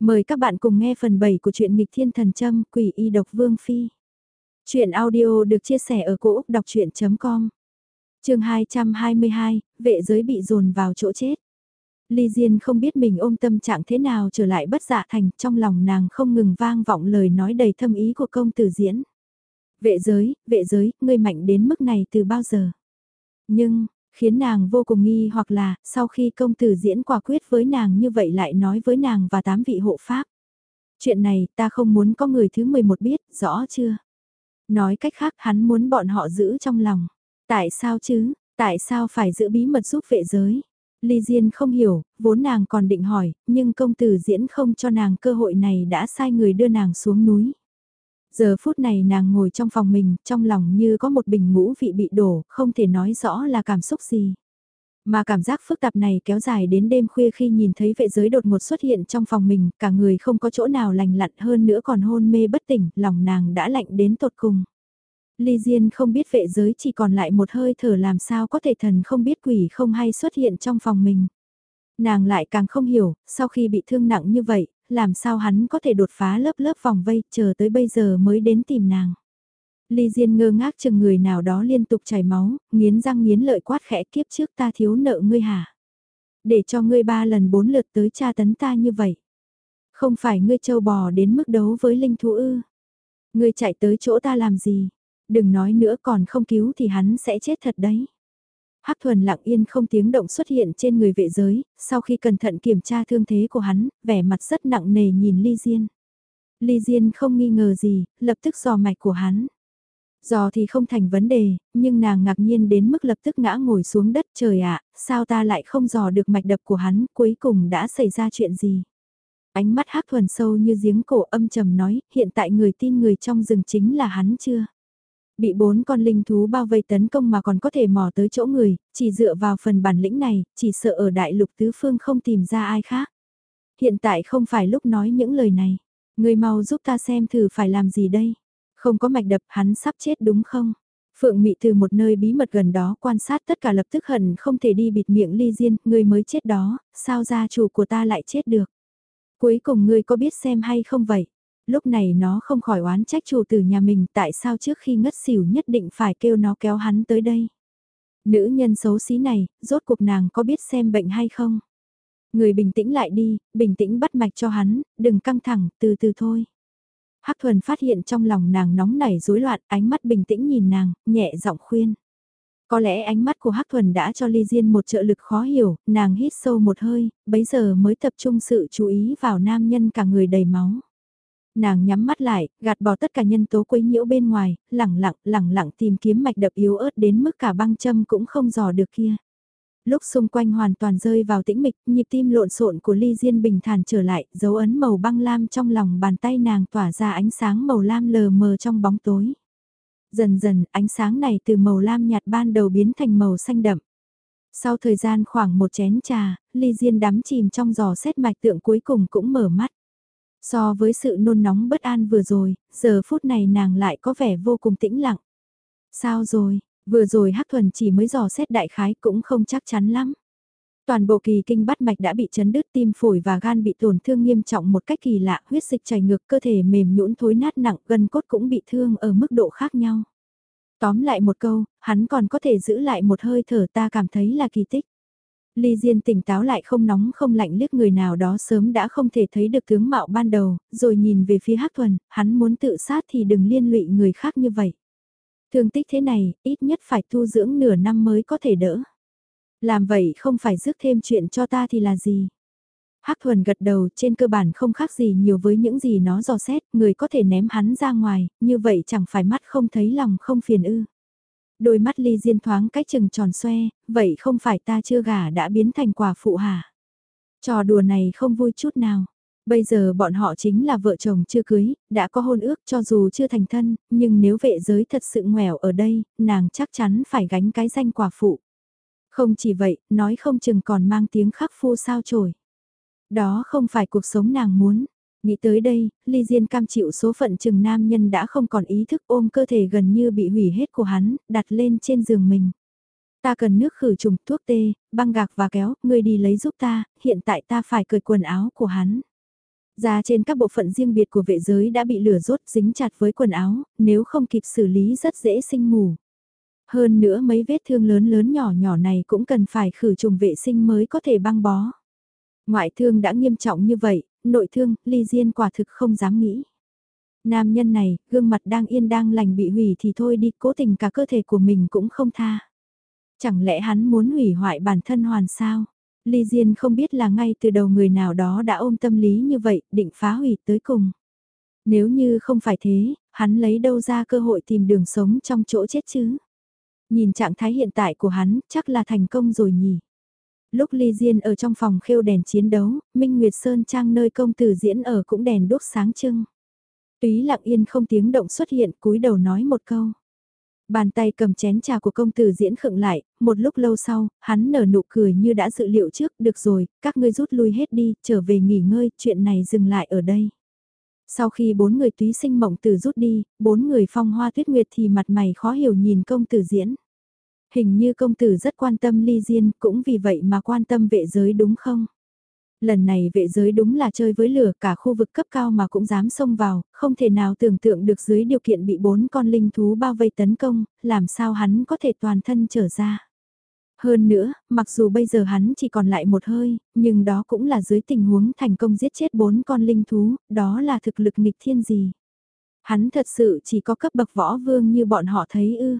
Mời các bạn cùng nghe phần 7 của truyện nghịch thiên thần châm quỷ y độc vương phi. Chuyện audio được chia sẻ ở cỗ đọc chuyện.com Trường 222, vệ giới bị dồn vào chỗ chết. Ly Diên không biết mình ôm tâm trạng thế nào trở lại bất dạ thành, trong lòng nàng không ngừng vang vọng lời nói đầy thâm ý của công tử diễn. Vệ giới, vệ giới, ngươi mạnh đến mức này từ bao giờ? Nhưng, Khiến nàng vô cùng nghi hoặc là, sau khi công tử diễn quả quyết với nàng như vậy lại nói với nàng và tám vị hộ pháp. Chuyện này ta không muốn có người thứ 11 biết, rõ chưa? Nói cách khác hắn muốn bọn họ giữ trong lòng. Tại sao chứ, tại sao phải giữ bí mật giúp vệ giới? Ly Diên không hiểu, vốn nàng còn định hỏi, nhưng công tử diễn không cho nàng cơ hội này đã sai người đưa nàng xuống núi. Giờ phút này nàng ngồi trong phòng mình, trong lòng như có một bình ngũ vị bị đổ, không thể nói rõ là cảm xúc gì. Mà cảm giác phức tạp này kéo dài đến đêm khuya khi nhìn thấy vệ giới đột ngột xuất hiện trong phòng mình, cả người không có chỗ nào lành lặn hơn nữa còn hôn mê bất tỉnh, lòng nàng đã lạnh đến tột cùng. Ly Diên không biết vệ giới chỉ còn lại một hơi thở làm sao có thể thần không biết quỷ không hay xuất hiện trong phòng mình. Nàng lại càng không hiểu, sau khi bị thương nặng như vậy, làm sao hắn có thể đột phá lớp lớp vòng vây, chờ tới bây giờ mới đến tìm nàng. Ly Diên ngơ ngác chừng người nào đó liên tục chảy máu, nghiến răng nghiến lợi quát khẽ kiếp trước ta thiếu nợ ngươi hả? Để cho ngươi ba lần bốn lượt tới tra tấn ta như vậy. Không phải ngươi trâu bò đến mức đấu với linh thú ư. Ngươi chạy tới chỗ ta làm gì? Đừng nói nữa còn không cứu thì hắn sẽ chết thật đấy. Hắc thuần lặng yên không tiếng động xuất hiện trên người vệ giới, sau khi cẩn thận kiểm tra thương thế của hắn, vẻ mặt rất nặng nề nhìn Ly Diên. Ly Diên không nghi ngờ gì, lập tức dò mạch của hắn. Dò thì không thành vấn đề, nhưng nàng ngạc nhiên đến mức lập tức ngã ngồi xuống đất trời ạ, sao ta lại không dò được mạch đập của hắn, cuối cùng đã xảy ra chuyện gì. Ánh mắt hắc thuần sâu như giếng cổ âm trầm nói, hiện tại người tin người trong rừng chính là hắn chưa? Bị bốn con linh thú bao vây tấn công mà còn có thể mò tới chỗ người, chỉ dựa vào phần bản lĩnh này, chỉ sợ ở đại lục tứ phương không tìm ra ai khác. Hiện tại không phải lúc nói những lời này. Người mau giúp ta xem thử phải làm gì đây. Không có mạch đập hắn sắp chết đúng không? Phượng Mị từ một nơi bí mật gần đó quan sát tất cả lập tức hận không thể đi bịt miệng ly diên, người mới chết đó, sao gia chủ của ta lại chết được? Cuối cùng ngươi có biết xem hay không vậy? Lúc này nó không khỏi oán trách chủ tử nhà mình tại sao trước khi ngất xỉu nhất định phải kêu nó kéo hắn tới đây. Nữ nhân xấu xí này, rốt cuộc nàng có biết xem bệnh hay không? Người bình tĩnh lại đi, bình tĩnh bắt mạch cho hắn, đừng căng thẳng, từ từ thôi. Hắc thuần phát hiện trong lòng nàng nóng nảy rối loạn, ánh mắt bình tĩnh nhìn nàng, nhẹ giọng khuyên. Có lẽ ánh mắt của Hắc Thuần đã cho Ly Diên một trợ lực khó hiểu, nàng hít sâu một hơi, bấy giờ mới tập trung sự chú ý vào nam nhân cả người đầy máu. Nàng nhắm mắt lại, gạt bỏ tất cả nhân tố quấy nhiễu bên ngoài, lẳng lặng, lẳng lặng tìm kiếm mạch đập yếu ớt đến mức cả băng châm cũng không dò được kia. Lúc xung quanh hoàn toàn rơi vào tĩnh mịch, nhịp tim lộn xộn của Ly Diên bình thản trở lại, dấu ấn màu băng lam trong lòng bàn tay nàng tỏa ra ánh sáng màu lam lờ mờ trong bóng tối. Dần dần, ánh sáng này từ màu lam nhạt ban đầu biến thành màu xanh đậm. Sau thời gian khoảng một chén trà, Ly Diên đắm chìm trong giò xét mạch tượng cuối cùng cũng mở mắt. So với sự nôn nóng bất an vừa rồi, giờ phút này nàng lại có vẻ vô cùng tĩnh lặng. Sao rồi, vừa rồi Hắc Thuần chỉ mới dò xét đại khái cũng không chắc chắn lắm. Toàn bộ kỳ kinh bắt mạch đã bị chấn đứt tim phổi và gan bị tổn thương nghiêm trọng một cách kỳ lạ, huyết dịch chảy ngược cơ thể mềm nhũn thối nát nặng, gân cốt cũng bị thương ở mức độ khác nhau. Tóm lại một câu, hắn còn có thể giữ lại một hơi thở ta cảm thấy là kỳ tích. Ly Diên tỉnh táo lại không nóng không lạnh liếc người nào đó sớm đã không thể thấy được tướng mạo ban đầu, rồi nhìn về phía Hắc Thuần, hắn muốn tự sát thì đừng liên lụy người khác như vậy. Thương tích thế này, ít nhất phải tu dưỡng nửa năm mới có thể đỡ. Làm vậy không phải rước thêm chuyện cho ta thì là gì. Hắc Thuần gật đầu trên cơ bản không khác gì nhiều với những gì nó dò xét, người có thể ném hắn ra ngoài, như vậy chẳng phải mắt không thấy lòng không phiền ư đôi mắt ly diên thoáng cách chừng tròn xoe, vậy không phải ta chưa gả đã biến thành quả phụ hả? Trò đùa này không vui chút nào. Bây giờ bọn họ chính là vợ chồng chưa cưới, đã có hôn ước cho dù chưa thành thân, nhưng nếu vệ giới thật sự nghèo ở đây, nàng chắc chắn phải gánh cái danh quả phụ. Không chỉ vậy, nói không chừng còn mang tiếng khắc phu sao trổi. Đó không phải cuộc sống nàng muốn. Nghĩ tới đây, Ly Diên cam chịu số phận chừng nam nhân đã không còn ý thức ôm cơ thể gần như bị hủy hết của hắn, đặt lên trên giường mình. Ta cần nước khử trùng, thuốc tê, băng gạc và kéo, ngươi đi lấy giúp ta, hiện tại ta phải cởi quần áo của hắn. Da trên các bộ phận riêng biệt của vệ giới đã bị lửa rốt dính chặt với quần áo, nếu không kịp xử lý rất dễ sinh mù. Hơn nữa mấy vết thương lớn lớn nhỏ nhỏ này cũng cần phải khử trùng vệ sinh mới có thể băng bó. Ngoại thương đã nghiêm trọng như vậy, nội thương, ly diên quả thực không dám nghĩ. Nam nhân này, gương mặt đang yên đang lành bị hủy thì thôi đi, cố tình cả cơ thể của mình cũng không tha. Chẳng lẽ hắn muốn hủy hoại bản thân hoàn sao? Ly Diên không biết là ngay từ đầu người nào đó đã ôm tâm lý như vậy, định phá hủy tới cùng. Nếu như không phải thế, hắn lấy đâu ra cơ hội tìm đường sống trong chỗ chết chứ? Nhìn trạng thái hiện tại của hắn, chắc là thành công rồi nhỉ? Lúc Ly Diên ở trong phòng khêu đèn chiến đấu, Minh Nguyệt Sơn Trang nơi công tử diễn ở cũng đèn đốt sáng trưng. Túy lặng yên không tiếng động xuất hiện cúi đầu nói một câu. Bàn tay cầm chén trà của công tử diễn khựng lại, một lúc lâu sau, hắn nở nụ cười như đã dự liệu trước, được rồi, các ngươi rút lui hết đi, trở về nghỉ ngơi, chuyện này dừng lại ở đây. Sau khi bốn người túy sinh mộng tử rút đi, bốn người phong hoa tuyết nguyệt thì mặt mày khó hiểu nhìn công tử diễn. Hình như công tử rất quan tâm ly diên, cũng vì vậy mà quan tâm vệ giới đúng không? Lần này vệ giới đúng là chơi với lửa cả khu vực cấp cao mà cũng dám xông vào, không thể nào tưởng tượng được dưới điều kiện bị bốn con linh thú bao vây tấn công, làm sao hắn có thể toàn thân trở ra. Hơn nữa, mặc dù bây giờ hắn chỉ còn lại một hơi, nhưng đó cũng là dưới tình huống thành công giết chết bốn con linh thú, đó là thực lực nghịch thiên gì. Hắn thật sự chỉ có cấp bậc võ vương như bọn họ thấy ư.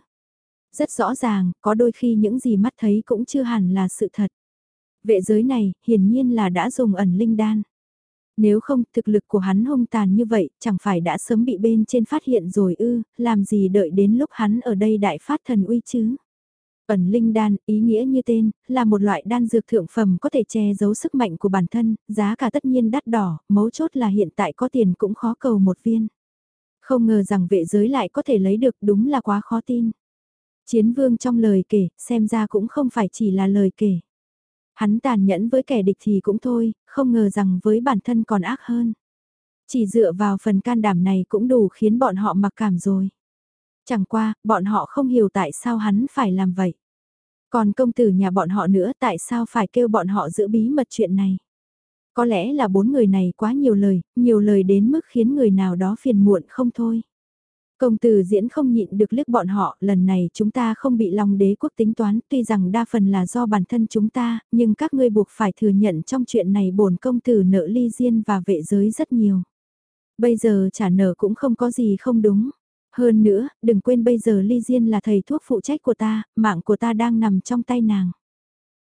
Rất rõ ràng, có đôi khi những gì mắt thấy cũng chưa hẳn là sự thật. Vệ giới này, hiển nhiên là đã dùng ẩn linh đan. Nếu không, thực lực của hắn hung tàn như vậy, chẳng phải đã sớm bị bên trên phát hiện rồi ư, làm gì đợi đến lúc hắn ở đây đại phát thần uy chứ. Ẩn linh đan, ý nghĩa như tên, là một loại đan dược thượng phẩm có thể che giấu sức mạnh của bản thân, giá cả tất nhiên đắt đỏ, mấu chốt là hiện tại có tiền cũng khó cầu một viên. Không ngờ rằng vệ giới lại có thể lấy được đúng là quá khó tin. Chiến vương trong lời kể, xem ra cũng không phải chỉ là lời kể. Hắn tàn nhẫn với kẻ địch thì cũng thôi, không ngờ rằng với bản thân còn ác hơn. Chỉ dựa vào phần can đảm này cũng đủ khiến bọn họ mặc cảm rồi. Chẳng qua, bọn họ không hiểu tại sao hắn phải làm vậy. Còn công tử nhà bọn họ nữa tại sao phải kêu bọn họ giữ bí mật chuyện này. Có lẽ là bốn người này quá nhiều lời, nhiều lời đến mức khiến người nào đó phiền muộn không thôi. Công tử diễn không nhịn được liếc bọn họ, lần này chúng ta không bị lòng đế quốc tính toán, tuy rằng đa phần là do bản thân chúng ta, nhưng các ngươi buộc phải thừa nhận trong chuyện này bổn công tử nợ ly diên và vệ giới rất nhiều. Bây giờ trả nợ cũng không có gì không đúng. Hơn nữa, đừng quên bây giờ ly diên là thầy thuốc phụ trách của ta, mạng của ta đang nằm trong tay nàng.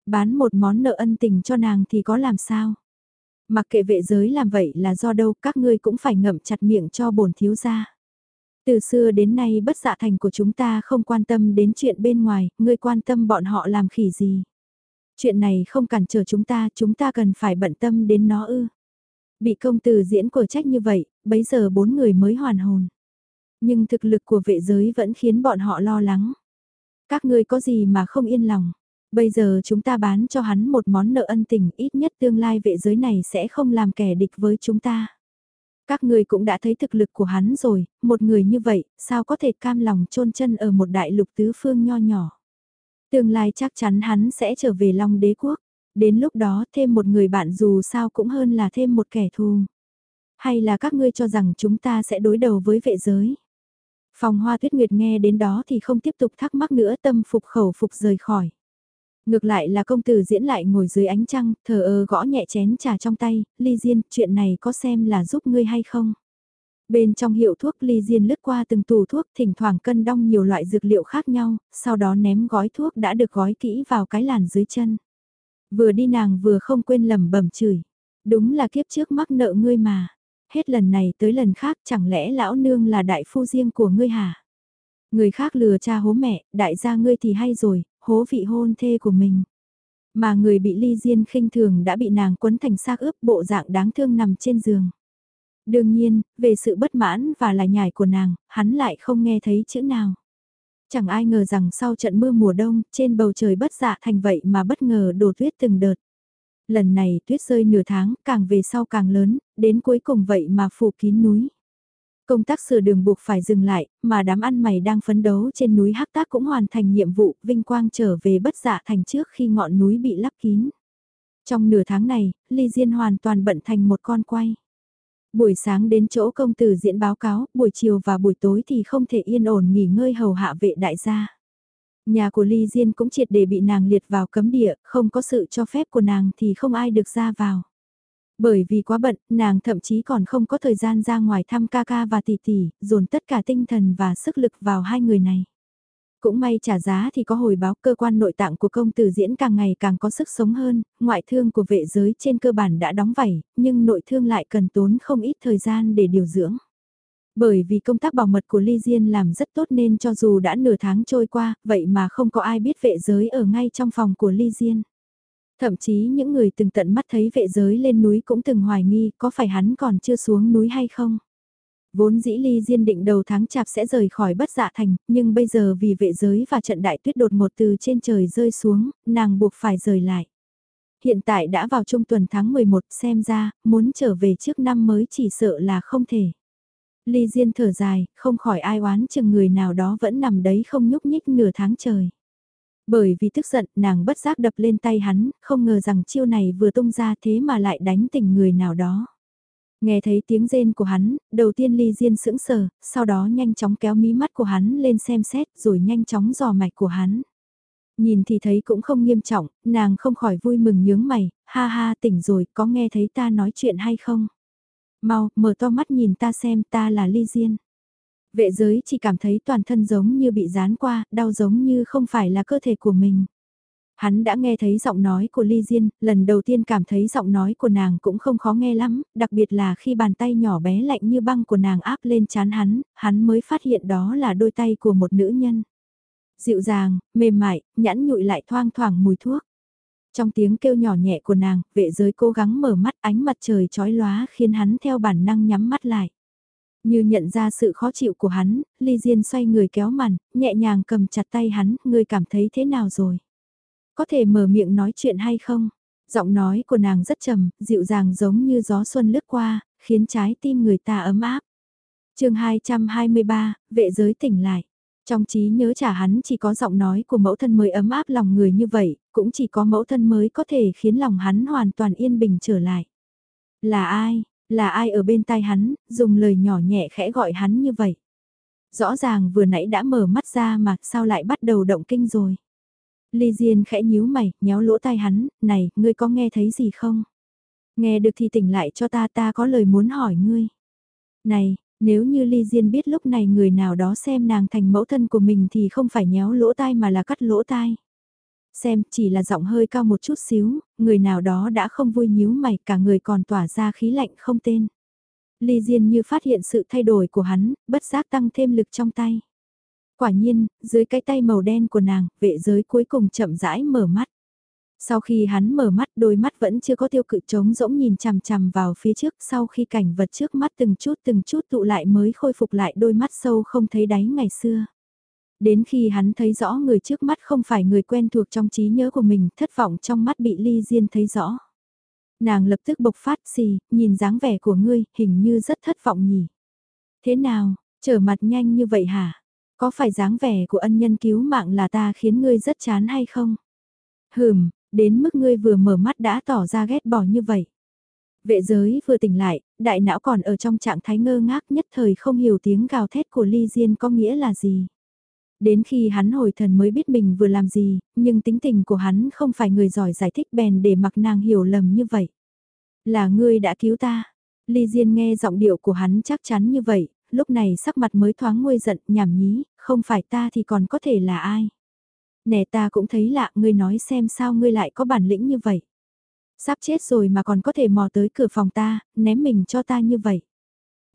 Bán một món nợ ân tình cho nàng thì có làm sao? Mặc kệ vệ giới làm vậy là do đâu, các ngươi cũng phải ngậm chặt miệng cho bổn thiếu gia. Từ xưa đến nay bất dạ thành của chúng ta không quan tâm đến chuyện bên ngoài, ngươi quan tâm bọn họ làm khỉ gì. Chuyện này không cản trở chúng ta, chúng ta cần phải bận tâm đến nó ư. Bị công tử diễn của trách như vậy, bấy giờ bốn người mới hoàn hồn. Nhưng thực lực của vệ giới vẫn khiến bọn họ lo lắng. Các ngươi có gì mà không yên lòng. Bây giờ chúng ta bán cho hắn một món nợ ân tình ít nhất tương lai vệ giới này sẽ không làm kẻ địch với chúng ta. Các người cũng đã thấy thực lực của hắn rồi, một người như vậy, sao có thể cam lòng chôn chân ở một đại lục tứ phương nho nhỏ. Tương lai chắc chắn hắn sẽ trở về Long đế quốc, đến lúc đó thêm một người bạn dù sao cũng hơn là thêm một kẻ thù. Hay là các ngươi cho rằng chúng ta sẽ đối đầu với vệ giới. Phòng hoa tuyết nguyệt nghe đến đó thì không tiếp tục thắc mắc nữa tâm phục khẩu phục rời khỏi. Ngược lại là công tử diễn lại ngồi dưới ánh trăng, thờ ơ gõ nhẹ chén trà trong tay, ly diên, chuyện này có xem là giúp ngươi hay không? Bên trong hiệu thuốc ly diên lướt qua từng tủ thuốc thỉnh thoảng cân đong nhiều loại dược liệu khác nhau, sau đó ném gói thuốc đã được gói kỹ vào cái làn dưới chân. Vừa đi nàng vừa không quên lầm bẩm chửi. Đúng là kiếp trước mắc nợ ngươi mà. Hết lần này tới lần khác chẳng lẽ lão nương là đại phu riêng của ngươi hả? Người khác lừa cha hố mẹ, đại gia ngươi thì hay rồi, hố vị hôn thê của mình. Mà người bị ly diên khinh thường đã bị nàng quấn thành xác ướp bộ dạng đáng thương nằm trên giường. Đương nhiên, về sự bất mãn và là nhải của nàng, hắn lại không nghe thấy chữ nào. Chẳng ai ngờ rằng sau trận mưa mùa đông, trên bầu trời bất dạ thành vậy mà bất ngờ đổ tuyết từng đợt. Lần này tuyết rơi nửa tháng, càng về sau càng lớn, đến cuối cùng vậy mà phủ kín núi. Công tác sửa đường buộc phải dừng lại, mà đám ăn mày đang phấn đấu trên núi Hắc Tác cũng hoàn thành nhiệm vụ, vinh quang trở về bất dạ thành trước khi ngọn núi bị lắp kín. Trong nửa tháng này, Ly Diên hoàn toàn bận thành một con quay. Buổi sáng đến chỗ công tử diễn báo cáo, buổi chiều và buổi tối thì không thể yên ổn nghỉ ngơi hầu hạ vệ đại gia. Nhà của Ly Diên cũng triệt để bị nàng liệt vào cấm địa, không có sự cho phép của nàng thì không ai được ra vào. Bởi vì quá bận, nàng thậm chí còn không có thời gian ra ngoài thăm ca ca và tỷ tỷ, dồn tất cả tinh thần và sức lực vào hai người này. Cũng may trả giá thì có hồi báo cơ quan nội tạng của công tử diễn càng ngày càng có sức sống hơn, ngoại thương của vệ giới trên cơ bản đã đóng vảy, nhưng nội thương lại cần tốn không ít thời gian để điều dưỡng. Bởi vì công tác bảo mật của Ly Diên làm rất tốt nên cho dù đã nửa tháng trôi qua, vậy mà không có ai biết vệ giới ở ngay trong phòng của Ly Diên. Thậm chí những người từng tận mắt thấy vệ giới lên núi cũng từng hoài nghi có phải hắn còn chưa xuống núi hay không. Vốn dĩ ly diên định đầu tháng chạp sẽ rời khỏi bất dạ thành, nhưng bây giờ vì vệ giới và trận đại tuyết đột một từ trên trời rơi xuống, nàng buộc phải rời lại. Hiện tại đã vào trung tuần tháng 11 xem ra, muốn trở về trước năm mới chỉ sợ là không thể. Ly Diên thở dài, không khỏi ai oán chừng người nào đó vẫn nằm đấy không nhúc nhích nửa tháng trời. Bởi vì tức giận, nàng bất giác đập lên tay hắn, không ngờ rằng chiêu này vừa tung ra thế mà lại đánh tỉnh người nào đó. Nghe thấy tiếng rên của hắn, đầu tiên Ly Diên sững sờ, sau đó nhanh chóng kéo mí mắt của hắn lên xem xét rồi nhanh chóng dò mạch của hắn. Nhìn thì thấy cũng không nghiêm trọng, nàng không khỏi vui mừng nhướng mày, ha ha tỉnh rồi, có nghe thấy ta nói chuyện hay không? Mau, mở to mắt nhìn ta xem ta là Ly Diên. Vệ giới chỉ cảm thấy toàn thân giống như bị dán qua, đau giống như không phải là cơ thể của mình. Hắn đã nghe thấy giọng nói của Ly Diên, lần đầu tiên cảm thấy giọng nói của nàng cũng không khó nghe lắm, đặc biệt là khi bàn tay nhỏ bé lạnh như băng của nàng áp lên chán hắn, hắn mới phát hiện đó là đôi tay của một nữ nhân. Dịu dàng, mềm mại, nhãn nhụi lại thoang thoảng mùi thuốc. Trong tiếng kêu nhỏ nhẹ của nàng, vệ giới cố gắng mở mắt ánh mặt trời chói lóa khiến hắn theo bản năng nhắm mắt lại. Như nhận ra sự khó chịu của hắn, Ly Diên xoay người kéo màn, nhẹ nhàng cầm chặt tay hắn, ngươi cảm thấy thế nào rồi? Có thể mở miệng nói chuyện hay không? Giọng nói của nàng rất trầm, dịu dàng giống như gió xuân lướt qua, khiến trái tim người ta ấm áp. chương 223, vệ giới tỉnh lại. Trong trí nhớ trả hắn chỉ có giọng nói của mẫu thân mới ấm áp lòng người như vậy, cũng chỉ có mẫu thân mới có thể khiến lòng hắn hoàn toàn yên bình trở lại. Là ai, là ai ở bên tai hắn, dùng lời nhỏ nhẹ khẽ gọi hắn như vậy? Rõ ràng vừa nãy đã mở mắt ra mà sao lại bắt đầu động kinh rồi? Ly Diên khẽ nhíu mày, nhéo lỗ tai hắn, này, ngươi có nghe thấy gì không? Nghe được thì tỉnh lại cho ta ta có lời muốn hỏi ngươi. Này, nếu như Ly Diên biết lúc này người nào đó xem nàng thành mẫu thân của mình thì không phải nhéo lỗ tai mà là cắt lỗ tai. Xem, chỉ là giọng hơi cao một chút xíu, người nào đó đã không vui nhíu mày, cả người còn tỏa ra khí lạnh không tên. Ly Diên như phát hiện sự thay đổi của hắn, bất giác tăng thêm lực trong tay. Quả nhiên, dưới cái tay màu đen của nàng, vệ giới cuối cùng chậm rãi mở mắt. Sau khi hắn mở mắt đôi mắt vẫn chưa có tiêu cự trống rỗng nhìn chằm chằm vào phía trước sau khi cảnh vật trước mắt từng chút từng chút tụ lại mới khôi phục lại đôi mắt sâu không thấy đáy ngày xưa. Đến khi hắn thấy rõ người trước mắt không phải người quen thuộc trong trí nhớ của mình thất vọng trong mắt bị ly diên thấy rõ. Nàng lập tức bộc phát xì, nhìn dáng vẻ của ngươi hình như rất thất vọng nhỉ. Thế nào, trở mặt nhanh như vậy hả? Có phải dáng vẻ của ân nhân cứu mạng là ta khiến ngươi rất chán hay không? Hừm, đến mức ngươi vừa mở mắt đã tỏ ra ghét bỏ như vậy. Vệ giới vừa tỉnh lại, đại não còn ở trong trạng thái ngơ ngác nhất thời không hiểu tiếng gào thét của ly diên có nghĩa là gì. Đến khi hắn hồi thần mới biết mình vừa làm gì, nhưng tính tình của hắn không phải người giỏi giải thích bèn để mặc nàng hiểu lầm như vậy. Là ngươi đã cứu ta. Ly Diên nghe giọng điệu của hắn chắc chắn như vậy, lúc này sắc mặt mới thoáng nguôi giận, nhảm nhí, không phải ta thì còn có thể là ai. Nè ta cũng thấy lạ, ngươi nói xem sao ngươi lại có bản lĩnh như vậy. Sắp chết rồi mà còn có thể mò tới cửa phòng ta, ném mình cho ta như vậy.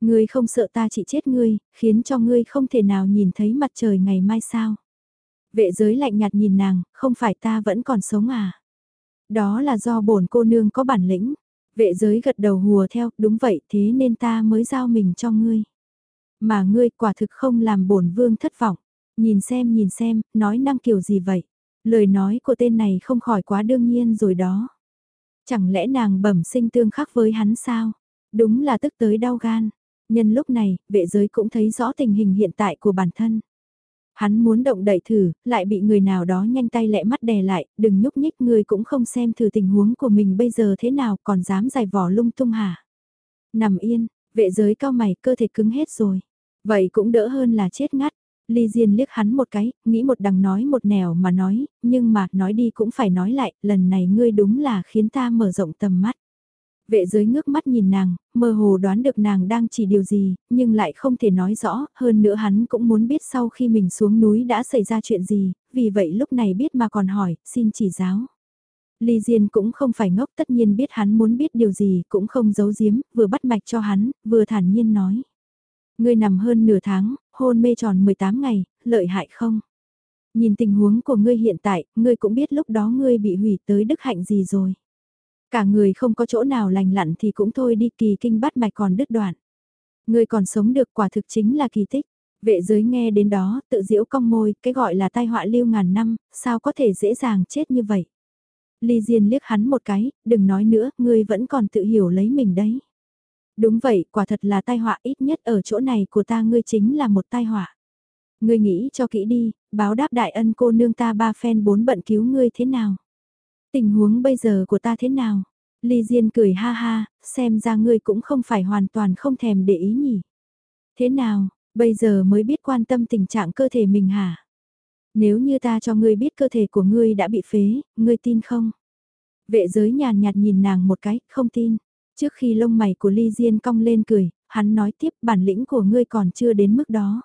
Ngươi không sợ ta chỉ chết ngươi, khiến cho ngươi không thể nào nhìn thấy mặt trời ngày mai sao. Vệ giới lạnh nhạt nhìn nàng, không phải ta vẫn còn sống à. Đó là do bổn cô nương có bản lĩnh. Vệ giới gật đầu hùa theo, đúng vậy thế nên ta mới giao mình cho ngươi. Mà ngươi quả thực không làm bổn vương thất vọng. Nhìn xem nhìn xem, nói năng kiểu gì vậy? Lời nói của tên này không khỏi quá đương nhiên rồi đó. Chẳng lẽ nàng bẩm sinh tương khắc với hắn sao? Đúng là tức tới đau gan. Nhân lúc này, vệ giới cũng thấy rõ tình hình hiện tại của bản thân. Hắn muốn động đậy thử, lại bị người nào đó nhanh tay lẹ mắt đè lại, đừng nhúc nhích người cũng không xem thử tình huống của mình bây giờ thế nào còn dám dài vỏ lung tung hả. Nằm yên, Vệ giới cao mày cơ thể cứng hết rồi. Vậy cũng đỡ hơn là chết ngắt. Ly Diên liếc hắn một cái, nghĩ một đằng nói một nẻo mà nói, nhưng mà nói đi cũng phải nói lại, lần này ngươi đúng là khiến ta mở rộng tầm mắt. Vệ giới ngước mắt nhìn nàng, mơ hồ đoán được nàng đang chỉ điều gì, nhưng lại không thể nói rõ, hơn nữa hắn cũng muốn biết sau khi mình xuống núi đã xảy ra chuyện gì, vì vậy lúc này biết mà còn hỏi, xin chỉ giáo. Ly Diên cũng không phải ngốc tất nhiên biết hắn muốn biết điều gì cũng không giấu giếm, vừa bắt mạch cho hắn, vừa thản nhiên nói. Ngươi nằm hơn nửa tháng, hôn mê tròn 18 ngày, lợi hại không? Nhìn tình huống của ngươi hiện tại, ngươi cũng biết lúc đó ngươi bị hủy tới đức hạnh gì rồi. Cả người không có chỗ nào lành lặn thì cũng thôi đi kỳ kinh bắt mạch còn đứt đoạn. người còn sống được quả thực chính là kỳ tích. Vệ giới nghe đến đó, tự diễu cong môi, cái gọi là tai họa lưu ngàn năm, sao có thể dễ dàng chết như vậy. Ly Diên liếc hắn một cái, đừng nói nữa, ngươi vẫn còn tự hiểu lấy mình đấy. Đúng vậy, quả thật là tai họa ít nhất ở chỗ này của ta ngươi chính là một tai họa. Ngươi nghĩ cho kỹ đi, báo đáp đại ân cô nương ta ba phen bốn bận cứu ngươi thế nào? Tình huống bây giờ của ta thế nào? Ly Diên cười ha ha, xem ra ngươi cũng không phải hoàn toàn không thèm để ý nhỉ. Thế nào, bây giờ mới biết quan tâm tình trạng cơ thể mình hả? Nếu như ta cho ngươi biết cơ thể của ngươi đã bị phế, ngươi tin không? Vệ giới nhàn nhạt nhìn nàng một cái, không tin. Trước khi lông mày của Ly Diên cong lên cười, hắn nói tiếp bản lĩnh của ngươi còn chưa đến mức đó.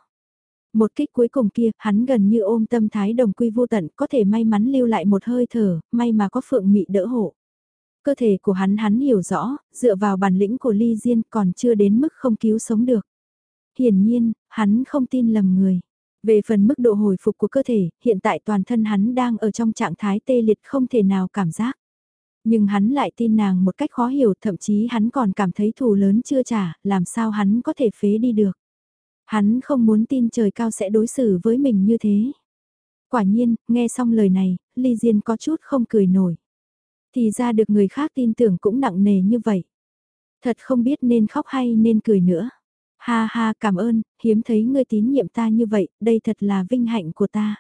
Một kích cuối cùng kia, hắn gần như ôm tâm thái đồng quy vô tận, có thể may mắn lưu lại một hơi thở, may mà có phượng mị đỡ hộ. Cơ thể của hắn hắn hiểu rõ, dựa vào bản lĩnh của Ly Diên còn chưa đến mức không cứu sống được. Hiển nhiên, hắn không tin lầm người. Về phần mức độ hồi phục của cơ thể, hiện tại toàn thân hắn đang ở trong trạng thái tê liệt không thể nào cảm giác. Nhưng hắn lại tin nàng một cách khó hiểu, thậm chí hắn còn cảm thấy thù lớn chưa trả, làm sao hắn có thể phế đi được. Hắn không muốn tin trời cao sẽ đối xử với mình như thế. Quả nhiên, nghe xong lời này, Ly Diên có chút không cười nổi. Thì ra được người khác tin tưởng cũng nặng nề như vậy. Thật không biết nên khóc hay nên cười nữa. Ha ha cảm ơn, hiếm thấy ngươi tín nhiệm ta như vậy, đây thật là vinh hạnh của ta.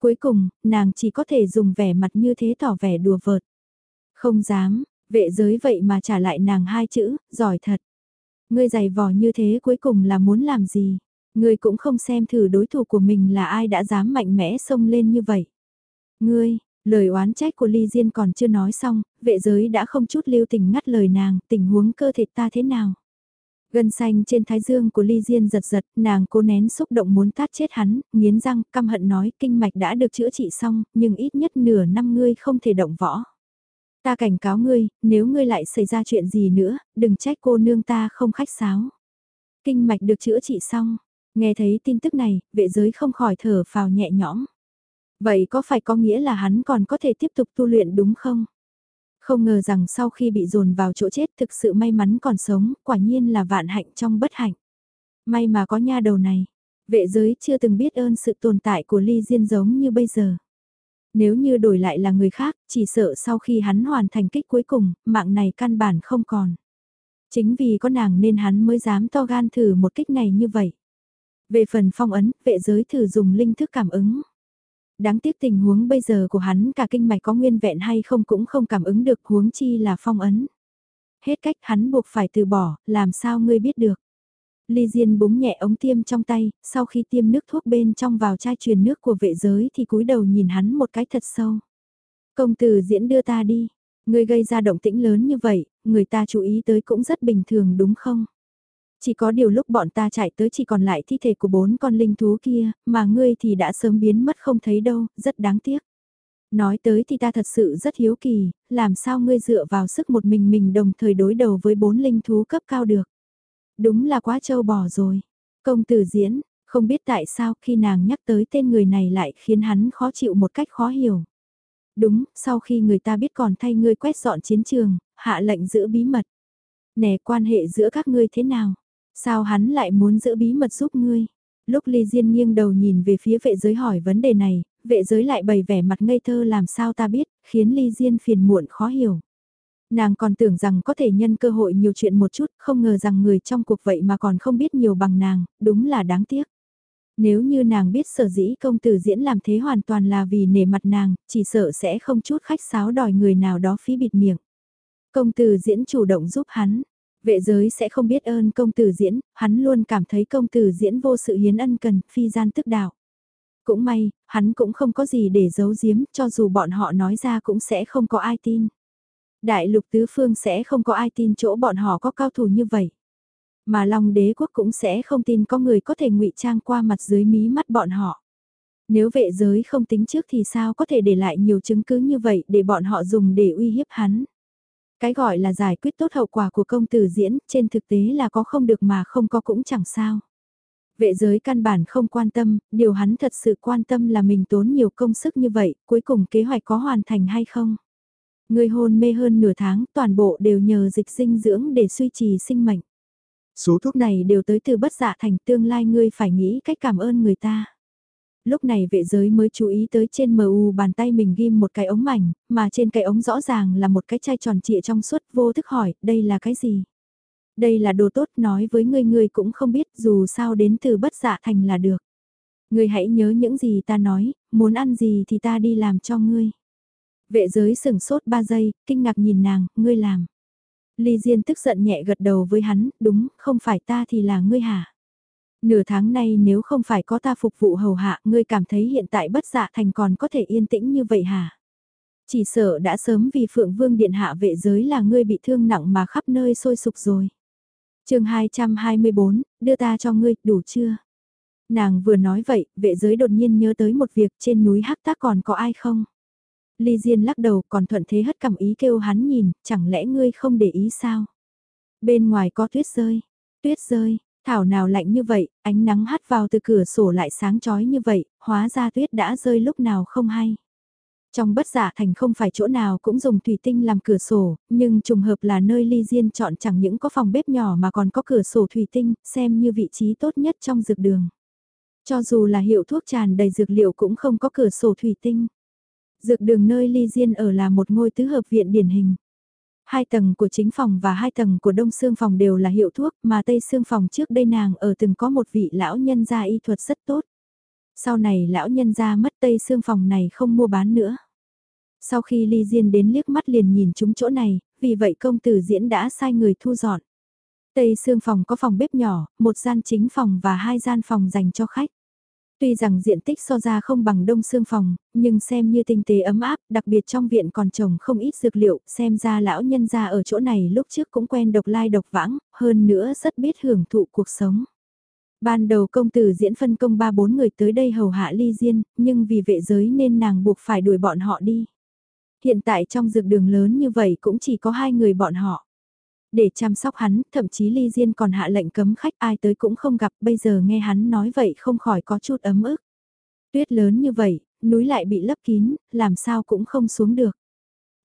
Cuối cùng, nàng chỉ có thể dùng vẻ mặt như thế tỏ vẻ đùa vợt. Không dám, vệ giới vậy mà trả lại nàng hai chữ, giỏi thật. Ngươi giày vò như thế cuối cùng là muốn làm gì? Ngươi cũng không xem thử đối thủ của mình là ai đã dám mạnh mẽ xông lên như vậy. Ngươi, lời oán trách của Ly Diên còn chưa nói xong, vệ giới đã không chút lưu tình ngắt lời nàng, tình huống cơ thể ta thế nào? Gân xanh trên thái dương của Ly Diên giật giật, nàng cố nén xúc động muốn tát chết hắn, nghiến răng, căm hận nói kinh mạch đã được chữa trị xong, nhưng ít nhất nửa năm ngươi không thể động võ. Ta cảnh cáo ngươi, nếu ngươi lại xảy ra chuyện gì nữa, đừng trách cô nương ta không khách sáo. Kinh mạch được chữa trị xong, nghe thấy tin tức này, vệ giới không khỏi thở phào nhẹ nhõm. Vậy có phải có nghĩa là hắn còn có thể tiếp tục tu luyện đúng không? Không ngờ rằng sau khi bị dồn vào chỗ chết thực sự may mắn còn sống, quả nhiên là vạn hạnh trong bất hạnh. May mà có nha đầu này, vệ giới chưa từng biết ơn sự tồn tại của ly diên giống như bây giờ. Nếu như đổi lại là người khác, chỉ sợ sau khi hắn hoàn thành kích cuối cùng, mạng này căn bản không còn. Chính vì có nàng nên hắn mới dám to gan thử một kích này như vậy. Về phần phong ấn, vệ giới thử dùng linh thức cảm ứng. Đáng tiếc tình huống bây giờ của hắn cả kinh mạch có nguyên vẹn hay không cũng không cảm ứng được huống chi là phong ấn. Hết cách hắn buộc phải từ bỏ, làm sao ngươi biết được. Ly Diên búng nhẹ ống tiêm trong tay, sau khi tiêm nước thuốc bên trong vào chai truyền nước của vệ giới thì cúi đầu nhìn hắn một cái thật sâu. Công tử diễn đưa ta đi, người gây ra động tĩnh lớn như vậy, người ta chú ý tới cũng rất bình thường đúng không? Chỉ có điều lúc bọn ta chạy tới chỉ còn lại thi thể của bốn con linh thú kia, mà ngươi thì đã sớm biến mất không thấy đâu, rất đáng tiếc. Nói tới thì ta thật sự rất hiếu kỳ, làm sao ngươi dựa vào sức một mình mình đồng thời đối đầu với bốn linh thú cấp cao được. Đúng là quá trâu bò rồi. Công tử diễn, không biết tại sao khi nàng nhắc tới tên người này lại khiến hắn khó chịu một cách khó hiểu. Đúng, sau khi người ta biết còn thay ngươi quét dọn chiến trường, hạ lệnh giữ bí mật. Nè quan hệ giữa các ngươi thế nào? Sao hắn lại muốn giữ bí mật giúp ngươi? Lúc Ly Diên nghiêng đầu nhìn về phía vệ giới hỏi vấn đề này, vệ giới lại bày vẻ mặt ngây thơ làm sao ta biết, khiến Ly Diên phiền muộn khó hiểu. Nàng còn tưởng rằng có thể nhân cơ hội nhiều chuyện một chút, không ngờ rằng người trong cuộc vậy mà còn không biết nhiều bằng nàng, đúng là đáng tiếc. Nếu như nàng biết sở dĩ công tử diễn làm thế hoàn toàn là vì nể mặt nàng, chỉ sợ sẽ không chút khách sáo đòi người nào đó phí bịt miệng. Công tử diễn chủ động giúp hắn, Vệ giới sẽ không biết ơn công tử diễn, hắn luôn cảm thấy công tử diễn vô sự hiến ân cần, phi gian tức đạo. Cũng may, hắn cũng không có gì để giấu giếm, cho dù bọn họ nói ra cũng sẽ không có ai tin. Đại lục tứ phương sẽ không có ai tin chỗ bọn họ có cao thủ như vậy. Mà Long đế quốc cũng sẽ không tin có người có thể ngụy trang qua mặt dưới mí mắt bọn họ. Nếu vệ giới không tính trước thì sao có thể để lại nhiều chứng cứ như vậy để bọn họ dùng để uy hiếp hắn. Cái gọi là giải quyết tốt hậu quả của công tử diễn trên thực tế là có không được mà không có cũng chẳng sao. Vệ giới căn bản không quan tâm, điều hắn thật sự quan tâm là mình tốn nhiều công sức như vậy, cuối cùng kế hoạch có hoàn thành hay không. Người hôn mê hơn nửa tháng, toàn bộ đều nhờ dịch dinh dưỡng để duy trì sinh mệnh. Số thuốc này đều tới từ bất dạ thành tương lai ngươi phải nghĩ cách cảm ơn người ta. Lúc này vệ giới mới chú ý tới trên MU bàn tay mình ghim một cái ống mảnh, mà trên cái ống rõ ràng là một cái chai tròn trịa trong suốt vô thức hỏi, đây là cái gì? Đây là đồ tốt nói với ngươi ngươi cũng không biết dù sao đến từ bất dạ thành là được. Ngươi hãy nhớ những gì ta nói, muốn ăn gì thì ta đi làm cho ngươi. Vệ giới sừng sốt 3 giây, kinh ngạc nhìn nàng, ngươi làm. Ly Diên tức giận nhẹ gật đầu với hắn, đúng, không phải ta thì là ngươi hả? Nửa tháng nay nếu không phải có ta phục vụ hầu hạ, ngươi cảm thấy hiện tại bất dạ thành còn có thể yên tĩnh như vậy hả? Chỉ sợ đã sớm vì Phượng Vương Điện Hạ vệ giới là ngươi bị thương nặng mà khắp nơi sôi sục rồi. chương 224, đưa ta cho ngươi, đủ chưa? Nàng vừa nói vậy, vệ giới đột nhiên nhớ tới một việc trên núi Hắc Tác còn có ai không? Ly Diên lắc đầu còn thuận thế hất cảm ý kêu hắn nhìn, chẳng lẽ ngươi không để ý sao? Bên ngoài có tuyết rơi, tuyết rơi, thảo nào lạnh như vậy, ánh nắng hắt vào từ cửa sổ lại sáng chói như vậy, hóa ra tuyết đã rơi lúc nào không hay. Trong bất giả thành không phải chỗ nào cũng dùng thủy tinh làm cửa sổ, nhưng trùng hợp là nơi Ly Diên chọn chẳng những có phòng bếp nhỏ mà còn có cửa sổ thủy tinh, xem như vị trí tốt nhất trong dược đường. Cho dù là hiệu thuốc tràn đầy dược liệu cũng không có cửa sổ thủy tinh. Dược đường nơi Ly Diên ở là một ngôi tứ hợp viện điển hình. Hai tầng của chính phòng và hai tầng của đông xương phòng đều là hiệu thuốc mà tây xương phòng trước đây nàng ở từng có một vị lão nhân gia y thuật rất tốt. Sau này lão nhân gia mất tây xương phòng này không mua bán nữa. Sau khi Ly Diên đến liếc mắt liền nhìn chúng chỗ này, vì vậy công tử diễn đã sai người thu dọn. Tây xương phòng có phòng bếp nhỏ, một gian chính phòng và hai gian phòng dành cho khách. Tuy rằng diện tích so ra không bằng đông xương phòng, nhưng xem như tinh tế ấm áp, đặc biệt trong viện còn trồng không ít dược liệu, xem ra lão nhân gia ở chỗ này lúc trước cũng quen độc lai độc vãng, hơn nữa rất biết hưởng thụ cuộc sống. Ban đầu công tử diễn phân công ba bốn người tới đây hầu hạ ly diên, nhưng vì vệ giới nên nàng buộc phải đuổi bọn họ đi. Hiện tại trong dược đường lớn như vậy cũng chỉ có hai người bọn họ. Để chăm sóc hắn, thậm chí Ly Diên còn hạ lệnh cấm khách ai tới cũng không gặp, bây giờ nghe hắn nói vậy không khỏi có chút ấm ức. Tuyết lớn như vậy, núi lại bị lấp kín, làm sao cũng không xuống được.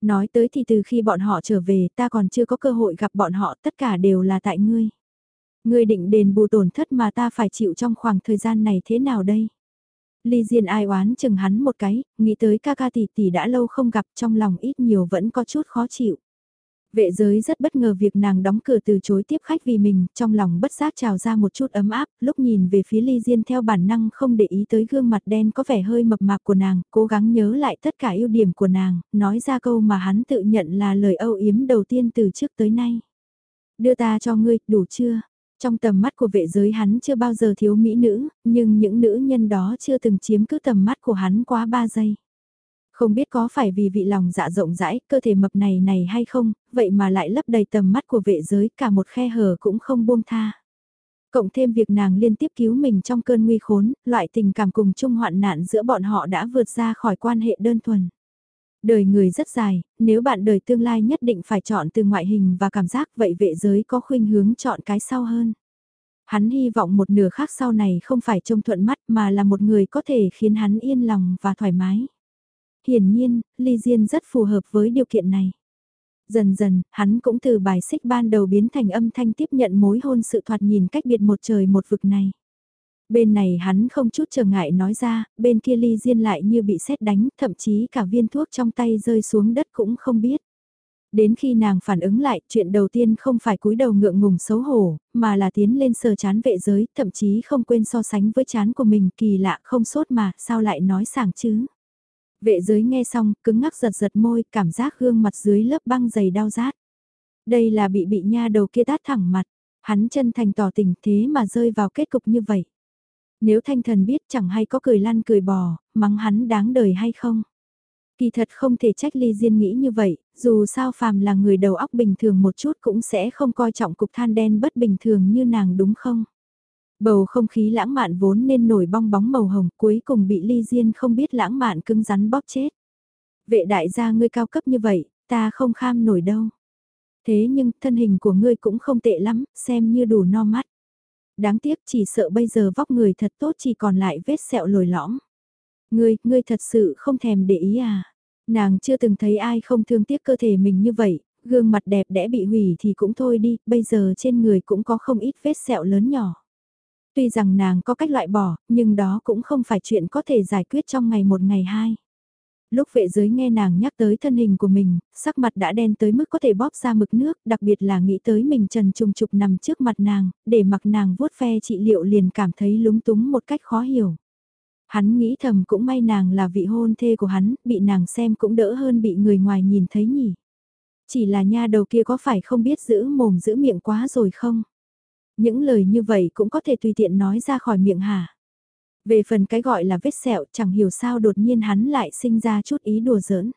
Nói tới thì từ khi bọn họ trở về ta còn chưa có cơ hội gặp bọn họ tất cả đều là tại ngươi. Ngươi định đền bù tổn thất mà ta phải chịu trong khoảng thời gian này thế nào đây? Ly Diên ai oán chừng hắn một cái, nghĩ tới ca ca tỷ tỷ đã lâu không gặp trong lòng ít nhiều vẫn có chút khó chịu. Vệ giới rất bất ngờ việc nàng đóng cửa từ chối tiếp khách vì mình, trong lòng bất giác trào ra một chút ấm áp, lúc nhìn về phía ly diên theo bản năng không để ý tới gương mặt đen có vẻ hơi mập mạp của nàng, cố gắng nhớ lại tất cả ưu điểm của nàng, nói ra câu mà hắn tự nhận là lời âu yếm đầu tiên từ trước tới nay. Đưa ta cho ngươi, đủ chưa? Trong tầm mắt của vệ giới hắn chưa bao giờ thiếu mỹ nữ, nhưng những nữ nhân đó chưa từng chiếm cứ tầm mắt của hắn quá ba giây. Không biết có phải vì vị lòng dạ rộng rãi, cơ thể mập này này hay không, vậy mà lại lấp đầy tầm mắt của vệ giới, cả một khe hở cũng không buông tha. Cộng thêm việc nàng liên tiếp cứu mình trong cơn nguy khốn, loại tình cảm cùng chung hoạn nạn giữa bọn họ đã vượt ra khỏi quan hệ đơn thuần. Đời người rất dài, nếu bạn đời tương lai nhất định phải chọn từ ngoại hình và cảm giác vậy vệ giới có khuynh hướng chọn cái sau hơn. Hắn hy vọng một nửa khác sau này không phải trông thuận mắt mà là một người có thể khiến hắn yên lòng và thoải mái. Hiển nhiên, Ly Diên rất phù hợp với điều kiện này. Dần dần, hắn cũng từ bài xích ban đầu biến thành âm thanh tiếp nhận mối hôn sự thoạt nhìn cách biệt một trời một vực này. Bên này hắn không chút trở ngại nói ra, bên kia ly diên lại như bị sét đánh, thậm chí cả viên thuốc trong tay rơi xuống đất cũng không biết. Đến khi nàng phản ứng lại, chuyện đầu tiên không phải cúi đầu ngượng ngùng xấu hổ, mà là tiến lên sờ chán vệ giới, thậm chí không quên so sánh với chán của mình, kỳ lạ không sốt mà, sao lại nói sảng chứ. Vệ giới nghe xong, cứng ngắc giật giật môi, cảm giác gương mặt dưới lớp băng dày đau rát. Đây là bị bị nha đầu kia tát thẳng mặt, hắn chân thành tỏ tình thế mà rơi vào kết cục như vậy. Nếu thanh thần biết chẳng hay có cười lăn cười bò, mắng hắn đáng đời hay không. Kỳ thật không thể trách Ly Diên nghĩ như vậy, dù sao phàm là người đầu óc bình thường một chút cũng sẽ không coi trọng cục than đen bất bình thường như nàng đúng không? Bầu không khí lãng mạn vốn nên nổi bong bóng màu hồng cuối cùng bị Ly Diên không biết lãng mạn cứng rắn bóp chết. Vệ đại gia ngươi cao cấp như vậy, ta không kham nổi đâu. Thế nhưng thân hình của ngươi cũng không tệ lắm, xem như đủ no mắt. Đáng tiếc chỉ sợ bây giờ vóc người thật tốt chỉ còn lại vết sẹo lồi lõm. Ngươi, ngươi thật sự không thèm để ý à? Nàng chưa từng thấy ai không thương tiếc cơ thể mình như vậy, gương mặt đẹp đẽ bị hủy thì cũng thôi đi, bây giờ trên người cũng có không ít vết sẹo lớn nhỏ. Tuy rằng nàng có cách loại bỏ, nhưng đó cũng không phải chuyện có thể giải quyết trong ngày một ngày hai. Lúc vệ giới nghe nàng nhắc tới thân hình của mình, sắc mặt đã đen tới mức có thể bóp ra mực nước, đặc biệt là nghĩ tới mình trần trùng trục nằm trước mặt nàng, để mặc nàng vuốt ve trị liệu liền cảm thấy lúng túng một cách khó hiểu. Hắn nghĩ thầm cũng may nàng là vị hôn thê của hắn, bị nàng xem cũng đỡ hơn bị người ngoài nhìn thấy nhỉ. Chỉ là nha đầu kia có phải không biết giữ mồm giữ miệng quá rồi không? Những lời như vậy cũng có thể tùy tiện nói ra khỏi miệng hả? Về phần cái gọi là vết sẹo chẳng hiểu sao đột nhiên hắn lại sinh ra chút ý đùa giỡn.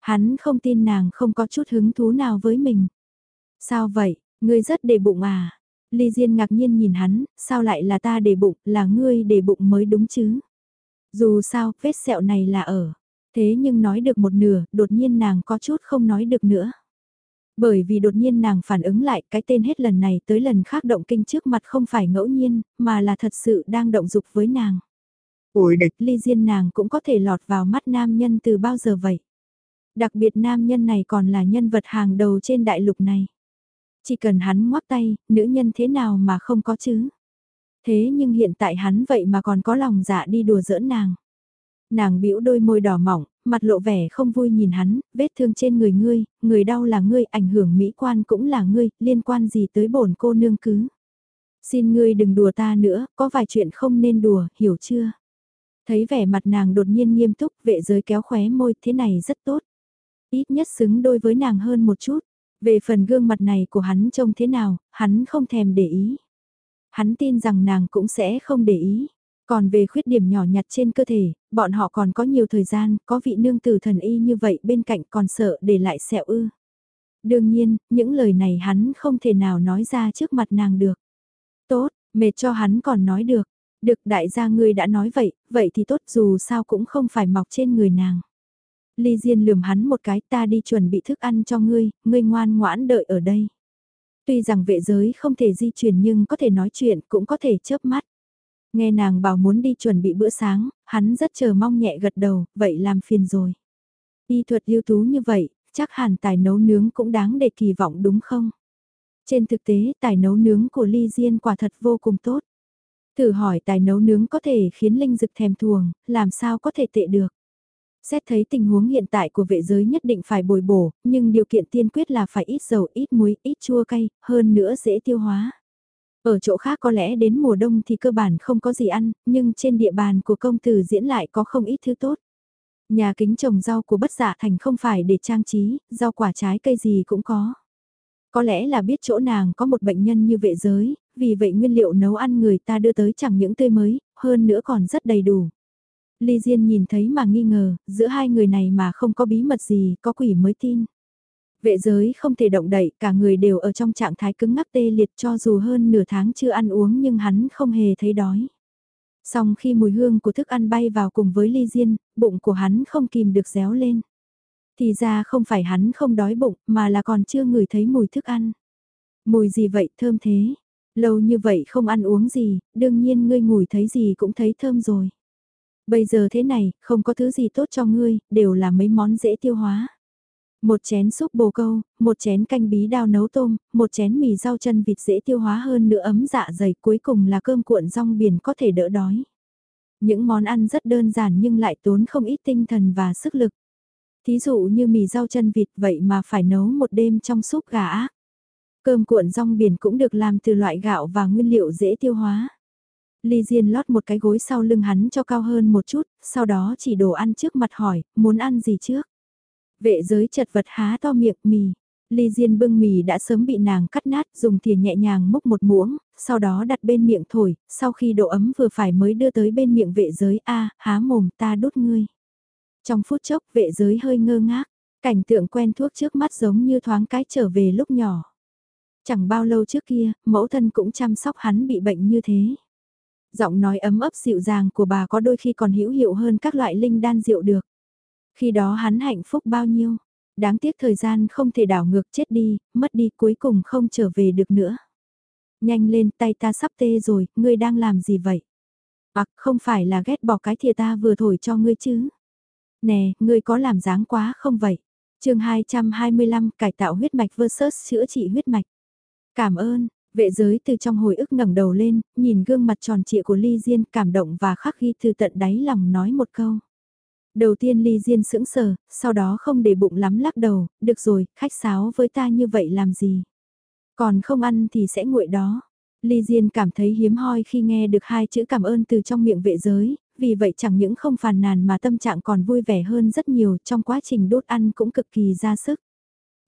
Hắn không tin nàng không có chút hứng thú nào với mình. Sao vậy, ngươi rất để bụng à? Ly Diên ngạc nhiên nhìn hắn, sao lại là ta để bụng, là ngươi để bụng mới đúng chứ? Dù sao, vết sẹo này là ở. Thế nhưng nói được một nửa, đột nhiên nàng có chút không nói được nữa. Bởi vì đột nhiên nàng phản ứng lại cái tên hết lần này tới lần khác động kinh trước mặt không phải ngẫu nhiên, mà là thật sự đang động dục với nàng. Ủi địch ly diên nàng cũng có thể lọt vào mắt nam nhân từ bao giờ vậy. Đặc biệt nam nhân này còn là nhân vật hàng đầu trên đại lục này. Chỉ cần hắn ngoắc tay, nữ nhân thế nào mà không có chứ. Thế nhưng hiện tại hắn vậy mà còn có lòng dạ đi đùa giỡn nàng. Nàng bĩu đôi môi đỏ mỏng, mặt lộ vẻ không vui nhìn hắn, vết thương trên người ngươi, người đau là ngươi, ảnh hưởng mỹ quan cũng là ngươi, liên quan gì tới bổn cô nương cứ. Xin ngươi đừng đùa ta nữa, có vài chuyện không nên đùa, hiểu chưa? Thấy vẻ mặt nàng đột nhiên nghiêm túc, vệ giới kéo khóe môi, thế này rất tốt. Ít nhất xứng đôi với nàng hơn một chút. Về phần gương mặt này của hắn trông thế nào, hắn không thèm để ý. Hắn tin rằng nàng cũng sẽ không để ý. Còn về khuyết điểm nhỏ nhặt trên cơ thể, bọn họ còn có nhiều thời gian, có vị nương tử thần y như vậy bên cạnh còn sợ để lại sẹo ư. Đương nhiên, những lời này hắn không thể nào nói ra trước mặt nàng được. Tốt, mệt cho hắn còn nói được. Được đại gia ngươi đã nói vậy, vậy thì tốt dù sao cũng không phải mọc trên người nàng. Ly Diên lườm hắn một cái ta đi chuẩn bị thức ăn cho ngươi, ngươi ngoan ngoãn đợi ở đây. Tuy rằng vệ giới không thể di chuyển nhưng có thể nói chuyện cũng có thể chớp mắt. Nghe nàng bảo muốn đi chuẩn bị bữa sáng, hắn rất chờ mong nhẹ gật đầu, vậy làm phiền rồi. Y thuật ưu tú như vậy, chắc hẳn tài nấu nướng cũng đáng để kỳ vọng đúng không? Trên thực tế, tài nấu nướng của Ly Diên quả thật vô cùng tốt. Thử hỏi tài nấu nướng có thể khiến Linh Dực thèm thuồng, làm sao có thể tệ được? Xét thấy tình huống hiện tại của vệ giới nhất định phải bồi bổ, nhưng điều kiện tiên quyết là phải ít dầu, ít muối, ít chua cay, hơn nữa dễ tiêu hóa. Ở chỗ khác có lẽ đến mùa đông thì cơ bản không có gì ăn, nhưng trên địa bàn của công tử diễn lại có không ít thứ tốt. Nhà kính trồng rau của bất giả thành không phải để trang trí, rau quả trái cây gì cũng có. Có lẽ là biết chỗ nàng có một bệnh nhân như vệ giới, vì vậy nguyên liệu nấu ăn người ta đưa tới chẳng những tươi mới, hơn nữa còn rất đầy đủ. Ly Diên nhìn thấy mà nghi ngờ, giữa hai người này mà không có bí mật gì, có quỷ mới tin. Vệ giới không thể động đậy, cả người đều ở trong trạng thái cứng ngắc tê liệt cho dù hơn nửa tháng chưa ăn uống nhưng hắn không hề thấy đói. Xong khi mùi hương của thức ăn bay vào cùng với ly diên, bụng của hắn không kìm được réo lên. Thì ra không phải hắn không đói bụng mà là còn chưa ngửi thấy mùi thức ăn. Mùi gì vậy thơm thế? Lâu như vậy không ăn uống gì, đương nhiên ngươi ngửi thấy gì cũng thấy thơm rồi. Bây giờ thế này, không có thứ gì tốt cho ngươi, đều là mấy món dễ tiêu hóa. Một chén súp bồ câu, một chén canh bí đao nấu tôm, một chén mì rau chân vịt dễ tiêu hóa hơn nữa ấm dạ dày cuối cùng là cơm cuộn rong biển có thể đỡ đói. Những món ăn rất đơn giản nhưng lại tốn không ít tinh thần và sức lực. Thí dụ như mì rau chân vịt vậy mà phải nấu một đêm trong súp gà ác. Cơm cuộn rong biển cũng được làm từ loại gạo và nguyên liệu dễ tiêu hóa. Ly Diên lót một cái gối sau lưng hắn cho cao hơn một chút, sau đó chỉ đồ ăn trước mặt hỏi, muốn ăn gì trước? Vệ giới chật vật há to miệng mì. Ly Diên bưng mì đã sớm bị nàng cắt nát, dùng thìa nhẹ nhàng múc một muỗng, sau đó đặt bên miệng thổi, sau khi độ ấm vừa phải mới đưa tới bên miệng vệ giới A, há mồm ta đốt ngươi. Trong phút chốc vệ giới hơi ngơ ngác, cảnh tượng quen thuốc trước mắt giống như thoáng cái trở về lúc nhỏ. Chẳng bao lâu trước kia, mẫu thân cũng chăm sóc hắn bị bệnh như thế. Giọng nói ấm ấp dịu dàng của bà có đôi khi còn hữu hiệu hơn các loại linh đan rượu được. Khi đó hắn hạnh phúc bao nhiêu, đáng tiếc thời gian không thể đảo ngược chết đi, mất đi cuối cùng không trở về được nữa. Nhanh lên tay ta sắp tê rồi, ngươi đang làm gì vậy? À, không phải là ghét bỏ cái thìa ta vừa thổi cho ngươi chứ? Nè, ngươi có làm dáng quá không vậy? chương 225 cải tạo huyết mạch versus chữa trị huyết mạch. Cảm ơn, vệ giới từ trong hồi ức ngẩng đầu lên, nhìn gương mặt tròn trịa của Ly Diên cảm động và khắc ghi từ tận đáy lòng nói một câu. Đầu tiên Ly Diên sững sờ, sau đó không để bụng lắm lắc đầu, được rồi, khách sáo với ta như vậy làm gì? Còn không ăn thì sẽ nguội đó. Ly Diên cảm thấy hiếm hoi khi nghe được hai chữ cảm ơn từ trong miệng vệ giới, vì vậy chẳng những không phàn nàn mà tâm trạng còn vui vẻ hơn rất nhiều trong quá trình đốt ăn cũng cực kỳ ra sức.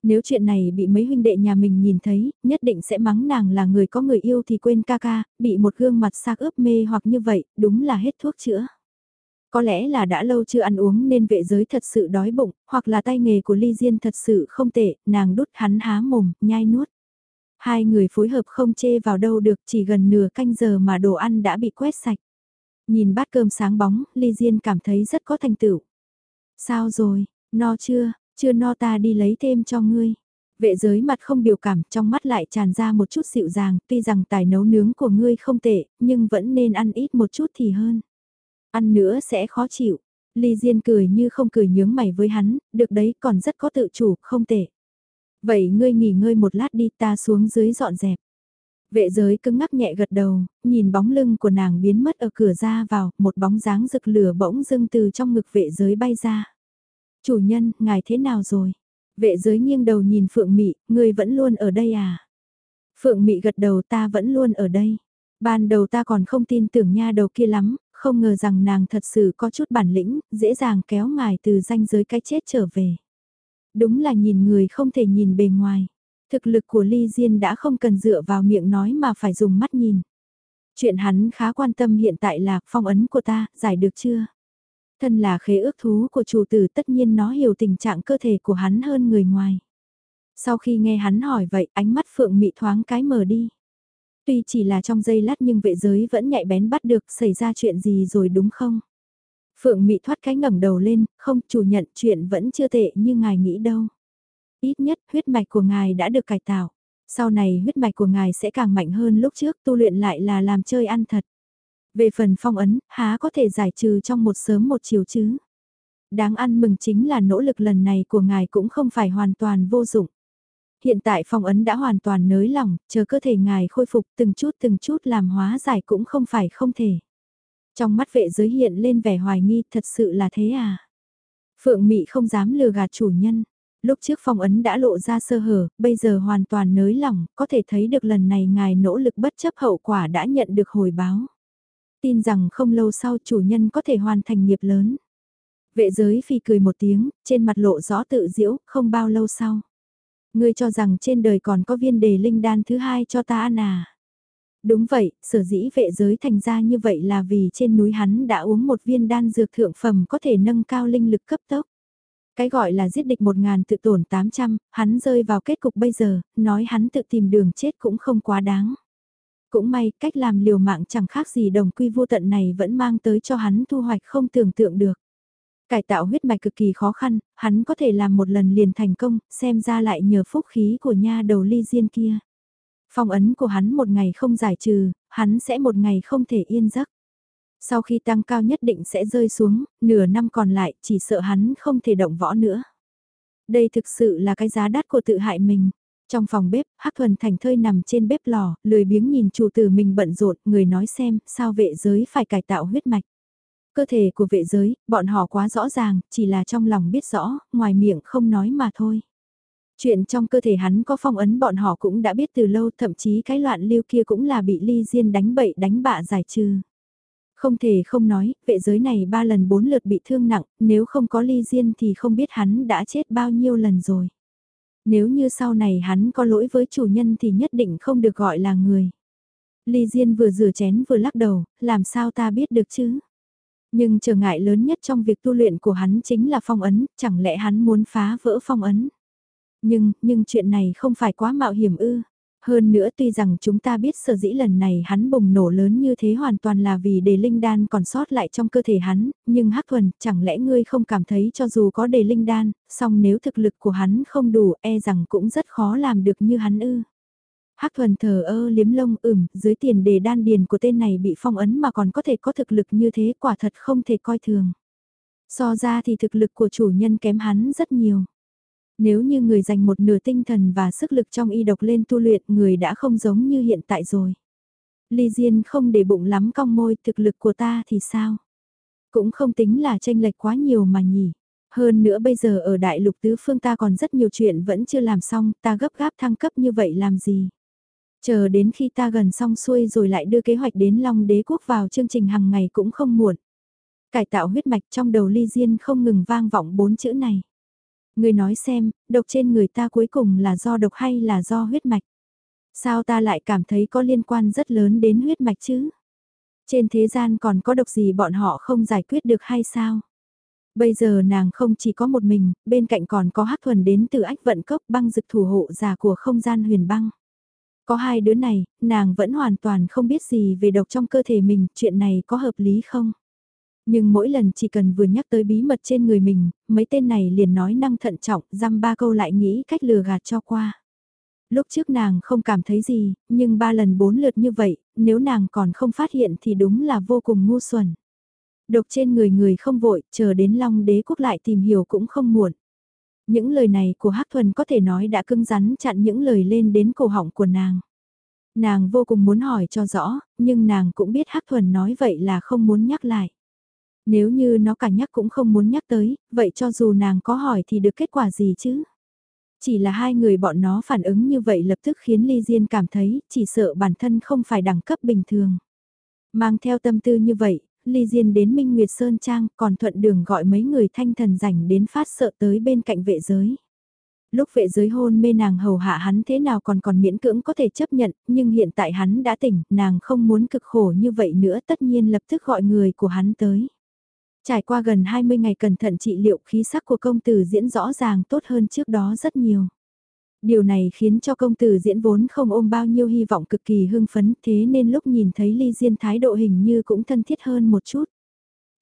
Nếu chuyện này bị mấy huynh đệ nhà mình nhìn thấy, nhất định sẽ mắng nàng là người có người yêu thì quên ca ca, bị một gương mặt xác ướp mê hoặc như vậy, đúng là hết thuốc chữa. Có lẽ là đã lâu chưa ăn uống nên vệ giới thật sự đói bụng, hoặc là tay nghề của Ly Diên thật sự không tệ, nàng đút hắn há mồm, nhai nuốt. Hai người phối hợp không chê vào đâu được chỉ gần nửa canh giờ mà đồ ăn đã bị quét sạch. Nhìn bát cơm sáng bóng, Ly Diên cảm thấy rất có thành tựu. Sao rồi, no chưa, chưa no ta đi lấy thêm cho ngươi. Vệ giới mặt không biểu cảm, trong mắt lại tràn ra một chút dịu dàng, tuy rằng tài nấu nướng của ngươi không tệ, nhưng vẫn nên ăn ít một chút thì hơn. Ăn nữa sẽ khó chịu. Ly Diên cười như không cười nhướng mày với hắn, được đấy còn rất có tự chủ, không tệ. Vậy ngươi nghỉ ngơi một lát đi ta xuống dưới dọn dẹp. Vệ giới cứng ngắc nhẹ gật đầu, nhìn bóng lưng của nàng biến mất ở cửa ra vào, một bóng dáng rực lửa bỗng dưng từ trong ngực vệ giới bay ra. Chủ nhân, ngài thế nào rồi? Vệ giới nghiêng đầu nhìn Phượng Mị, ngươi vẫn luôn ở đây à? Phượng Mị gật đầu ta vẫn luôn ở đây. Ban đầu ta còn không tin tưởng nha đầu kia lắm, không ngờ rằng nàng thật sự có chút bản lĩnh, dễ dàng kéo ngài từ danh giới cái chết trở về. Đúng là nhìn người không thể nhìn bề ngoài. Thực lực của Ly Diên đã không cần dựa vào miệng nói mà phải dùng mắt nhìn. Chuyện hắn khá quan tâm hiện tại là phong ấn của ta, giải được chưa? Thân là khế ước thú của chủ tử tất nhiên nó hiểu tình trạng cơ thể của hắn hơn người ngoài. Sau khi nghe hắn hỏi vậy, ánh mắt Phượng Mị thoáng cái mở đi. Tuy chỉ là trong giây lát nhưng vệ giới vẫn nhạy bén bắt được xảy ra chuyện gì rồi đúng không? Phượng Mị thoát cái ngẩng đầu lên, không chủ nhận chuyện vẫn chưa tệ như ngài nghĩ đâu. Ít nhất huyết mạch của ngài đã được cải tạo. Sau này huyết mạch của ngài sẽ càng mạnh hơn lúc trước tu luyện lại là làm chơi ăn thật. Về phần phong ấn, há có thể giải trừ trong một sớm một chiều chứ. Đáng ăn mừng chính là nỗ lực lần này của ngài cũng không phải hoàn toàn vô dụng. Hiện tại phong ấn đã hoàn toàn nới lỏng, chờ cơ thể ngài khôi phục từng chút từng chút làm hóa giải cũng không phải không thể. Trong mắt vệ giới hiện lên vẻ hoài nghi thật sự là thế à? Phượng Mị không dám lừa gạt chủ nhân. Lúc trước phong ấn đã lộ ra sơ hở, bây giờ hoàn toàn nới lỏng, có thể thấy được lần này ngài nỗ lực bất chấp hậu quả đã nhận được hồi báo. Tin rằng không lâu sau chủ nhân có thể hoàn thành nghiệp lớn. Vệ giới phi cười một tiếng, trên mặt lộ rõ tự diễu, không bao lâu sau. Ngươi cho rằng trên đời còn có viên đề linh đan thứ hai cho ta ăn à? Đúng vậy, sở dĩ vệ giới thành ra như vậy là vì trên núi hắn đã uống một viên đan dược thượng phẩm có thể nâng cao linh lực cấp tốc. Cái gọi là giết địch một ngàn tự tổn 800, hắn rơi vào kết cục bây giờ, nói hắn tự tìm đường chết cũng không quá đáng. Cũng may, cách làm liều mạng chẳng khác gì đồng quy vô tận này vẫn mang tới cho hắn thu hoạch không tưởng tượng được. Cải tạo huyết mạch cực kỳ khó khăn, hắn có thể làm một lần liền thành công, xem ra lại nhờ phúc khí của nha đầu ly diên kia. Phong ấn của hắn một ngày không giải trừ, hắn sẽ một ngày không thể yên giấc. Sau khi tăng cao nhất định sẽ rơi xuống, nửa năm còn lại chỉ sợ hắn không thể động võ nữa. Đây thực sự là cái giá đắt của tự hại mình. Trong phòng bếp, Hắc Thuần thành thơi nằm trên bếp lò, lười biếng nhìn chủ tử mình bận rộn, người nói xem, sao vệ giới phải cải tạo huyết mạch. Cơ thể của vệ giới, bọn họ quá rõ ràng, chỉ là trong lòng biết rõ, ngoài miệng không nói mà thôi. Chuyện trong cơ thể hắn có phong ấn bọn họ cũng đã biết từ lâu, thậm chí cái loạn lưu kia cũng là bị ly diên đánh bậy đánh bạ giải trừ. Không thể không nói, vệ giới này ba lần bốn lượt bị thương nặng, nếu không có ly diên thì không biết hắn đã chết bao nhiêu lần rồi. Nếu như sau này hắn có lỗi với chủ nhân thì nhất định không được gọi là người. Ly Diên vừa rửa chén vừa lắc đầu, làm sao ta biết được chứ? Nhưng trở ngại lớn nhất trong việc tu luyện của hắn chính là phong ấn, chẳng lẽ hắn muốn phá vỡ phong ấn? Nhưng, nhưng chuyện này không phải quá mạo hiểm ư. Hơn nữa tuy rằng chúng ta biết sở dĩ lần này hắn bùng nổ lớn như thế hoàn toàn là vì đề linh đan còn sót lại trong cơ thể hắn, nhưng hắc thuần, chẳng lẽ ngươi không cảm thấy cho dù có đề linh đan, song nếu thực lực của hắn không đủ e rằng cũng rất khó làm được như hắn ư. Hắc thuần thờ ơ liếm lông ửm, dưới tiền đề đan điền của tên này bị phong ấn mà còn có thể có thực lực như thế quả thật không thể coi thường. So ra thì thực lực của chủ nhân kém hắn rất nhiều. Nếu như người dành một nửa tinh thần và sức lực trong y độc lên tu luyện người đã không giống như hiện tại rồi. Ly Diên không để bụng lắm cong môi thực lực của ta thì sao? Cũng không tính là tranh lệch quá nhiều mà nhỉ. Hơn nữa bây giờ ở đại lục tứ phương ta còn rất nhiều chuyện vẫn chưa làm xong, ta gấp gáp thăng cấp như vậy làm gì? Chờ đến khi ta gần xong xuôi rồi lại đưa kế hoạch đến Long Đế Quốc vào chương trình hàng ngày cũng không muộn. Cải tạo huyết mạch trong đầu ly diên không ngừng vang vọng bốn chữ này. Người nói xem, độc trên người ta cuối cùng là do độc hay là do huyết mạch? Sao ta lại cảm thấy có liên quan rất lớn đến huyết mạch chứ? Trên thế gian còn có độc gì bọn họ không giải quyết được hay sao? Bây giờ nàng không chỉ có một mình, bên cạnh còn có hắc thuần đến từ ách vận cốc băng dực thủ hộ giả của không gian huyền băng. Có hai đứa này, nàng vẫn hoàn toàn không biết gì về độc trong cơ thể mình, chuyện này có hợp lý không? Nhưng mỗi lần chỉ cần vừa nhắc tới bí mật trên người mình, mấy tên này liền nói năng thận trọng, dăm ba câu lại nghĩ cách lừa gạt cho qua. Lúc trước nàng không cảm thấy gì, nhưng ba lần bốn lượt như vậy, nếu nàng còn không phát hiện thì đúng là vô cùng ngu xuẩn. Độc trên người người không vội, chờ đến Long đế quốc lại tìm hiểu cũng không muộn. Những lời này của Hắc Thuần có thể nói đã cưng rắn chặn những lời lên đến cổ họng của nàng. Nàng vô cùng muốn hỏi cho rõ, nhưng nàng cũng biết Hắc Thuần nói vậy là không muốn nhắc lại. Nếu như nó cả nhắc cũng không muốn nhắc tới, vậy cho dù nàng có hỏi thì được kết quả gì chứ? Chỉ là hai người bọn nó phản ứng như vậy lập tức khiến Ly Diên cảm thấy chỉ sợ bản thân không phải đẳng cấp bình thường. Mang theo tâm tư như vậy, Ly Diên đến Minh Nguyệt Sơn Trang còn thuận đường gọi mấy người thanh thần rảnh đến phát sợ tới bên cạnh vệ giới. Lúc vệ giới hôn mê nàng hầu hạ hắn thế nào còn còn miễn cưỡng có thể chấp nhận, nhưng hiện tại hắn đã tỉnh, nàng không muốn cực khổ như vậy nữa tất nhiên lập tức gọi người của hắn tới. Trải qua gần 20 ngày cẩn thận trị liệu khí sắc của công tử diễn rõ ràng tốt hơn trước đó rất nhiều. Điều này khiến cho công tử diễn vốn không ôm bao nhiêu hy vọng cực kỳ hưng phấn thế nên lúc nhìn thấy ly diên thái độ hình như cũng thân thiết hơn một chút.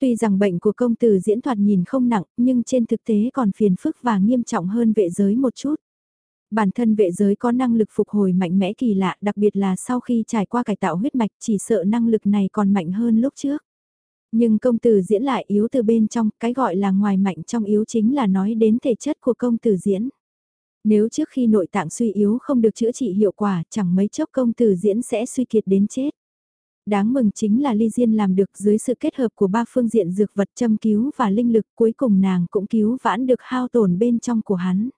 Tuy rằng bệnh của công tử diễn thoạt nhìn không nặng nhưng trên thực tế còn phiền phức và nghiêm trọng hơn vệ giới một chút. Bản thân vệ giới có năng lực phục hồi mạnh mẽ kỳ lạ đặc biệt là sau khi trải qua cải tạo huyết mạch chỉ sợ năng lực này còn mạnh hơn lúc trước. Nhưng công tử diễn lại yếu từ bên trong, cái gọi là ngoài mạnh trong yếu chính là nói đến thể chất của công tử diễn. Nếu trước khi nội tạng suy yếu không được chữa trị hiệu quả, chẳng mấy chốc công tử diễn sẽ suy kiệt đến chết. Đáng mừng chính là Ly Diên làm được dưới sự kết hợp của ba phương diện dược vật châm cứu và linh lực cuối cùng nàng cũng cứu vãn được hao tổn bên trong của hắn.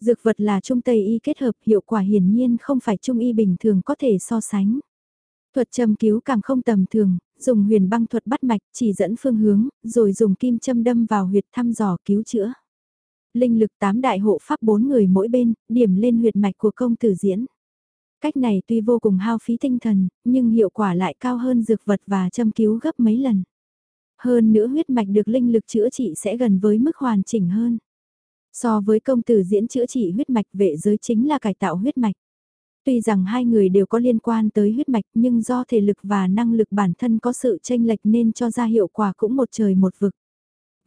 Dược vật là trung tây y kết hợp hiệu quả hiển nhiên không phải trung y bình thường có thể so sánh. Thuật châm cứu càng không tầm thường, dùng huyền băng thuật bắt mạch chỉ dẫn phương hướng, rồi dùng kim châm đâm vào huyệt thăm dò cứu chữa. Linh lực tám đại hộ pháp bốn người mỗi bên, điểm lên huyệt mạch của công tử diễn. Cách này tuy vô cùng hao phí tinh thần, nhưng hiệu quả lại cao hơn dược vật và châm cứu gấp mấy lần. Hơn nữa huyết mạch được linh lực chữa trị sẽ gần với mức hoàn chỉnh hơn. So với công tử diễn chữa trị huyết mạch vệ giới chính là cải tạo huyết mạch. Tuy rằng hai người đều có liên quan tới huyết mạch nhưng do thể lực và năng lực bản thân có sự tranh lệch nên cho ra hiệu quả cũng một trời một vực.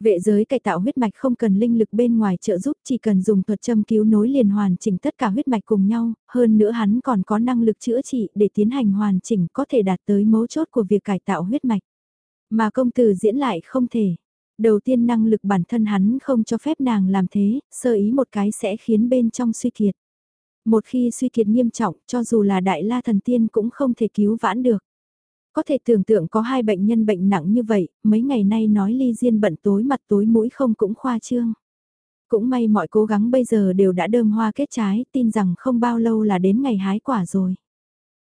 Vệ giới cải tạo huyết mạch không cần linh lực bên ngoài trợ giúp chỉ cần dùng thuật châm cứu nối liền hoàn chỉnh tất cả huyết mạch cùng nhau, hơn nữa hắn còn có năng lực chữa trị để tiến hành hoàn chỉnh có thể đạt tới mấu chốt của việc cải tạo huyết mạch. Mà công tử diễn lại không thể. Đầu tiên năng lực bản thân hắn không cho phép nàng làm thế, sơ ý một cái sẽ khiến bên trong suy kiệt. Một khi suy kiệt nghiêm trọng cho dù là đại la thần tiên cũng không thể cứu vãn được. Có thể tưởng tượng có hai bệnh nhân bệnh nặng như vậy, mấy ngày nay nói ly diên bận tối mặt tối mũi không cũng khoa trương. Cũng may mọi cố gắng bây giờ đều đã đơm hoa kết trái, tin rằng không bao lâu là đến ngày hái quả rồi.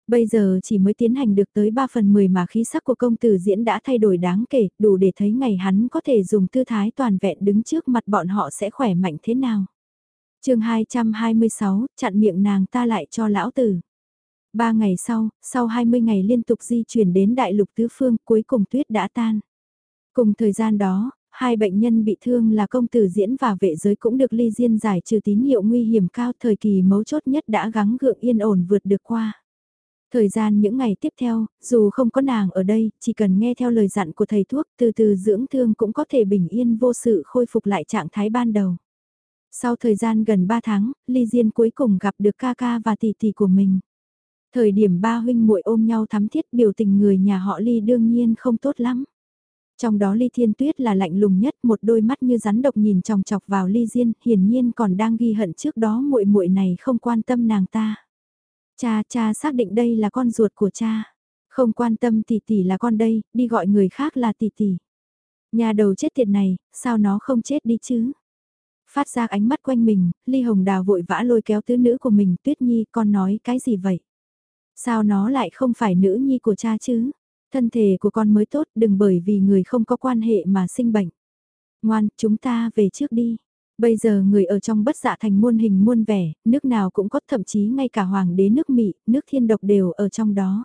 Bây giờ chỉ mới tiến hành được tới 3 phần 10 mà khí sắc của công tử diễn đã thay đổi đáng kể, đủ để thấy ngày hắn có thể dùng tư thái toàn vẹn đứng trước mặt bọn họ sẽ khỏe mạnh thế nào. chương 226, chặn miệng nàng ta lại cho lão tử. Ba ngày sau, sau 20 ngày liên tục di chuyển đến đại lục tứ phương cuối cùng tuyết đã tan. Cùng thời gian đó, hai bệnh nhân bị thương là công tử diễn và vệ giới cũng được ly diên giải trừ tín hiệu nguy hiểm cao thời kỳ mấu chốt nhất đã gắng gượng yên ổn vượt được qua. Thời gian những ngày tiếp theo, dù không có nàng ở đây, chỉ cần nghe theo lời dặn của thầy thuốc từ từ dưỡng thương cũng có thể bình yên vô sự khôi phục lại trạng thái ban đầu. Sau thời gian gần 3 tháng, Ly Diên cuối cùng gặp được ca ca và tỷ tỷ của mình. Thời điểm ba huynh muội ôm nhau thắm thiết biểu tình người nhà họ Ly đương nhiên không tốt lắm. Trong đó Ly Thiên Tuyết là lạnh lùng nhất, một đôi mắt như rắn độc nhìn chòng chọc vào Ly Diên, hiển nhiên còn đang ghi hận trước đó muội muội này không quan tâm nàng ta. Cha, cha xác định đây là con ruột của cha. Không quan tâm tỷ tỷ là con đây, đi gọi người khác là tỷ tỷ. Nhà đầu chết tiệt này, sao nó không chết đi chứ? Phát ra ánh mắt quanh mình, Ly Hồng Đào vội vã lôi kéo tứ nữ của mình, Tuyết Nhi con nói cái gì vậy? Sao nó lại không phải nữ nhi của cha chứ? Thân thể của con mới tốt, đừng bởi vì người không có quan hệ mà sinh bệnh. Ngoan, chúng ta về trước đi. Bây giờ người ở trong bất dạ thành muôn hình muôn vẻ, nước nào cũng có thậm chí ngay cả hoàng đế nước Mỹ, nước thiên độc đều ở trong đó.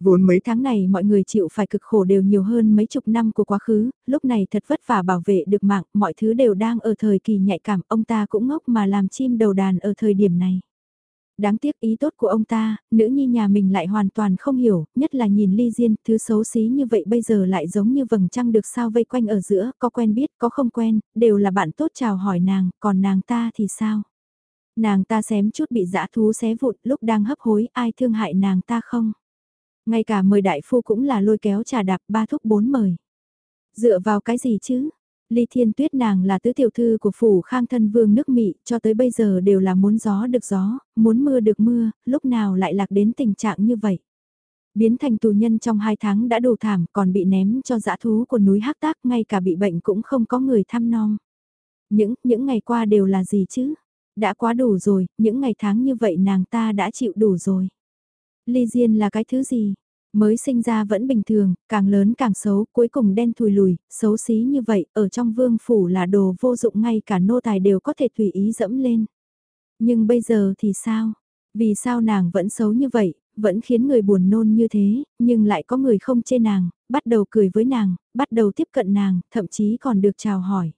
Vốn mấy tháng này mọi người chịu phải cực khổ đều nhiều hơn mấy chục năm của quá khứ, lúc này thật vất vả bảo vệ được mạng, mọi thứ đều đang ở thời kỳ nhạy cảm, ông ta cũng ngốc mà làm chim đầu đàn ở thời điểm này. Đáng tiếc ý tốt của ông ta, nữ nhi nhà mình lại hoàn toàn không hiểu, nhất là nhìn ly diên, thứ xấu xí như vậy bây giờ lại giống như vầng trăng được sao vây quanh ở giữa, có quen biết, có không quen, đều là bạn tốt chào hỏi nàng, còn nàng ta thì sao? Nàng ta xém chút bị dã thú xé vụt lúc đang hấp hối, ai thương hại nàng ta không? Ngay cả mời đại phu cũng là lôi kéo trà đạp ba thúc bốn mời. Dựa vào cái gì chứ? Ly Thiên Tuyết nàng là tứ tiểu thư của phủ khang thân vương nước Mỹ, cho tới bây giờ đều là muốn gió được gió, muốn mưa được mưa, lúc nào lại lạc đến tình trạng như vậy. Biến thành tù nhân trong hai tháng đã đủ thảm, còn bị ném cho dã thú của núi Hắc Tác, ngay cả bị bệnh cũng không có người thăm nom. Những, những ngày qua đều là gì chứ? Đã quá đủ rồi, những ngày tháng như vậy nàng ta đã chịu đủ rồi. Ly Diên là cái thứ gì? Mới sinh ra vẫn bình thường, càng lớn càng xấu, cuối cùng đen thùi lùi, xấu xí như vậy, ở trong vương phủ là đồ vô dụng ngay cả nô tài đều có thể tùy ý dẫm lên. Nhưng bây giờ thì sao? Vì sao nàng vẫn xấu như vậy, vẫn khiến người buồn nôn như thế, nhưng lại có người không chê nàng, bắt đầu cười với nàng, bắt đầu tiếp cận nàng, thậm chí còn được chào hỏi.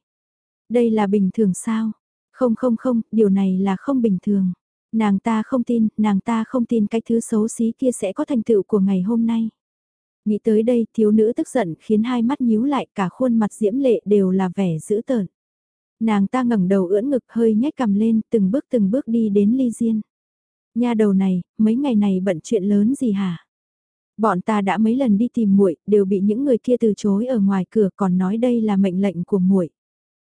Đây là bình thường sao? Không không không, điều này là không bình thường. Nàng ta không tin, nàng ta không tin cái thứ xấu xí kia sẽ có thành tựu của ngày hôm nay. Nghĩ tới đây, thiếu nữ tức giận khiến hai mắt nhíu lại cả khuôn mặt diễm lệ đều là vẻ dữ tợn. Nàng ta ngẩng đầu ưỡn ngực hơi nhếch cầm lên, từng bước từng bước đi đến ly diên. nhà đầu này, mấy ngày này bận chuyện lớn gì hả? Bọn ta đã mấy lần đi tìm muội, đều bị những người kia từ chối ở ngoài cửa còn nói đây là mệnh lệnh của muội.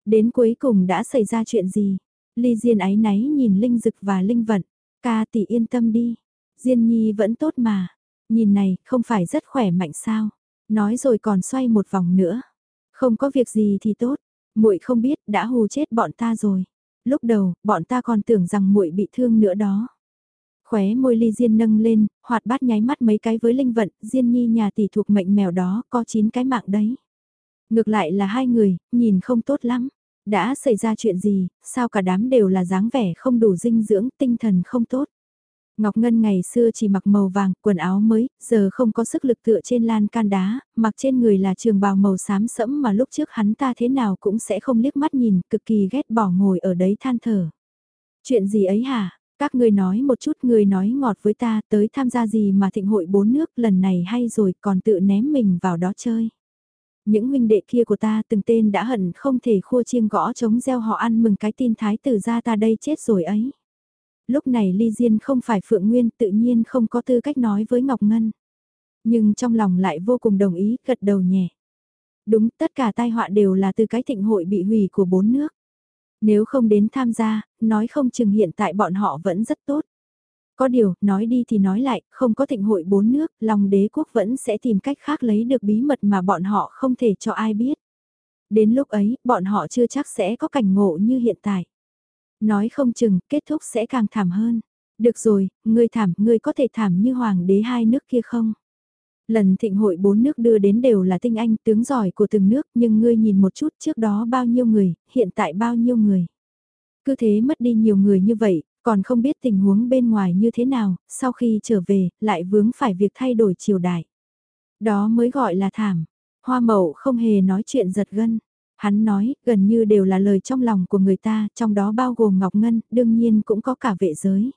Đến cuối cùng đã xảy ra chuyện gì? Ly Diên ái náy nhìn Linh Dực và Linh Vận. Ca tỷ yên tâm đi. Diên Nhi vẫn tốt mà. Nhìn này, không phải rất khỏe mạnh sao. Nói rồi còn xoay một vòng nữa. Không có việc gì thì tốt. muội không biết đã hù chết bọn ta rồi. Lúc đầu, bọn ta còn tưởng rằng muội bị thương nữa đó. Khóe môi ly diên nâng lên, hoạt bát nháy mắt mấy cái với linh vận, diên nhi nhà tỷ thuộc mệnh mèo đó, có 9 cái mạng đấy. Ngược lại là hai người, nhìn không tốt lắm. Đã xảy ra chuyện gì, sao cả đám đều là dáng vẻ không đủ dinh dưỡng, tinh thần không tốt. Ngọc Ngân ngày xưa chỉ mặc màu vàng, quần áo mới, giờ không có sức lực tựa trên lan can đá, mặc trên người là trường bào màu xám sẫm mà lúc trước hắn ta thế nào cũng sẽ không liếc mắt nhìn, cực kỳ ghét bỏ ngồi ở đấy than thở. Chuyện gì ấy hả? Các người nói một chút người nói ngọt với ta tới tham gia gì mà thịnh hội bốn nước lần này hay rồi còn tự ném mình vào đó chơi. Những huynh đệ kia của ta từng tên đã hận không thể khua chiêng gõ chống gieo họ ăn mừng cái tin thái tử ra ta đây chết rồi ấy. Lúc này Ly Diên không phải Phượng Nguyên tự nhiên không có tư cách nói với Ngọc Ngân. Nhưng trong lòng lại vô cùng đồng ý gật đầu nhẹ. Đúng tất cả tai họa đều là từ cái thịnh hội bị hủy của bốn nước. Nếu không đến tham gia, nói không chừng hiện tại bọn họ vẫn rất tốt. Có điều, nói đi thì nói lại, không có thịnh hội bốn nước, lòng đế quốc vẫn sẽ tìm cách khác lấy được bí mật mà bọn họ không thể cho ai biết. Đến lúc ấy, bọn họ chưa chắc sẽ có cảnh ngộ như hiện tại. Nói không chừng, kết thúc sẽ càng thảm hơn. Được rồi, ngươi thảm, ngươi có thể thảm như hoàng đế hai nước kia không? Lần thịnh hội bốn nước đưa đến đều là tinh anh tướng giỏi của từng nước nhưng ngươi nhìn một chút trước đó bao nhiêu người, hiện tại bao nhiêu người. Cứ thế mất đi nhiều người như vậy, còn không biết tình huống bên ngoài như thế nào, sau khi trở về, lại vướng phải việc thay đổi triều đại. Đó mới gọi là thảm. Hoa mậu không hề nói chuyện giật gân. Hắn nói, gần như đều là lời trong lòng của người ta, trong đó bao gồm Ngọc Ngân, đương nhiên cũng có cả vệ giới.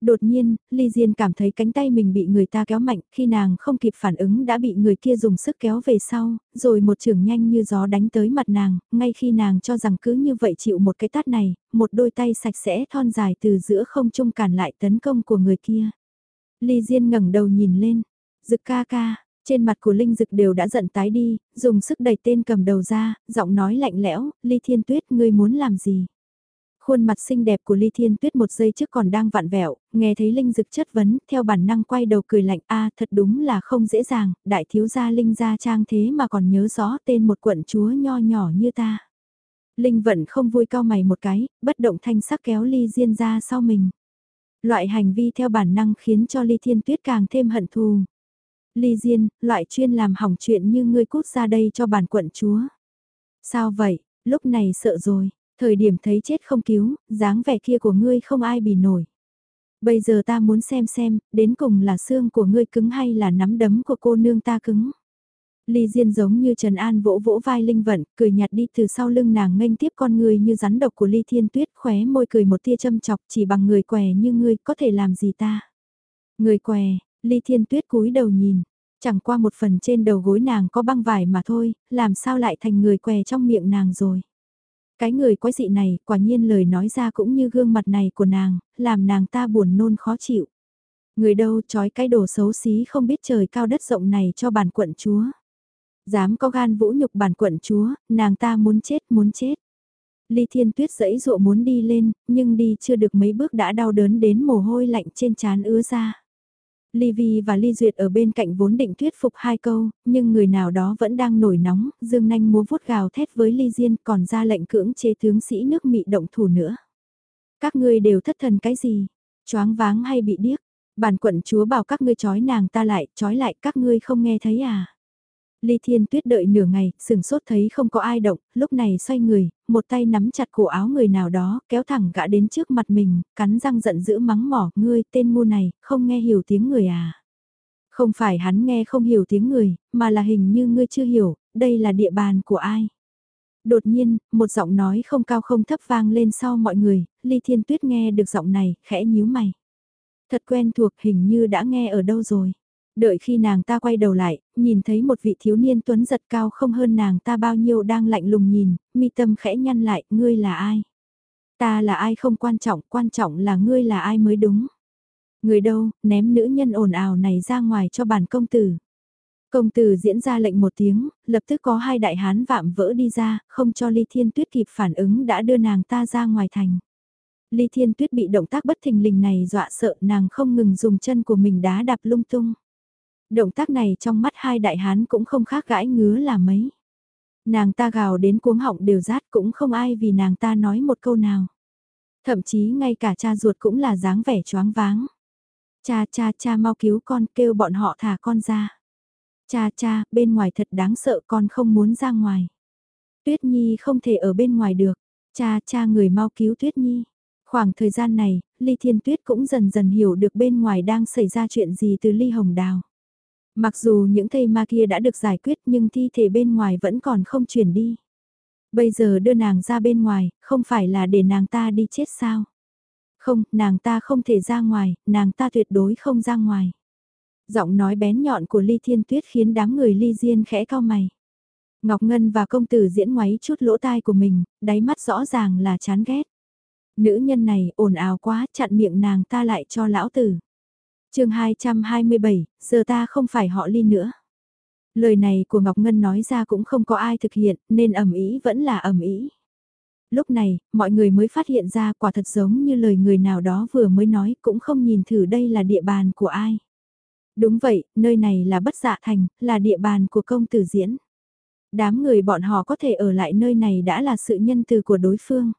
Đột nhiên, Ly Diên cảm thấy cánh tay mình bị người ta kéo mạnh, khi nàng không kịp phản ứng đã bị người kia dùng sức kéo về sau, rồi một trường nhanh như gió đánh tới mặt nàng, ngay khi nàng cho rằng cứ như vậy chịu một cái tát này, một đôi tay sạch sẽ thon dài từ giữa không trung cản lại tấn công của người kia. Ly Diên ngẩng đầu nhìn lên, rực ca ca, trên mặt của Linh Dực đều đã giận tái đi, dùng sức đẩy tên cầm đầu ra, giọng nói lạnh lẽo, Ly Thiên Tuyết ngươi muốn làm gì? Khuôn mặt xinh đẹp của Ly Thiên Tuyết một giây trước còn đang vặn vẹo, nghe thấy Linh Dực chất vấn, theo bản năng quay đầu cười lạnh a thật đúng là không dễ dàng, đại thiếu gia Linh gia trang thế mà còn nhớ rõ tên một quận chúa nho nhỏ như ta. Linh vẫn không vui cao mày một cái, bất động thanh sắc kéo Ly Diên ra sau mình. Loại hành vi theo bản năng khiến cho Ly Thiên Tuyết càng thêm hận thù. Ly Diên, loại chuyên làm hỏng chuyện như ngươi cút ra đây cho bản quận chúa. Sao vậy, lúc này sợ rồi, thời điểm thấy chết không cứu, dáng vẻ kia của ngươi không ai bì nổi. Bây giờ ta muốn xem xem, đến cùng là xương của ngươi cứng hay là nắm đấm của cô nương ta cứng. Ly Diên giống như Trần An vỗ vỗ vai Linh Vận, cười nhạt đi từ sau lưng nàng nghênh tiếp con người như rắn độc của Ly Thiên Tuyết khóe môi cười một tia châm chọc chỉ bằng người què như ngươi có thể làm gì ta. Người què, Ly Thiên Tuyết cúi đầu nhìn, chẳng qua một phần trên đầu gối nàng có băng vải mà thôi, làm sao lại thành người què trong miệng nàng rồi. Cái người quái dị này, quả nhiên lời nói ra cũng như gương mặt này của nàng, làm nàng ta buồn nôn khó chịu. Người đâu trói cái đồ xấu xí không biết trời cao đất rộng này cho bản quận chúa. Dám có gan vũ nhục bản quận chúa, nàng ta muốn chết muốn chết. Ly Thiên Tuyết dẫy dụa muốn đi lên, nhưng đi chưa được mấy bước đã đau đớn đến mồ hôi lạnh trên trán ứa ra. Ly Vi và Ly Duyệt ở bên cạnh vốn định thuyết phục hai câu, nhưng người nào đó vẫn đang nổi nóng, dương nanh múa vuốt gào thét với Ly Diên còn ra lệnh cưỡng chế tướng sĩ nước Mị động thủ nữa. Các ngươi đều thất thần cái gì? Choáng váng hay bị điếc? Bản quận chúa bảo các ngươi trói nàng ta lại, trói lại các ngươi không nghe thấy à? Ly Thiên Tuyết đợi nửa ngày, sừng sốt thấy không có ai động, lúc này xoay người, một tay nắm chặt cổ áo người nào đó, kéo thẳng gã đến trước mặt mình, cắn răng giận dữ mắng mỏ, ngươi tên ngu này, không nghe hiểu tiếng người à. Không phải hắn nghe không hiểu tiếng người, mà là hình như ngươi chưa hiểu, đây là địa bàn của ai. Đột nhiên, một giọng nói không cao không thấp vang lên sau mọi người, Ly Thiên Tuyết nghe được giọng này, khẽ nhíu mày. Thật quen thuộc hình như đã nghe ở đâu rồi. Đợi khi nàng ta quay đầu lại, nhìn thấy một vị thiếu niên tuấn giật cao không hơn nàng ta bao nhiêu đang lạnh lùng nhìn, mi tâm khẽ nhăn lại, ngươi là ai? Ta là ai không quan trọng, quan trọng là ngươi là ai mới đúng. Người đâu, ném nữ nhân ồn ào này ra ngoài cho bản công tử. Công tử diễn ra lệnh một tiếng, lập tức có hai đại hán vạm vỡ đi ra, không cho Ly Thiên Tuyết kịp phản ứng đã đưa nàng ta ra ngoài thành. Ly Thiên Tuyết bị động tác bất thình lình này dọa sợ nàng không ngừng dùng chân của mình đá đạp lung tung. Động tác này trong mắt hai đại hán cũng không khác gãi ngứa là mấy. Nàng ta gào đến cuống họng đều rát cũng không ai vì nàng ta nói một câu nào. Thậm chí ngay cả cha ruột cũng là dáng vẻ choáng váng. Cha cha cha mau cứu con kêu bọn họ thả con ra. Cha cha, bên ngoài thật đáng sợ con không muốn ra ngoài. Tuyết Nhi không thể ở bên ngoài được. Cha cha người mau cứu Tuyết Nhi. Khoảng thời gian này, Ly Thiên Tuyết cũng dần dần hiểu được bên ngoài đang xảy ra chuyện gì từ Ly Hồng Đào. Mặc dù những thây ma kia đã được giải quyết nhưng thi thể bên ngoài vẫn còn không chuyển đi. Bây giờ đưa nàng ra bên ngoài, không phải là để nàng ta đi chết sao? Không, nàng ta không thể ra ngoài, nàng ta tuyệt đối không ra ngoài. Giọng nói bén nhọn của Ly Thiên Tuyết khiến đám người Ly Diên khẽ cao mày. Ngọc Ngân và công tử diễn ngoáy chút lỗ tai của mình, đáy mắt rõ ràng là chán ghét. Nữ nhân này ồn ào quá, chặn miệng nàng ta lại cho lão tử chương 227, giờ ta không phải họ ly nữa. Lời này của Ngọc Ngân nói ra cũng không có ai thực hiện, nên ẩm ý vẫn là ẩm ý. Lúc này, mọi người mới phát hiện ra quả thật giống như lời người nào đó vừa mới nói cũng không nhìn thử đây là địa bàn của ai. Đúng vậy, nơi này là bất dạ thành, là địa bàn của công tử diễn. Đám người bọn họ có thể ở lại nơi này đã là sự nhân từ của đối phương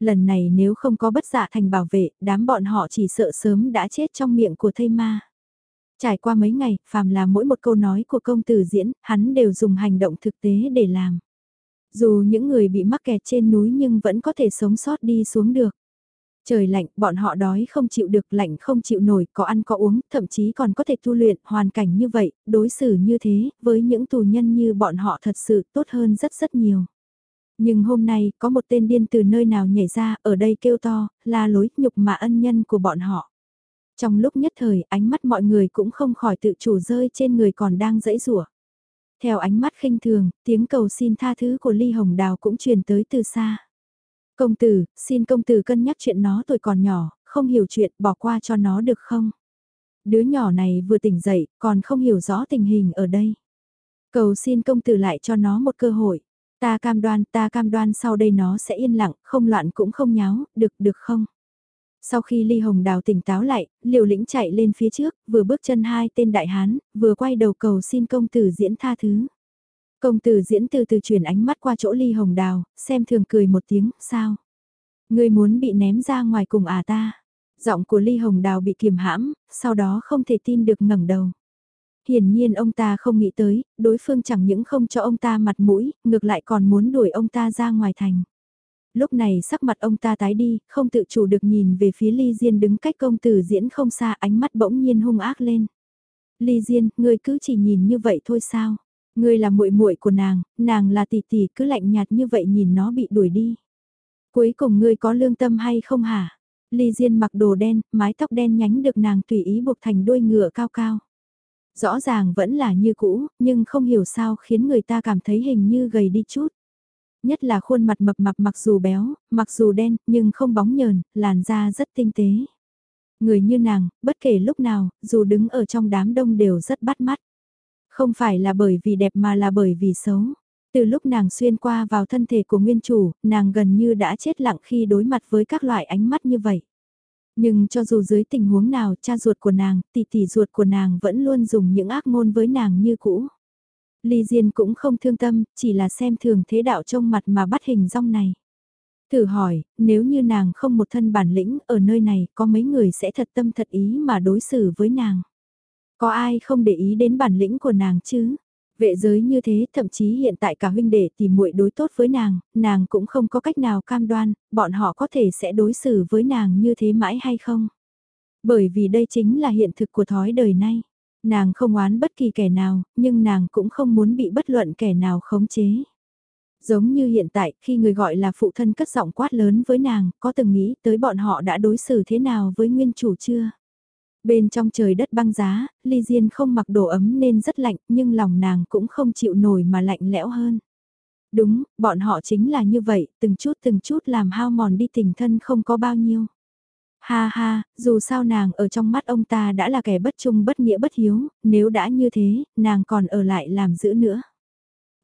lần này nếu không có bất dạ thành bảo vệ, đám bọn họ chỉ sợ sớm đã chết trong miệng của thây ma. Trải qua mấy ngày, phàm là mỗi một câu nói của công tử diễn, hắn đều dùng hành động thực tế để làm. Dù những người bị mắc kẹt trên núi nhưng vẫn có thể sống sót đi xuống được. Trời lạnh, bọn họ đói không chịu được, lạnh không chịu nổi, có ăn có uống, thậm chí còn có thể tu luyện, hoàn cảnh như vậy, đối xử như thế, với những tù nhân như bọn họ thật sự tốt hơn rất rất nhiều. Nhưng hôm nay, có một tên điên từ nơi nào nhảy ra, ở đây kêu to, la lối nhục mà ân nhân của bọn họ. Trong lúc nhất thời, ánh mắt mọi người cũng không khỏi tự chủ rơi trên người còn đang dẫy rủa. Theo ánh mắt khinh thường, tiếng cầu xin tha thứ của Ly Hồng Đào cũng truyền tới từ xa. Công tử, xin công tử cân nhắc chuyện nó tuổi còn nhỏ, không hiểu chuyện, bỏ qua cho nó được không? Đứa nhỏ này vừa tỉnh dậy, còn không hiểu rõ tình hình ở đây. Cầu xin công tử lại cho nó một cơ hội. Ta cam đoan, ta cam đoan sau đây nó sẽ yên lặng, không loạn cũng không nháo, được, được không? Sau khi Ly Hồng Đào tỉnh táo lại, liều lĩnh chạy lên phía trước, vừa bước chân hai tên đại hán, vừa quay đầu cầu xin công tử diễn tha thứ. Công tử diễn từ từ chuyển ánh mắt qua chỗ Ly Hồng Đào, xem thường cười một tiếng, sao? Người muốn bị ném ra ngoài cùng à ta? Giọng của Ly Hồng Đào bị kiềm hãm, sau đó không thể tin được ngẩng đầu. Hiển nhiên ông ta không nghĩ tới, đối phương chẳng những không cho ông ta mặt mũi, ngược lại còn muốn đuổi ông ta ra ngoài thành. Lúc này sắc mặt ông ta tái đi, không tự chủ được nhìn về phía Ly Diên đứng cách công tử diễn không xa ánh mắt bỗng nhiên hung ác lên. Ly Diên, ngươi cứ chỉ nhìn như vậy thôi sao? Ngươi là muội muội của nàng, nàng là tỷ tỷ cứ lạnh nhạt như vậy nhìn nó bị đuổi đi. Cuối cùng ngươi có lương tâm hay không hả? Ly Diên mặc đồ đen, mái tóc đen nhánh được nàng tùy ý buộc thành đuôi ngựa cao cao. Rõ ràng vẫn là như cũ, nhưng không hiểu sao khiến người ta cảm thấy hình như gầy đi chút. Nhất là khuôn mặt mập mạp mặc dù béo, mặc dù đen, nhưng không bóng nhờn, làn da rất tinh tế. Người như nàng, bất kể lúc nào, dù đứng ở trong đám đông đều rất bắt mắt. Không phải là bởi vì đẹp mà là bởi vì xấu. Từ lúc nàng xuyên qua vào thân thể của nguyên chủ, nàng gần như đã chết lặng khi đối mặt với các loại ánh mắt như vậy. Nhưng cho dù dưới tình huống nào cha ruột của nàng, tỷ tỷ ruột của nàng vẫn luôn dùng những ác ngôn với nàng như cũ. Ly Diên cũng không thương tâm, chỉ là xem thường thế đạo trông mặt mà bắt hình rong này. Thử hỏi, nếu như nàng không một thân bản lĩnh ở nơi này có mấy người sẽ thật tâm thật ý mà đối xử với nàng. Có ai không để ý đến bản lĩnh của nàng chứ? Vệ giới như thế, thậm chí hiện tại cả huynh đệ tìm muội đối tốt với nàng, nàng cũng không có cách nào cam đoan, bọn họ có thể sẽ đối xử với nàng như thế mãi hay không? Bởi vì đây chính là hiện thực của thói đời nay. Nàng không oán bất kỳ kẻ nào, nhưng nàng cũng không muốn bị bất luận kẻ nào khống chế. Giống như hiện tại, khi người gọi là phụ thân cất giọng quát lớn với nàng, có từng nghĩ tới bọn họ đã đối xử thế nào với nguyên chủ chưa? Bên trong trời đất băng giá, Ly Diên không mặc đồ ấm nên rất lạnh, nhưng lòng nàng cũng không chịu nổi mà lạnh lẽo hơn. Đúng, bọn họ chính là như vậy, từng chút từng chút làm hao mòn đi tình thân không có bao nhiêu. Ha ha, dù sao nàng ở trong mắt ông ta đã là kẻ bất trung bất nghĩa bất hiếu, nếu đã như thế, nàng còn ở lại làm giữ nữa.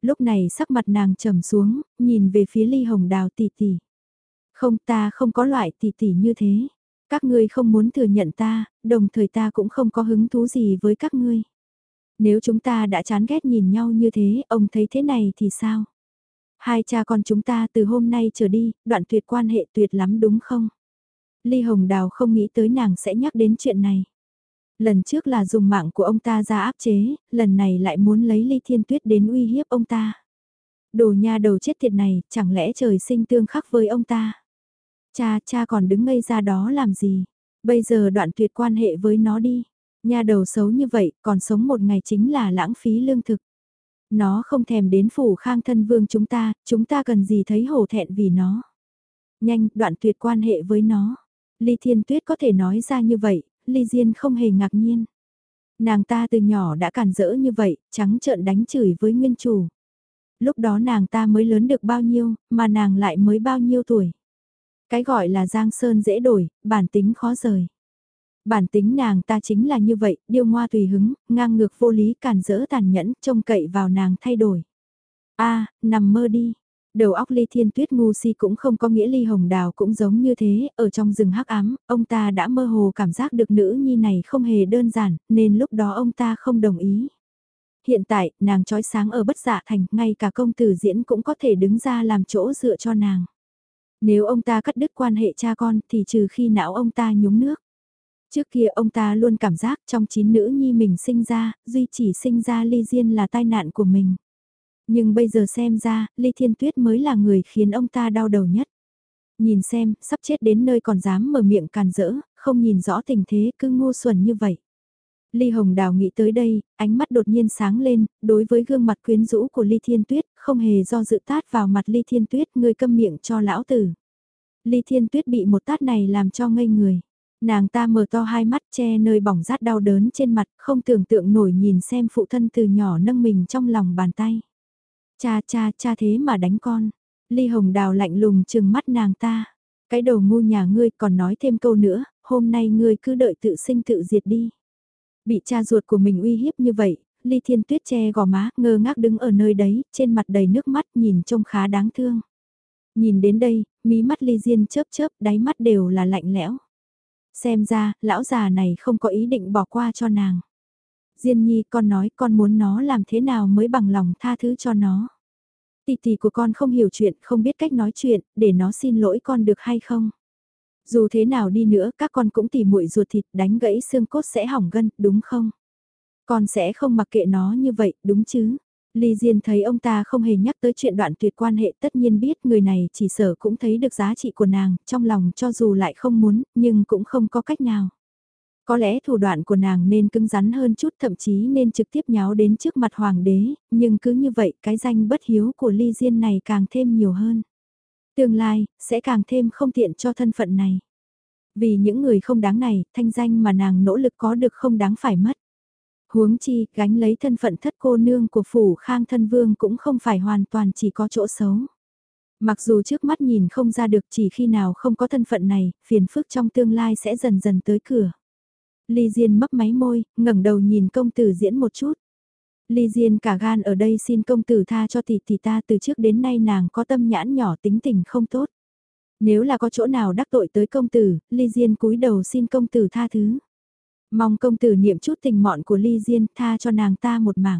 Lúc này sắc mặt nàng trầm xuống, nhìn về phía ly hồng đào tỷ tỷ. Không ta không có loại tỷ tỷ như thế. Các ngươi không muốn thừa nhận ta, đồng thời ta cũng không có hứng thú gì với các ngươi. Nếu chúng ta đã chán ghét nhìn nhau như thế, ông thấy thế này thì sao? Hai cha con chúng ta từ hôm nay trở đi, đoạn tuyệt quan hệ tuyệt lắm đúng không? Ly Hồng Đào không nghĩ tới nàng sẽ nhắc đến chuyện này. Lần trước là dùng mạng của ông ta ra áp chế, lần này lại muốn lấy Ly Thiên Tuyết đến uy hiếp ông ta. Đồ nha đầu chết tiệt này, chẳng lẽ trời sinh tương khắc với ông ta? Cha, cha còn đứng ngây ra đó làm gì? Bây giờ đoạn tuyệt quan hệ với nó đi. Nha đầu xấu như vậy, còn sống một ngày chính là lãng phí lương thực. Nó không thèm đến phủ khang thân vương chúng ta, chúng ta cần gì thấy hổ thẹn vì nó. Nhanh, đoạn tuyệt quan hệ với nó. Ly Thiên Tuyết có thể nói ra như vậy, Ly Diên không hề ngạc nhiên. Nàng ta từ nhỏ đã cản rỡ như vậy, trắng trợn đánh chửi với nguyên chủ. Lúc đó nàng ta mới lớn được bao nhiêu, mà nàng lại mới bao nhiêu tuổi. Cái gọi là giang sơn dễ đổi, bản tính khó rời. Bản tính nàng ta chính là như vậy, điêu ngoa tùy hứng, ngang ngược vô lý càn rỡ tàn nhẫn, trông cậy vào nàng thay đổi. a nằm mơ đi. Đầu óc ly thiên tuyết ngu si cũng không có nghĩa ly hồng đào cũng giống như thế, ở trong rừng hắc ám, ông ta đã mơ hồ cảm giác được nữ nhi này không hề đơn giản, nên lúc đó ông ta không đồng ý. Hiện tại, nàng trói sáng ở bất dạ thành, ngay cả công tử diễn cũng có thể đứng ra làm chỗ dựa cho nàng. Nếu ông ta cắt đứt quan hệ cha con thì trừ khi não ông ta nhúng nước. Trước kia ông ta luôn cảm giác trong chín nữ nhi mình sinh ra, duy chỉ sinh ra ly diên là tai nạn của mình. Nhưng bây giờ xem ra, Ly Thiên Tuyết mới là người khiến ông ta đau đầu nhất. Nhìn xem, sắp chết đến nơi còn dám mở miệng càn rỡ, không nhìn rõ tình thế cứ ngu xuẩn như vậy. Ly Hồng Đào nghĩ tới đây, ánh mắt đột nhiên sáng lên, đối với gương mặt quyến rũ của Ly Thiên Tuyết, không hề do dự tát vào mặt Ly Thiên Tuyết, người câm miệng cho lão tử. Ly Thiên Tuyết bị một tát này làm cho ngây người. Nàng ta mở to hai mắt che nơi bỏng rát đau đớn trên mặt, không tưởng tượng nổi nhìn xem phụ thân từ nhỏ nâng mình trong lòng bàn tay. Cha cha cha thế mà đánh con. Ly Hồng Đào lạnh lùng chừng mắt nàng ta. Cái đầu ngu nhà ngươi còn nói thêm câu nữa, hôm nay ngươi cứ đợi tự sinh tự diệt đi. Bị cha ruột của mình uy hiếp như vậy, Ly Thiên Tuyết che gò má, ngơ ngác đứng ở nơi đấy, trên mặt đầy nước mắt nhìn trông khá đáng thương. Nhìn đến đây, mí mắt Ly Diên chớp chớp, đáy mắt đều là lạnh lẽo. Xem ra, lão già này không có ý định bỏ qua cho nàng. Diên Nhi con nói con muốn nó làm thế nào mới bằng lòng tha thứ cho nó. Tỷ tỷ của con không hiểu chuyện, không biết cách nói chuyện, để nó xin lỗi con được hay không? Dù thế nào đi nữa, các con cũng tỉ muội ruột thịt, đánh gãy xương cốt sẽ hỏng gân, đúng không? Con sẽ không mặc kệ nó như vậy, đúng chứ? Ly Diên thấy ông ta không hề nhắc tới chuyện đoạn tuyệt quan hệ tất nhiên biết người này chỉ sở cũng thấy được giá trị của nàng, trong lòng cho dù lại không muốn, nhưng cũng không có cách nào. Có lẽ thủ đoạn của nàng nên cứng rắn hơn chút thậm chí nên trực tiếp nháo đến trước mặt hoàng đế, nhưng cứ như vậy cái danh bất hiếu của ly diên này càng thêm nhiều hơn. Tương lai, sẽ càng thêm không tiện cho thân phận này. Vì những người không đáng này, thanh danh mà nàng nỗ lực có được không đáng phải mất. Huống chi, gánh lấy thân phận thất cô nương của phủ khang thân vương cũng không phải hoàn toàn chỉ có chỗ xấu. Mặc dù trước mắt nhìn không ra được chỉ khi nào không có thân phận này, phiền phức trong tương lai sẽ dần dần tới cửa. Ly Diên mấp máy môi, ngẩng đầu nhìn công tử diễn một chút. Ly Diên cả gan ở đây xin công tử tha cho tỷ tỷ ta từ trước đến nay nàng có tâm nhãn nhỏ tính tình không tốt. Nếu là có chỗ nào đắc tội tới công tử, Ly Diên cúi đầu xin công tử tha thứ. Mong công tử niệm chút tình mọn của Ly Diên tha cho nàng ta một mảng.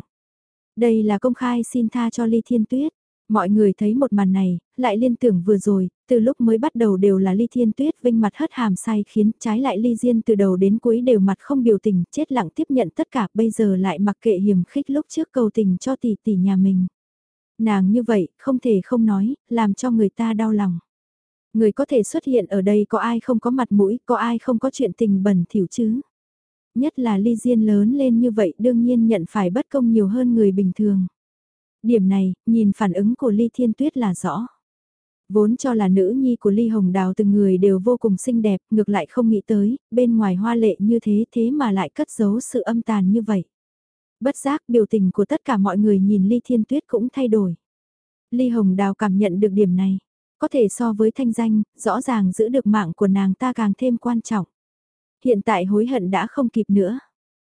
Đây là công khai xin tha cho Ly Thiên Tuyết. Mọi người thấy một màn này, lại liên tưởng vừa rồi, từ lúc mới bắt đầu đều là ly thiên tuyết vinh mặt hất hàm sai khiến trái lại ly diên từ đầu đến cuối đều mặt không biểu tình, chết lặng tiếp nhận tất cả bây giờ lại mặc kệ hiểm khích lúc trước cầu tình cho tỷ tỷ nhà mình. Nàng như vậy, không thể không nói, làm cho người ta đau lòng. Người có thể xuất hiện ở đây có ai không có mặt mũi, có ai không có chuyện tình bẩn thỉu chứ. Nhất là ly diên lớn lên như vậy đương nhiên nhận phải bất công nhiều hơn người bình thường. Điểm này, nhìn phản ứng của Ly Thiên Tuyết là rõ. Vốn cho là nữ nhi của Ly Hồng Đào từng người đều vô cùng xinh đẹp, ngược lại không nghĩ tới, bên ngoài hoa lệ như thế thế mà lại cất giấu sự âm tàn như vậy. Bất giác biểu tình của tất cả mọi người nhìn Ly Thiên Tuyết cũng thay đổi. Ly Hồng Đào cảm nhận được điểm này. Có thể so với thanh danh, rõ ràng giữ được mạng của nàng ta càng thêm quan trọng. Hiện tại hối hận đã không kịp nữa.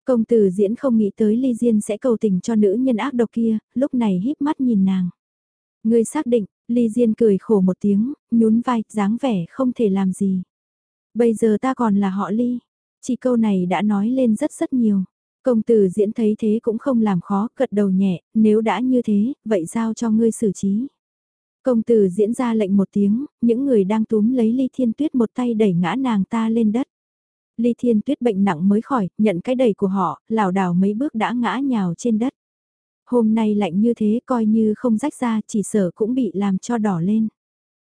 Công tử diễn không nghĩ tới Ly Diên sẽ cầu tình cho nữ nhân ác độc kia, lúc này híp mắt nhìn nàng. Ngươi xác định, Ly Diên cười khổ một tiếng, nhún vai, dáng vẻ không thể làm gì. Bây giờ ta còn là họ Ly. Chỉ câu này đã nói lên rất rất nhiều. Công tử diễn thấy thế cũng không làm khó, cật đầu nhẹ, nếu đã như thế, vậy giao cho ngươi xử trí. Công tử diễn ra lệnh một tiếng, những người đang túm lấy ly thiên tuyết một tay đẩy ngã nàng ta lên đất. Ly Thiên Tuyết bệnh nặng mới khỏi, nhận cái đầy của họ, lảo đảo mấy bước đã ngã nhào trên đất. Hôm nay lạnh như thế coi như không rách ra chỉ sợ cũng bị làm cho đỏ lên.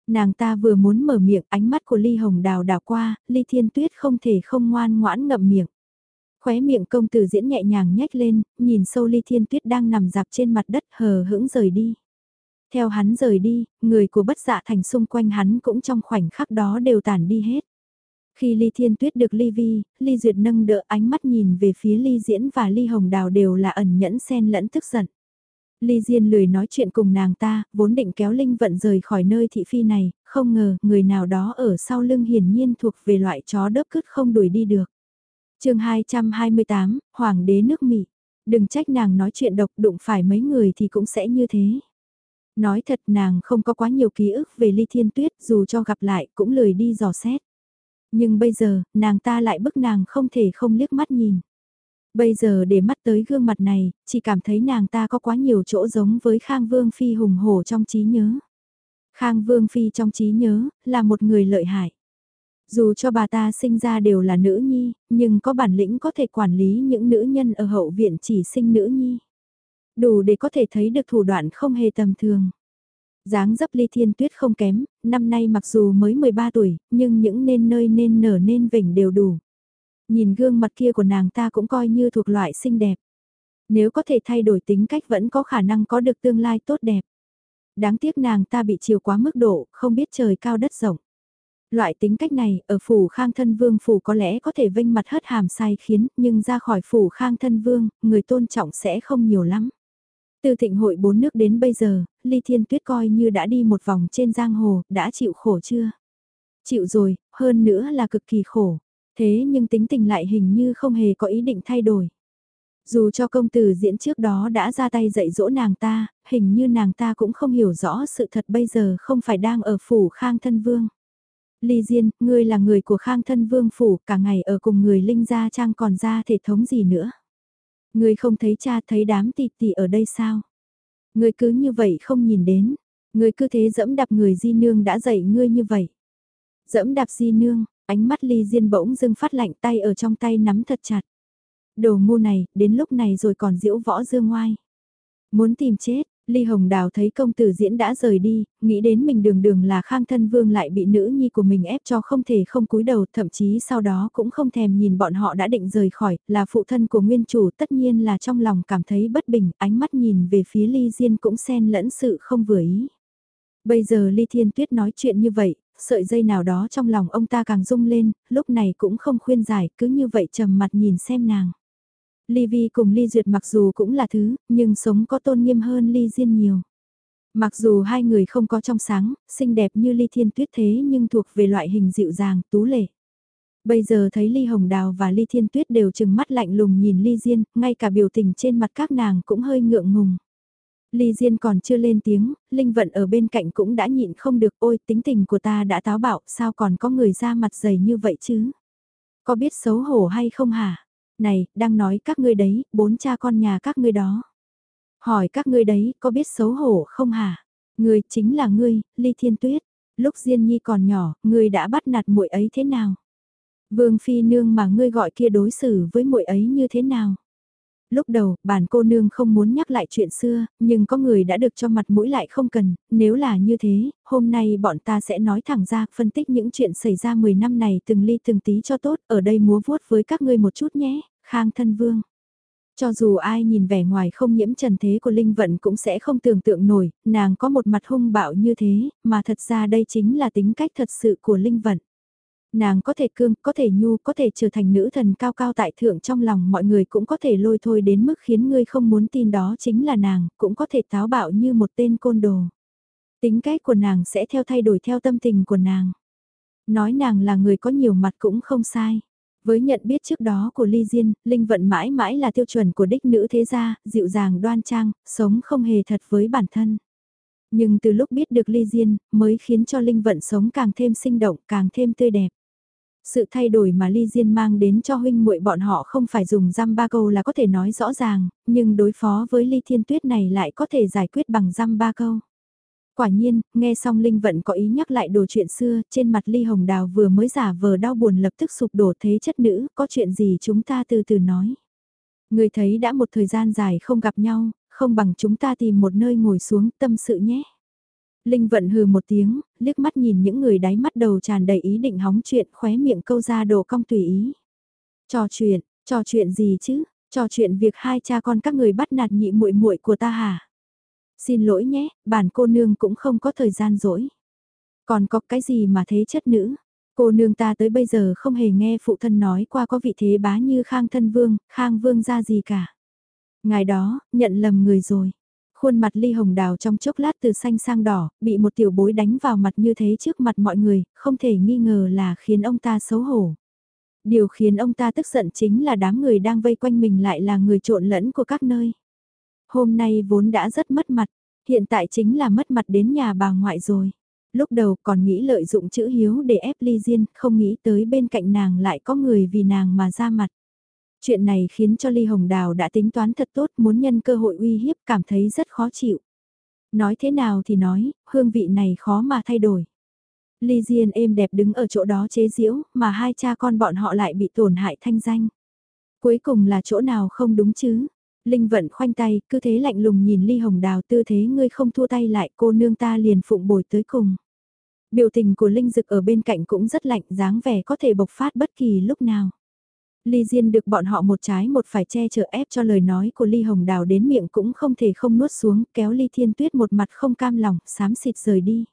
Nàng ta vừa muốn mở miệng ánh mắt của Ly Hồng đào đào qua, Ly Thiên Tuyết không thể không ngoan ngoãn ngậm miệng. Khóe miệng công tử diễn nhẹ nhàng nhếch lên, nhìn sâu Ly Thiên Tuyết đang nằm dạp trên mặt đất hờ hững rời đi. Theo hắn rời đi, người của bất dạ thành xung quanh hắn cũng trong khoảnh khắc đó đều tản đi hết. Khi Ly Thiên Tuyết được Ly Vi, Ly Duyệt nâng đỡ ánh mắt nhìn về phía Ly Diễn và Ly Hồng Đào đều là ẩn nhẫn xen lẫn tức giận. Ly Diên lười nói chuyện cùng nàng ta, vốn định kéo Linh Vận rời khỏi nơi thị phi này, không ngờ người nào đó ở sau lưng hiển nhiên thuộc về loại chó đớp cứt không đuổi đi được. chương 228, Hoàng đế nước Mỹ. Đừng trách nàng nói chuyện độc đụng phải mấy người thì cũng sẽ như thế. Nói thật nàng không có quá nhiều ký ức về Ly Thiên Tuyết dù cho gặp lại cũng lười đi dò xét. Nhưng bây giờ, nàng ta lại bức nàng không thể không liếc mắt nhìn. Bây giờ để mắt tới gương mặt này, chỉ cảm thấy nàng ta có quá nhiều chỗ giống với Khang Vương Phi hùng hổ trong trí nhớ. Khang Vương Phi trong trí nhớ, là một người lợi hại. Dù cho bà ta sinh ra đều là nữ nhi, nhưng có bản lĩnh có thể quản lý những nữ nhân ở hậu viện chỉ sinh nữ nhi. đủ để có thể thấy được thủ đoạn không hề tầm thường dáng dấp ly thiên tuyết không kém, năm nay mặc dù mới 13 tuổi, nhưng những nên nơi nên nở nên vỉnh đều đủ. Nhìn gương mặt kia của nàng ta cũng coi như thuộc loại xinh đẹp. Nếu có thể thay đổi tính cách vẫn có khả năng có được tương lai tốt đẹp. Đáng tiếc nàng ta bị chiều quá mức độ, không biết trời cao đất rộng. Loại tính cách này, ở phủ khang thân vương phủ có lẽ có thể vinh mặt hất hàm sai khiến, nhưng ra khỏi phủ khang thân vương, người tôn trọng sẽ không nhiều lắm. Từ thịnh hội bốn nước đến bây giờ, Ly Thiên Tuyết coi như đã đi một vòng trên giang hồ, đã chịu khổ chưa? Chịu rồi, hơn nữa là cực kỳ khổ. Thế nhưng tính tình lại hình như không hề có ý định thay đổi. Dù cho công tử diễn trước đó đã ra tay dạy dỗ nàng ta, hình như nàng ta cũng không hiểu rõ sự thật bây giờ không phải đang ở phủ khang thân vương. Ly Diên, ngươi là người của khang thân vương phủ, cả ngày ở cùng người linh gia trang còn ra thể thống gì nữa. Ngươi không thấy cha thấy đám tỷ tỷ ở đây sao? Ngươi cứ như vậy không nhìn đến, ngươi cứ thế dẫm đạp người di nương đã dạy ngươi như vậy. Dẫm đạp di nương, ánh mắt Ly Diên bỗng dưng phát lạnh tay ở trong tay nắm thật chặt. Đồ ngu này, đến lúc này rồi còn diễu võ dương ngoai. Muốn tìm chết, Ly Hồng Đào thấy công tử diễn đã rời đi, nghĩ đến mình đường đường là khang thân vương lại bị nữ nhi của mình ép cho không thể không cúi đầu, thậm chí sau đó cũng không thèm nhìn bọn họ đã định rời khỏi, là phụ thân của nguyên chủ tất nhiên là trong lòng cảm thấy bất bình, ánh mắt nhìn về phía Ly Diên cũng xen lẫn sự không vừa ý. Bây giờ Ly Thiên Tuyết nói chuyện như vậy, sợi dây nào đó trong lòng ông ta càng rung lên, lúc này cũng không khuyên giải, cứ như vậy trầm mặt nhìn xem nàng. Ly Vi cùng Ly Duyệt mặc dù cũng là thứ, nhưng sống có tôn nghiêm hơn Ly Diên nhiều. Mặc dù hai người không có trong sáng, xinh đẹp như Ly Thiên Tuyết thế nhưng thuộc về loại hình dịu dàng, tú lệ. Bây giờ thấy Ly Hồng Đào và Ly Thiên Tuyết đều trừng mắt lạnh lùng nhìn Ly Diên, ngay cả biểu tình trên mặt các nàng cũng hơi ngượng ngùng. Ly Diên còn chưa lên tiếng, Linh Vận ở bên cạnh cũng đã nhịn không được ôi tính tình của ta đã táo bạo sao còn có người ra mặt dày như vậy chứ? Có biết xấu hổ hay không hả? Này, đang nói các ngươi đấy, bốn cha con nhà các ngươi đó. Hỏi các ngươi đấy, có biết xấu hổ không hả? Ngươi chính là ngươi, Ly Thiên Tuyết. Lúc Diên Nhi còn nhỏ, ngươi đã bắt nạt muội ấy thế nào? Vương Phi Nương mà ngươi gọi kia đối xử với muội ấy như thế nào? Lúc đầu, bản cô nương không muốn nhắc lại chuyện xưa, nhưng có người đã được cho mặt mũi lại không cần, nếu là như thế, hôm nay bọn ta sẽ nói thẳng ra, phân tích những chuyện xảy ra 10 năm này từng ly từng tí cho tốt, ở đây múa vuốt với các ngươi một chút nhé, Khang Thân Vương. Cho dù ai nhìn vẻ ngoài không nhiễm trần thế của Linh Vận cũng sẽ không tưởng tượng nổi, nàng có một mặt hung bạo như thế, mà thật ra đây chính là tính cách thật sự của Linh Vận. Nàng có thể cương, có thể nhu, có thể trở thành nữ thần cao cao tại thượng trong lòng mọi người cũng có thể lôi thôi đến mức khiến ngươi không muốn tin đó chính là nàng, cũng có thể táo bạo như một tên côn đồ. Tính cách của nàng sẽ theo thay đổi theo tâm tình của nàng. Nói nàng là người có nhiều mặt cũng không sai. Với nhận biết trước đó của Ly Diên, Linh Vận mãi mãi là tiêu chuẩn của đích nữ thế gia, dịu dàng đoan trang, sống không hề thật với bản thân. Nhưng từ lúc biết được Ly Diên, mới khiến cho Linh Vận sống càng thêm sinh động, càng thêm tươi đẹp. Sự thay đổi mà Ly Diên mang đến cho huynh muội bọn họ không phải dùng răm ba câu là có thể nói rõ ràng, nhưng đối phó với Ly Thiên Tuyết này lại có thể giải quyết bằng răm ba câu. Quả nhiên, nghe xong Linh Vận có ý nhắc lại đồ chuyện xưa, trên mặt Ly Hồng Đào vừa mới giả vờ đau buồn lập tức sụp đổ thế chất nữ, có chuyện gì chúng ta từ từ nói. Người thấy đã một thời gian dài không gặp nhau, không bằng chúng ta tìm một nơi ngồi xuống tâm sự nhé. Linh vận hừ một tiếng, liếc mắt nhìn những người đáy mắt đầu tràn đầy ý định hóng chuyện khóe miệng câu ra đồ cong tùy ý. Trò chuyện, trò chuyện gì chứ, trò chuyện việc hai cha con các người bắt nạt nhị muội muội của ta hả? Xin lỗi nhé, bản cô nương cũng không có thời gian rỗi. Còn có cái gì mà thế chất nữ? Cô nương ta tới bây giờ không hề nghe phụ thân nói qua có vị thế bá như khang thân vương, khang vương ra gì cả. Ngài đó, nhận lầm người rồi. Khuôn mặt ly hồng đào trong chốc lát từ xanh sang đỏ, bị một tiểu bối đánh vào mặt như thế trước mặt mọi người, không thể nghi ngờ là khiến ông ta xấu hổ. Điều khiến ông ta tức giận chính là đám người đang vây quanh mình lại là người trộn lẫn của các nơi. Hôm nay vốn đã rất mất mặt, hiện tại chính là mất mặt đến nhà bà ngoại rồi. Lúc đầu còn nghĩ lợi dụng chữ hiếu để ép ly diên, không nghĩ tới bên cạnh nàng lại có người vì nàng mà ra mặt. Chuyện này khiến cho Ly Hồng Đào đã tính toán thật tốt muốn nhân cơ hội uy hiếp cảm thấy rất khó chịu. Nói thế nào thì nói, hương vị này khó mà thay đổi. Ly Diên êm đẹp đứng ở chỗ đó chế giễu, mà hai cha con bọn họ lại bị tổn hại thanh danh. Cuối cùng là chỗ nào không đúng chứ? Linh vận khoanh tay, cứ thế lạnh lùng nhìn ly hồng đào tư thế ngươi không thua tay lại cô nương ta liền phụng bồi tới cùng. Biểu tình của Linh Dực ở bên cạnh cũng rất lạnh dáng vẻ có thể bộc phát bất kỳ lúc nào. Ly Diên được bọn họ một trái một phải che chở ép cho lời nói của Ly Hồng Đào đến miệng cũng không thể không nuốt xuống, kéo Ly Thiên Tuyết một mặt không cam lòng, sám xịt rời đi.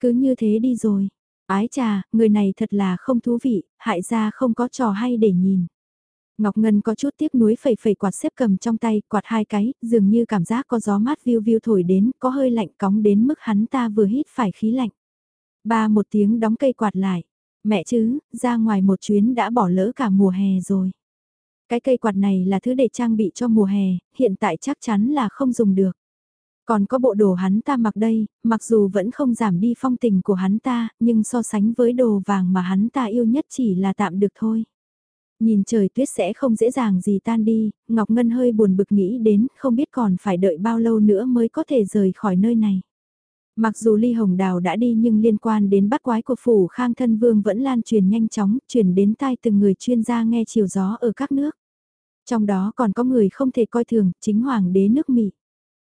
Cứ như thế đi rồi. Ái trà, người này thật là không thú vị, hại ra không có trò hay để nhìn. Ngọc Ngân có chút tiếc nuối phẩy phẩy quạt xếp cầm trong tay, quạt hai cái, dường như cảm giác có gió mát viu viu thổi đến, có hơi lạnh cóng đến mức hắn ta vừa hít phải khí lạnh. Ba một tiếng đóng cây quạt lại. Mẹ chứ, ra ngoài một chuyến đã bỏ lỡ cả mùa hè rồi. Cái cây quạt này là thứ để trang bị cho mùa hè, hiện tại chắc chắn là không dùng được. Còn có bộ đồ hắn ta mặc đây, mặc dù vẫn không giảm đi phong tình của hắn ta, nhưng so sánh với đồ vàng mà hắn ta yêu nhất chỉ là tạm được thôi. Nhìn trời tuyết sẽ không dễ dàng gì tan đi, Ngọc Ngân hơi buồn bực nghĩ đến không biết còn phải đợi bao lâu nữa mới có thể rời khỏi nơi này. Mặc dù Ly Hồng Đào đã đi nhưng liên quan đến bắt quái của phủ Khang Thân Vương vẫn lan truyền nhanh chóng, truyền đến tai từng người chuyên gia nghe chiều gió ở các nước. Trong đó còn có người không thể coi thường, chính Hoàng đế nước Mỹ.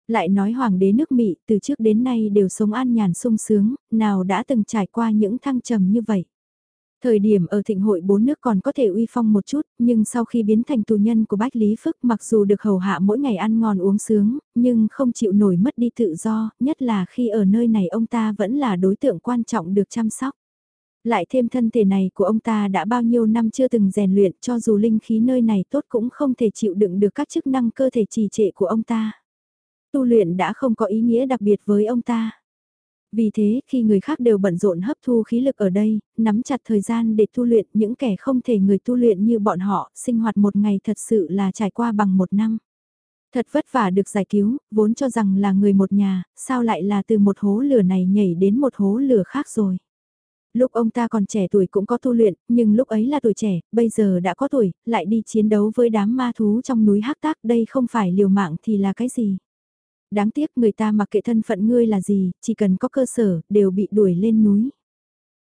Lại nói Hoàng đế nước Mỹ từ trước đến nay đều sống an nhàn sung sướng, nào đã từng trải qua những thăng trầm như vậy. Thời điểm ở thịnh hội bốn nước còn có thể uy phong một chút, nhưng sau khi biến thành tù nhân của Bách Lý Phức mặc dù được hầu hạ mỗi ngày ăn ngon uống sướng, nhưng không chịu nổi mất đi tự do, nhất là khi ở nơi này ông ta vẫn là đối tượng quan trọng được chăm sóc. Lại thêm thân thể này của ông ta đã bao nhiêu năm chưa từng rèn luyện cho dù linh khí nơi này tốt cũng không thể chịu đựng được các chức năng cơ thể trì trệ của ông ta. Tu luyện đã không có ý nghĩa đặc biệt với ông ta. Vì thế, khi người khác đều bận rộn hấp thu khí lực ở đây, nắm chặt thời gian để tu luyện những kẻ không thể người tu luyện như bọn họ, sinh hoạt một ngày thật sự là trải qua bằng một năm. Thật vất vả được giải cứu, vốn cho rằng là người một nhà, sao lại là từ một hố lửa này nhảy đến một hố lửa khác rồi. Lúc ông ta còn trẻ tuổi cũng có tu luyện, nhưng lúc ấy là tuổi trẻ, bây giờ đã có tuổi, lại đi chiến đấu với đám ma thú trong núi hắc tác, đây không phải liều mạng thì là cái gì đáng tiếc người ta mặc kệ thân phận ngươi là gì, chỉ cần có cơ sở, đều bị đuổi lên núi.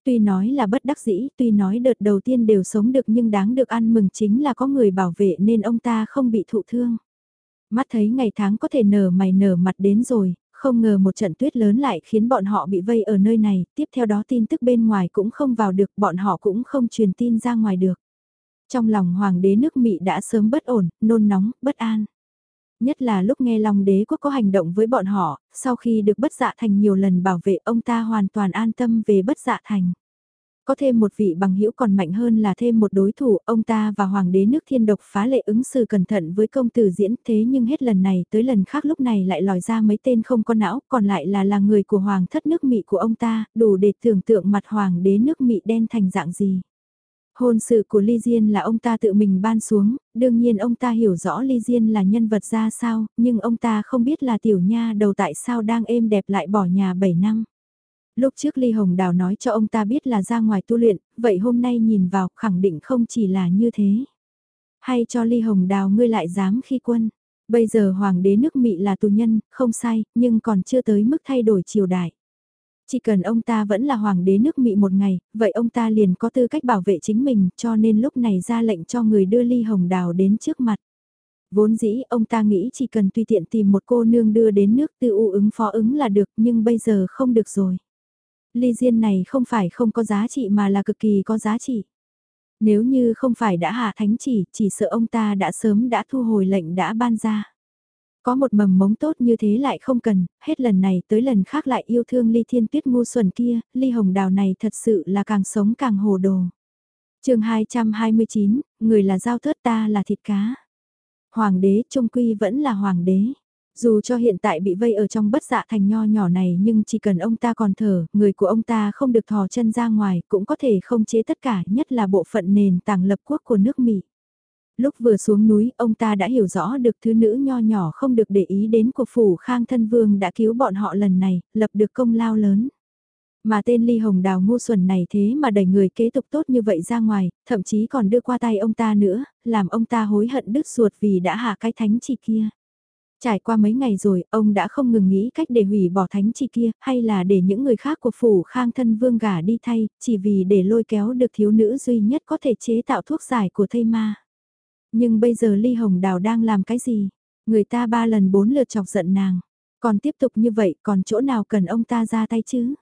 Tuy nói là bất đắc dĩ, tuy nói đợt đầu tiên đều sống được nhưng đáng được ăn mừng chính là có người bảo vệ nên ông ta không bị thụ thương. Mắt thấy ngày tháng có thể nở mày nở mặt đến rồi, không ngờ một trận tuyết lớn lại khiến bọn họ bị vây ở nơi này, tiếp theo đó tin tức bên ngoài cũng không vào được, bọn họ cũng không truyền tin ra ngoài được. Trong lòng hoàng đế nước Mỹ đã sớm bất ổn, nôn nóng, bất an. Nhất là lúc nghe Long đế quốc có hành động với bọn họ, sau khi được bất dạ thành nhiều lần bảo vệ ông ta hoàn toàn an tâm về bất dạ thành. Có thêm một vị bằng hữu còn mạnh hơn là thêm một đối thủ, ông ta và hoàng đế nước thiên độc phá lệ ứng xử cẩn thận với công tử diễn thế nhưng hết lần này tới lần khác lúc này lại lòi ra mấy tên không có não, còn lại là là người của hoàng thất nước Mỹ của ông ta, đủ để tưởng tượng mặt hoàng đế nước Mỹ đen thành dạng gì. Hôn sự của Ly Diên là ông ta tự mình ban xuống, đương nhiên ông ta hiểu rõ Ly Diên là nhân vật ra sao, nhưng ông ta không biết là tiểu nha đầu tại sao đang êm đẹp lại bỏ nhà 7 năm. Lúc trước Ly Hồng Đào nói cho ông ta biết là ra ngoài tu luyện, vậy hôm nay nhìn vào khẳng định không chỉ là như thế. Hay cho Ly Hồng Đào ngươi lại dám khi quân. Bây giờ Hoàng đế nước Mỹ là tù nhân, không sai, nhưng còn chưa tới mức thay đổi triều đại. Chỉ cần ông ta vẫn là hoàng đế nước Mỹ một ngày, vậy ông ta liền có tư cách bảo vệ chính mình cho nên lúc này ra lệnh cho người đưa ly hồng đào đến trước mặt. Vốn dĩ ông ta nghĩ chỉ cần tùy tiện tìm một cô nương đưa đến nước tư u ứng phó ứng là được nhưng bây giờ không được rồi. Ly diên này không phải không có giá trị mà là cực kỳ có giá trị. Nếu như không phải đã hạ thánh chỉ, chỉ sợ ông ta đã sớm đã thu hồi lệnh đã ban ra. Có một mầm mống tốt như thế lại không cần, hết lần này tới lần khác lại yêu thương ly thiên tuyết ngu xuẩn kia, ly hồng đào này thật sự là càng sống càng hồ đồ. chương 229, người là giao thớt ta là thịt cá. Hoàng đế trung quy vẫn là hoàng đế. Dù cho hiện tại bị vây ở trong bất dạ thành nho nhỏ này nhưng chỉ cần ông ta còn thở, người của ông ta không được thò chân ra ngoài cũng có thể không chế tất cả nhất là bộ phận nền tảng lập quốc của nước Mỹ lúc vừa xuống núi ông ta đã hiểu rõ được thứ nữ nho nhỏ không được để ý đến của phủ khang thân vương đã cứu bọn họ lần này, lập được công lao lớn. Mà tên ly hồng đào ngu xuẩn này thế mà đẩy người kế tục tốt như vậy ra ngoài, thậm chí còn đưa qua tay ông ta nữa, làm ông ta hối hận đứt ruột vì đã hạ cái thánh chỉ kia. Trải qua mấy ngày rồi, ông đã không ngừng nghĩ cách để hủy bỏ thánh chỉ kia, hay là để những người khác của phủ khang thân vương gả đi thay, chỉ vì để lôi kéo được thiếu nữ duy nhất có thể chế tạo thuốc giải của thây ma. Nhưng bây giờ Ly Hồng Đào đang làm cái gì? Người ta ba lần bốn lượt chọc giận nàng, còn tiếp tục như vậy còn chỗ nào cần ông ta ra tay chứ?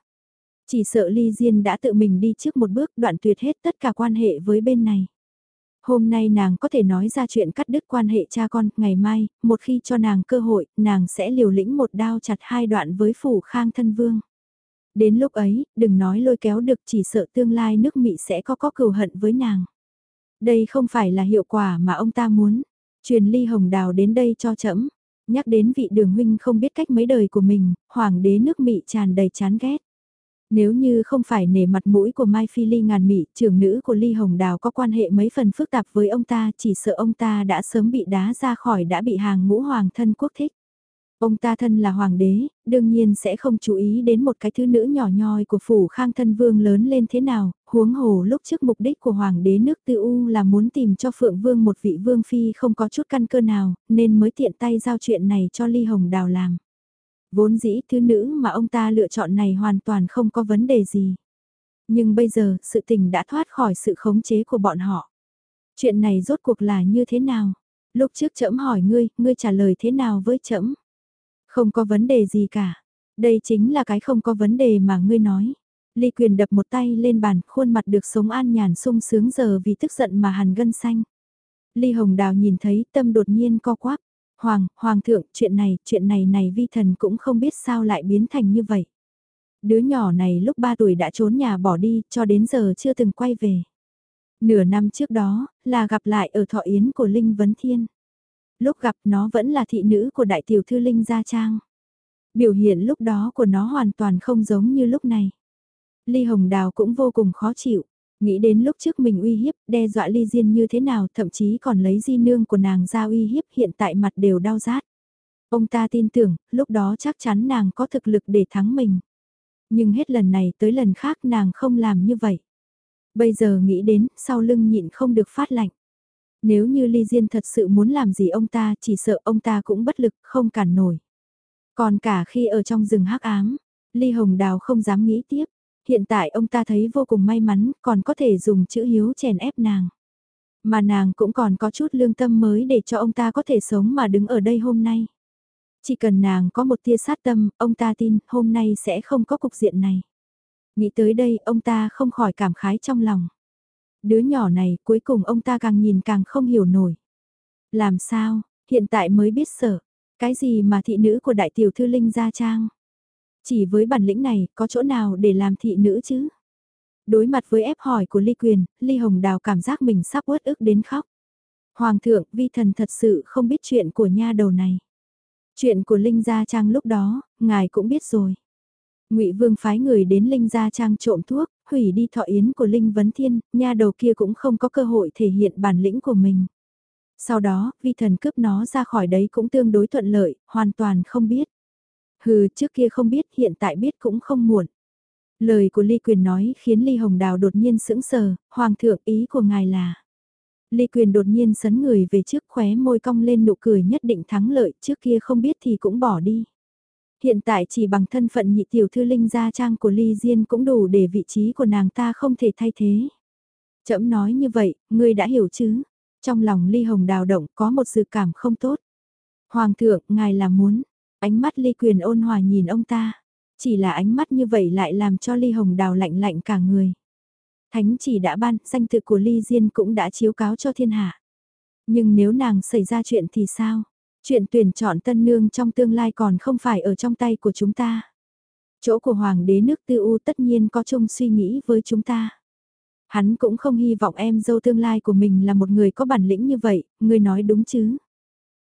Chỉ sợ Ly Diên đã tự mình đi trước một bước đoạn tuyệt hết tất cả quan hệ với bên này. Hôm nay nàng có thể nói ra chuyện cắt đứt quan hệ cha con, ngày mai, một khi cho nàng cơ hội, nàng sẽ liều lĩnh một đao chặt hai đoạn với phủ khang thân vương. Đến lúc ấy, đừng nói lôi kéo được chỉ sợ tương lai nước Mỹ sẽ có có cừu hận với nàng. Đây không phải là hiệu quả mà ông ta muốn. Truyền ly hồng đào đến đây cho trẫm. Nhắc đến vị đường huynh không biết cách mấy đời của mình, hoàng đế nước mị tràn đầy chán ghét. Nếu như không phải nể mặt mũi của Mai Phi Ly ngàn mị, trưởng nữ của Ly Hồng Đào có quan hệ mấy phần phức tạp với ông ta, chỉ sợ ông ta đã sớm bị đá ra khỏi đã bị hàng ngũ hoàng thân quốc thích. Ông ta thân là hoàng đế, đương nhiên sẽ không chú ý đến một cái thứ nữ nhỏ nhoi của phủ khang thân vương lớn lên thế nào, huống hồ lúc trước mục đích của hoàng đế nước tư u là muốn tìm cho phượng vương một vị vương phi không có chút căn cơ nào, nên mới tiện tay giao chuyện này cho ly hồng đào làm. Vốn dĩ thứ nữ mà ông ta lựa chọn này hoàn toàn không có vấn đề gì. Nhưng bây giờ sự tình đã thoát khỏi sự khống chế của bọn họ. Chuyện này rốt cuộc là như thế nào? Lúc trước trẫm hỏi ngươi, ngươi trả lời thế nào với trẫm? Không có vấn đề gì cả. Đây chính là cái không có vấn đề mà ngươi nói. Ly quyền đập một tay lên bàn, khuôn mặt được sống an nhàn sung sướng giờ vì tức giận mà hằn gân xanh. Ly Hồng Đào nhìn thấy tâm đột nhiên co quắp. Hoàng, Hoàng thượng, chuyện này, chuyện này này vi thần cũng không biết sao lại biến thành như vậy. Đứa nhỏ này lúc 3 tuổi đã trốn nhà bỏ đi, cho đến giờ chưa từng quay về. Nửa năm trước đó, là gặp lại ở thọ yến của Linh Vấn Thiên. Lúc gặp nó vẫn là thị nữ của đại tiểu thư Linh Gia Trang. Biểu hiện lúc đó của nó hoàn toàn không giống như lúc này. Ly Hồng Đào cũng vô cùng khó chịu. Nghĩ đến lúc trước mình uy hiếp, đe dọa ly diên như thế nào, thậm chí còn lấy di nương của nàng ra uy hiếp hiện tại mặt đều đau rát. Ông ta tin tưởng, lúc đó chắc chắn nàng có thực lực để thắng mình. Nhưng hết lần này tới lần khác nàng không làm như vậy. Bây giờ nghĩ đến, sau lưng nhịn không được phát lạnh. Nếu như Ly Diên thật sự muốn làm gì ông ta, chỉ sợ ông ta cũng bất lực, không cản nổi. Còn cả khi ở trong rừng hắc ám, Ly Hồng Đào không dám nghĩ tiếp. Hiện tại ông ta thấy vô cùng may mắn, còn có thể dùng chữ hiếu chèn ép nàng. Mà nàng cũng còn có chút lương tâm mới để cho ông ta có thể sống mà đứng ở đây hôm nay. Chỉ cần nàng có một tia sát tâm, ông ta tin hôm nay sẽ không có cục diện này. Nghĩ tới đây, ông ta không khỏi cảm khái trong lòng. Đứa nhỏ này cuối cùng ông ta càng nhìn càng không hiểu nổi. Làm sao, hiện tại mới biết sợ, cái gì mà thị nữ của đại tiểu thư Linh Gia Trang. Chỉ với bản lĩnh này, có chỗ nào để làm thị nữ chứ? Đối mặt với ép hỏi của Ly Quyền, Ly Hồng Đào cảm giác mình sắp uất ức đến khóc. Hoàng thượng, vi thần thật sự không biết chuyện của nha đầu này. Chuyện của Linh Gia Trang lúc đó, ngài cũng biết rồi. Ngụy Vương phái người đến Linh Gia Trang trộm thuốc, hủy đi thọ yến của Linh Vấn Thiên, nha đầu kia cũng không có cơ hội thể hiện bản lĩnh của mình. Sau đó, vi thần cướp nó ra khỏi đấy cũng tương đối thuận lợi, hoàn toàn không biết. Hừ, trước kia không biết, hiện tại biết cũng không muộn. Lời của Ly Quyền nói khiến Ly Hồng Đào đột nhiên sững sờ, Hoàng thượng ý của ngài là. Ly Quyền đột nhiên sấn người về trước khóe môi cong lên nụ cười nhất định thắng lợi, trước kia không biết thì cũng bỏ đi. Hiện tại chỉ bằng thân phận nhị tiểu thư linh gia trang của Ly Diên cũng đủ để vị trí của nàng ta không thể thay thế. Chậm nói như vậy, ngươi đã hiểu chứ? Trong lòng Ly Hồng đào động có một dự cảm không tốt. Hoàng thượng, ngài là muốn, ánh mắt Ly Quyền ôn hòa nhìn ông ta. Chỉ là ánh mắt như vậy lại làm cho Ly Hồng đào lạnh lạnh cả người. Thánh chỉ đã ban, danh tự của Ly Diên cũng đã chiếu cáo cho thiên hạ. Nhưng nếu nàng xảy ra chuyện thì sao? Chuyện tuyển chọn tân nương trong tương lai còn không phải ở trong tay của chúng ta. Chỗ của Hoàng đế nước tư u tất nhiên có chung suy nghĩ với chúng ta. Hắn cũng không hy vọng em dâu tương lai của mình là một người có bản lĩnh như vậy, người nói đúng chứ.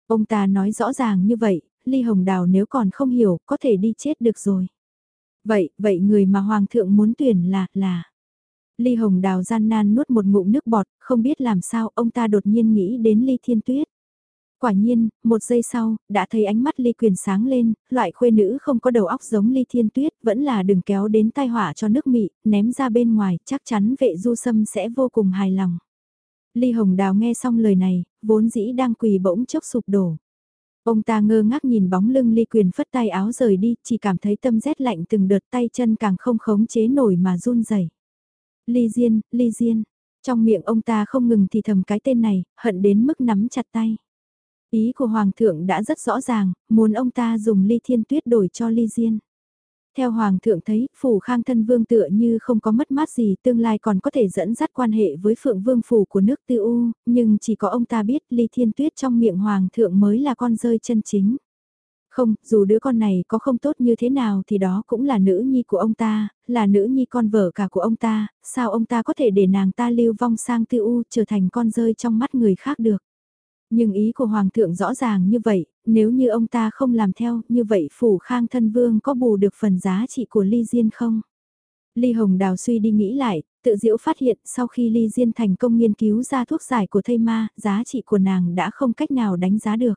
Ông ta nói rõ ràng như vậy, Ly Hồng Đào nếu còn không hiểu, có thể đi chết được rồi. Vậy, vậy người mà Hoàng thượng muốn tuyển là, là... Ly Hồng Đào gian nan nuốt một ngụm nước bọt, không biết làm sao ông ta đột nhiên nghĩ đến Ly Thiên Tuyết. Quả nhiên, một giây sau, đã thấy ánh mắt Ly Quyền sáng lên, loại khuê nữ không có đầu óc giống Ly Thiên Tuyết, vẫn là đừng kéo đến tai họa cho nước mị, ném ra bên ngoài, chắc chắn vệ du sâm sẽ vô cùng hài lòng. Ly Hồng Đào nghe xong lời này, vốn dĩ đang quỳ bỗng chốc sụp đổ. Ông ta ngơ ngác nhìn bóng lưng Ly Quyền phất tay áo rời đi, chỉ cảm thấy tâm rét lạnh từng đợt tay chân càng không khống chế nổi mà run rẩy. Ly Diên, Ly Diên, trong miệng ông ta không ngừng thì thầm cái tên này, hận đến mức nắm chặt tay. Ý của Hoàng thượng đã rất rõ ràng, muốn ông ta dùng ly thiên tuyết đổi cho ly diên. Theo Hoàng thượng thấy, phủ khang thân vương tựa như không có mất mát gì tương lai còn có thể dẫn dắt quan hệ với phượng vương phủ của nước tư u, nhưng chỉ có ông ta biết ly thiên tuyết trong miệng Hoàng thượng mới là con rơi chân chính. Không, dù đứa con này có không tốt như thế nào thì đó cũng là nữ nhi của ông ta, là nữ nhi con vợ cả của ông ta, sao ông ta có thể để nàng ta lưu vong sang tư u trở thành con rơi trong mắt người khác được. Nhưng ý của Hoàng thượng rõ ràng như vậy, nếu như ông ta không làm theo, như vậy phủ khang thân vương có bù được phần giá trị của ly diên không? Ly Hồng Đào suy đi nghĩ lại, tự diễu phát hiện sau khi Ly Diên thành công nghiên cứu ra thuốc giải của thây ma, giá trị của nàng đã không cách nào đánh giá được.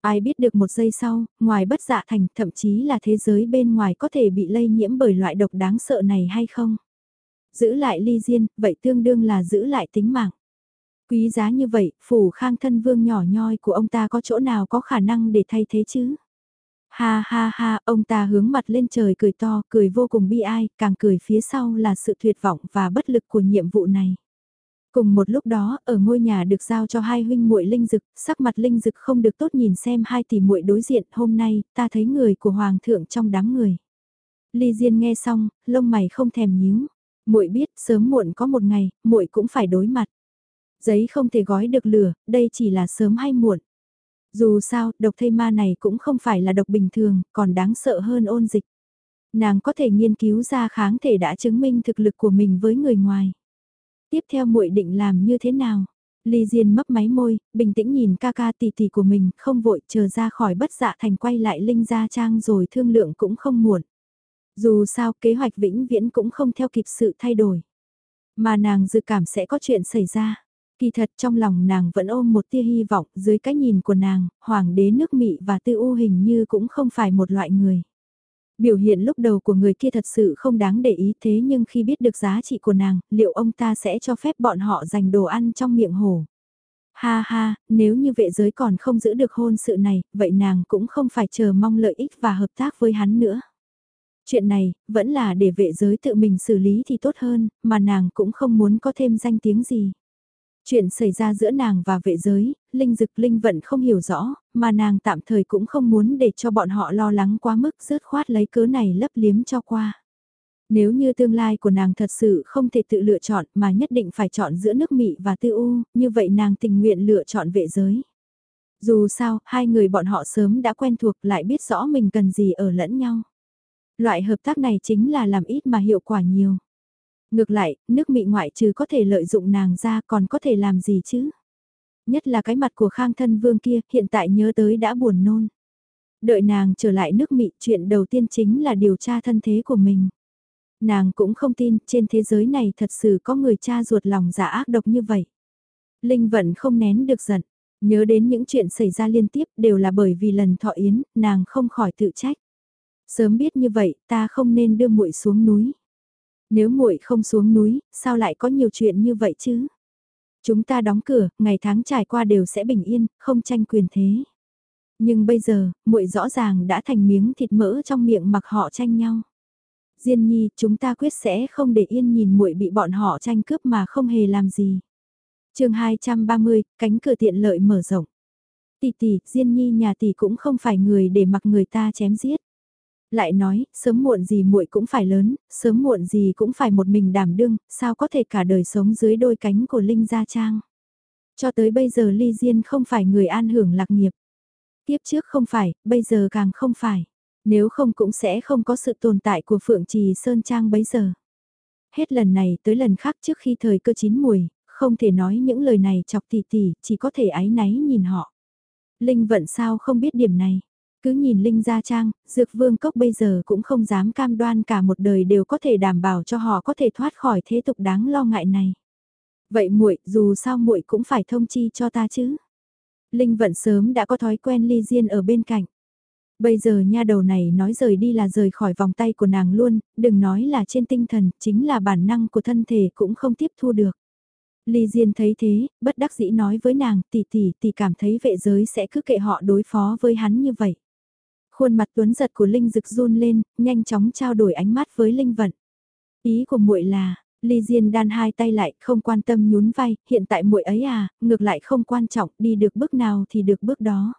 Ai biết được một giây sau, ngoài bất dạ thành, thậm chí là thế giới bên ngoài có thể bị lây nhiễm bởi loại độc đáng sợ này hay không? Giữ lại ly diên, vậy tương đương là giữ lại tính mạng. Quý giá như vậy, phủ khang thân vương nhỏ nhoi của ông ta có chỗ nào có khả năng để thay thế chứ? Ha ha ha, ông ta hướng mặt lên trời cười to, cười vô cùng bi ai, càng cười phía sau là sự tuyệt vọng và bất lực của nhiệm vụ này. Cùng một lúc đó, ở ngôi nhà được giao cho hai huynh muội linh dực, sắc mặt linh dực không được tốt nhìn xem hai tỷ muội đối diện, hôm nay, ta thấy người của hoàng thượng trong đám người. Ly Diên nghe xong, lông mày không thèm nhíu. Muội biết, sớm muộn có một ngày, muội cũng phải đối mặt. Giấy không thể gói được lửa, đây chỉ là sớm hay muộn. Dù sao, độc thây ma này cũng không phải là độc bình thường, còn đáng sợ hơn ôn dịch. Nàng có thể nghiên cứu ra kháng thể đã chứng minh thực lực của mình với người ngoài. Tiếp theo muội định làm như thế nào? Ly Diên mấp máy môi, bình tĩnh nhìn ca ca tỷ tỷ của mình, không vội chờ ra khỏi bất dạ thành quay lại Linh Gia Trang rồi thương lượng cũng không muộn. Dù sao kế hoạch vĩnh viễn cũng không theo kịp sự thay đổi. Mà nàng dự cảm sẽ có chuyện xảy ra. Kỳ thật trong lòng nàng vẫn ôm một tia hy vọng dưới cái nhìn của nàng, hoàng đế nước Mị và tư u hình như cũng không phải một loại người. Biểu hiện lúc đầu của người kia thật sự không đáng để ý thế nhưng khi biết được giá trị của nàng, liệu ông ta sẽ cho phép bọn họ dành đồ ăn trong miệng hổ? Ha ha, nếu như vệ giới còn không giữ được hôn sự này, vậy nàng cũng không phải chờ mong lợi ích và hợp tác với hắn nữa. Chuyện này, vẫn là để vệ giới tự mình xử lý thì tốt hơn, mà nàng cũng không muốn có thêm danh tiếng gì. Chuyện xảy ra giữa nàng và vệ giới, Linh Dực Linh Vận không hiểu rõ, mà nàng tạm thời cũng không muốn để cho bọn họ lo lắng quá mức rớt khoát lấy cớ này lấp liếm cho qua. Nếu như tương lai của nàng thật sự không thể tự lựa chọn mà nhất định phải chọn giữa nước Mỹ và tư u, như vậy nàng tình nguyện lựa chọn vệ giới. Dù sao, hai người bọn họ sớm đã quen thuộc lại biết rõ mình cần gì ở lẫn nhau. Loại hợp tác này chính là làm ít mà hiệu quả nhiều. Ngược lại, nước mị ngoại trừ có thể lợi dụng nàng ra còn có thể làm gì chứ? Nhất là cái mặt của khang thân vương kia hiện tại nhớ tới đã buồn nôn. Đợi nàng trở lại nước mị chuyện đầu tiên chính là điều tra thân thế của mình. Nàng cũng không tin trên thế giới này thật sự có người cha ruột lòng giả ác độc như vậy. Linh vẫn không nén được giận, nhớ đến những chuyện xảy ra liên tiếp đều là bởi vì lần thọ yến, nàng không khỏi tự trách. Sớm biết như vậy, ta không nên đưa muội xuống núi. Nếu muội không xuống núi, sao lại có nhiều chuyện như vậy chứ? Chúng ta đóng cửa, ngày tháng trải qua đều sẽ bình yên, không tranh quyền thế. Nhưng bây giờ, muội rõ ràng đã thành miếng thịt mỡ trong miệng mặc họ tranh nhau. Diên Nhi, chúng ta quyết sẽ không để yên nhìn muội bị bọn họ tranh cướp mà không hề làm gì. Chương 230, cánh cửa tiện lợi mở rộng. Tỷ tỷ, Diên Nhi nhà tỷ cũng không phải người để mặc người ta chém giết lại nói, sớm muộn gì muội cũng phải lớn, sớm muộn gì cũng phải một mình đảm đương, sao có thể cả đời sống dưới đôi cánh của Linh Gia Trang. Cho tới bây giờ Ly Diên không phải người an hưởng lạc nghiệp. Tiếp trước không phải, bây giờ càng không phải. Nếu không cũng sẽ không có sự tồn tại của Phượng Trì Sơn Trang bấy giờ. Hết lần này tới lần khác trước khi thời cơ chín mùi, không thể nói những lời này chọc tỉ tỉ, chỉ có thể ái náy nhìn họ. Linh vận sao không biết điểm này. Cứ nhìn Linh Gia Trang, Dược Vương Cốc bây giờ cũng không dám cam đoan cả một đời đều có thể đảm bảo cho họ có thể thoát khỏi thế tục đáng lo ngại này. Vậy muội, dù sao muội cũng phải thông chi cho ta chứ. Linh Vận sớm đã có thói quen ly diên ở bên cạnh. Bây giờ nha đầu này nói rời đi là rời khỏi vòng tay của nàng luôn, đừng nói là trên tinh thần, chính là bản năng của thân thể cũng không tiếp thu được. Ly Diên thấy thế, bất đắc dĩ nói với nàng, tỷ tỷ tỷ cảm thấy vệ giới sẽ cứ kệ họ đối phó với hắn như vậy. Khuôn mặt tuấn giật của Linh Dực run lên, nhanh chóng trao đổi ánh mắt với Linh Vận. Ý của muội là, Ly Diên đan hai tay lại, không quan tâm nhún vai, hiện tại muội ấy à, ngược lại không quan trọng, đi được bước nào thì được bước đó.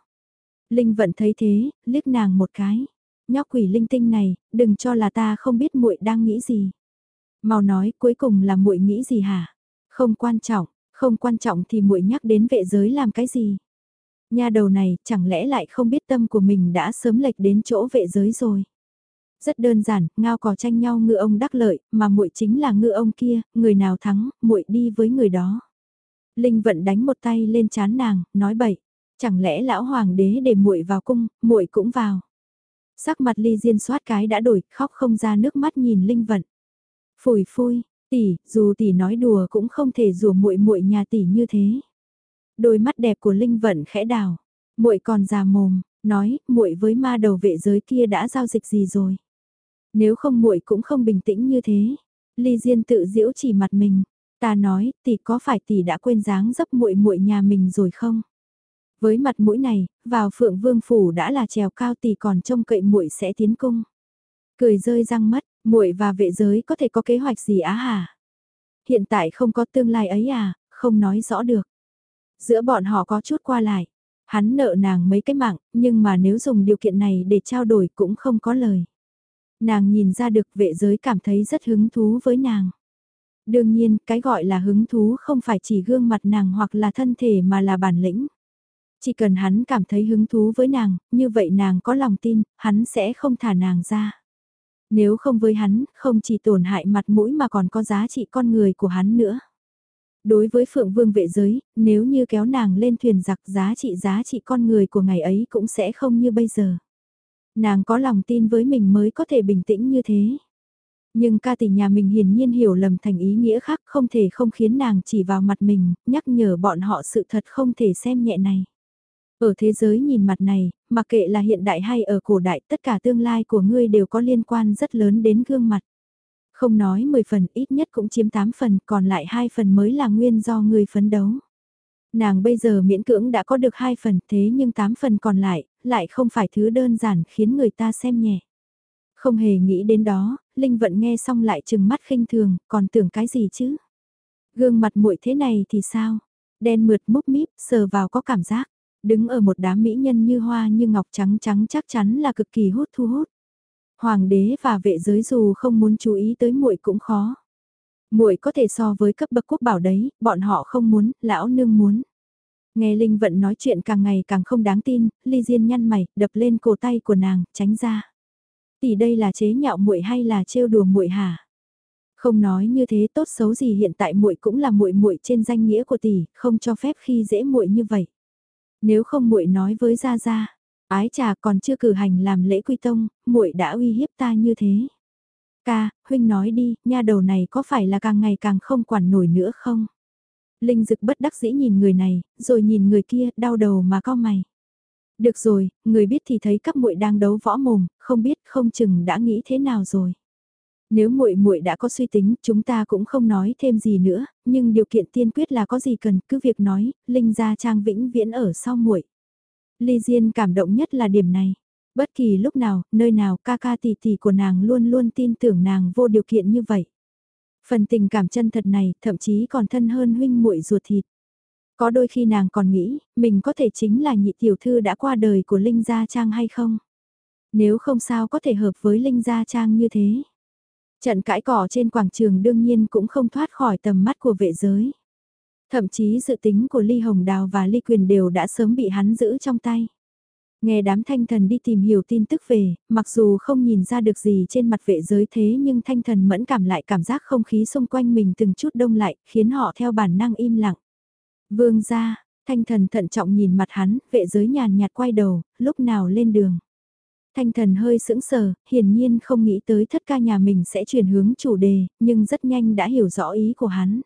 Linh vận thấy thế, liếc nàng một cái. Nhóc quỷ linh tinh này, đừng cho là ta không biết muội đang nghĩ gì. Mau nói, cuối cùng là muội nghĩ gì hả? Không quan trọng, không quan trọng thì muội nhắc đến vệ giới làm cái gì? Nha đầu này, chẳng lẽ lại không biết tâm của mình đã sớm lệch đến chỗ vệ giới rồi? Rất đơn giản, ngao cò tranh nhau ngựa ông đắc lợi, mà muội chính là ngựa ông kia, người nào thắng, muội đi với người đó. Linh vận đánh một tay lên chán nàng, nói bậy, chẳng lẽ lão hoàng đế để muội vào cung, muội cũng vào. Sắc mặt Ly Diên soát cái đã đổi, khóc không ra nước mắt nhìn Linh vận. Phủi phui, tỷ, dù tỷ nói đùa cũng không thể rùa muội muội nhà tỷ như thế. Đôi mắt đẹp của Linh vận khẽ đào, muội còn già mồm, nói, muội với ma đầu vệ giới kia đã giao dịch gì rồi? Nếu không muội cũng không bình tĩnh như thế. Ly Diên tự giễu chỉ mặt mình. Ta nói, tỷ có phải tỷ đã quên dáng dấp muội muội nhà mình rồi không? Với mặt mũi này, vào Phượng Vương phủ đã là trèo cao tỷ còn trông cậy muội sẽ tiến cung. Cười rơi răng mất, muội và vệ giới có thể có kế hoạch gì á hả? Hiện tại không có tương lai ấy à, không nói rõ được. Giữa bọn họ có chút qua lại. Hắn nợ nàng mấy cái mạng, nhưng mà nếu dùng điều kiện này để trao đổi cũng không có lời. Nàng nhìn ra được vệ giới cảm thấy rất hứng thú với nàng. Đương nhiên, cái gọi là hứng thú không phải chỉ gương mặt nàng hoặc là thân thể mà là bản lĩnh. Chỉ cần hắn cảm thấy hứng thú với nàng, như vậy nàng có lòng tin, hắn sẽ không thả nàng ra. Nếu không với hắn, không chỉ tổn hại mặt mũi mà còn có giá trị con người của hắn nữa. Đối với Phượng Vương vệ giới, nếu như kéo nàng lên thuyền giặc giá trị giá trị con người của ngày ấy cũng sẽ không như bây giờ. Nàng có lòng tin với mình mới có thể bình tĩnh như thế. Nhưng ca tỷ nhà mình hiển nhiên hiểu lầm thành ý nghĩa khác không thể không khiến nàng chỉ vào mặt mình, nhắc nhở bọn họ sự thật không thể xem nhẹ này. Ở thế giới nhìn mặt này, mặc kệ là hiện đại hay ở cổ đại tất cả tương lai của ngươi đều có liên quan rất lớn đến gương mặt. Không nói 10 phần ít nhất cũng chiếm 8 phần còn lại 2 phần mới là nguyên do người phấn đấu. Nàng bây giờ miễn cưỡng đã có được 2 phần thế nhưng 8 phần còn lại, lại không phải thứ đơn giản khiến người ta xem nhẹ. Không hề nghĩ đến đó, Linh Vận nghe xong lại chừng mắt khinh thường, còn tưởng cái gì chứ? Gương mặt muội thế này thì sao? Đen mượt múc míp, sờ vào có cảm giác. Đứng ở một đám mỹ nhân như hoa như ngọc trắng trắng chắc chắn là cực kỳ hút thu hút. Hoàng đế và vệ giới dù không muốn chú ý tới muội cũng khó. Muội có thể so với cấp bậc quốc bảo đấy, bọn họ không muốn, lão nương muốn. Nghe Linh Vận nói chuyện càng ngày càng không đáng tin, Ly Diên nhăn mày, đập lên cổ tay của nàng, tránh ra. Tỷ đây là chế nhạo muội hay là trêu đùa muội hả? Không nói như thế tốt xấu gì hiện tại muội cũng là muội muội trên danh nghĩa của tỷ, không cho phép khi dễ muội như vậy. Nếu không muội nói với gia gia, ái trà còn chưa cử hành làm lễ quy tông, muội đã uy hiếp ta như thế. Ca, huynh nói đi, nha đầu này có phải là càng ngày càng không quản nổi nữa không? Linh Dực bất đắc dĩ nhìn người này, rồi nhìn người kia, đau đầu mà co mày. Được rồi, người biết thì thấy cấp muội đang đấu võ mồm, không biết không chừng đã nghĩ thế nào rồi. Nếu muội muội đã có suy tính, chúng ta cũng không nói thêm gì nữa, nhưng điều kiện tiên quyết là có gì cần, cứ việc nói, Linh gia trang vĩnh viễn ở sau muội. Ly Diên cảm động nhất là điểm này. Bất kỳ lúc nào, nơi nào ca ca tỷ tỷ của nàng luôn luôn tin tưởng nàng vô điều kiện như vậy. Phần tình cảm chân thật này thậm chí còn thân hơn huynh muội ruột thịt. Có đôi khi nàng còn nghĩ, mình có thể chính là nhị tiểu thư đã qua đời của Linh Gia Trang hay không? Nếu không sao có thể hợp với Linh Gia Trang như thế. Trận cãi cỏ trên quảng trường đương nhiên cũng không thoát khỏi tầm mắt của vệ giới. Thậm chí dự tính của Ly Hồng Đào và Ly Quyền đều đã sớm bị hắn giữ trong tay. Nghe đám thanh thần đi tìm hiểu tin tức về, mặc dù không nhìn ra được gì trên mặt vệ giới thế nhưng thanh thần mẫn cảm lại cảm giác không khí xung quanh mình từng chút đông lại, khiến họ theo bản năng im lặng. Vương ra, thanh thần thận trọng nhìn mặt hắn, vệ giới nhàn nhạt quay đầu, lúc nào lên đường. Thanh thần hơi sững sờ, hiển nhiên không nghĩ tới thất ca nhà mình sẽ chuyển hướng chủ đề, nhưng rất nhanh đã hiểu rõ ý của hắn.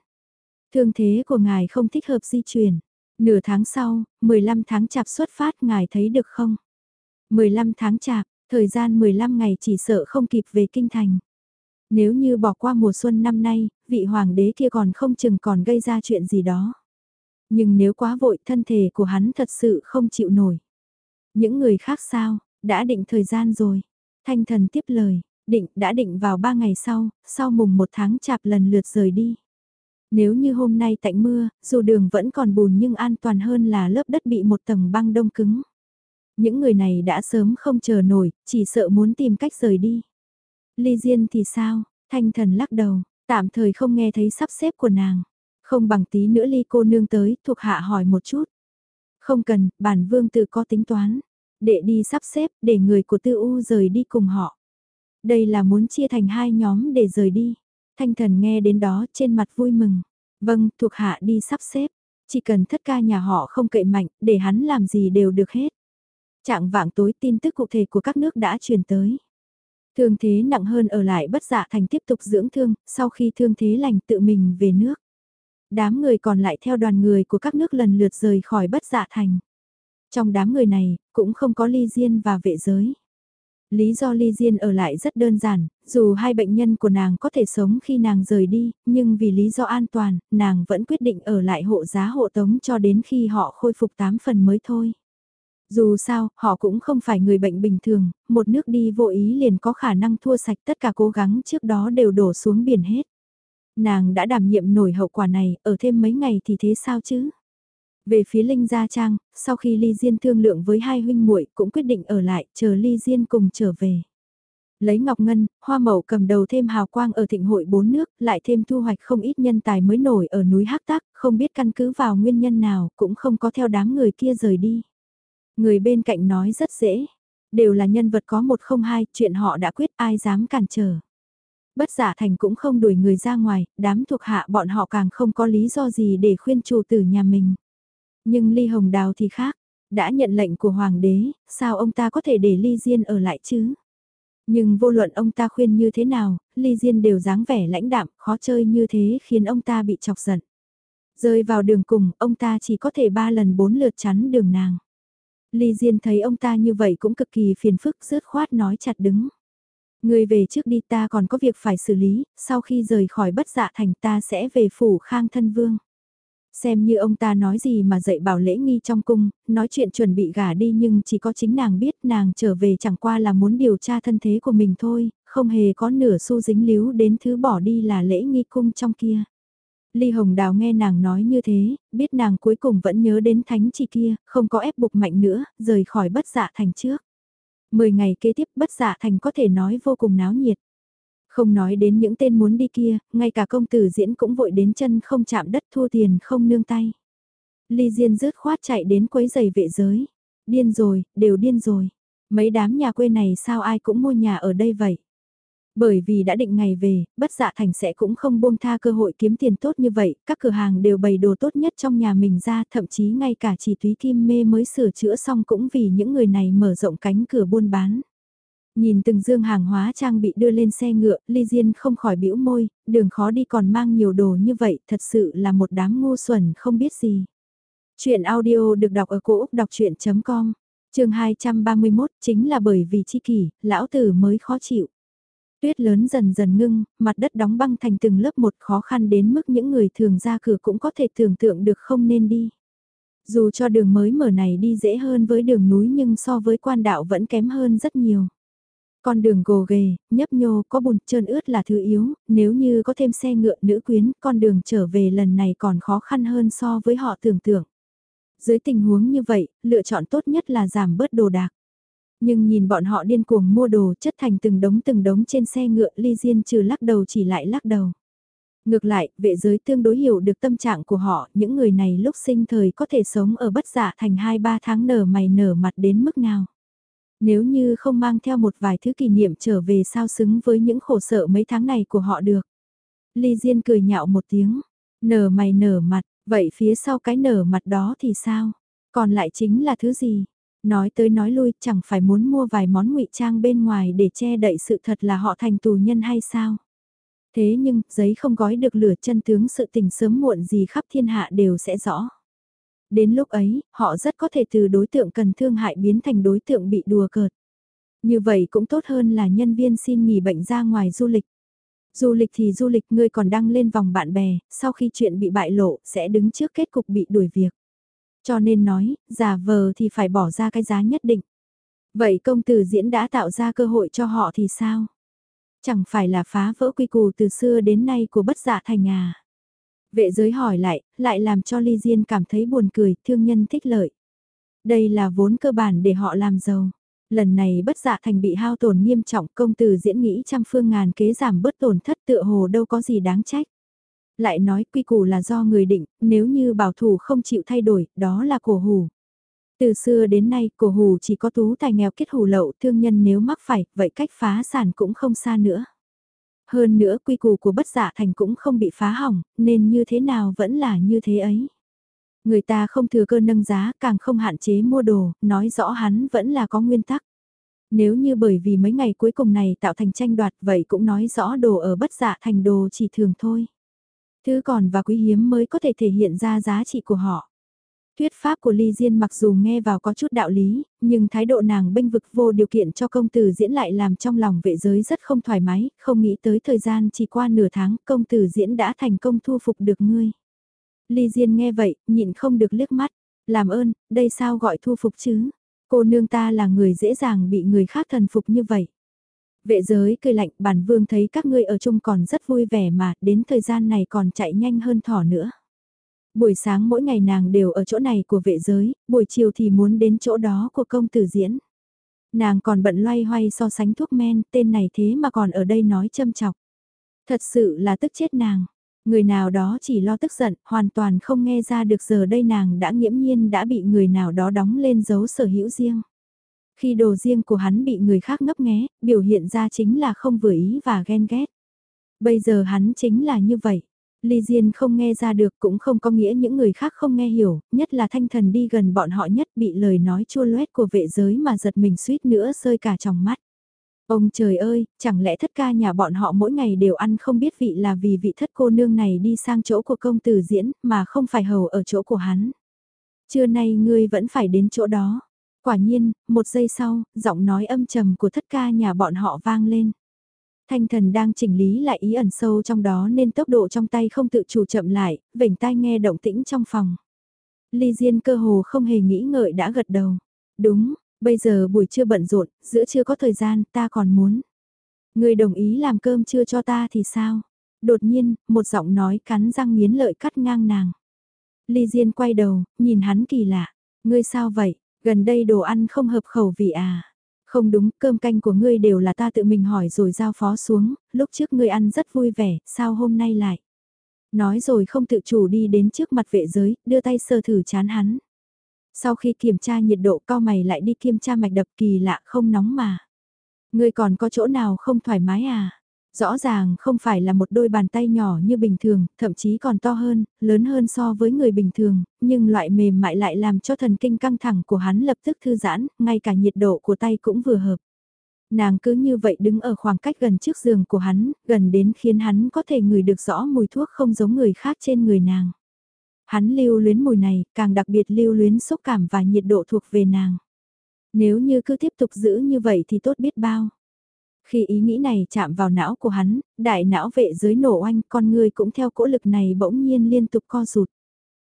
Thương thế của ngài không thích hợp di chuyển. Nửa tháng sau, 15 tháng chạp xuất phát ngài thấy được không? 15 tháng chạp, thời gian 15 ngày chỉ sợ không kịp về kinh thành. Nếu như bỏ qua mùa xuân năm nay, vị hoàng đế kia còn không chừng còn gây ra chuyện gì đó. Nhưng nếu quá vội thân thể của hắn thật sự không chịu nổi. Những người khác sao, đã định thời gian rồi. Thanh thần tiếp lời, Định đã định vào ba ngày sau, sau mùng một tháng chạp lần lượt rời đi. Nếu như hôm nay tạnh mưa, dù đường vẫn còn bùn nhưng an toàn hơn là lớp đất bị một tầng băng đông cứng. Những người này đã sớm không chờ nổi, chỉ sợ muốn tìm cách rời đi. Ly Diên thì sao? Thanh thần lắc đầu, tạm thời không nghe thấy sắp xếp của nàng. Không bằng tí nữa ly cô nương tới, thuộc hạ hỏi một chút. Không cần, bản vương tự có tính toán. Để đi sắp xếp, để người của tư u rời đi cùng họ. Đây là muốn chia thành hai nhóm để rời đi. Thanh thần nghe đến đó trên mặt vui mừng. Vâng, thuộc hạ đi sắp xếp. Chỉ cần thất ca nhà họ không cậy mạnh, để hắn làm gì đều được hết. Trạng vạng tối tin tức cụ thể của các nước đã truyền tới. Thương thế nặng hơn ở lại bất dạ thành tiếp tục dưỡng thương, sau khi thương thế lành tự mình về nước. Đám người còn lại theo đoàn người của các nước lần lượt rời khỏi bất dạ thành. Trong đám người này, cũng không có ly diên và vệ giới. Lý do ly diên ở lại rất đơn giản, dù hai bệnh nhân của nàng có thể sống khi nàng rời đi, nhưng vì lý do an toàn, nàng vẫn quyết định ở lại hộ giá hộ tống cho đến khi họ khôi phục 8 phần mới thôi. Dù sao, họ cũng không phải người bệnh bình thường, một nước đi vô ý liền có khả năng thua sạch tất cả cố gắng trước đó đều đổ xuống biển hết. Nàng đã đảm nhiệm nổi hậu quả này, ở thêm mấy ngày thì thế sao chứ? Về phía Linh Gia Trang, sau khi Ly Diên thương lượng với hai huynh muội cũng quyết định ở lại, chờ Ly Diên cùng trở về. Lấy Ngọc Ngân, Hoa Mậu cầm đầu thêm hào quang ở thịnh hội bốn nước, lại thêm thu hoạch không ít nhân tài mới nổi ở núi Hắc Tác, không biết căn cứ vào nguyên nhân nào, cũng không có theo đám người kia rời đi. Người bên cạnh nói rất dễ, đều là nhân vật có một không hai, chuyện họ đã quyết ai dám cản trở. Bất giả thành cũng không đuổi người ra ngoài, đám thuộc hạ bọn họ càng không có lý do gì để khuyên chủ tử nhà mình. Nhưng Ly Hồng Đào thì khác, đã nhận lệnh của Hoàng đế, sao ông ta có thể để Ly Diên ở lại chứ? Nhưng vô luận ông ta khuyên như thế nào, Ly Diên đều dáng vẻ lãnh đạm, khó chơi như thế khiến ông ta bị chọc giận. Rơi vào đường cùng, ông ta chỉ có thể ba lần bốn lượt chắn đường nàng. Ly Diên thấy ông ta như vậy cũng cực kỳ phiền phức rớt khoát nói chặt đứng. Người về trước đi ta còn có việc phải xử lý, sau khi rời khỏi bất dạ thành ta sẽ về phủ khang thân vương. Xem như ông ta nói gì mà dạy bảo lễ nghi trong cung, nói chuyện chuẩn bị gả đi nhưng chỉ có chính nàng biết nàng trở về chẳng qua là muốn điều tra thân thế của mình thôi, không hề có nửa xu dính líu đến thứ bỏ đi là lễ nghi cung trong kia. Ly Hồng Đào nghe nàng nói như thế, biết nàng cuối cùng vẫn nhớ đến thánh chỉ kia, không có ép buộc mạnh nữa, rời khỏi bất dạ thành trước. Mười ngày kế tiếp bất dạ thành có thể nói vô cùng náo nhiệt. Không nói đến những tên muốn đi kia, ngay cả công tử diễn cũng vội đến chân không chạm đất thua tiền không nương tay. Ly Diên rớt khoát chạy đến quấy giày vệ giới. Điên rồi, đều điên rồi. Mấy đám nhà quê này sao ai cũng mua nhà ở đây vậy? Bởi vì đã định ngày về, bất dạ thành sẽ cũng không buông tha cơ hội kiếm tiền tốt như vậy, các cửa hàng đều bày đồ tốt nhất trong nhà mình ra, thậm chí ngay cả chỉ túy kim mê mới sửa chữa xong cũng vì những người này mở rộng cánh cửa buôn bán. Nhìn từng dương hàng hóa trang bị đưa lên xe ngựa, Ly Diên không khỏi bĩu môi, đường khó đi còn mang nhiều đồ như vậy, thật sự là một đám ngu xuẩn không biết gì. Chuyện audio được đọc ở cổ Úc đọc chuyện.com, trường 231 chính là bởi vì chi kỷ, lão tử mới khó chịu. Tuyết lớn dần dần ngưng, mặt đất đóng băng thành từng lớp một khó khăn đến mức những người thường ra cửa cũng có thể tưởng tượng được không nên đi. Dù cho đường mới mở này đi dễ hơn với đường núi nhưng so với quan đạo vẫn kém hơn rất nhiều. Con đường gồ ghề, nhấp nhô, có bùn trơn ướt là thứ yếu, nếu như có thêm xe ngựa nữ quyến, con đường trở về lần này còn khó khăn hơn so với họ tưởng tượng. Dưới tình huống như vậy, lựa chọn tốt nhất là giảm bớt đồ đạc. Nhưng nhìn bọn họ điên cuồng mua đồ chất thành từng đống từng đống trên xe ngựa ly diên trừ lắc đầu chỉ lại lắc đầu. Ngược lại, vệ giới tương đối hiểu được tâm trạng của họ, những người này lúc sinh thời có thể sống ở bất giả thành 2-3 tháng nở mày nở mặt đến mức nào. Nếu như không mang theo một vài thứ kỷ niệm trở về sao xứng với những khổ sở mấy tháng này của họ được. Ly Diên cười nhạo một tiếng, nở mày nở mặt, vậy phía sau cái nở mặt đó thì sao? Còn lại chính là thứ gì? Nói tới nói lui chẳng phải muốn mua vài món ngụy trang bên ngoài để che đậy sự thật là họ thành tù nhân hay sao? Thế nhưng, giấy không gói được lửa chân tướng sự tình sớm muộn gì khắp thiên hạ đều sẽ rõ. Đến lúc ấy, họ rất có thể từ đối tượng cần thương hại biến thành đối tượng bị đùa cợt. Như vậy cũng tốt hơn là nhân viên xin nghỉ bệnh ra ngoài du lịch. Du lịch thì du lịch ngươi còn đăng lên vòng bạn bè, sau khi chuyện bị bại lộ sẽ đứng trước kết cục bị đuổi việc. Cho nên nói, giả vờ thì phải bỏ ra cái giá nhất định. Vậy công tử diễn đã tạo ra cơ hội cho họ thì sao? Chẳng phải là phá vỡ quy củ từ xưa đến nay của bất dạ thành à. Vệ giới hỏi lại, lại làm cho Ly Diên cảm thấy buồn cười, thương nhân thích lợi. Đây là vốn cơ bản để họ làm giàu. Lần này bất dạ thành bị hao tổn nghiêm trọng công tử diễn nghĩ trăm phương ngàn kế giảm bớt tổn thất tựa hồ đâu có gì đáng trách. Lại nói quy củ là do người định, nếu như bảo thủ không chịu thay đổi, đó là cổ hủ. Từ xưa đến nay, cổ hủ chỉ có tú tài nghèo kết hủ lậu thương nhân nếu mắc phải, vậy cách phá sản cũng không xa nữa. Hơn nữa quy củ của bất dạ thành cũng không bị phá hỏng, nên như thế nào vẫn là như thế ấy. Người ta không thừa cơ nâng giá, càng không hạn chế mua đồ, nói rõ hắn vẫn là có nguyên tắc. Nếu như bởi vì mấy ngày cuối cùng này tạo thành tranh đoạt vậy cũng nói rõ đồ ở bất dạ thành đồ chỉ thường thôi. Thứ còn và quý hiếm mới có thể thể hiện ra giá trị của họ. Thuyết pháp của Ly Diên mặc dù nghe vào có chút đạo lý, nhưng thái độ nàng bênh vực vô điều kiện cho công tử diễn lại làm trong lòng vệ giới rất không thoải mái, không nghĩ tới thời gian chỉ qua nửa tháng công tử diễn đã thành công thu phục được ngươi. Ly Diên nghe vậy, nhịn không được liếc mắt, làm ơn, đây sao gọi thu phục chứ? Cô nương ta là người dễ dàng bị người khác thần phục như vậy. Vệ giới cười lạnh bản vương thấy các ngươi ở chung còn rất vui vẻ mà đến thời gian này còn chạy nhanh hơn thỏ nữa. Buổi sáng mỗi ngày nàng đều ở chỗ này của vệ giới, buổi chiều thì muốn đến chỗ đó của công tử diễn. Nàng còn bận loay hoay so sánh thuốc men, tên này thế mà còn ở đây nói châm chọc. Thật sự là tức chết nàng. Người nào đó chỉ lo tức giận, hoàn toàn không nghe ra được giờ đây nàng đã nghiễm nhiên đã bị người nào đó đóng lên dấu sở hữu riêng. Khi đồ riêng của hắn bị người khác ngấp nghé, biểu hiện ra chính là không vừa ý và ghen ghét. Bây giờ hắn chính là như vậy. Ly Diên không nghe ra được cũng không có nghĩa những người khác không nghe hiểu, nhất là thanh thần đi gần bọn họ nhất bị lời nói chua loét của vệ giới mà giật mình suýt nữa rơi cả trong mắt. Ông trời ơi, chẳng lẽ thất ca nhà bọn họ mỗi ngày đều ăn không biết vị là vì vị thất cô nương này đi sang chỗ của công tử diễn mà không phải hầu ở chỗ của hắn. Trưa nay ngươi vẫn phải đến chỗ đó. Quả nhiên, một giây sau, giọng nói âm trầm của thất ca nhà bọn họ vang lên. Thanh thần đang chỉnh lý lại ý ẩn sâu trong đó nên tốc độ trong tay không tự chủ chậm lại, vểnh tai nghe động tĩnh trong phòng. Ly Diên cơ hồ không hề nghĩ ngợi đã gật đầu. Đúng, bây giờ buổi trưa bận rộn, giữa chưa có thời gian, ta còn muốn. Người đồng ý làm cơm trưa cho ta thì sao? Đột nhiên, một giọng nói cắn răng nghiến lợi cắt ngang nàng. Ly Diên quay đầu, nhìn hắn kỳ lạ. Ngươi sao vậy? Gần đây đồ ăn không hợp khẩu vị à? Không đúng, cơm canh của ngươi đều là ta tự mình hỏi rồi giao phó xuống, lúc trước ngươi ăn rất vui vẻ, sao hôm nay lại? Nói rồi không tự chủ đi đến trước mặt vệ giới, đưa tay sơ thử chán hắn. Sau khi kiểm tra nhiệt độ cao mày lại đi kiểm tra mạch đập kỳ lạ không nóng mà. Ngươi còn có chỗ nào không thoải mái à? Rõ ràng không phải là một đôi bàn tay nhỏ như bình thường, thậm chí còn to hơn, lớn hơn so với người bình thường, nhưng loại mềm mại lại làm cho thần kinh căng thẳng của hắn lập tức thư giãn, ngay cả nhiệt độ của tay cũng vừa hợp. Nàng cứ như vậy đứng ở khoảng cách gần trước giường của hắn, gần đến khiến hắn có thể ngửi được rõ mùi thuốc không giống người khác trên người nàng. Hắn lưu luyến mùi này, càng đặc biệt lưu luyến xúc cảm và nhiệt độ thuộc về nàng. Nếu như cứ tiếp tục giữ như vậy thì tốt biết bao. Khi ý nghĩ này chạm vào não của hắn, đại não vệ giới nổ oanh con người cũng theo cỗ lực này bỗng nhiên liên tục co rụt.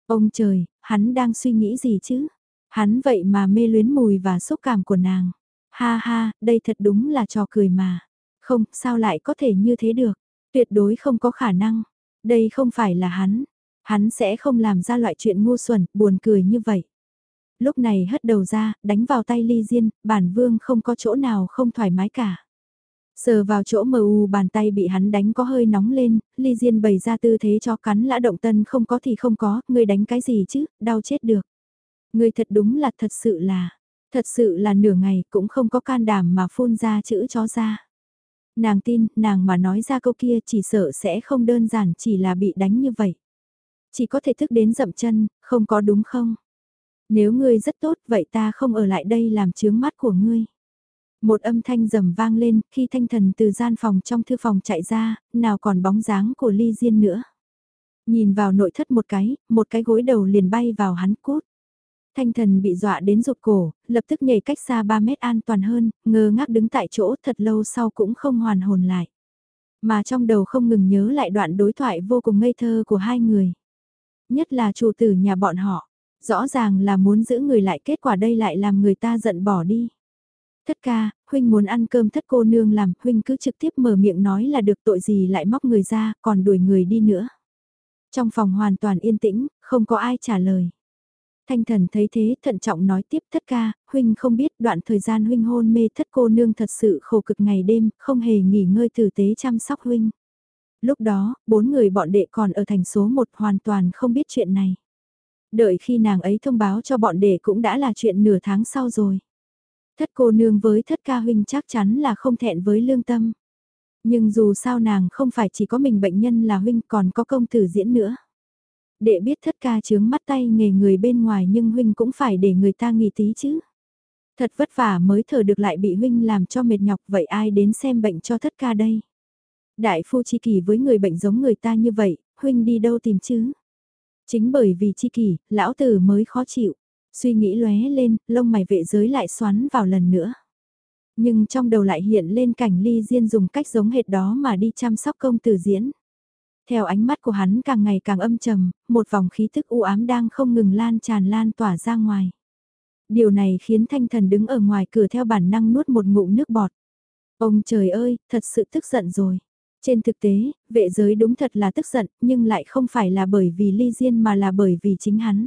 Ông trời, hắn đang suy nghĩ gì chứ? Hắn vậy mà mê luyến mùi và xúc cảm của nàng. Ha ha, đây thật đúng là trò cười mà. Không, sao lại có thể như thế được? Tuyệt đối không có khả năng. Đây không phải là hắn. Hắn sẽ không làm ra loại chuyện ngu xuẩn, buồn cười như vậy. Lúc này hất đầu ra, đánh vào tay ly diên, bản vương không có chỗ nào không thoải mái cả. Sờ vào chỗ mờ u bàn tay bị hắn đánh có hơi nóng lên, ly diên bày ra tư thế cho cắn lã động tân không có thì không có, ngươi đánh cái gì chứ, đau chết được. Ngươi thật đúng là thật sự là, thật sự là nửa ngày cũng không có can đảm mà phun ra chữ chó ra. Nàng tin, nàng mà nói ra câu kia chỉ sợ sẽ không đơn giản chỉ là bị đánh như vậy. Chỉ có thể thức đến dậm chân, không có đúng không? Nếu ngươi rất tốt vậy ta không ở lại đây làm chướng mắt của ngươi. Một âm thanh rầm vang lên, khi thanh thần từ gian phòng trong thư phòng chạy ra, nào còn bóng dáng của ly diên nữa. Nhìn vào nội thất một cái, một cái gối đầu liền bay vào hắn cút. Thanh thần bị dọa đến rụt cổ, lập tức nhảy cách xa 3 mét an toàn hơn, ngơ ngác đứng tại chỗ thật lâu sau cũng không hoàn hồn lại. Mà trong đầu không ngừng nhớ lại đoạn đối thoại vô cùng ngây thơ của hai người. Nhất là chủ tử nhà bọn họ, rõ ràng là muốn giữ người lại kết quả đây lại làm người ta giận bỏ đi. Thất ca, huynh muốn ăn cơm thất cô nương làm, huynh cứ trực tiếp mở miệng nói là được tội gì lại móc người ra, còn đuổi người đi nữa. Trong phòng hoàn toàn yên tĩnh, không có ai trả lời. Thanh thần thấy thế thận trọng nói tiếp thất ca, huynh không biết đoạn thời gian huynh hôn mê thất cô nương thật sự khổ cực ngày đêm, không hề nghỉ ngơi tử tế chăm sóc huynh. Lúc đó, bốn người bọn đệ còn ở thành số một hoàn toàn không biết chuyện này. Đợi khi nàng ấy thông báo cho bọn đệ cũng đã là chuyện nửa tháng sau rồi. Thất cô nương với thất ca huynh chắc chắn là không thẹn với lương tâm. Nhưng dù sao nàng không phải chỉ có mình bệnh nhân là huynh còn có công tử diễn nữa. Đệ biết thất ca chướng mắt tay nghề người bên ngoài nhưng huynh cũng phải để người ta nghỉ tí chứ. Thật vất vả mới thở được lại bị huynh làm cho mệt nhọc vậy ai đến xem bệnh cho thất ca đây. Đại phu chi kỷ với người bệnh giống người ta như vậy, huynh đi đâu tìm chứ? Chính bởi vì chi kỷ, lão tử mới khó chịu. Suy nghĩ lóe lên, lông mày vệ giới lại xoắn vào lần nữa. Nhưng trong đầu lại hiện lên cảnh ly diên dùng cách giống hệt đó mà đi chăm sóc công tử diễn. Theo ánh mắt của hắn càng ngày càng âm trầm, một vòng khí thức u ám đang không ngừng lan tràn lan tỏa ra ngoài. Điều này khiến thanh thần đứng ở ngoài cửa theo bản năng nuốt một ngụm nước bọt. Ông trời ơi, thật sự tức giận rồi. Trên thực tế, vệ giới đúng thật là tức giận, nhưng lại không phải là bởi vì ly diên mà là bởi vì chính hắn.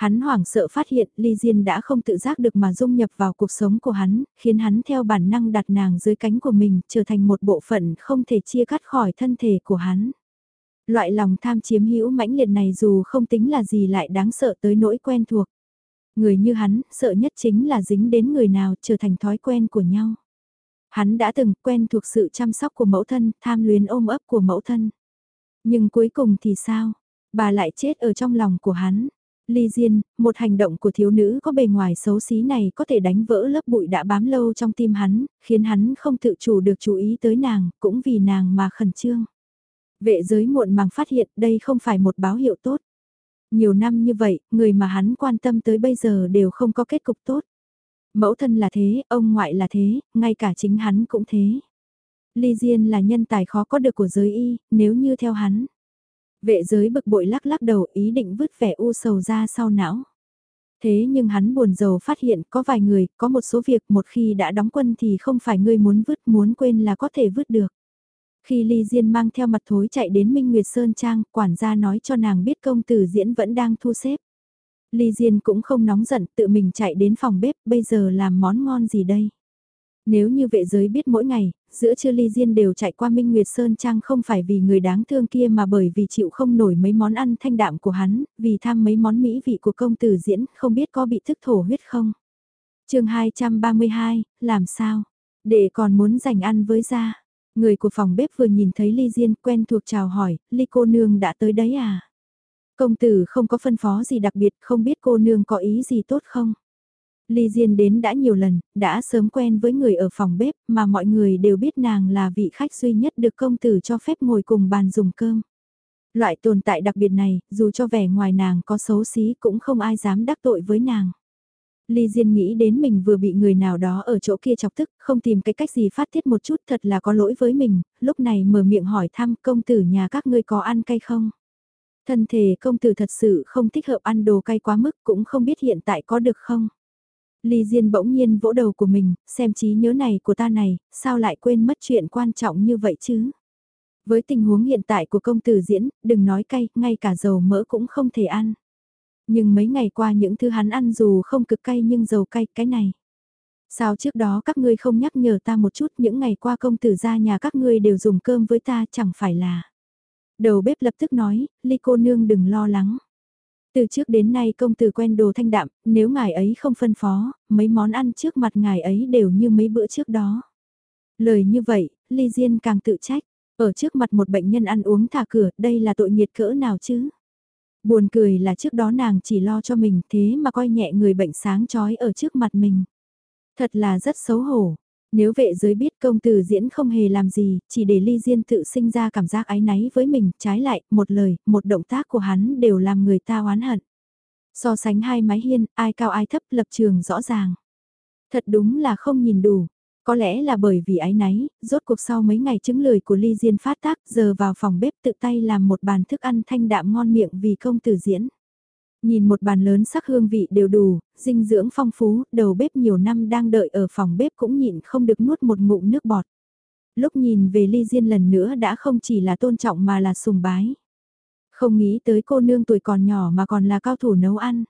Hắn hoảng sợ phát hiện ly diên đã không tự giác được mà dung nhập vào cuộc sống của hắn, khiến hắn theo bản năng đặt nàng dưới cánh của mình, trở thành một bộ phận không thể chia cắt khỏi thân thể của hắn. Loại lòng tham chiếm hữu mãnh liệt này dù không tính là gì lại đáng sợ tới nỗi quen thuộc. Người như hắn, sợ nhất chính là dính đến người nào trở thành thói quen của nhau. Hắn đã từng quen thuộc sự chăm sóc của mẫu thân, tham luyến ôm ấp của mẫu thân. Nhưng cuối cùng thì sao? Bà lại chết ở trong lòng của hắn. Ly Diên, một hành động của thiếu nữ có bề ngoài xấu xí này có thể đánh vỡ lớp bụi đã bám lâu trong tim hắn, khiến hắn không tự chủ được chú ý tới nàng, cũng vì nàng mà khẩn trương. Vệ giới muộn màng phát hiện đây không phải một báo hiệu tốt. Nhiều năm như vậy, người mà hắn quan tâm tới bây giờ đều không có kết cục tốt. Mẫu thân là thế, ông ngoại là thế, ngay cả chính hắn cũng thế. Ly Diên là nhân tài khó có được của giới y, nếu như theo hắn. Vệ giới bực bội lắc lắc đầu ý định vứt vẻ u sầu ra sau não. Thế nhưng hắn buồn giàu phát hiện có vài người, có một số việc một khi đã đóng quân thì không phải ngươi muốn vứt muốn quên là có thể vứt được. Khi Ly Diên mang theo mặt thối chạy đến Minh Nguyệt Sơn Trang, quản gia nói cho nàng biết công tử diễn vẫn đang thu xếp. Ly Diên cũng không nóng giận, tự mình chạy đến phòng bếp, bây giờ làm món ngon gì đây? Nếu như vệ giới biết mỗi ngày, giữa trưa Ly Diên đều chạy qua Minh Nguyệt Sơn Trang không phải vì người đáng thương kia mà bởi vì chịu không nổi mấy món ăn thanh đạm của hắn, vì tham mấy món mỹ vị của công tử diễn, không biết có bị thức thổ huyết không? chương 232, làm sao? Để còn muốn dành ăn với gia. Người của phòng bếp vừa nhìn thấy Ly Diên quen thuộc chào hỏi, Ly cô nương đã tới đấy à? Công tử không có phân phó gì đặc biệt, không biết cô nương có ý gì tốt không? Ly Diên đến đã nhiều lần, đã sớm quen với người ở phòng bếp, mà mọi người đều biết nàng là vị khách duy nhất được công tử cho phép ngồi cùng bàn dùng cơm. Loại tồn tại đặc biệt này, dù cho vẻ ngoài nàng có xấu xí cũng không ai dám đắc tội với nàng. Ly Diên nghĩ đến mình vừa bị người nào đó ở chỗ kia chọc tức, không tìm cái cách gì phát tiết một chút thật là có lỗi với mình, lúc này mở miệng hỏi thăm công tử nhà các ngươi có ăn cay không? Thân thể công tử thật sự không thích hợp ăn đồ cay quá mức cũng không biết hiện tại có được không? Ly Diên bỗng nhiên vỗ đầu của mình, xem trí nhớ này của ta này, sao lại quên mất chuyện quan trọng như vậy chứ? Với tình huống hiện tại của công tử diễn, đừng nói cay, ngay cả dầu mỡ cũng không thể ăn. Nhưng mấy ngày qua những thứ hắn ăn dù không cực cay nhưng dầu cay cái này. Sao trước đó các ngươi không nhắc nhở ta một chút những ngày qua công tử ra nhà các ngươi đều dùng cơm với ta chẳng phải là. Đầu bếp lập tức nói, ly cô nương đừng lo lắng. Từ trước đến nay công tử quen đồ thanh đạm, nếu ngài ấy không phân phó, mấy món ăn trước mặt ngài ấy đều như mấy bữa trước đó. Lời như vậy, Ly Diên càng tự trách, ở trước mặt một bệnh nhân ăn uống thả cửa, đây là tội nghiệt cỡ nào chứ? Buồn cười là trước đó nàng chỉ lo cho mình thế mà coi nhẹ người bệnh sáng chói ở trước mặt mình. Thật là rất xấu hổ. Nếu vệ giới biết công tử diễn không hề làm gì, chỉ để ly diên tự sinh ra cảm giác ái náy với mình, trái lại, một lời, một động tác của hắn đều làm người ta oán hận. So sánh hai mái hiên, ai cao ai thấp lập trường rõ ràng. Thật đúng là không nhìn đủ, có lẽ là bởi vì ái náy, rốt cuộc sau mấy ngày chứng lười của Ly Diên phát tác giờ vào phòng bếp tự tay làm một bàn thức ăn thanh đạm ngon miệng vì công tử diễn. Nhìn một bàn lớn sắc hương vị đều đủ, dinh dưỡng phong phú, đầu bếp nhiều năm đang đợi ở phòng bếp cũng nhịn không được nuốt một ngụm nước bọt. Lúc nhìn về ly diên lần nữa đã không chỉ là tôn trọng mà là sùng bái. Không nghĩ tới cô nương tuổi còn nhỏ mà còn là cao thủ nấu ăn.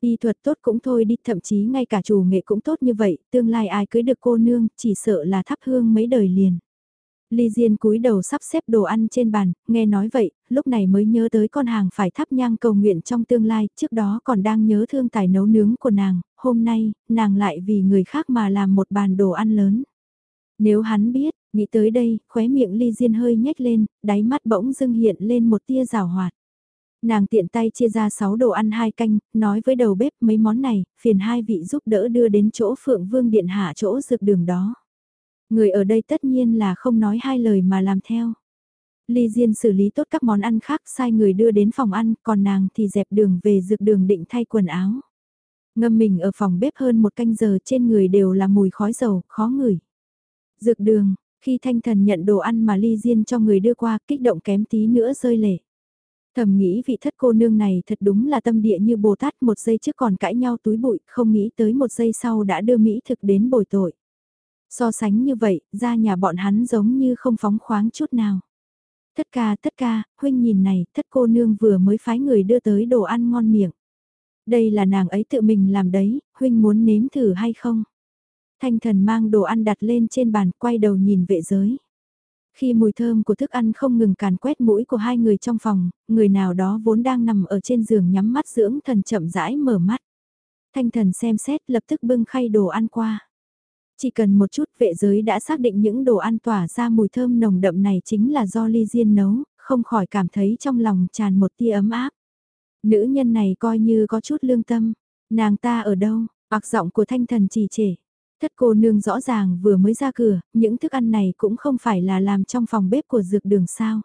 Y thuật tốt cũng thôi đi, thậm chí ngay cả chủ nghệ cũng tốt như vậy, tương lai ai cưới được cô nương, chỉ sợ là thắp hương mấy đời liền. Ly Diên cúi đầu sắp xếp đồ ăn trên bàn, nghe nói vậy, lúc này mới nhớ tới con hàng phải thắp nhang cầu nguyện trong tương lai, trước đó còn đang nhớ thương tài nấu nướng của nàng, hôm nay, nàng lại vì người khác mà làm một bàn đồ ăn lớn. Nếu hắn biết, nghĩ tới đây, khóe miệng Ly Diên hơi nhếch lên, đáy mắt bỗng dưng hiện lên một tia rào hoạt. Nàng tiện tay chia ra 6 đồ ăn hai canh, nói với đầu bếp mấy món này, phiền hai vị giúp đỡ đưa đến chỗ Phượng Vương Điện Hạ chỗ dược đường đó. Người ở đây tất nhiên là không nói hai lời mà làm theo. Ly Diên xử lý tốt các món ăn khác sai người đưa đến phòng ăn, còn nàng thì dẹp đường về dược đường định thay quần áo. Ngâm mình ở phòng bếp hơn một canh giờ trên người đều là mùi khói dầu, khó ngửi. Dược đường, khi thanh thần nhận đồ ăn mà Ly Diên cho người đưa qua, kích động kém tí nữa rơi lệ. Thầm nghĩ vị thất cô nương này thật đúng là tâm địa như Bồ Tát một giây trước còn cãi nhau túi bụi, không nghĩ tới một giây sau đã đưa Mỹ thực đến bồi tội. So sánh như vậy, ra nhà bọn hắn giống như không phóng khoáng chút nào. Tất ca, tất ca, huynh nhìn này, thất cô nương vừa mới phái người đưa tới đồ ăn ngon miệng. Đây là nàng ấy tự mình làm đấy, huynh muốn nếm thử hay không? Thanh thần mang đồ ăn đặt lên trên bàn, quay đầu nhìn vệ giới. Khi mùi thơm của thức ăn không ngừng càn quét mũi của hai người trong phòng, người nào đó vốn đang nằm ở trên giường nhắm mắt dưỡng thần chậm rãi mở mắt. Thanh thần xem xét lập tức bưng khay đồ ăn qua. Chỉ cần một chút vệ giới đã xác định những đồ ăn tỏa ra mùi thơm nồng đậm này chính là do ly diên nấu, không khỏi cảm thấy trong lòng tràn một tia ấm áp. Nữ nhân này coi như có chút lương tâm, nàng ta ở đâu, ạc giọng của thanh thần trì trệ. Thất cô nương rõ ràng vừa mới ra cửa, những thức ăn này cũng không phải là làm trong phòng bếp của dược đường sao.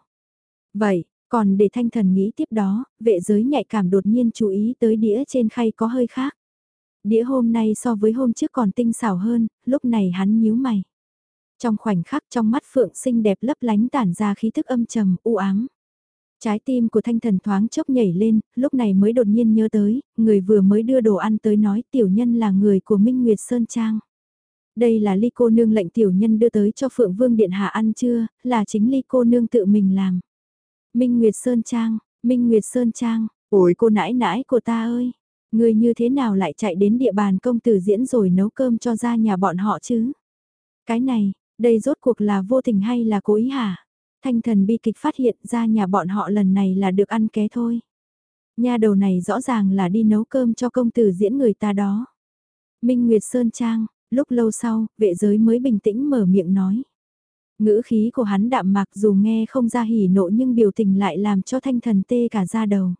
Vậy, còn để thanh thần nghĩ tiếp đó, vệ giới nhạy cảm đột nhiên chú ý tới đĩa trên khay có hơi khác. Đĩa hôm nay so với hôm trước còn tinh xảo hơn, lúc này hắn nhíu mày. Trong khoảnh khắc trong mắt phượng xinh đẹp lấp lánh tản ra khí thức âm trầm, u ám. Trái tim của thanh thần thoáng chốc nhảy lên, lúc này mới đột nhiên nhớ tới, người vừa mới đưa đồ ăn tới nói tiểu nhân là người của Minh Nguyệt Sơn Trang. Đây là ly cô nương lệnh tiểu nhân đưa tới cho Phượng Vương Điện Hạ ăn chưa, là chính ly cô nương tự mình làm. Minh Nguyệt Sơn Trang, Minh Nguyệt Sơn Trang, ôi cô nãi nãi của ta ơi, người như thế nào lại chạy đến địa bàn công tử diễn rồi nấu cơm cho ra nhà bọn họ chứ? Cái này, đây rốt cuộc là vô tình hay là cố ý hả? Thanh thần bi kịch phát hiện ra nhà bọn họ lần này là được ăn ké thôi. Nhà đầu này rõ ràng là đi nấu cơm cho công tử diễn người ta đó. Minh Nguyệt Sơn Trang, lúc lâu sau, vệ giới mới bình tĩnh mở miệng nói. Ngữ khí của hắn đạm mạc dù nghe không ra hỉ nộ nhưng biểu tình lại làm cho thanh thần tê cả da đầu.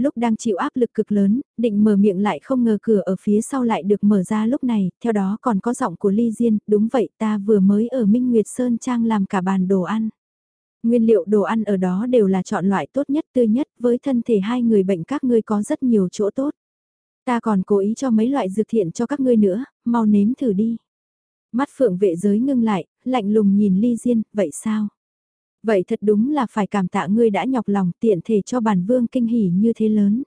Lúc đang chịu áp lực cực lớn, định mở miệng lại không ngờ cửa ở phía sau lại được mở ra lúc này, theo đó còn có giọng của Ly Diên, đúng vậy ta vừa mới ở Minh Nguyệt Sơn Trang làm cả bàn đồ ăn. Nguyên liệu đồ ăn ở đó đều là chọn loại tốt nhất tươi nhất với thân thể hai người bệnh các ngươi có rất nhiều chỗ tốt. Ta còn cố ý cho mấy loại dược thiện cho các ngươi nữa, mau nếm thử đi. Mắt phượng vệ giới ngưng lại, lạnh lùng nhìn ly diên, vậy sao? Vậy thật đúng là phải cảm tạ ngươi đã nhọc lòng tiện thể cho bản vương kinh hỉ như thế lớn.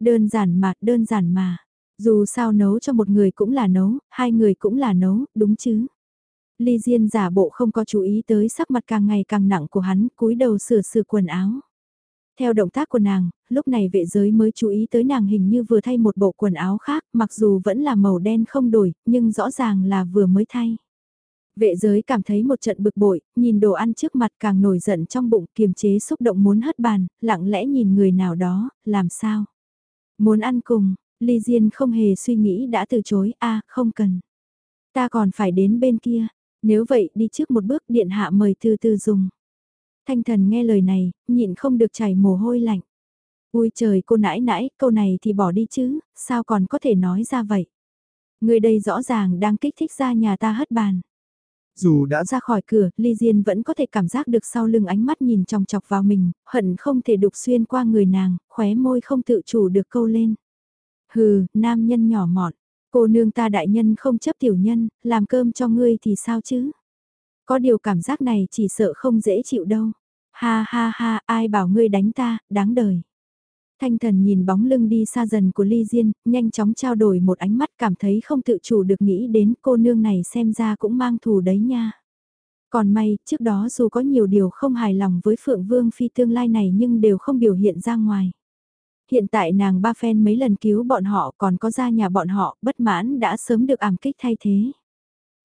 Đơn giản mà, đơn giản mà. Dù sao nấu cho một người cũng là nấu, hai người cũng là nấu, đúng chứ? Ly Diên giả bộ không có chú ý tới sắc mặt càng ngày càng nặng của hắn, cúi đầu sửa sửa quần áo. Theo động tác của nàng, lúc này vệ giới mới chú ý tới nàng hình như vừa thay một bộ quần áo khác, mặc dù vẫn là màu đen không đổi, nhưng rõ ràng là vừa mới thay. Vệ giới cảm thấy một trận bực bội, nhìn đồ ăn trước mặt càng nổi giận trong bụng kiềm chế xúc động muốn hất bàn, lặng lẽ nhìn người nào đó, làm sao? Muốn ăn cùng, Ly Diên không hề suy nghĩ đã từ chối, a không cần. Ta còn phải đến bên kia, nếu vậy đi trước một bước điện hạ mời từ từ dùng. Thanh thần nghe lời này, nhịn không được chảy mồ hôi lạnh. Ui trời cô nãi nãi, câu này thì bỏ đi chứ, sao còn có thể nói ra vậy? Người đây rõ ràng đang kích thích ra nhà ta hất bàn. Dù đã ra khỏi cửa, Ly Diên vẫn có thể cảm giác được sau lưng ánh mắt nhìn chòng chọc vào mình, hận không thể đục xuyên qua người nàng, khóe môi không tự chủ được câu lên. Hừ, nam nhân nhỏ mọn, cô nương ta đại nhân không chấp tiểu nhân, làm cơm cho ngươi thì sao chứ? Có điều cảm giác này chỉ sợ không dễ chịu đâu. Ha ha ha, ai bảo ngươi đánh ta, đáng đời. Thanh thần nhìn bóng lưng đi xa dần của Ly Diên, nhanh chóng trao đổi một ánh mắt cảm thấy không tự chủ được nghĩ đến cô nương này xem ra cũng mang thù đấy nha. Còn may, trước đó dù có nhiều điều không hài lòng với Phượng Vương Phi tương lai này nhưng đều không biểu hiện ra ngoài. Hiện tại nàng ba phen mấy lần cứu bọn họ còn có ra nhà bọn họ, bất mãn đã sớm được ảm kích thay thế.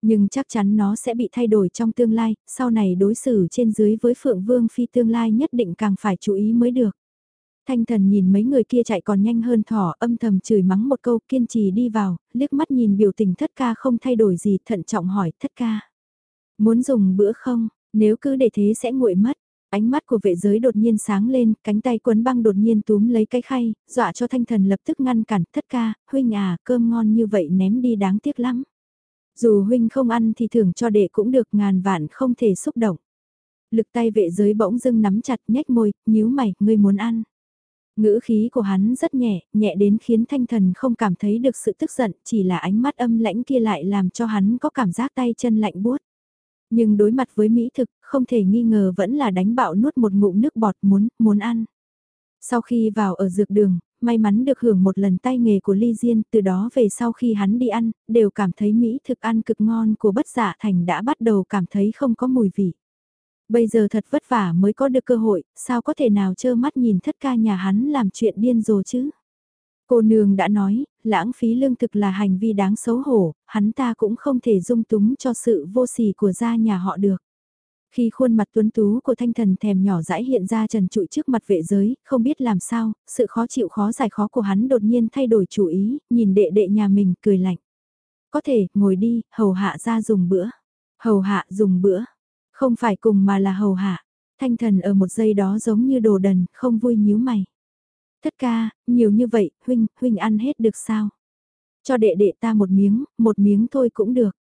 Nhưng chắc chắn nó sẽ bị thay đổi trong tương lai, sau này đối xử trên dưới với Phượng Vương Phi tương lai nhất định càng phải chú ý mới được. Thanh thần nhìn mấy người kia chạy còn nhanh hơn thỏ âm thầm chửi mắng một câu kiên trì đi vào, liếc mắt nhìn biểu tình thất ca không thay đổi gì thận trọng hỏi thất ca. Muốn dùng bữa không, nếu cứ để thế sẽ nguội mất. Ánh mắt của vệ giới đột nhiên sáng lên, cánh tay quấn băng đột nhiên túm lấy cái khay, dọa cho thanh thần lập tức ngăn cản, thất ca, huynh à, cơm ngon như vậy ném đi đáng tiếc lắm. Dù huynh không ăn thì thưởng cho đệ cũng được ngàn vạn không thể xúc động. Lực tay vệ giới bỗng dưng nắm chặt nhếch môi, nhíu mày, ngươi muốn ăn. Ngữ khí của hắn rất nhẹ, nhẹ đến khiến thanh thần không cảm thấy được sự tức giận, chỉ là ánh mắt âm lãnh kia lại làm cho hắn có cảm giác tay chân lạnh buốt. Nhưng đối mặt với mỹ thực, không thể nghi ngờ vẫn là đánh bạo nuốt một ngụm nước bọt muốn, muốn ăn. Sau khi vào ở dược đường, may mắn được hưởng một lần tay nghề của Ly Diên, từ đó về sau khi hắn đi ăn, đều cảm thấy mỹ thực ăn cực ngon của bất giả thành đã bắt đầu cảm thấy không có mùi vị. Bây giờ thật vất vả mới có được cơ hội, sao có thể nào trơ mắt nhìn thất ca nhà hắn làm chuyện điên rồ chứ? Cô nương đã nói, lãng phí lương thực là hành vi đáng xấu hổ, hắn ta cũng không thể dung túng cho sự vô sỉ của gia nhà họ được. Khi khuôn mặt tuấn tú của thanh thần thèm nhỏ dãi hiện ra trần trụi trước mặt vệ giới, không biết làm sao, sự khó chịu khó giải khó của hắn đột nhiên thay đổi chủ ý, nhìn đệ đệ nhà mình cười lạnh. Có thể, ngồi đi, hầu hạ ra dùng bữa. Hầu hạ dùng bữa. Không phải cùng mà là hầu hạ. Thanh thần ở một giây đó giống như đồ đần, không vui nhíu mày. Thất ca, nhiều như vậy, huynh, huynh ăn hết được sao? Cho đệ đệ ta một miếng, một miếng thôi cũng được.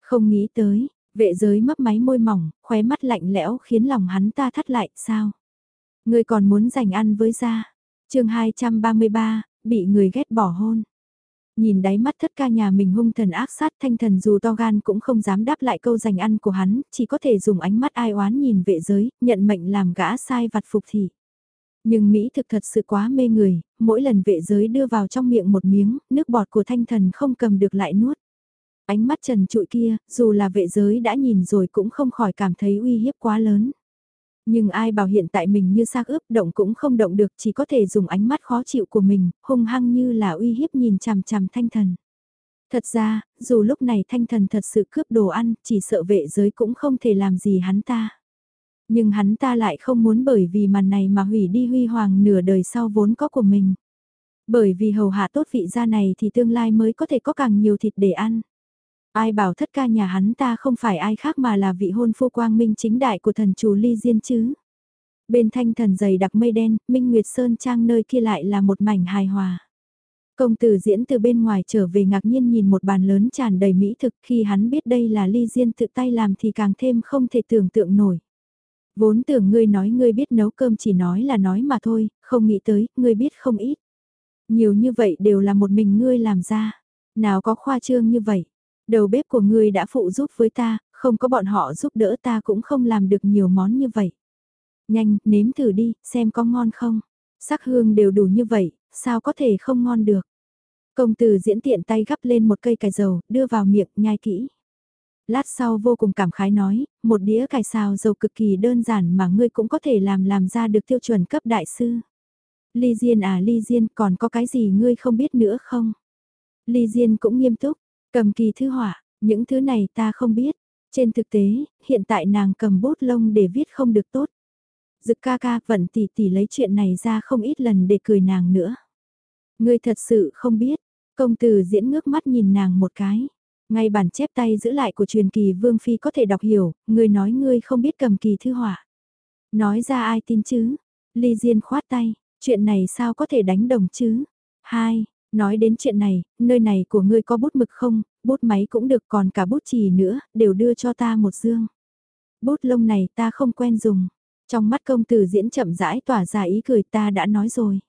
Không nghĩ tới, vệ giới mấp máy môi mỏng, khóe mắt lạnh lẽo khiến lòng hắn ta thắt lại, sao? Người còn muốn giành ăn với gia. chương 233, bị người ghét bỏ hôn. Nhìn đáy mắt thất ca nhà mình hung thần ác sát thanh thần dù to gan cũng không dám đáp lại câu giành ăn của hắn, chỉ có thể dùng ánh mắt ai oán nhìn vệ giới, nhận mệnh làm gã sai vặt phục thị. Nhưng Mỹ thực thật sự quá mê người, mỗi lần vệ giới đưa vào trong miệng một miếng, nước bọt của thanh thần không cầm được lại nuốt. Ánh mắt trần trụi kia, dù là vệ giới đã nhìn rồi cũng không khỏi cảm thấy uy hiếp quá lớn. Nhưng ai bảo hiện tại mình như xác ướp động cũng không động được chỉ có thể dùng ánh mắt khó chịu của mình, hung hăng như là uy hiếp nhìn chằm chằm thanh thần. Thật ra, dù lúc này thanh thần thật sự cướp đồ ăn, chỉ sợ vệ giới cũng không thể làm gì hắn ta. Nhưng hắn ta lại không muốn bởi vì màn này mà hủy đi huy hoàng nửa đời sau vốn có của mình. Bởi vì hầu hạ tốt vị gia này thì tương lai mới có thể có càng nhiều thịt để ăn. Ai bảo thất ca nhà hắn ta không phải ai khác mà là vị hôn phu quang minh chính đại của thần chủ ly diên chứ. Bên thanh thần dày đặc mây đen, Minh Nguyệt Sơn Trang nơi kia lại là một mảnh hài hòa. Công tử diễn từ bên ngoài trở về ngạc nhiên nhìn một bàn lớn tràn đầy mỹ thực khi hắn biết đây là ly diên tự tay làm thì càng thêm không thể tưởng tượng nổi. Vốn tưởng ngươi nói ngươi biết nấu cơm chỉ nói là nói mà thôi, không nghĩ tới, ngươi biết không ít. Nhiều như vậy đều là một mình ngươi làm ra. Nào có khoa trương như vậy. Đầu bếp của ngươi đã phụ giúp với ta, không có bọn họ giúp đỡ ta cũng không làm được nhiều món như vậy. Nhanh, nếm thử đi, xem có ngon không. Sắc hương đều đủ như vậy, sao có thể không ngon được. Công tử diễn tiện tay gắp lên một cây cải dầu, đưa vào miệng, nhai kỹ. Lát sau vô cùng cảm khái nói, một đĩa cải xào dầu cực kỳ đơn giản mà ngươi cũng có thể làm làm ra được tiêu chuẩn cấp đại sư. Ly Diên à Ly Diên còn có cái gì ngươi không biết nữa không? Ly Diên cũng nghiêm túc, cầm kỳ thư họa, những thứ này ta không biết. Trên thực tế, hiện tại nàng cầm bút lông để viết không được tốt. Dực ca ca vẫn tỉ tỉ lấy chuyện này ra không ít lần để cười nàng nữa. Ngươi thật sự không biết, công tử diễn ngước mắt nhìn nàng một cái. Ngay bản chép tay giữ lại của truyền kỳ Vương Phi có thể đọc hiểu, ngươi nói ngươi không biết cầm kỳ thư họa. Nói ra ai tin chứ? Ly Diên khoát tay, chuyện này sao có thể đánh đồng chứ? Hai, nói đến chuyện này, nơi này của ngươi có bút mực không, bút máy cũng được còn cả bút chì nữa, đều đưa cho ta một dương. Bút lông này ta không quen dùng. Trong mắt công tử diễn chậm rãi tỏa ra ý cười ta đã nói rồi.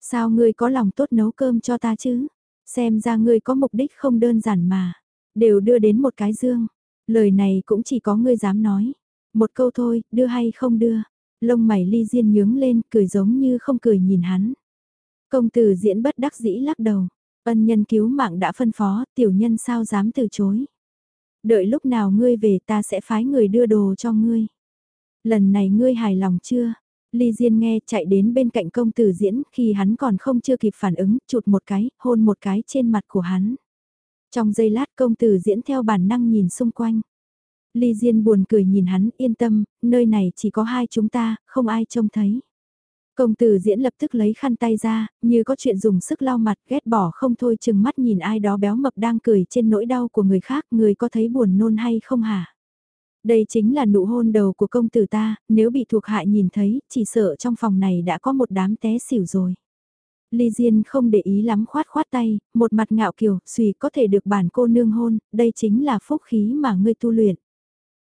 Sao ngươi có lòng tốt nấu cơm cho ta chứ? Xem ra ngươi có mục đích không đơn giản mà. Đều đưa đến một cái dương. Lời này cũng chỉ có ngươi dám nói. Một câu thôi, đưa hay không đưa. Lông mày ly diên nhướng lên, cười giống như không cười nhìn hắn. Công tử diễn bất đắc dĩ lắc đầu. Ân nhân cứu mạng đã phân phó, tiểu nhân sao dám từ chối. Đợi lúc nào ngươi về ta sẽ phái người đưa đồ cho ngươi. Lần này ngươi hài lòng chưa? Ly Diên nghe chạy đến bên cạnh công tử diễn khi hắn còn không chưa kịp phản ứng, chụt một cái, hôn một cái trên mặt của hắn. Trong giây lát công tử diễn theo bản năng nhìn xung quanh. Ly Diên buồn cười nhìn hắn yên tâm, nơi này chỉ có hai chúng ta, không ai trông thấy. Công tử diễn lập tức lấy khăn tay ra, như có chuyện dùng sức lau mặt ghét bỏ không thôi chừng mắt nhìn ai đó béo mập đang cười trên nỗi đau của người khác, người có thấy buồn nôn hay không hả? Đây chính là nụ hôn đầu của công tử ta, nếu bị thuộc hạ nhìn thấy, chỉ sợ trong phòng này đã có một đám té xỉu rồi. Ly Diên không để ý lắm khoát khoát tay, một mặt ngạo kiều, suy có thể được bản cô nương hôn, đây chính là phúc khí mà ngươi tu luyện.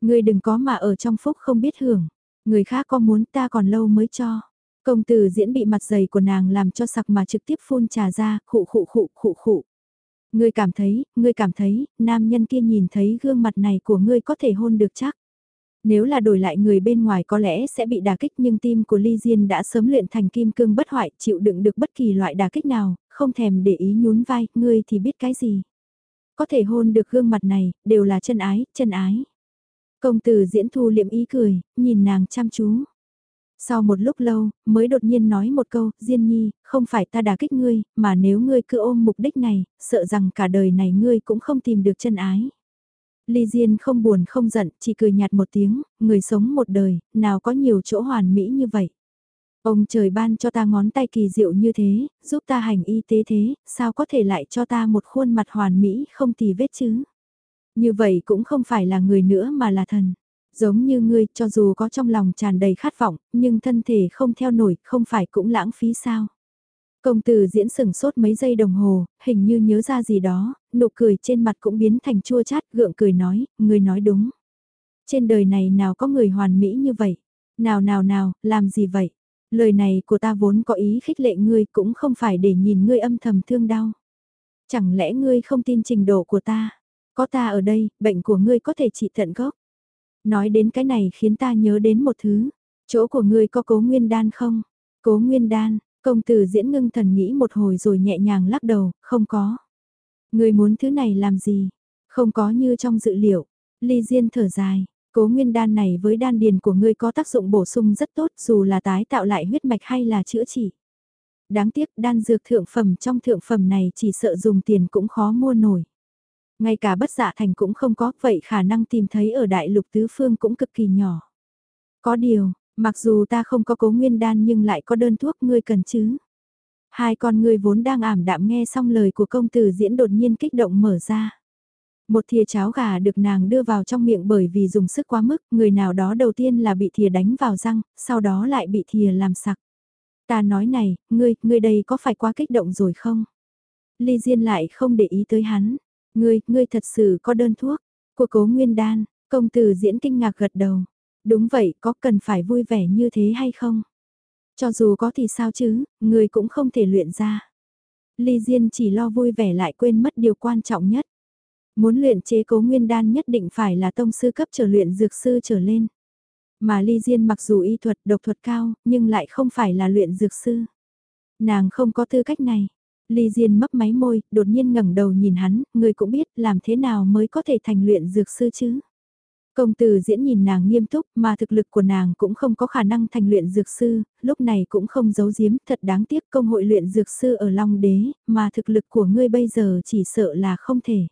Ngươi đừng có mà ở trong phúc không biết hưởng, người khác có muốn ta còn lâu mới cho. Công tử diễn bị mặt dày của nàng làm cho sặc mà trực tiếp phun trà ra, khụ khụ khụ khụ khụ. Ngươi cảm thấy, ngươi cảm thấy, nam nhân kia nhìn thấy gương mặt này của ngươi có thể hôn được chắc. Nếu là đổi lại người bên ngoài có lẽ sẽ bị đả kích nhưng tim của Ly Diên đã sớm luyện thành kim cương bất hoại, chịu đựng được bất kỳ loại đả kích nào, không thèm để ý nhún vai, ngươi thì biết cái gì. Có thể hôn được gương mặt này, đều là chân ái, chân ái. Công tử diễn thu liệm ý cười, nhìn nàng chăm chú. Sau một lúc lâu, mới đột nhiên nói một câu, Diên Nhi, không phải ta đả kích ngươi, mà nếu ngươi cứ ôm mục đích này, sợ rằng cả đời này ngươi cũng không tìm được chân ái. Ly Diên không buồn không giận, chỉ cười nhạt một tiếng, người sống một đời, nào có nhiều chỗ hoàn mỹ như vậy. Ông trời ban cho ta ngón tay kỳ diệu như thế, giúp ta hành y tế thế, sao có thể lại cho ta một khuôn mặt hoàn mỹ không tì vết chứ? Như vậy cũng không phải là người nữa mà là thần. Giống như ngươi, cho dù có trong lòng tràn đầy khát vọng, nhưng thân thể không theo nổi, không phải cũng lãng phí sao. Công tử diễn sừng sốt mấy giây đồng hồ, hình như nhớ ra gì đó, nụ cười trên mặt cũng biến thành chua chát, gượng cười nói, ngươi nói đúng. Trên đời này nào có người hoàn mỹ như vậy? Nào nào nào, làm gì vậy? Lời này của ta vốn có ý khích lệ ngươi cũng không phải để nhìn ngươi âm thầm thương đau. Chẳng lẽ ngươi không tin trình độ của ta? Có ta ở đây, bệnh của ngươi có thể trị tận gốc. Nói đến cái này khiến ta nhớ đến một thứ. Chỗ của ngươi có cố nguyên đan không? Cố nguyên đan, công tử diễn ngưng thần nghĩ một hồi rồi nhẹ nhàng lắc đầu, không có. Ngươi muốn thứ này làm gì? Không có như trong dự liệu. Ly Diên thở dài, cố nguyên đan này với đan điền của ngươi có tác dụng bổ sung rất tốt dù là tái tạo lại huyết mạch hay là chữa trị. Đáng tiếc đan dược thượng phẩm trong thượng phẩm này chỉ sợ dùng tiền cũng khó mua nổi. Ngay cả bất dạ thành cũng không có, vậy khả năng tìm thấy ở đại lục tứ phương cũng cực kỳ nhỏ. Có điều, mặc dù ta không có cố nguyên đan nhưng lại có đơn thuốc ngươi cần chứ. Hai con người vốn đang ảm đạm nghe xong lời của công tử diễn đột nhiên kích động mở ra. Một thìa cháo gà được nàng đưa vào trong miệng bởi vì dùng sức quá mức, người nào đó đầu tiên là bị thìa đánh vào răng, sau đó lại bị thìa làm sặc. Ta nói này, ngươi, ngươi đây có phải quá kích động rồi không? Ly Diên lại không để ý tới hắn. Ngươi, ngươi thật sự có đơn thuốc, của cố nguyên đan, công tử diễn kinh ngạc gật đầu. Đúng vậy, có cần phải vui vẻ như thế hay không? Cho dù có thì sao chứ, ngươi cũng không thể luyện ra. Ly Diên chỉ lo vui vẻ lại quên mất điều quan trọng nhất. Muốn luyện chế cố nguyên đan nhất định phải là tông sư cấp trở luyện dược sư trở lên. Mà Ly Diên mặc dù y thuật độc thuật cao, nhưng lại không phải là luyện dược sư. Nàng không có tư cách này. Ly Diên mấp máy môi, đột nhiên ngẩng đầu nhìn hắn, người cũng biết làm thế nào mới có thể thành luyện dược sư chứ. Công tử diễn nhìn nàng nghiêm túc mà thực lực của nàng cũng không có khả năng thành luyện dược sư, lúc này cũng không giấu giếm, thật đáng tiếc công hội luyện dược sư ở Long Đế, mà thực lực của ngươi bây giờ chỉ sợ là không thể.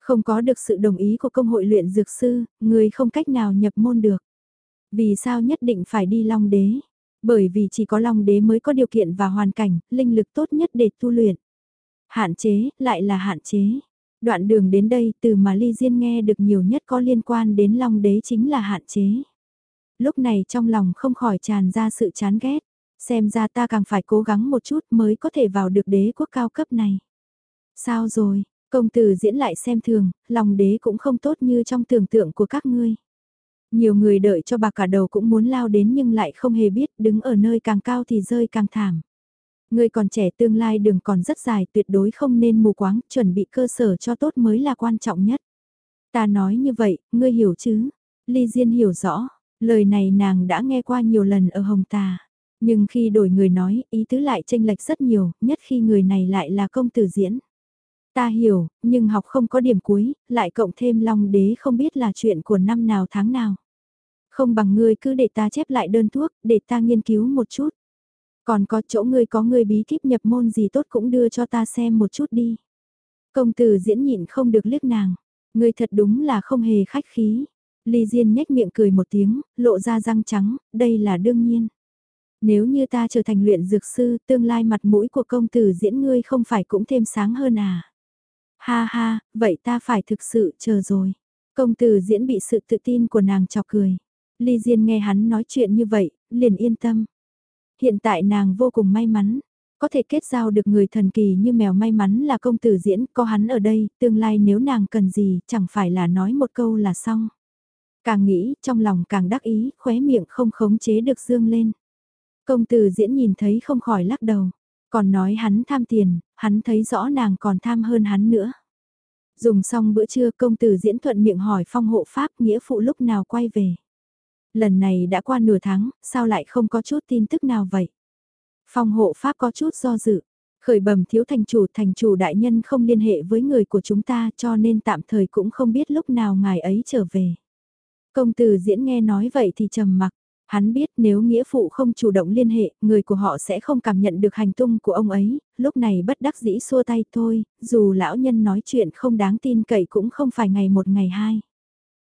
Không có được sự đồng ý của công hội luyện dược sư, ngươi không cách nào nhập môn được. Vì sao nhất định phải đi Long Đế? Bởi vì chỉ có Long Đế mới có điều kiện và hoàn cảnh, linh lực tốt nhất để tu luyện. Hạn chế, lại là hạn chế. Đoạn đường đến đây từ mà Ly Diên nghe được nhiều nhất có liên quan đến Long Đế chính là hạn chế. Lúc này trong lòng không khỏi tràn ra sự chán ghét. Xem ra ta càng phải cố gắng một chút mới có thể vào được đế quốc cao cấp này. Sao rồi, công tử diễn lại xem thường, lòng đế cũng không tốt như trong tưởng tượng của các ngươi. Nhiều người đợi cho bà cả đầu cũng muốn lao đến nhưng lại không hề biết đứng ở nơi càng cao thì rơi càng thảm. Người còn trẻ tương lai đường còn rất dài tuyệt đối không nên mù quáng, chuẩn bị cơ sở cho tốt mới là quan trọng nhất. Ta nói như vậy, ngươi hiểu chứ? Ly Diên hiểu rõ, lời này nàng đã nghe qua nhiều lần ở Hồng Tà. Nhưng khi đổi người nói, ý tứ lại tranh lệch rất nhiều, nhất khi người này lại là công tử diễn. Ta hiểu, nhưng học không có điểm cuối, lại cộng thêm long đế không biết là chuyện của năm nào tháng nào. Không bằng ngươi cứ để ta chép lại đơn thuốc, để ta nghiên cứu một chút. Còn có chỗ ngươi có ngươi bí kíp nhập môn gì tốt cũng đưa cho ta xem một chút đi. Công tử diễn nhịn không được liếc nàng. Ngươi thật đúng là không hề khách khí. Ly Diên nhếch miệng cười một tiếng, lộ ra răng trắng, đây là đương nhiên. Nếu như ta trở thành luyện dược sư, tương lai mặt mũi của công tử diễn ngươi không phải cũng thêm sáng hơn à? Ha ha, vậy ta phải thực sự chờ rồi. Công tử diễn bị sự tự tin của nàng chọc cười. Ly Diên nghe hắn nói chuyện như vậy, liền yên tâm. Hiện tại nàng vô cùng may mắn, có thể kết giao được người thần kỳ như mèo may mắn là công tử diễn, có hắn ở đây, tương lai nếu nàng cần gì, chẳng phải là nói một câu là xong. Càng nghĩ, trong lòng càng đắc ý, khóe miệng không khống chế được dương lên. Công tử diễn nhìn thấy không khỏi lắc đầu, còn nói hắn tham tiền, hắn thấy rõ nàng còn tham hơn hắn nữa. Dùng xong bữa trưa công tử diễn thuận miệng hỏi phong hộ pháp nghĩa phụ lúc nào quay về. Lần này đã qua nửa tháng, sao lại không có chút tin tức nào vậy? Phong hộ pháp có chút do dự. Khởi bẩm thiếu thành chủ thành chủ đại nhân không liên hệ với người của chúng ta cho nên tạm thời cũng không biết lúc nào ngài ấy trở về. Công tử diễn nghe nói vậy thì trầm mặc. Hắn biết nếu nghĩa phụ không chủ động liên hệ, người của họ sẽ không cảm nhận được hành tung của ông ấy, lúc này bất đắc dĩ xua tay thôi, dù lão nhân nói chuyện không đáng tin cậy cũng không phải ngày một ngày hai.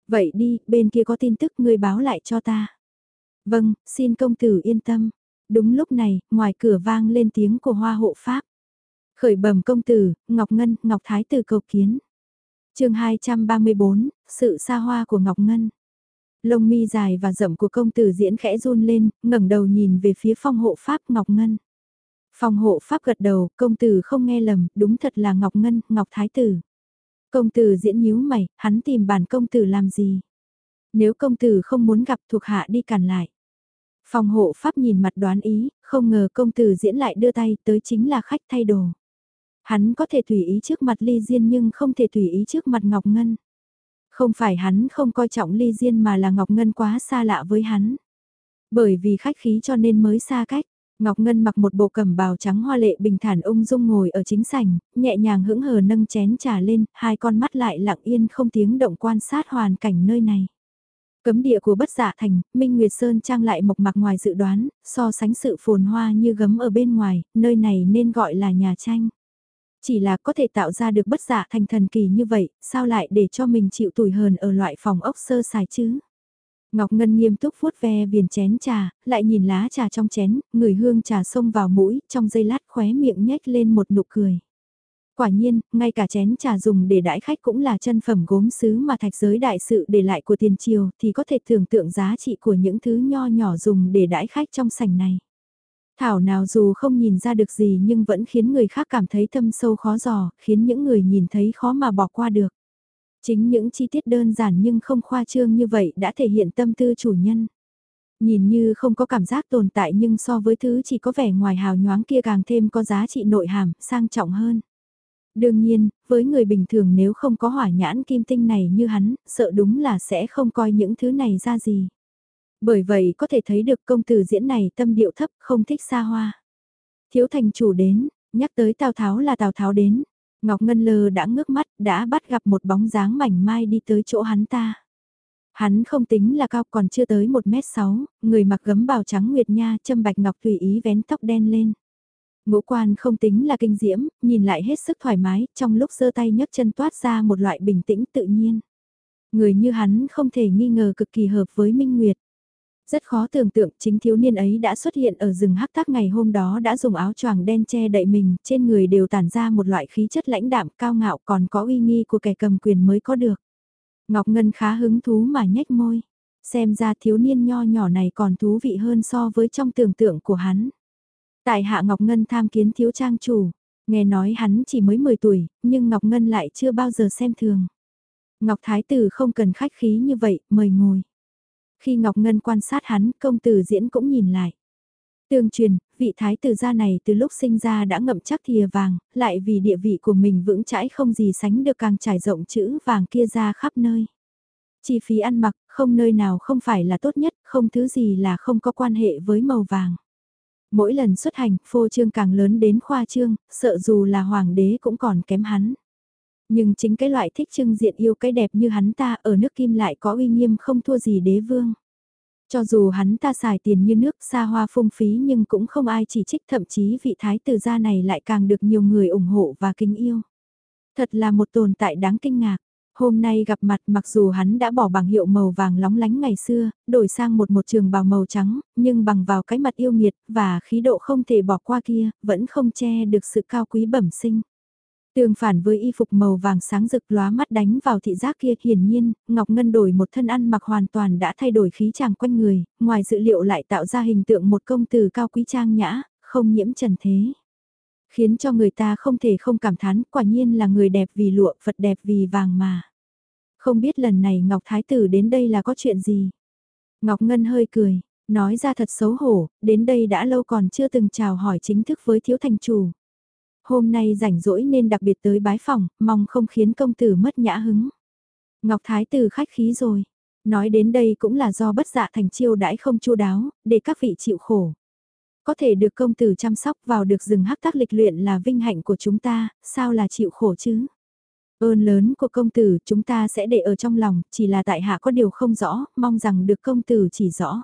Vậy đi, bên kia có tin tức người báo lại cho ta. Vâng, xin công tử yên tâm. Đúng lúc này, ngoài cửa vang lên tiếng của hoa hộ pháp. Khởi bẩm công tử, Ngọc Ngân, Ngọc Thái tử cầu kiến. chương 234, sự xa hoa của Ngọc Ngân. Lông mi dài và rậm của công tử diễn khẽ run lên, ngẩng đầu nhìn về phía phong hộ pháp Ngọc Ngân. Phong hộ pháp gật đầu, công tử không nghe lầm, đúng thật là Ngọc Ngân, Ngọc Thái tử. Công tử diễn nhíu mày, hắn tìm bản công tử làm gì? Nếu công tử không muốn gặp thuộc hạ đi cản lại. Phong hộ pháp nhìn mặt đoán ý, không ngờ công tử diễn lại đưa tay tới chính là khách thay đồ. Hắn có thể tùy ý trước mặt ly diên nhưng không thể tùy ý trước mặt Ngọc Ngân. Không phải hắn không coi trọng ly diên mà là Ngọc Ngân quá xa lạ với hắn. Bởi vì khách khí cho nên mới xa cách. Ngọc Ngân mặc một bộ cẩm bào trắng hoa lệ bình thản ung dung ngồi ở chính sảnh, nhẹ nhàng hững hờ nâng chén trà lên, hai con mắt lại lặng yên không tiếng động quan sát hoàn cảnh nơi này. Cấm địa của bất giả thành, Minh Nguyệt Sơn trang lại mộc mạc ngoài dự đoán, so sánh sự phồn hoa như gấm ở bên ngoài, nơi này nên gọi là nhà tranh. Chỉ là có thể tạo ra được bất giả thành thần kỳ như vậy, sao lại để cho mình chịu tủi hờn ở loại phòng ốc sơ sài chứ? Ngọc Ngân nghiêm túc vuốt ve viền chén trà, lại nhìn lá trà trong chén, người hương trà xông vào mũi, trong giây lát khóe miệng nhếch lên một nụ cười. Quả nhiên, ngay cả chén trà dùng để đãi khách cũng là chân phẩm gốm sứ mà thạch giới đại sự để lại của tiền triều thì có thể tưởng tượng giá trị của những thứ nho nhỏ dùng để đãi khách trong sảnh này. Thảo nào dù không nhìn ra được gì nhưng vẫn khiến người khác cảm thấy thâm sâu khó dò, khiến những người nhìn thấy khó mà bỏ qua được. Chính những chi tiết đơn giản nhưng không khoa trương như vậy đã thể hiện tâm tư chủ nhân. Nhìn như không có cảm giác tồn tại nhưng so với thứ chỉ có vẻ ngoài hào nhoáng kia càng thêm có giá trị nội hàm, sang trọng hơn. Đương nhiên, với người bình thường nếu không có hỏa nhãn kim tinh này như hắn, sợ đúng là sẽ không coi những thứ này ra gì. Bởi vậy có thể thấy được công tử diễn này tâm điệu thấp, không thích xa hoa. Thiếu thành chủ đến, nhắc tới Tào Tháo là Tào Tháo đến. Ngọc Ngân Lơ đã ngước mắt, đã bắt gặp một bóng dáng mảnh mai đi tới chỗ hắn ta. Hắn không tính là cao còn chưa tới 1m6, người mặc gấm bào trắng nguyệt nha châm bạch ngọc tùy ý vén tóc đen lên. Ngũ quan không tính là kinh diễm, nhìn lại hết sức thoải mái, trong lúc giơ tay nhấc chân toát ra một loại bình tĩnh tự nhiên. Người như hắn không thể nghi ngờ cực kỳ hợp với Minh Nguyệt. Rất khó tưởng tượng chính thiếu niên ấy đã xuất hiện ở rừng hắc tác ngày hôm đó đã dùng áo choàng đen che đậy mình, trên người đều tản ra một loại khí chất lãnh đạm cao ngạo còn có uy nghi của kẻ cầm quyền mới có được. Ngọc Ngân khá hứng thú mà nhếch môi. Xem ra thiếu niên nho nhỏ này còn thú vị hơn so với trong tưởng tượng của hắn. Tại hạ Ngọc Ngân tham kiến thiếu trang chủ, nghe nói hắn chỉ mới 10 tuổi, nhưng Ngọc Ngân lại chưa bao giờ xem thường. Ngọc Thái Tử không cần khách khí như vậy, mời ngồi. Khi Ngọc Ngân quan sát hắn, công tử diễn cũng nhìn lại. Tương truyền, vị thái tử gia này từ lúc sinh ra đã ngậm chắc thìa vàng, lại vì địa vị của mình vững chãi không gì sánh được càng trải rộng chữ vàng kia ra khắp nơi. Chi phí ăn mặc, không nơi nào không phải là tốt nhất, không thứ gì là không có quan hệ với màu vàng. Mỗi lần xuất hành, phô trương càng lớn đến khoa trương, sợ dù là hoàng đế cũng còn kém hắn. Nhưng chính cái loại thích trưng diện yêu cái đẹp như hắn ta ở nước kim lại có uy nghiêm không thua gì đế vương. Cho dù hắn ta xài tiền như nước xa hoa phung phí nhưng cũng không ai chỉ trích thậm chí vị thái tử gia này lại càng được nhiều người ủng hộ và kính yêu. Thật là một tồn tại đáng kinh ngạc. Hôm nay gặp mặt mặc dù hắn đã bỏ bằng hiệu màu vàng lóng lánh ngày xưa, đổi sang một một trường bào màu trắng, nhưng bằng vào cái mặt yêu nghiệt và khí độ không thể bỏ qua kia, vẫn không che được sự cao quý bẩm sinh. Tương phản với y phục màu vàng sáng rực lóa mắt đánh vào thị giác kia hiển nhiên, Ngọc Ngân đổi một thân ăn mặc hoàn toàn đã thay đổi khí chàng quanh người, ngoài dự liệu lại tạo ra hình tượng một công tử cao quý trang nhã, không nhiễm trần thế. Khiến cho người ta không thể không cảm thán quả nhiên là người đẹp vì lụa, Phật đẹp vì vàng mà. Không biết lần này Ngọc Thái Tử đến đây là có chuyện gì? Ngọc Ngân hơi cười, nói ra thật xấu hổ, đến đây đã lâu còn chưa từng chào hỏi chính thức với thiếu thành chủ. Hôm nay rảnh rỗi nên đặc biệt tới bái phòng, mong không khiến công tử mất nhã hứng. Ngọc Thái Tử khách khí rồi. Nói đến đây cũng là do bất dạ thành chiêu đãi không chu đáo, để các vị chịu khổ. Có thể được công tử chăm sóc vào được rừng hắc tác lịch luyện là vinh hạnh của chúng ta, sao là chịu khổ chứ? Ơn lớn của công tử chúng ta sẽ để ở trong lòng, chỉ là tại hạ có điều không rõ, mong rằng được công tử chỉ rõ.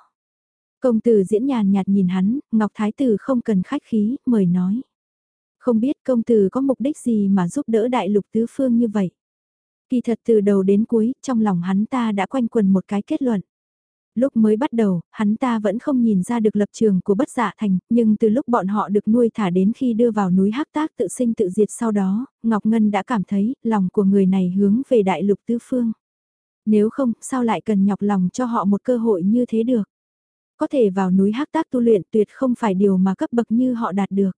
Công tử diễn nhàn nhạt nhìn hắn, Ngọc Thái Tử không cần khách khí, mời nói. Không biết công tử có mục đích gì mà giúp đỡ đại lục tứ phương như vậy. Kỳ thật từ đầu đến cuối, trong lòng hắn ta đã quanh quần một cái kết luận. Lúc mới bắt đầu, hắn ta vẫn không nhìn ra được lập trường của bất dạ thành, nhưng từ lúc bọn họ được nuôi thả đến khi đưa vào núi hắc tác tự sinh tự diệt sau đó, Ngọc Ngân đã cảm thấy lòng của người này hướng về đại lục tứ phương. Nếu không, sao lại cần nhọc lòng cho họ một cơ hội như thế được? Có thể vào núi hắc tác tu luyện tuyệt không phải điều mà cấp bậc như họ đạt được.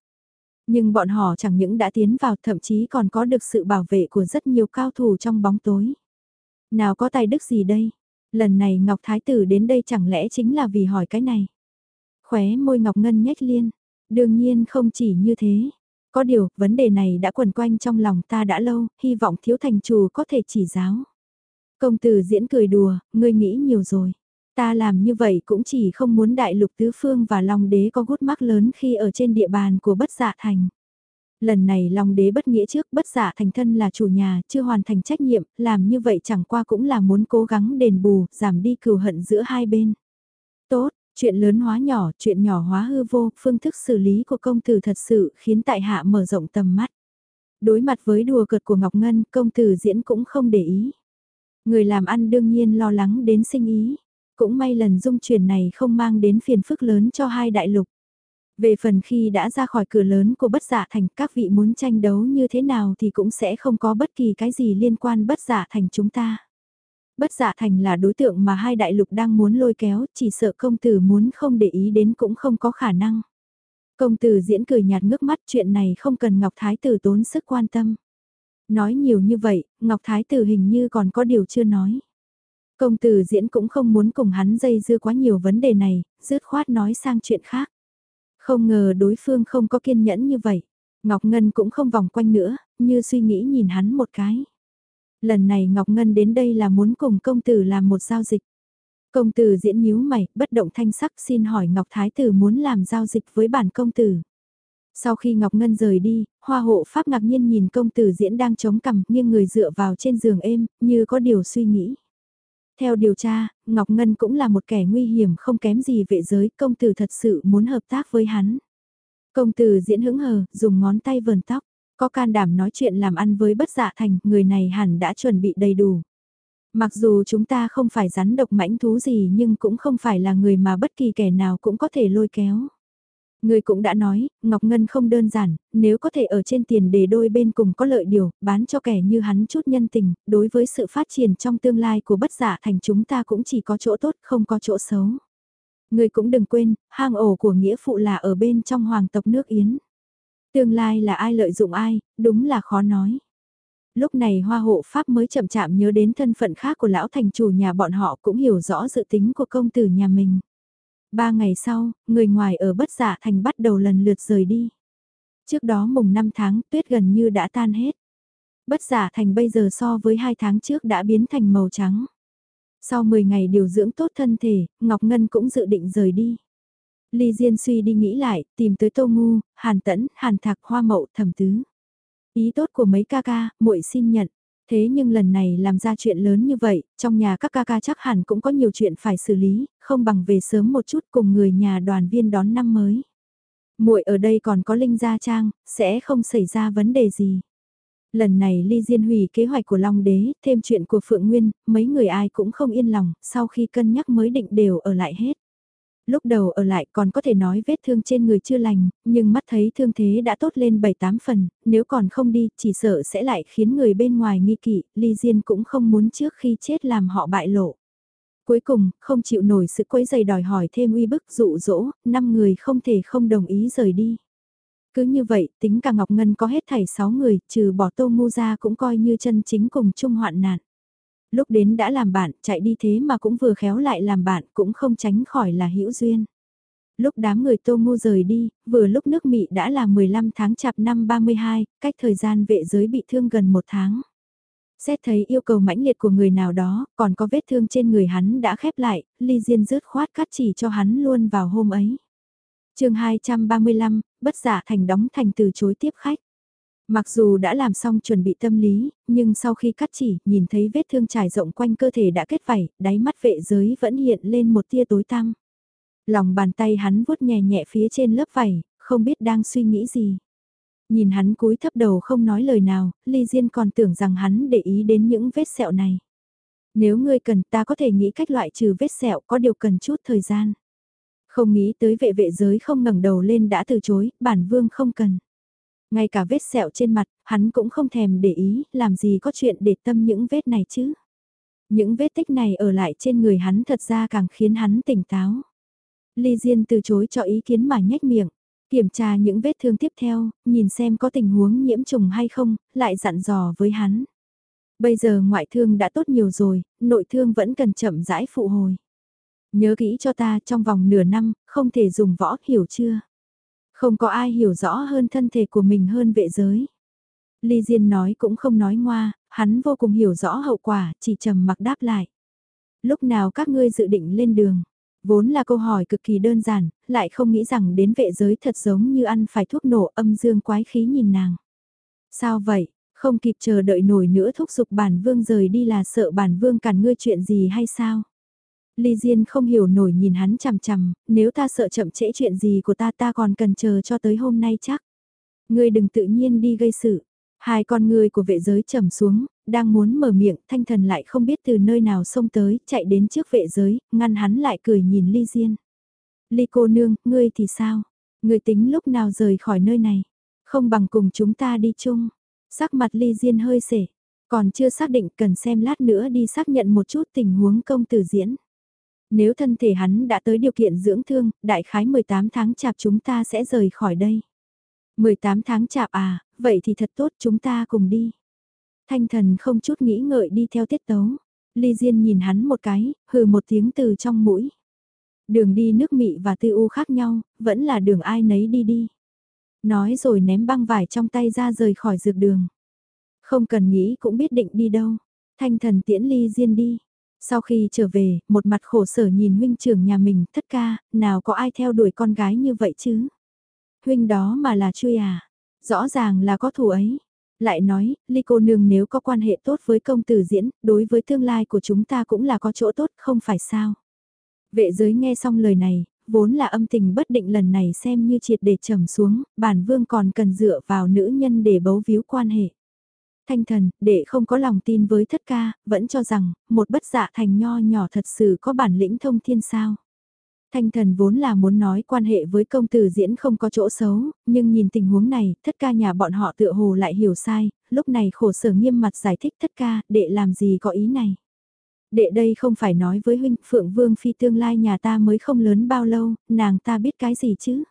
Nhưng bọn họ chẳng những đã tiến vào thậm chí còn có được sự bảo vệ của rất nhiều cao thủ trong bóng tối. Nào có tài đức gì đây? Lần này Ngọc Thái Tử đến đây chẳng lẽ chính là vì hỏi cái này? Khóe môi Ngọc Ngân nhếch liên. Đương nhiên không chỉ như thế. Có điều, vấn đề này đã quẩn quanh trong lòng ta đã lâu, hy vọng thiếu thành chủ có thể chỉ giáo. Công tử diễn cười đùa, ngươi nghĩ nhiều rồi. Ta làm như vậy cũng chỉ không muốn đại lục tứ phương và Long đế có gút mắc lớn khi ở trên địa bàn của bất dạ thành. Lần này Long đế bất nghĩa trước bất dạ thành thân là chủ nhà chưa hoàn thành trách nhiệm, làm như vậy chẳng qua cũng là muốn cố gắng đền bù, giảm đi cừu hận giữa hai bên. Tốt, chuyện lớn hóa nhỏ, chuyện nhỏ hóa hư vô, phương thức xử lý của công tử thật sự khiến tại hạ mở rộng tầm mắt. Đối mặt với đùa cợt của Ngọc Ngân, công tử diễn cũng không để ý. Người làm ăn đương nhiên lo lắng đến sinh ý. Cũng may lần dung chuyển này không mang đến phiền phức lớn cho hai đại lục. Về phần khi đã ra khỏi cửa lớn của bất giả thành các vị muốn tranh đấu như thế nào thì cũng sẽ không có bất kỳ cái gì liên quan bất giả thành chúng ta. Bất giả thành là đối tượng mà hai đại lục đang muốn lôi kéo, chỉ sợ công tử muốn không để ý đến cũng không có khả năng. Công tử diễn cười nhạt ngước mắt chuyện này không cần Ngọc Thái tử tốn sức quan tâm. Nói nhiều như vậy, Ngọc Thái tử hình như còn có điều chưa nói. Công tử diễn cũng không muốn cùng hắn dây dưa quá nhiều vấn đề này, dứt khoát nói sang chuyện khác. Không ngờ đối phương không có kiên nhẫn như vậy. Ngọc Ngân cũng không vòng quanh nữa, như suy nghĩ nhìn hắn một cái. Lần này Ngọc Ngân đến đây là muốn cùng công tử làm một giao dịch. Công tử diễn nhíu mày, bất động thanh sắc xin hỏi Ngọc Thái tử muốn làm giao dịch với bản công tử. Sau khi Ngọc Ngân rời đi, hoa hộ pháp ngạc nhiên nhìn công tử diễn đang chống cằm nghiêng người dựa vào trên giường êm, như có điều suy nghĩ. Theo điều tra, Ngọc Ngân cũng là một kẻ nguy hiểm không kém gì vệ giới, công tử thật sự muốn hợp tác với hắn. Công tử diễn hững hờ, dùng ngón tay vờn tóc, có can đảm nói chuyện làm ăn với bất dạ thành, người này hẳn đã chuẩn bị đầy đủ. Mặc dù chúng ta không phải rắn độc mãnh thú gì nhưng cũng không phải là người mà bất kỳ kẻ nào cũng có thể lôi kéo. Người cũng đã nói, Ngọc Ngân không đơn giản, nếu có thể ở trên tiền để đôi bên cùng có lợi điều, bán cho kẻ như hắn chút nhân tình, đối với sự phát triển trong tương lai của bất giả thành chúng ta cũng chỉ có chỗ tốt không có chỗ xấu. Người cũng đừng quên, hang ổ của nghĩa phụ là ở bên trong hoàng tộc nước Yến. Tương lai là ai lợi dụng ai, đúng là khó nói. Lúc này hoa hộ pháp mới chậm chạm nhớ đến thân phận khác của lão thành chủ nhà bọn họ cũng hiểu rõ dự tính của công tử nhà mình. Ba ngày sau, người ngoài ở bất giả thành bắt đầu lần lượt rời đi. Trước đó mùng 5 tháng tuyết gần như đã tan hết. Bất giả thành bây giờ so với hai tháng trước đã biến thành màu trắng. Sau 10 ngày điều dưỡng tốt thân thể, Ngọc Ngân cũng dự định rời đi. Ly Diên suy đi nghĩ lại, tìm tới Tô Ngu, Hàn Tẫn, Hàn Thạc, Hoa Mậu, Thẩm Tứ. Ý tốt của mấy ca ca, muội xin nhận. Thế nhưng lần này làm ra chuyện lớn như vậy, trong nhà các ca ca chắc hẳn cũng có nhiều chuyện phải xử lý, không bằng về sớm một chút cùng người nhà đoàn viên đón năm mới. Muội ở đây còn có Linh Gia Trang, sẽ không xảy ra vấn đề gì. Lần này Ly Diên hủy kế hoạch của Long Đế, thêm chuyện của Phượng Nguyên, mấy người ai cũng không yên lòng, sau khi cân nhắc mới định đều ở lại hết. Lúc đầu ở lại còn có thể nói vết thương trên người chưa lành, nhưng mắt thấy thương thế đã tốt lên 7-8 phần, nếu còn không đi chỉ sợ sẽ lại khiến người bên ngoài nghi kỵ, Ly Diên cũng không muốn trước khi chết làm họ bại lộ. Cuối cùng, không chịu nổi sự quấy giày đòi hỏi thêm uy bức dụ dỗ, năm người không thể không đồng ý rời đi. Cứ như vậy, tính cả Ngọc Ngân có hết thảy 6 người, trừ bỏ tô ngu ra cũng coi như chân chính cùng chung hoạn nạn. Lúc đến đã làm bạn, chạy đi thế mà cũng vừa khéo lại làm bạn, cũng không tránh khỏi là hữu duyên. Lúc đám người tô ngu rời đi, vừa lúc nước Mị đã là 15 tháng chạp năm 32, cách thời gian vệ giới bị thương gần một tháng. Xét thấy yêu cầu mãnh liệt của người nào đó, còn có vết thương trên người hắn đã khép lại, ly diên rớt khoát cắt chỉ cho hắn luôn vào hôm ấy. chương 235, bất giả thành đóng thành từ chối tiếp khách. Mặc dù đã làm xong chuẩn bị tâm lý, nhưng sau khi cắt chỉ, nhìn thấy vết thương trải rộng quanh cơ thể đã kết vảy, đáy mắt vệ giới vẫn hiện lên một tia tối tăm. Lòng bàn tay hắn vuốt nhẹ nhẹ phía trên lớp vảy, không biết đang suy nghĩ gì. Nhìn hắn cúi thấp đầu không nói lời nào, Ly Diên còn tưởng rằng hắn để ý đến những vết sẹo này. Nếu ngươi cần ta có thể nghĩ cách loại trừ vết sẹo có điều cần chút thời gian. Không nghĩ tới vệ vệ giới không ngẩng đầu lên đã từ chối, bản vương không cần. Ngay cả vết sẹo trên mặt, hắn cũng không thèm để ý, làm gì có chuyện để tâm những vết này chứ. Những vết tích này ở lại trên người hắn thật ra càng khiến hắn tỉnh táo. Ly Diên từ chối cho ý kiến mà nhếch miệng. Kiểm tra những vết thương tiếp theo, nhìn xem có tình huống nhiễm trùng hay không, lại dặn dò với hắn. Bây giờ ngoại thương đã tốt nhiều rồi, nội thương vẫn cần chậm rãi phụ hồi. Nhớ kỹ cho ta trong vòng nửa năm, không thể dùng võ, hiểu chưa? Không có ai hiểu rõ hơn thân thể của mình hơn vệ giới. Ly Diên nói cũng không nói ngoa, hắn vô cùng hiểu rõ hậu quả, chỉ trầm mặc đáp lại. Lúc nào các ngươi dự định lên đường? Vốn là câu hỏi cực kỳ đơn giản, lại không nghĩ rằng đến vệ giới thật giống như ăn phải thuốc nổ âm dương quái khí nhìn nàng. Sao vậy, không kịp chờ đợi nổi nữa thúc giục bản vương rời đi là sợ bản vương cản ngươi chuyện gì hay sao? Ly Diên không hiểu nổi nhìn hắn chằm chằm, nếu ta sợ chậm trễ chuyện gì của ta ta còn cần chờ cho tới hôm nay chắc. Ngươi đừng tự nhiên đi gây sự. Hai con người của vệ giới trầm xuống, đang muốn mở miệng, thanh thần lại không biết từ nơi nào xông tới, chạy đến trước vệ giới, ngăn hắn lại cười nhìn Ly Diên. Ly cô nương, ngươi thì sao? Ngươi tính lúc nào rời khỏi nơi này? Không bằng cùng chúng ta đi chung. Sắc mặt Ly Diên hơi sể, còn chưa xác định cần xem lát nữa đi xác nhận một chút tình huống công tử diễn. Nếu thân thể hắn đã tới điều kiện dưỡng thương, đại khái 18 tháng chạp chúng ta sẽ rời khỏi đây. 18 tháng chạp à, vậy thì thật tốt chúng ta cùng đi. Thanh thần không chút nghĩ ngợi đi theo tiết tấu. Ly Diên nhìn hắn một cái, hừ một tiếng từ trong mũi. Đường đi nước mị và tư u khác nhau, vẫn là đường ai nấy đi đi. Nói rồi ném băng vải trong tay ra rời khỏi dược đường. Không cần nghĩ cũng biết định đi đâu. Thanh thần tiễn Ly Diên đi. Sau khi trở về, một mặt khổ sở nhìn huynh trưởng nhà mình, thất ca, nào có ai theo đuổi con gái như vậy chứ? Huynh đó mà là chui à? Rõ ràng là có thù ấy. Lại nói, ly cô nương nếu có quan hệ tốt với công tử diễn, đối với tương lai của chúng ta cũng là có chỗ tốt, không phải sao? Vệ giới nghe xong lời này, vốn là âm tình bất định lần này xem như triệt để trầm xuống, bản vương còn cần dựa vào nữ nhân để bấu víu quan hệ. Thanh thần, để không có lòng tin với thất ca, vẫn cho rằng, một bất dạ thành nho nhỏ thật sự có bản lĩnh thông thiên sao. Thanh thần vốn là muốn nói quan hệ với công tử diễn không có chỗ xấu, nhưng nhìn tình huống này, thất ca nhà bọn họ tựa hồ lại hiểu sai, lúc này khổ sở nghiêm mặt giải thích thất ca, đệ làm gì có ý này. Đệ đây không phải nói với huynh, Phượng Vương Phi tương lai nhà ta mới không lớn bao lâu, nàng ta biết cái gì chứ.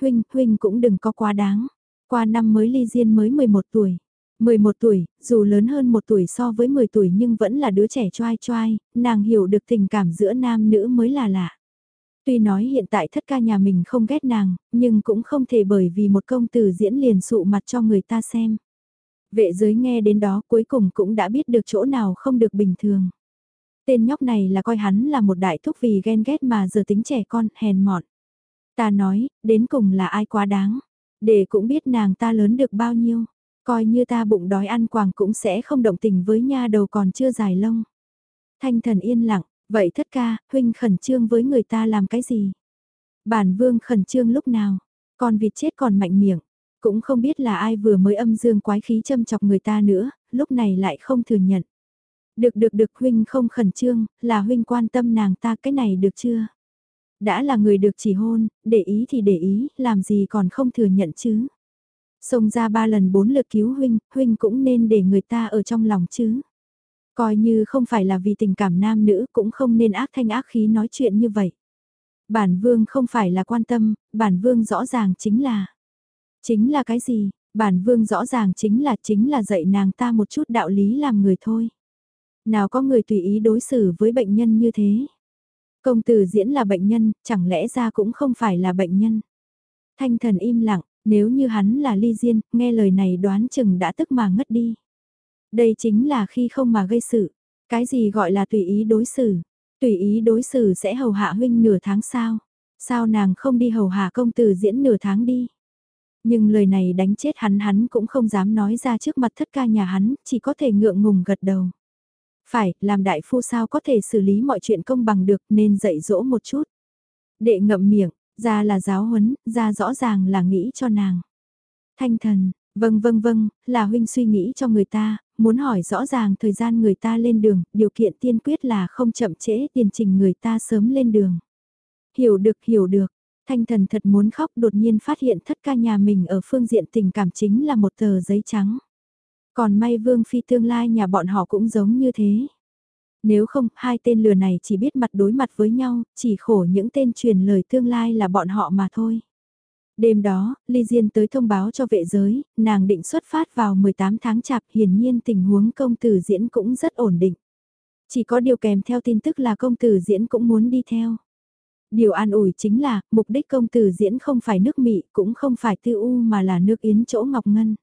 Huynh, huynh cũng đừng có quá đáng, qua năm mới ly diên mới 11 tuổi. 11 tuổi, dù lớn hơn một tuổi so với 10 tuổi nhưng vẫn là đứa trẻ choai choai, nàng hiểu được tình cảm giữa nam nữ mới là lạ. Tuy nói hiện tại thất ca nhà mình không ghét nàng, nhưng cũng không thể bởi vì một công tử diễn liền sụ mặt cho người ta xem. Vệ giới nghe đến đó cuối cùng cũng đã biết được chỗ nào không được bình thường. Tên nhóc này là coi hắn là một đại thúc vì ghen ghét mà giờ tính trẻ con, hèn mọn. Ta nói, đến cùng là ai quá đáng. Để cũng biết nàng ta lớn được bao nhiêu. Coi như ta bụng đói ăn quàng cũng sẽ không động tình với nha đầu còn chưa dài lông. Thanh thần yên lặng, vậy thất ca, huynh khẩn trương với người ta làm cái gì? Bản vương khẩn trương lúc nào? Con vịt chết còn mạnh miệng. Cũng không biết là ai vừa mới âm dương quái khí châm chọc người ta nữa, lúc này lại không thừa nhận. Được được được huynh không khẩn trương, là huynh quan tâm nàng ta cái này được chưa? Đã là người được chỉ hôn, để ý thì để ý, làm gì còn không thừa nhận chứ? Xông ra ba lần bốn lượt cứu huynh, huynh cũng nên để người ta ở trong lòng chứ. Coi như không phải là vì tình cảm nam nữ cũng không nên ác thanh ác khí nói chuyện như vậy. Bản vương không phải là quan tâm, bản vương rõ ràng chính là... Chính là cái gì? Bản vương rõ ràng chính là chính là dạy nàng ta một chút đạo lý làm người thôi. Nào có người tùy ý đối xử với bệnh nhân như thế. Công tử diễn là bệnh nhân, chẳng lẽ ra cũng không phải là bệnh nhân. Thanh thần im lặng, nếu như hắn là ly diên, nghe lời này đoán chừng đã tức mà ngất đi. Đây chính là khi không mà gây sự. Cái gì gọi là tùy ý đối xử? Tùy ý đối xử sẽ hầu hạ huynh nửa tháng sao? Sao nàng không đi hầu hạ công tử diễn nửa tháng đi? Nhưng lời này đánh chết hắn hắn cũng không dám nói ra trước mặt thất ca nhà hắn, chỉ có thể ngượng ngùng gật đầu. Phải, làm đại phu sao có thể xử lý mọi chuyện công bằng được nên dạy dỗ một chút. Đệ ngậm miệng, ra là giáo huấn, ra rõ ràng là nghĩ cho nàng. Thanh thần, vâng vâng vâng, là huynh suy nghĩ cho người ta, muốn hỏi rõ ràng thời gian người ta lên đường, điều kiện tiên quyết là không chậm trễ tiền trình người ta sớm lên đường. Hiểu được, hiểu được. Thanh thần thật muốn khóc đột nhiên phát hiện thất ca nhà mình ở phương diện tình cảm chính là một tờ giấy trắng. Còn may Vương Phi tương lai nhà bọn họ cũng giống như thế. Nếu không, hai tên lừa này chỉ biết mặt đối mặt với nhau, chỉ khổ những tên truyền lời tương lai là bọn họ mà thôi. Đêm đó, Ly Diên tới thông báo cho vệ giới, nàng định xuất phát vào 18 tháng chạp hiển nhiên tình huống công tử diễn cũng rất ổn định. Chỉ có điều kèm theo tin tức là công tử diễn cũng muốn đi theo. Điều an ủi chính là, mục đích công tử diễn không phải nước Mỹ cũng không phải tư u mà là nước Yến chỗ Ngọc Ngân.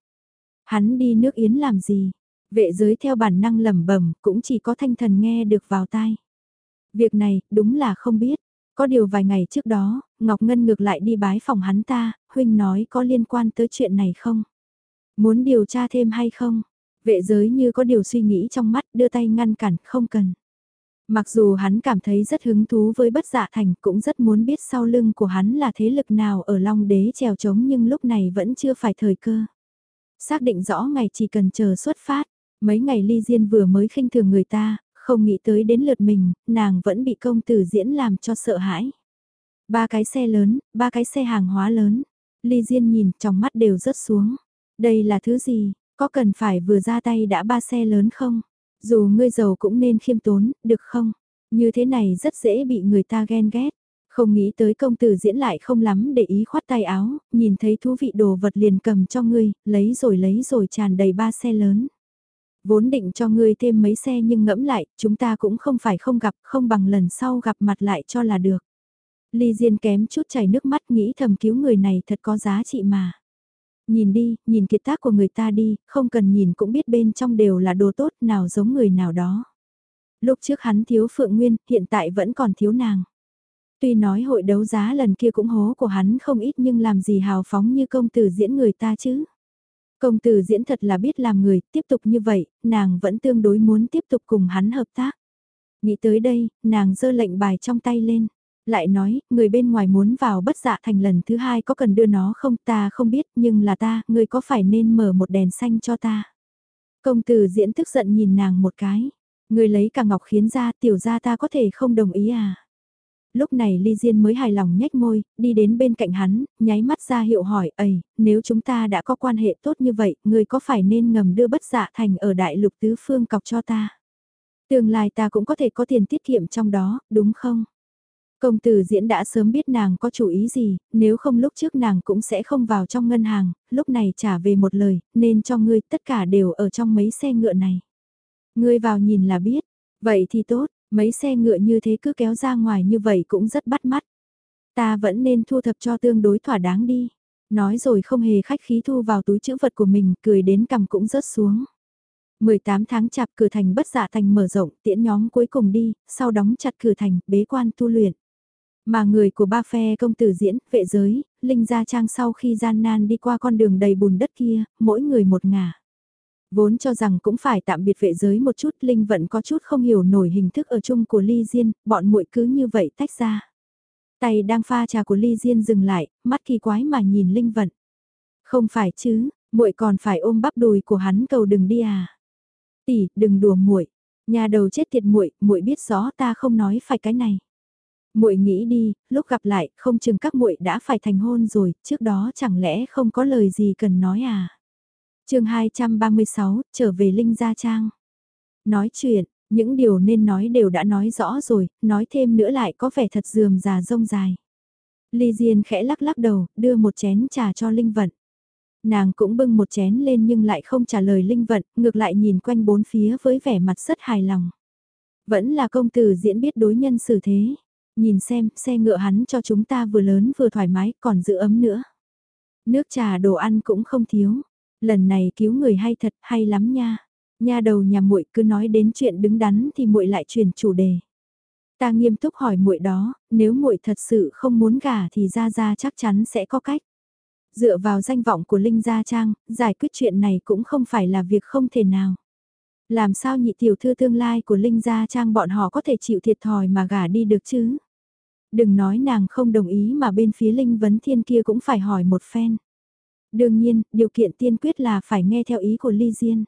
Hắn đi nước Yến làm gì? Vệ giới theo bản năng lẩm bẩm cũng chỉ có thanh thần nghe được vào tai. Việc này, đúng là không biết. Có điều vài ngày trước đó, Ngọc Ngân ngược lại đi bái phòng hắn ta, huynh nói có liên quan tới chuyện này không? Muốn điều tra thêm hay không? Vệ giới như có điều suy nghĩ trong mắt đưa tay ngăn cản, không cần. Mặc dù hắn cảm thấy rất hứng thú với bất dạ thành cũng rất muốn biết sau lưng của hắn là thế lực nào ở Long Đế trèo trống nhưng lúc này vẫn chưa phải thời cơ. Xác định rõ ngày chỉ cần chờ xuất phát, mấy ngày ly diên vừa mới khinh thường người ta, không nghĩ tới đến lượt mình, nàng vẫn bị công tử diễn làm cho sợ hãi. Ba cái xe lớn, ba cái xe hàng hóa lớn, ly diên nhìn trong mắt đều rớt xuống. Đây là thứ gì, có cần phải vừa ra tay đã ba xe lớn không? Dù ngươi giàu cũng nên khiêm tốn, được không? Như thế này rất dễ bị người ta ghen ghét. Không nghĩ tới công tử diễn lại không lắm để ý khoát tay áo, nhìn thấy thú vị đồ vật liền cầm cho ngươi, lấy rồi lấy rồi tràn đầy ba xe lớn. Vốn định cho ngươi thêm mấy xe nhưng ngẫm lại, chúng ta cũng không phải không gặp, không bằng lần sau gặp mặt lại cho là được. Ly Diên kém chút chảy nước mắt nghĩ thầm cứu người này thật có giá trị mà. Nhìn đi, nhìn kiệt tác của người ta đi, không cần nhìn cũng biết bên trong đều là đồ tốt nào giống người nào đó. Lúc trước hắn thiếu Phượng Nguyên, hiện tại vẫn còn thiếu nàng. Tuy nói hội đấu giá lần kia cũng hố của hắn không ít nhưng làm gì hào phóng như công tử diễn người ta chứ. Công tử diễn thật là biết làm người, tiếp tục như vậy, nàng vẫn tương đối muốn tiếp tục cùng hắn hợp tác. Nghĩ tới đây, nàng giơ lệnh bài trong tay lên. Lại nói, người bên ngoài muốn vào bất dạ thành lần thứ hai có cần đưa nó không ta không biết nhưng là ta, người có phải nên mở một đèn xanh cho ta. Công tử diễn tức giận nhìn nàng một cái. Người lấy cả ngọc khiến ra tiểu ra ta có thể không đồng ý à lúc này Ly Diên mới hài lòng nhếch môi, đi đến bên cạnh hắn, nháy mắt ra hiệu hỏi, ấy nếu chúng ta đã có quan hệ tốt như vậy, người có phải nên ngầm đưa bất dạ thành ở đại lục tứ phương cọc cho ta? Tương lai ta cũng có thể có tiền tiết kiệm trong đó, đúng không? Công tử diễn đã sớm biết nàng có chủ ý gì, nếu không lúc trước nàng cũng sẽ không vào trong ngân hàng, lúc này trả về một lời, nên cho ngươi tất cả đều ở trong mấy xe ngựa này. Ngươi vào nhìn là biết, vậy thì tốt, Mấy xe ngựa như thế cứ kéo ra ngoài như vậy cũng rất bắt mắt. Ta vẫn nên thu thập cho tương đối thỏa đáng đi. Nói rồi không hề khách khí thu vào túi chữ vật của mình, cười đến cầm cũng rớt xuống. 18 tháng chạp cửa thành bất dạ thành mở rộng, tiễn nhóm cuối cùng đi, sau đóng chặt cửa thành, bế quan tu luyện. Mà người của ba phe công tử diễn, vệ giới, Linh Gia Trang sau khi gian nan đi qua con đường đầy bùn đất kia, mỗi người một ngả. Vốn cho rằng cũng phải tạm biệt vệ giới một chút, Linh vẫn có chút không hiểu nổi hình thức ở chung của Ly Diên, bọn muội cứ như vậy tách ra. Tay đang pha trà của Ly Diên dừng lại, mắt kỳ quái mà nhìn Linh vận. Không phải chứ, muội còn phải ôm bắp đùi của hắn cầu đừng đi à. Tỷ, đừng đùa muội. Nhà đầu chết tiệt muội, muội biết rõ ta không nói phải cái này. Muội nghĩ đi, lúc gặp lại, không chừng các muội đã phải thành hôn rồi, trước đó chẳng lẽ không có lời gì cần nói à? Chương 236, trở về Linh Gia Trang. Nói chuyện, những điều nên nói đều đã nói rõ rồi, nói thêm nữa lại có vẻ thật dườm già rông dài. Ly Diên khẽ lắc lắc đầu, đưa một chén trà cho Linh Vận. Nàng cũng bưng một chén lên nhưng lại không trả lời Linh Vận, ngược lại nhìn quanh bốn phía với vẻ mặt rất hài lòng. Vẫn là công tử diễn biết đối nhân xử thế. Nhìn xem, xe ngựa hắn cho chúng ta vừa lớn vừa thoải mái, còn giữ ấm nữa. Nước trà đồ ăn cũng không thiếu. Lần này cứu người hay thật, hay lắm nha. Nha đầu nhà muội cứ nói đến chuyện đứng đắn thì muội lại chuyển chủ đề. Ta nghiêm túc hỏi muội đó, nếu muội thật sự không muốn gả thì gia gia chắc chắn sẽ có cách. Dựa vào danh vọng của Linh Gia Trang, giải quyết chuyện này cũng không phải là việc không thể nào. Làm sao nhị tiểu thư tương lai của Linh Gia Trang bọn họ có thể chịu thiệt thòi mà gả đi được chứ? Đừng nói nàng không đồng ý mà bên phía Linh Vấn Thiên kia cũng phải hỏi một phen. Đương nhiên, điều kiện tiên quyết là phải nghe theo ý của Ly Diên.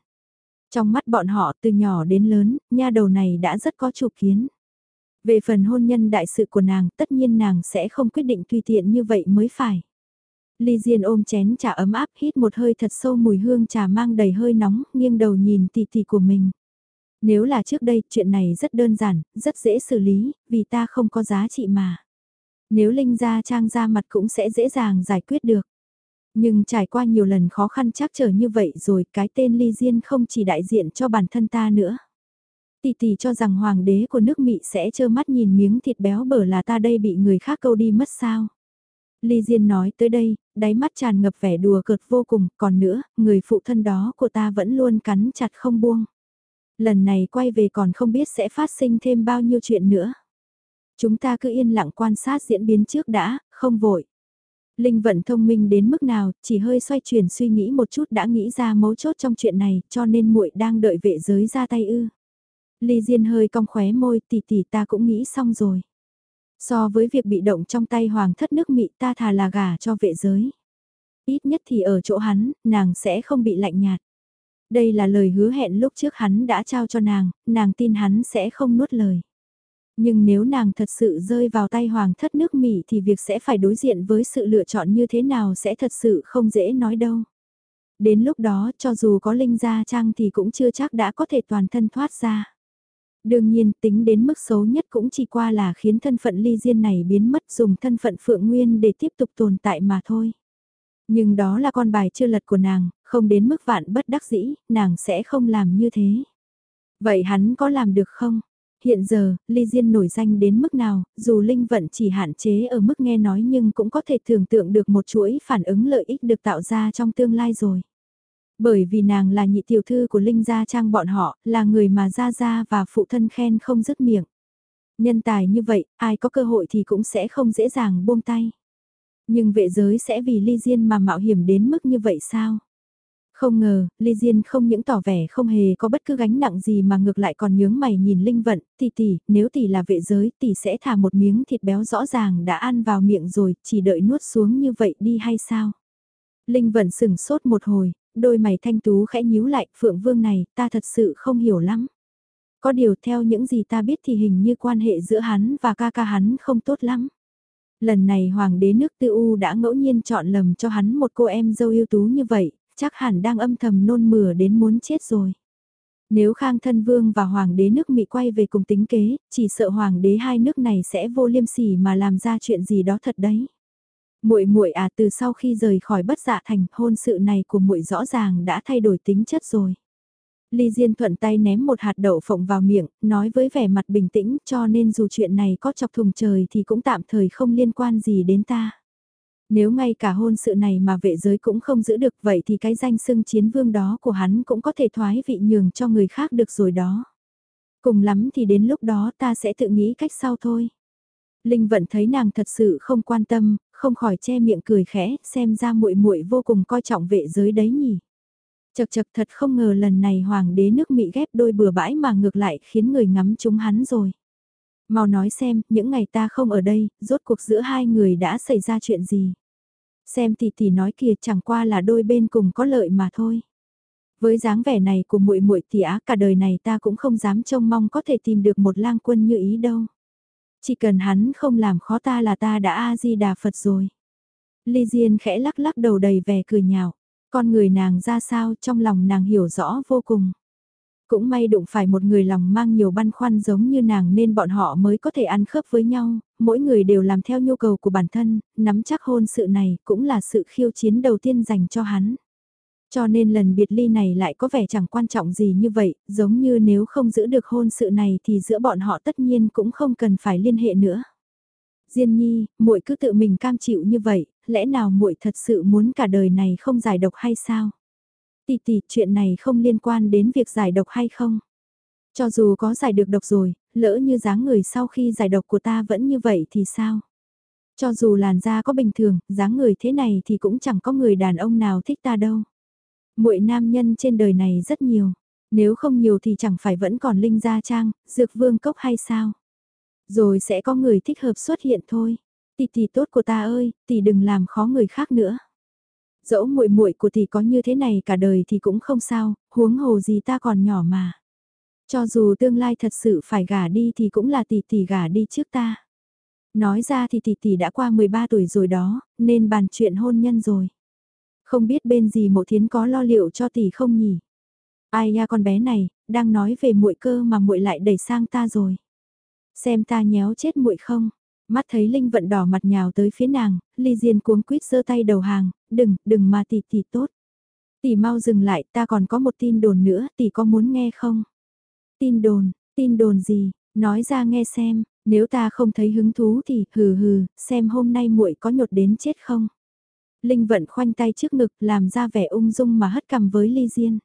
Trong mắt bọn họ từ nhỏ đến lớn, nha đầu này đã rất có chủ kiến. Về phần hôn nhân đại sự của nàng, tất nhiên nàng sẽ không quyết định tùy tiện như vậy mới phải. Ly Diên ôm chén trà ấm áp hít một hơi thật sâu mùi hương trà mang đầy hơi nóng, nghiêng đầu nhìn tỷ tỷ của mình. Nếu là trước đây, chuyện này rất đơn giản, rất dễ xử lý, vì ta không có giá trị mà. Nếu Linh gia trang ra mặt cũng sẽ dễ dàng giải quyết được. Nhưng trải qua nhiều lần khó khăn chắc trở như vậy rồi cái tên Ly Diên không chỉ đại diện cho bản thân ta nữa. Tỷ tỷ cho rằng hoàng đế của nước Mỹ sẽ trơ mắt nhìn miếng thịt béo bở là ta đây bị người khác câu đi mất sao. Ly Diên nói tới đây, đáy mắt tràn ngập vẻ đùa cợt vô cùng, còn nữa, người phụ thân đó của ta vẫn luôn cắn chặt không buông. Lần này quay về còn không biết sẽ phát sinh thêm bao nhiêu chuyện nữa. Chúng ta cứ yên lặng quan sát diễn biến trước đã, không vội. Linh vận thông minh đến mức nào, chỉ hơi xoay chuyển suy nghĩ một chút đã nghĩ ra mấu chốt trong chuyện này, cho nên muội đang đợi vệ giới ra tay ư. Ly Diên hơi cong khóe môi, tỷ tỷ ta cũng nghĩ xong rồi. So với việc bị động trong tay hoàng thất nước Mỹ ta thà là gả cho vệ giới. Ít nhất thì ở chỗ hắn, nàng sẽ không bị lạnh nhạt. Đây là lời hứa hẹn lúc trước hắn đã trao cho nàng, nàng tin hắn sẽ không nuốt lời. Nhưng nếu nàng thật sự rơi vào tay hoàng thất nước Mỹ thì việc sẽ phải đối diện với sự lựa chọn như thế nào sẽ thật sự không dễ nói đâu. Đến lúc đó cho dù có linh gia trang thì cũng chưa chắc đã có thể toàn thân thoát ra. Đương nhiên tính đến mức xấu nhất cũng chỉ qua là khiến thân phận ly diên này biến mất dùng thân phận phượng nguyên để tiếp tục tồn tại mà thôi. Nhưng đó là con bài chưa lật của nàng, không đến mức vạn bất đắc dĩ, nàng sẽ không làm như thế. Vậy hắn có làm được không? Hiện giờ, Ly Diên nổi danh đến mức nào, dù Linh Vận chỉ hạn chế ở mức nghe nói nhưng cũng có thể tưởng tượng được một chuỗi phản ứng lợi ích được tạo ra trong tương lai rồi. Bởi vì nàng là nhị tiểu thư của Linh Gia Trang bọn họ, là người mà Gia Gia và phụ thân khen không dứt miệng. Nhân tài như vậy, ai có cơ hội thì cũng sẽ không dễ dàng buông tay. Nhưng vệ giới sẽ vì Ly Diên mà mạo hiểm đến mức như vậy sao? Không ngờ, Ly Diên không những tỏ vẻ không hề có bất cứ gánh nặng gì mà ngược lại còn nhướng mày nhìn Linh Vận, tỷ tỷ, nếu tỷ là vệ giới, tỷ sẽ thả một miếng thịt béo rõ ràng đã ăn vào miệng rồi, chỉ đợi nuốt xuống như vậy đi hay sao? Linh Vận sửng sốt một hồi, đôi mày thanh tú khẽ nhíu lại, Phượng Vương này, ta thật sự không hiểu lắm. Có điều theo những gì ta biết thì hình như quan hệ giữa hắn và ca ca hắn không tốt lắm. Lần này Hoàng đế nước tư U đã ngẫu nhiên chọn lầm cho hắn một cô em dâu ưu tú như vậy, chắc hẳn đang âm thầm nôn mửa đến muốn chết rồi. Nếu Khang Thân Vương và Hoàng đế nước Mỹ quay về cùng tính kế, chỉ sợ Hoàng đế hai nước này sẽ vô liêm sỉ mà làm ra chuyện gì đó thật đấy. Muội muội à từ sau khi rời khỏi bất dạ thành hôn sự này của muội rõ ràng đã thay đổi tính chất rồi. Ly Diên thuận tay ném một hạt đậu phộng vào miệng, nói với vẻ mặt bình tĩnh cho nên dù chuyện này có chọc thùng trời thì cũng tạm thời không liên quan gì đến ta. Nếu ngay cả hôn sự này mà vệ giới cũng không giữ được vậy thì cái danh xưng chiến vương đó của hắn cũng có thể thoái vị nhường cho người khác được rồi đó. Cùng lắm thì đến lúc đó ta sẽ tự nghĩ cách sau thôi. Linh Vận thấy nàng thật sự không quan tâm, không khỏi che miệng cười khẽ, xem ra muội muội vô cùng coi trọng vệ giới đấy nhỉ. Chật chật thật không ngờ lần này hoàng đế nước Mỹ ghép đôi bừa bãi mà ngược lại khiến người ngắm chúng hắn rồi. Mau nói xem, những ngày ta không ở đây, rốt cuộc giữa hai người đã xảy ra chuyện gì. Xem tỷ tỷ nói kìa chẳng qua là đôi bên cùng có lợi mà thôi. Với dáng vẻ này của muội muội tỷ á cả đời này ta cũng không dám trông mong có thể tìm được một lang quân như ý đâu. Chỉ cần hắn không làm khó ta là ta đã A-di-đà Phật rồi. Ly Diên khẽ lắc lắc đầu đầy vẻ cười nhạo. Con người nàng ra sao trong lòng nàng hiểu rõ vô cùng. Cũng may đụng phải một người lòng mang nhiều băn khoăn giống như nàng nên bọn họ mới có thể ăn khớp với nhau, mỗi người đều làm theo nhu cầu của bản thân, nắm chắc hôn sự này cũng là sự khiêu chiến đầu tiên dành cho hắn. Cho nên lần biệt ly này lại có vẻ chẳng quan trọng gì như vậy, giống như nếu không giữ được hôn sự này thì giữa bọn họ tất nhiên cũng không cần phải liên hệ nữa. Diên nhi, muội cứ tự mình cam chịu như vậy, lẽ nào muội thật sự muốn cả đời này không giải độc hay sao? Tỷ tỷ, chuyện này không liên quan đến việc giải độc hay không? Cho dù có giải được độc rồi, lỡ như dáng người sau khi giải độc của ta vẫn như vậy thì sao? Cho dù làn da có bình thường, dáng người thế này thì cũng chẳng có người đàn ông nào thích ta đâu. Muội nam nhân trên đời này rất nhiều, nếu không nhiều thì chẳng phải vẫn còn Linh Gia Trang, Dược Vương Cốc hay sao? Rồi sẽ có người thích hợp xuất hiện thôi. Tỷ tỷ tốt của ta ơi, tỷ đừng làm khó người khác nữa. Dẫu muội muội của tỷ có như thế này cả đời thì cũng không sao, huống hồ gì ta còn nhỏ mà. Cho dù tương lai thật sự phải gả đi thì cũng là tỷ tỷ gả đi trước ta. Nói ra thì tỷ tỷ đã qua 13 tuổi rồi đó, nên bàn chuyện hôn nhân rồi. Không biết bên gì mộ thiến có lo liệu cho tỷ không nhỉ? Ai ya con bé này, đang nói về muội cơ mà muội lại đẩy sang ta rồi. Xem ta nhéo chết muội không? Mắt thấy Linh vận đỏ mặt nhào tới phía nàng, Ly Diên cuống quýt giơ tay đầu hàng, đừng, đừng mà tỷ tỷ tốt. Tỷ mau dừng lại, ta còn có một tin đồn nữa, tỷ có muốn nghe không? Tin đồn, tin đồn gì, nói ra nghe xem, nếu ta không thấy hứng thú thì hừ hừ, xem hôm nay muội có nhột đến chết không? Linh vận khoanh tay trước ngực làm ra vẻ ung dung mà hất cằm với Ly Diên.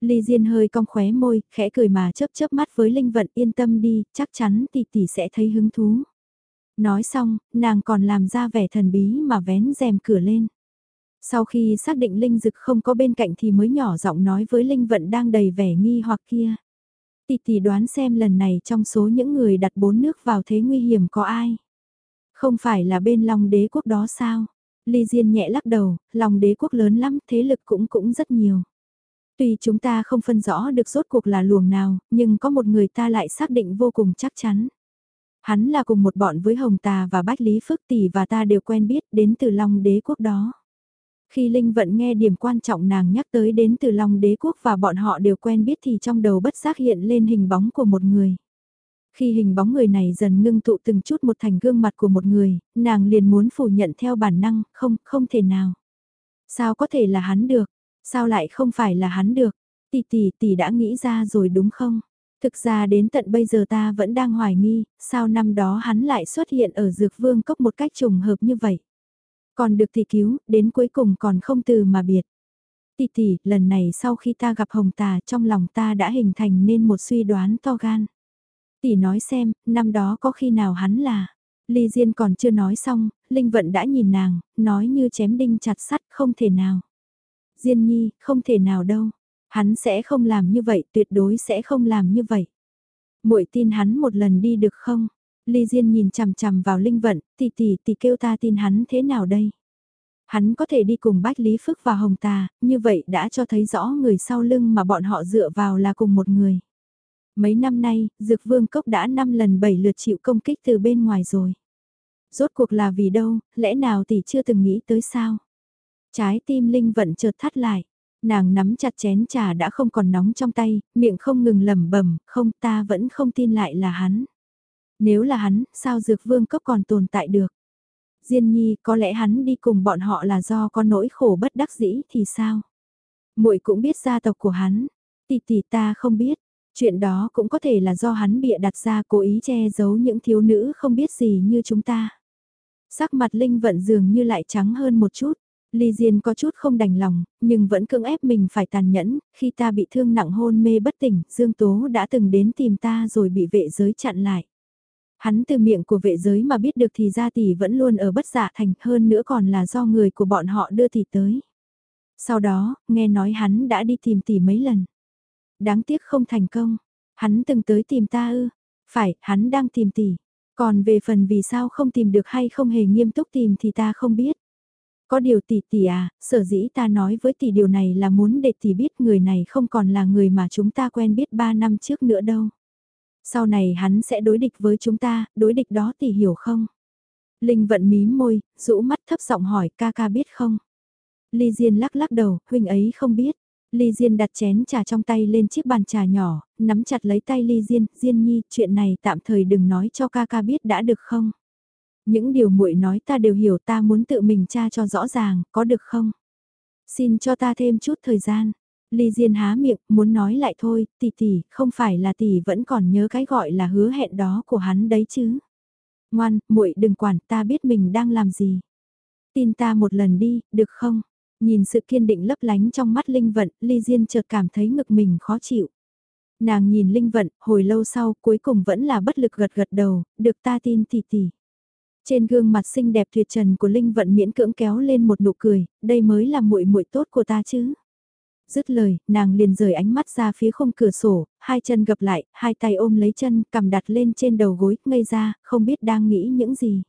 Ly Diên hơi cong khóe môi, khẽ cười mà chớp chớp mắt với Linh vận yên tâm đi, chắc chắn tỷ tỷ sẽ thấy hứng thú. Nói xong, nàng còn làm ra vẻ thần bí mà vén rèm cửa lên. Sau khi xác định Linh Dực không có bên cạnh thì mới nhỏ giọng nói với Linh Vận đang đầy vẻ nghi hoặc kia. Tì tì đoán xem lần này trong số những người đặt bốn nước vào thế nguy hiểm có ai? Không phải là bên Long đế quốc đó sao? Ly Diên nhẹ lắc đầu, lòng đế quốc lớn lắm, thế lực cũng cũng rất nhiều. Tuy chúng ta không phân rõ được rốt cuộc là luồng nào, nhưng có một người ta lại xác định vô cùng chắc chắn. Hắn là cùng một bọn với Hồng Tà và Bách Lý Phước Tỷ và ta đều quen biết đến từ Long đế quốc đó. Khi Linh Vận nghe điểm quan trọng nàng nhắc tới đến từ Long đế quốc và bọn họ đều quen biết thì trong đầu bất giác hiện lên hình bóng của một người. Khi hình bóng người này dần ngưng tụ từng chút một thành gương mặt của một người, nàng liền muốn phủ nhận theo bản năng, không, không thể nào. Sao có thể là hắn được? Sao lại không phải là hắn được? Tỷ tỷ tỷ đã nghĩ ra rồi đúng không? Thực ra đến tận bây giờ ta vẫn đang hoài nghi, sao năm đó hắn lại xuất hiện ở Dược Vương Cốc một cách trùng hợp như vậy. Còn được thì cứu, đến cuối cùng còn không từ mà biệt. Tỷ tỷ, lần này sau khi ta gặp Hồng Tà trong lòng ta đã hình thành nên một suy đoán to gan. Tỷ nói xem, năm đó có khi nào hắn là... Ly Diên còn chưa nói xong, Linh Vận đã nhìn nàng, nói như chém đinh chặt sắt không thể nào. Diên Nhi, không thể nào đâu. Hắn sẽ không làm như vậy, tuyệt đối sẽ không làm như vậy. Muội tin hắn một lần đi được không? Ly Diên nhìn chằm chằm vào Linh Vận, tỷ tỷ tỷ kêu ta tin hắn thế nào đây? Hắn có thể đi cùng Bách Lý Phước và Hồng Tà, như vậy đã cho thấy rõ người sau lưng mà bọn họ dựa vào là cùng một người. Mấy năm nay, Dược Vương Cốc đã 5 lần 7 lượt chịu công kích từ bên ngoài rồi. Rốt cuộc là vì đâu, lẽ nào tỷ chưa từng nghĩ tới sao? Trái tim Linh Vận chợt thắt lại. Nàng nắm chặt chén trà đã không còn nóng trong tay, miệng không ngừng lẩm bẩm, không ta vẫn không tin lại là hắn. Nếu là hắn, sao Dược Vương Cốc còn tồn tại được? Diên Nhi, có lẽ hắn đi cùng bọn họ là do có nỗi khổ bất đắc dĩ thì sao? Muội cũng biết gia tộc của hắn, tỷ tỷ ta không biết, chuyện đó cũng có thể là do hắn bịa đặt ra cố ý che giấu những thiếu nữ không biết gì như chúng ta. Sắc mặt Linh vận dường như lại trắng hơn một chút. Ly Diên có chút không đành lòng, nhưng vẫn cưỡng ép mình phải tàn nhẫn, khi ta bị thương nặng hôn mê bất tỉnh, Dương Tố đã từng đến tìm ta rồi bị vệ giới chặn lại. Hắn từ miệng của vệ giới mà biết được thì ra tỷ vẫn luôn ở bất dạ thành hơn nữa còn là do người của bọn họ đưa tỷ tới. Sau đó, nghe nói hắn đã đi tìm tỷ mấy lần. Đáng tiếc không thành công. Hắn từng tới tìm ta ư. Phải, hắn đang tìm tỷ. Còn về phần vì sao không tìm được hay không hề nghiêm túc tìm thì ta không biết. Có điều tỷ tỷ à, sở dĩ ta nói với tỷ điều này là muốn để tỷ biết người này không còn là người mà chúng ta quen biết 3 năm trước nữa đâu. Sau này hắn sẽ đối địch với chúng ta, đối địch đó tỷ hiểu không? Linh vận mím môi, rũ mắt thấp giọng hỏi ca ca biết không? Ly Diên lắc lắc đầu, huynh ấy không biết. Ly Diên đặt chén trà trong tay lên chiếc bàn trà nhỏ, nắm chặt lấy tay Ly Diên, Diên Nhi, chuyện này tạm thời đừng nói cho ca ca biết đã được không? Những điều muội nói ta đều hiểu ta muốn tự mình tra cho rõ ràng, có được không? Xin cho ta thêm chút thời gian. Ly Diên há miệng, muốn nói lại thôi, tỷ tỷ, không phải là tỷ vẫn còn nhớ cái gọi là hứa hẹn đó của hắn đấy chứ. Ngoan, muội đừng quản, ta biết mình đang làm gì. Tin ta một lần đi, được không? Nhìn sự kiên định lấp lánh trong mắt Linh Vận, Ly Diên chợt cảm thấy ngực mình khó chịu. Nàng nhìn Linh Vận, hồi lâu sau, cuối cùng vẫn là bất lực gật gật đầu, được ta tin tỷ tỷ. Trên gương mặt xinh đẹp tuyệt trần của Linh Vận miễn cưỡng kéo lên một nụ cười, đây mới là muội muội tốt của ta chứ. Dứt lời, nàng liền rời ánh mắt ra phía không cửa sổ, hai chân gập lại, hai tay ôm lấy chân, cầm đặt lên trên đầu gối, ngây ra, không biết đang nghĩ những gì.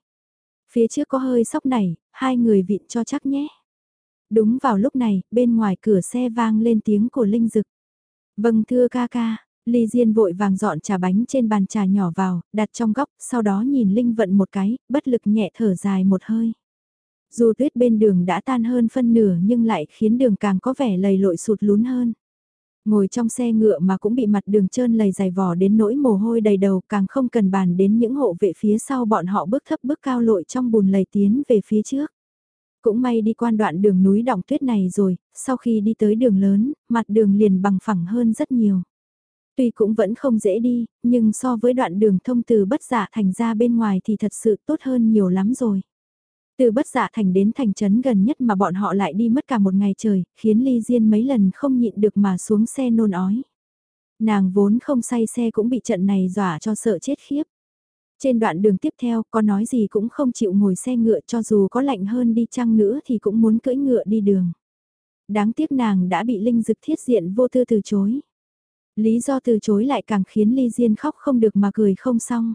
Phía trước có hơi sóc nảy, hai người vịn cho chắc nhé. Đúng vào lúc này, bên ngoài cửa xe vang lên tiếng của Linh Dực. Vâng thưa ca ca, Ly Diên vội vàng dọn trà bánh trên bàn trà nhỏ vào, đặt trong góc, sau đó nhìn Linh vận một cái, bất lực nhẹ thở dài một hơi. Dù tuyết bên đường đã tan hơn phân nửa nhưng lại khiến đường càng có vẻ lầy lội sụt lún hơn. Ngồi trong xe ngựa mà cũng bị mặt đường trơn lầy dài vỏ đến nỗi mồ hôi đầy đầu càng không cần bàn đến những hộ vệ phía sau bọn họ bước thấp bước cao lội trong bùn lầy tiến về phía trước. Cũng may đi qua đoạn đường núi đọng tuyết này rồi, sau khi đi tới đường lớn, mặt đường liền bằng phẳng hơn rất nhiều. Tuy cũng vẫn không dễ đi, nhưng so với đoạn đường thông từ bất dạ thành ra bên ngoài thì thật sự tốt hơn nhiều lắm rồi. Từ bất dạ thành đến thành trấn gần nhất mà bọn họ lại đi mất cả một ngày trời, khiến Ly Diên mấy lần không nhịn được mà xuống xe nôn ói. Nàng vốn không say xe cũng bị trận này dọa cho sợ chết khiếp. Trên đoạn đường tiếp theo, có nói gì cũng không chịu ngồi xe ngựa cho dù có lạnh hơn đi chăng nữa thì cũng muốn cưỡi ngựa đi đường. Đáng tiếc nàng đã bị Linh Dực thiết diện vô tư từ chối. Lý do từ chối lại càng khiến Ly Diên khóc không được mà cười không xong.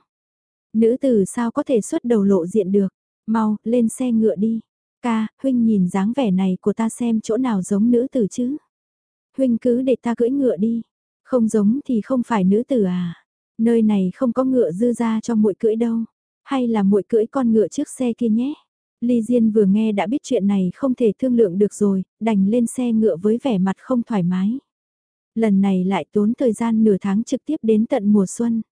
Nữ tử sao có thể xuất đầu lộ diện được, mau, lên xe ngựa đi. Ca, huynh nhìn dáng vẻ này của ta xem chỗ nào giống nữ tử chứ. Huynh cứ để ta cưỡi ngựa đi, không giống thì không phải nữ tử à. Nơi này không có ngựa dư ra cho muội cưỡi đâu, hay là muội cưỡi con ngựa trước xe kia nhé. Ly Diên vừa nghe đã biết chuyện này không thể thương lượng được rồi, đành lên xe ngựa với vẻ mặt không thoải mái. Lần này lại tốn thời gian nửa tháng trực tiếp đến tận mùa xuân.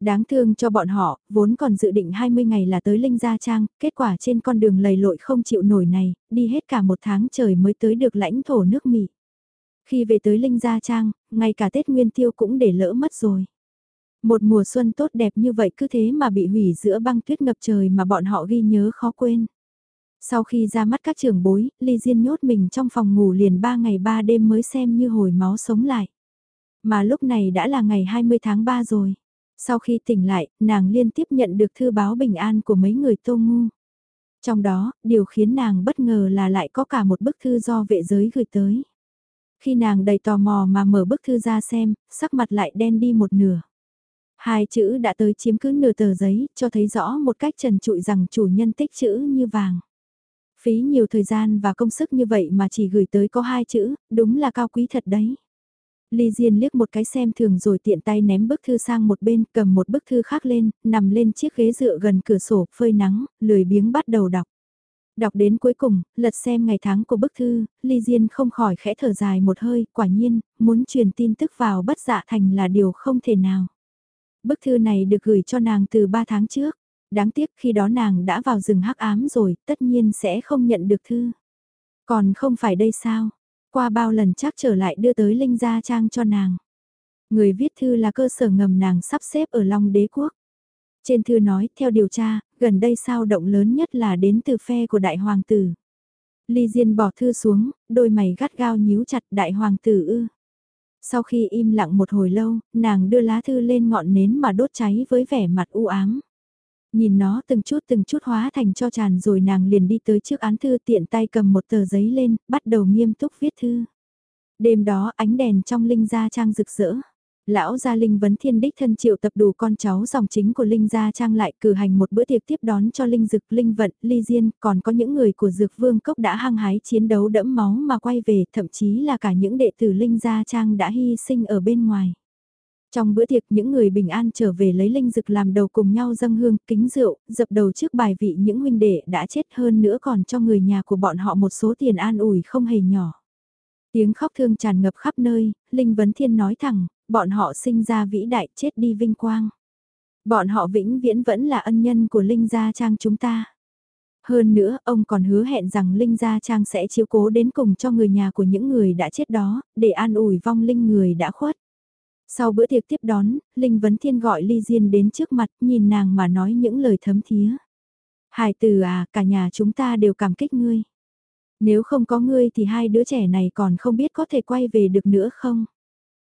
Đáng thương cho bọn họ, vốn còn dự định 20 ngày là tới Linh Gia Trang, kết quả trên con đường lầy lội không chịu nổi này, đi hết cả một tháng trời mới tới được lãnh thổ nước Mỹ. Khi về tới Linh Gia Trang, ngay cả Tết Nguyên Tiêu cũng để lỡ mất rồi. Một mùa xuân tốt đẹp như vậy cứ thế mà bị hủy giữa băng tuyết ngập trời mà bọn họ ghi nhớ khó quên. Sau khi ra mắt các trưởng bối, Ly Diên nhốt mình trong phòng ngủ liền 3 ngày 3 đêm mới xem như hồi máu sống lại. Mà lúc này đã là ngày 20 tháng 3 rồi. Sau khi tỉnh lại, nàng liên tiếp nhận được thư báo bình an của mấy người tô ngu. Trong đó, điều khiến nàng bất ngờ là lại có cả một bức thư do vệ giới gửi tới. Khi nàng đầy tò mò mà mở bức thư ra xem, sắc mặt lại đen đi một nửa. Hai chữ đã tới chiếm cứ nửa tờ giấy, cho thấy rõ một cách trần trụi rằng chủ nhân tích chữ như vàng. Phí nhiều thời gian và công sức như vậy mà chỉ gửi tới có hai chữ, đúng là cao quý thật đấy. Ly Diên liếc một cái xem thường rồi tiện tay ném bức thư sang một bên, cầm một bức thư khác lên, nằm lên chiếc ghế dựa gần cửa sổ, phơi nắng, lười biếng bắt đầu đọc. Đọc đến cuối cùng, lật xem ngày tháng của bức thư, Ly Diên không khỏi khẽ thở dài một hơi, quả nhiên, muốn truyền tin tức vào bất dạ thành là điều không thể nào. Bức thư này được gửi cho nàng từ 3 tháng trước. Đáng tiếc khi đó nàng đã vào rừng hắc ám rồi, tất nhiên sẽ không nhận được thư. Còn không phải đây sao? Qua bao lần chắc trở lại đưa tới Linh Gia Trang cho nàng. Người viết thư là cơ sở ngầm nàng sắp xếp ở Long Đế Quốc. Trên thư nói, theo điều tra, gần đây sao động lớn nhất là đến từ phe của Đại Hoàng tử. Ly Diên bỏ thư xuống, đôi mày gắt gao nhíu chặt Đại Hoàng tử ư. Sau khi im lặng một hồi lâu, nàng đưa lá thư lên ngọn nến mà đốt cháy với vẻ mặt u ám. Nhìn nó từng chút từng chút hóa thành cho tràn rồi nàng liền đi tới trước án thư tiện tay cầm một tờ giấy lên, bắt đầu nghiêm túc viết thư. Đêm đó ánh đèn trong linh gia trang rực rỡ. Lão gia Linh vấn thiên đích thân triệu tập đủ con cháu dòng chính của Linh gia trang lại cử hành một bữa tiệc tiếp đón cho Linh dực, Linh vận, Ly Diên, còn có những người của dược vương cốc đã hăng hái chiến đấu đẫm máu mà quay về, thậm chí là cả những đệ tử Linh gia trang đã hy sinh ở bên ngoài. Trong bữa tiệc những người bình an trở về lấy linh dực làm đầu cùng nhau dâng hương, kính rượu, dập đầu trước bài vị những huynh đệ đã chết hơn nữa còn cho người nhà của bọn họ một số tiền an ủi không hề nhỏ. Tiếng khóc thương tràn ngập khắp nơi, Linh Vấn Thiên nói thẳng, bọn họ sinh ra vĩ đại chết đi vinh quang. Bọn họ vĩnh viễn vẫn là ân nhân của Linh Gia Trang chúng ta. Hơn nữa, ông còn hứa hẹn rằng Linh Gia Trang sẽ chiếu cố đến cùng cho người nhà của những người đã chết đó, để an ủi vong linh người đã khuất. Sau bữa tiệc tiếp đón, Linh Vấn Thiên gọi Ly Diên đến trước mặt, nhìn nàng mà nói những lời thấm thía. Hải từ à, cả nhà chúng ta đều cảm kích ngươi. Nếu không có ngươi thì hai đứa trẻ này còn không biết có thể quay về được nữa không?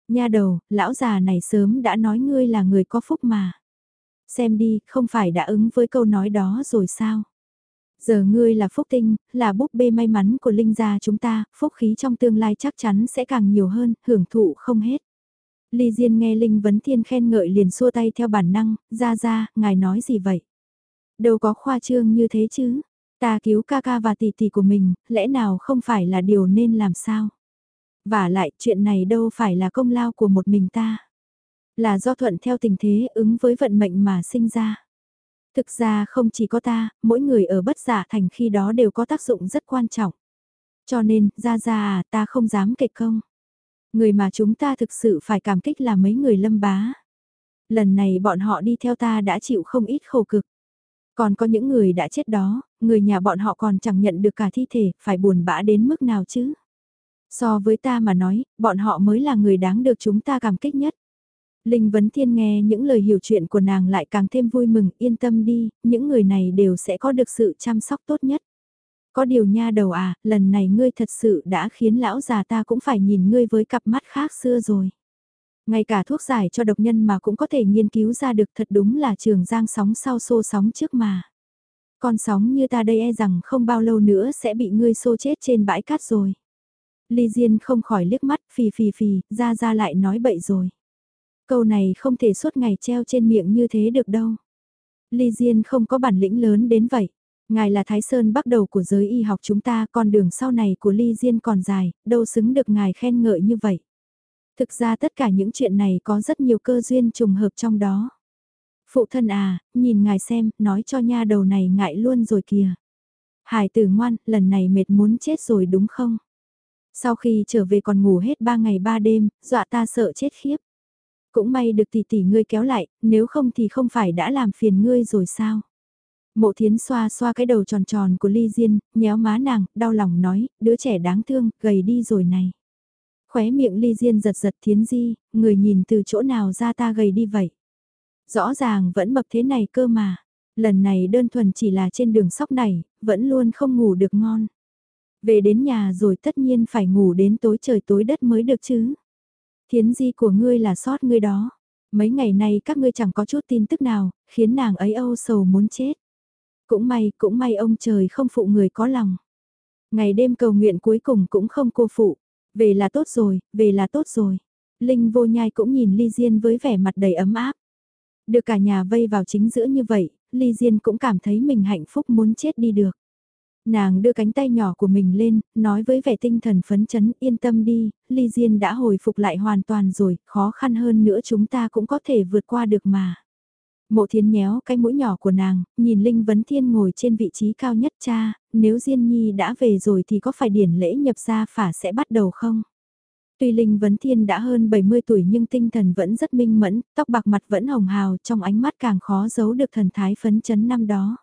Nha đầu, lão già này sớm đã nói ngươi là người có phúc mà. Xem đi, không phải đã ứng với câu nói đó rồi sao? Giờ ngươi là phúc tinh, là búp bê may mắn của linh gia chúng ta, phúc khí trong tương lai chắc chắn sẽ càng nhiều hơn, hưởng thụ không hết. Ly Diên nghe Linh Vấn Thiên khen ngợi liền xua tay theo bản năng, ra ra, ngài nói gì vậy? Đâu có khoa trương như thế chứ? Ta cứu ca ca và tỷ tỷ của mình, lẽ nào không phải là điều nên làm sao? Và lại chuyện này đâu phải là công lao của một mình ta. Là do thuận theo tình thế ứng với vận mệnh mà sinh ra. Thực ra không chỉ có ta, mỗi người ở bất giả thành khi đó đều có tác dụng rất quan trọng. Cho nên, ra ra à, ta không dám kịch công. Người mà chúng ta thực sự phải cảm kích là mấy người lâm bá. Lần này bọn họ đi theo ta đã chịu không ít khổ cực. Còn có những người đã chết đó, người nhà bọn họ còn chẳng nhận được cả thi thể, phải buồn bã đến mức nào chứ. So với ta mà nói, bọn họ mới là người đáng được chúng ta cảm kích nhất. Linh Vấn Thiên nghe những lời hiểu chuyện của nàng lại càng thêm vui mừng, yên tâm đi, những người này đều sẽ có được sự chăm sóc tốt nhất. Có điều nha đầu à, lần này ngươi thật sự đã khiến lão già ta cũng phải nhìn ngươi với cặp mắt khác xưa rồi. Ngay cả thuốc giải cho độc nhân mà cũng có thể nghiên cứu ra được thật đúng là trường giang sóng sau xô sóng trước mà. Con sóng như ta đây e rằng không bao lâu nữa sẽ bị ngươi xô chết trên bãi cát rồi. Ly Diên không khỏi liếc mắt phì phì phì, ra ra lại nói bậy rồi. Câu này không thể suốt ngày treo trên miệng như thế được đâu. Ly Diên không có bản lĩnh lớn đến vậy. Ngài là Thái Sơn bắt đầu của giới y học chúng ta, con đường sau này của Ly Diên còn dài, đâu xứng được ngài khen ngợi như vậy. Thực ra tất cả những chuyện này có rất nhiều cơ duyên trùng hợp trong đó. Phụ thân à, nhìn ngài xem, nói cho nha đầu này ngại luôn rồi kìa. Hải tử ngoan, lần này mệt muốn chết rồi đúng không? Sau khi trở về còn ngủ hết ba ngày ba đêm, dọa ta sợ chết khiếp. Cũng may được tỷ tỷ ngươi kéo lại, nếu không thì không phải đã làm phiền ngươi rồi sao? Mộ thiến xoa xoa cái đầu tròn tròn của Ly Diên, nhéo má nàng, đau lòng nói, đứa trẻ đáng thương, gầy đi rồi này. Khóe miệng Ly Diên giật giật thiến di, người nhìn từ chỗ nào ra ta gầy đi vậy. Rõ ràng vẫn mập thế này cơ mà. Lần này đơn thuần chỉ là trên đường sóc này, vẫn luôn không ngủ được ngon. Về đến nhà rồi tất nhiên phải ngủ đến tối trời tối đất mới được chứ. Thiến di của ngươi là sót ngươi đó. Mấy ngày nay các ngươi chẳng có chút tin tức nào, khiến nàng ấy âu sầu muốn chết. Cũng may, cũng may ông trời không phụ người có lòng. Ngày đêm cầu nguyện cuối cùng cũng không cô phụ. Về là tốt rồi, về là tốt rồi. Linh vô nhai cũng nhìn Ly Diên với vẻ mặt đầy ấm áp. Được cả nhà vây vào chính giữa như vậy, Ly Diên cũng cảm thấy mình hạnh phúc muốn chết đi được. Nàng đưa cánh tay nhỏ của mình lên, nói với vẻ tinh thần phấn chấn yên tâm đi, Ly Diên đã hồi phục lại hoàn toàn rồi, khó khăn hơn nữa chúng ta cũng có thể vượt qua được mà. Mộ thiến nhéo cái mũi nhỏ của nàng, nhìn Linh Vấn Thiên ngồi trên vị trí cao nhất cha, nếu Diên Nhi đã về rồi thì có phải điển lễ nhập gia phả sẽ bắt đầu không? Tuy Linh Vấn Thiên đã hơn 70 tuổi nhưng tinh thần vẫn rất minh mẫn, tóc bạc mặt vẫn hồng hào, trong ánh mắt càng khó giấu được thần thái phấn chấn năm đó.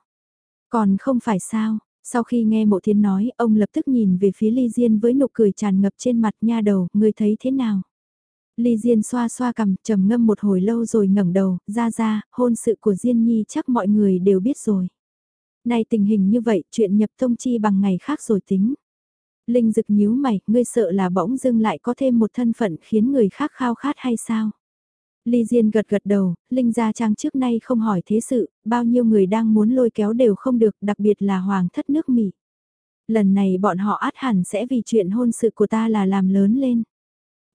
Còn không phải sao, sau khi nghe mộ thiến nói, ông lập tức nhìn về phía Ly Diên với nụ cười tràn ngập trên mặt nha đầu, người thấy thế nào? Ly Diên xoa xoa cằm, trầm ngâm một hồi lâu rồi ngẩng đầu, ra ra, hôn sự của Diên Nhi chắc mọi người đều biết rồi. Nay tình hình như vậy, chuyện nhập thông chi bằng ngày khác rồi tính. Linh dực nhíu mày, ngươi sợ là bỗng dưng lại có thêm một thân phận khiến người khác khao khát hay sao? Ly Diên gật gật đầu, Linh Gia Trang trước nay không hỏi thế sự, bao nhiêu người đang muốn lôi kéo đều không được, đặc biệt là hoàng thất nước Mỹ. Lần này bọn họ át hẳn sẽ vì chuyện hôn sự của ta là làm lớn lên.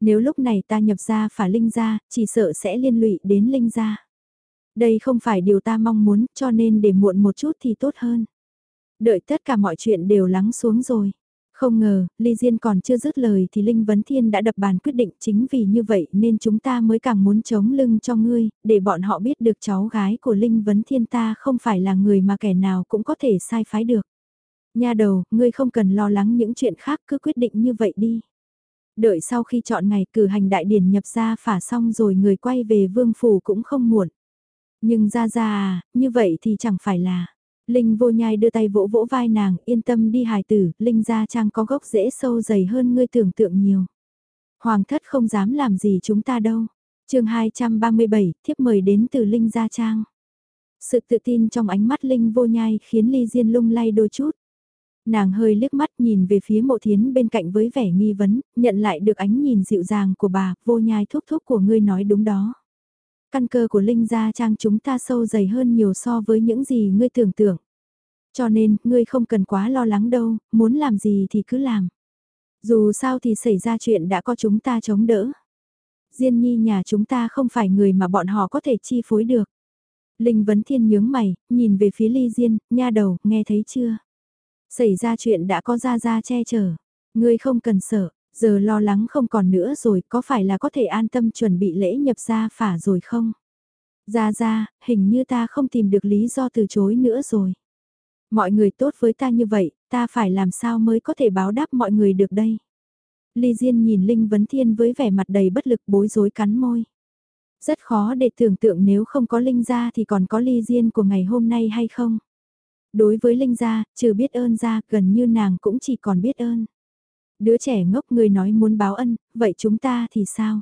Nếu lúc này ta nhập ra phả Linh ra chỉ sợ sẽ liên lụy đến Linh Gia. Đây không phải điều ta mong muốn, cho nên để muộn một chút thì tốt hơn. Đợi tất cả mọi chuyện đều lắng xuống rồi. Không ngờ, Ly Diên còn chưa dứt lời thì Linh Vấn Thiên đã đập bàn quyết định chính vì như vậy nên chúng ta mới càng muốn chống lưng cho ngươi, để bọn họ biết được cháu gái của Linh Vấn Thiên ta không phải là người mà kẻ nào cũng có thể sai phái được. Nha đầu, ngươi không cần lo lắng những chuyện khác cứ quyết định như vậy đi. Đợi sau khi chọn ngày cử hành đại điển nhập ra phả xong rồi người quay về vương phủ cũng không muộn. Nhưng ra ra à, như vậy thì chẳng phải là... Linh vô nhai đưa tay vỗ vỗ vai nàng, yên tâm đi hài tử, Linh gia trang có gốc rễ sâu dày hơn ngươi tưởng tượng nhiều. Hoàng thất không dám làm gì chúng ta đâu. chương 237, thiếp mời đến từ Linh gia trang. Sự tự tin trong ánh mắt Linh vô nhai khiến Ly Diên lung lay đôi chút. Nàng hơi liếc mắt nhìn về phía mộ thiến bên cạnh với vẻ nghi vấn, nhận lại được ánh nhìn dịu dàng của bà, vô nhai thuốc thuốc của ngươi nói đúng đó. Căn cơ của Linh Gia Trang chúng ta sâu dày hơn nhiều so với những gì ngươi tưởng tượng. Cho nên, ngươi không cần quá lo lắng đâu, muốn làm gì thì cứ làm. Dù sao thì xảy ra chuyện đã có chúng ta chống đỡ. Diên nhi nhà chúng ta không phải người mà bọn họ có thể chi phối được. Linh Vấn Thiên nhướng mày, nhìn về phía Ly Diên, nha đầu, nghe thấy chưa? Xảy ra chuyện đã có ra ra che chở. Ngươi không cần sợ, giờ lo lắng không còn nữa rồi, có phải là có thể an tâm chuẩn bị lễ nhập gia phả rồi không? Ra ra, hình như ta không tìm được lý do từ chối nữa rồi. Mọi người tốt với ta như vậy, ta phải làm sao mới có thể báo đáp mọi người được đây? Ly Diên nhìn Linh Vấn Thiên với vẻ mặt đầy bất lực bối rối cắn môi. Rất khó để tưởng tượng nếu không có Linh gia thì còn có Ly Diên của ngày hôm nay hay không? Đối với Linh gia, trừ biết ơn ra, gần như nàng cũng chỉ còn biết ơn. Đứa trẻ ngốc người nói muốn báo ân, vậy chúng ta thì sao?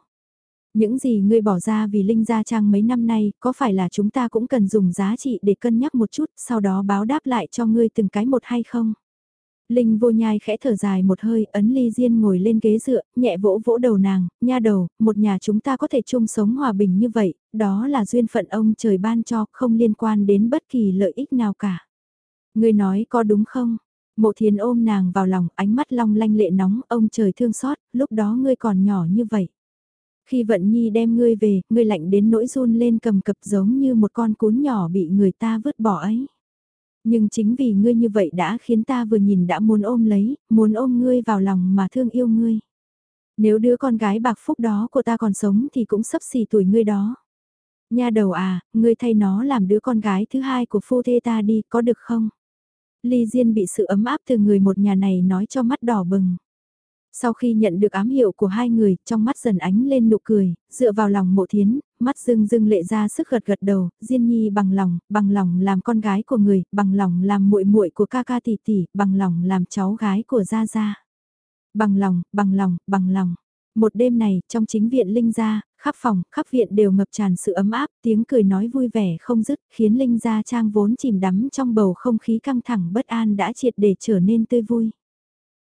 Những gì ngươi bỏ ra vì Linh Gia Trang mấy năm nay, có phải là chúng ta cũng cần dùng giá trị để cân nhắc một chút, sau đó báo đáp lại cho ngươi từng cái một hay không? Linh vô nhai khẽ thở dài một hơi, ấn ly diên ngồi lên ghế dựa, nhẹ vỗ vỗ đầu nàng, nha đầu, một nhà chúng ta có thể chung sống hòa bình như vậy, đó là duyên phận ông trời ban cho, không liên quan đến bất kỳ lợi ích nào cả. Ngươi nói có đúng không? Mộ thiền ôm nàng vào lòng, ánh mắt long lanh lệ nóng, ông trời thương xót, lúc đó ngươi còn nhỏ như vậy. Khi vận nhi đem ngươi về, ngươi lạnh đến nỗi run lên cầm cập giống như một con cún nhỏ bị người ta vứt bỏ ấy. Nhưng chính vì ngươi như vậy đã khiến ta vừa nhìn đã muốn ôm lấy, muốn ôm ngươi vào lòng mà thương yêu ngươi. Nếu đứa con gái bạc phúc đó của ta còn sống thì cũng sắp xì tuổi ngươi đó. Nha đầu à, ngươi thay nó làm đứa con gái thứ hai của phu thê ta đi, có được không? Ly Diên bị sự ấm áp từ người một nhà này nói cho mắt đỏ bừng. Sau khi nhận được ám hiệu của hai người, trong mắt dần ánh lên nụ cười, dựa vào lòng mộ thiến, mắt dưng dưng lệ ra sức gật gật đầu, Diên Nhi bằng lòng, bằng lòng làm con gái của người, bằng lòng làm muội muội của ca ca tỷ tỷ, bằng lòng làm cháu gái của Gia Gia. Bằng lòng, bằng lòng, bằng lòng. Một đêm này, trong chính viện Linh Gia, khắp phòng, khắp viện đều ngập tràn sự ấm áp, tiếng cười nói vui vẻ không dứt, khiến Linh Gia Trang vốn chìm đắm trong bầu không khí căng thẳng bất an đã triệt để trở nên tươi vui.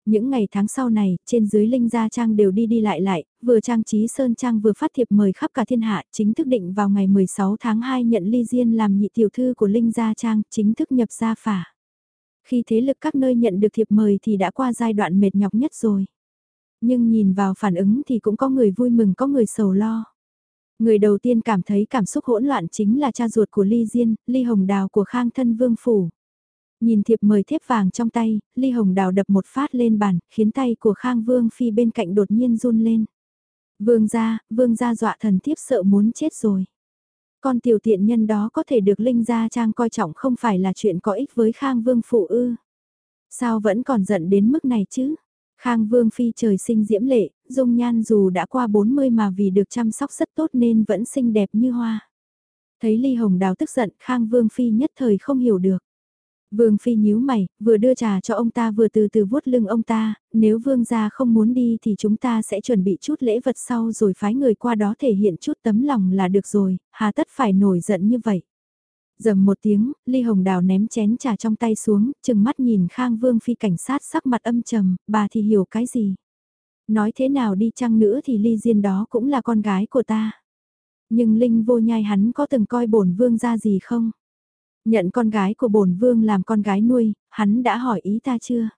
Những ngày tháng sau này, trên dưới Linh Gia Trang đều đi đi lại lại, vừa trang trí Sơn Trang vừa phát thiệp mời khắp cả thiên hạ, chính thức định vào ngày 16 tháng 2 nhận Ly Diên làm nhị tiểu thư của Linh Gia Trang, chính thức nhập gia phả. Khi thế lực các nơi nhận được thiệp mời thì đã qua giai đoạn mệt nhọc nhất rồi. Nhưng nhìn vào phản ứng thì cũng có người vui mừng có người sầu lo. Người đầu tiên cảm thấy cảm xúc hỗn loạn chính là cha ruột của Ly Diên, Ly Hồng Đào của Khang Thân Vương Phủ. Nhìn thiệp mời thiếp vàng trong tay, Ly Hồng Đào đập một phát lên bàn, khiến tay của Khang Vương Phi bên cạnh đột nhiên run lên. Vương gia, vương gia dọa thần thiếp sợ muốn chết rồi. Con tiểu tiện nhân đó có thể được Linh Gia Trang coi trọng không phải là chuyện có ích với Khang Vương Phụ ư. Sao vẫn còn giận đến mức này chứ? Khang Vương Phi trời sinh diễm lệ, dung nhan dù đã qua 40 mà vì được chăm sóc rất tốt nên vẫn xinh đẹp như hoa. Thấy Ly Hồng Đào tức giận, Khang Vương Phi nhất thời không hiểu được. Vương Phi nhíu mày, vừa đưa trà cho ông ta vừa từ từ vuốt lưng ông ta, nếu Vương gia không muốn đi thì chúng ta sẽ chuẩn bị chút lễ vật sau rồi phái người qua đó thể hiện chút tấm lòng là được rồi, hà tất phải nổi giận như vậy. Dầm một tiếng, Ly Hồng Đào ném chén trà trong tay xuống, chừng mắt nhìn Khang Vương Phi cảnh sát sắc mặt âm trầm, bà thì hiểu cái gì. Nói thế nào đi chăng nữa thì Ly Diên đó cũng là con gái của ta. Nhưng Linh vô nhai hắn có từng coi bổn vương ra gì không? Nhận con gái của bổn vương làm con gái nuôi, hắn đã hỏi ý ta chưa?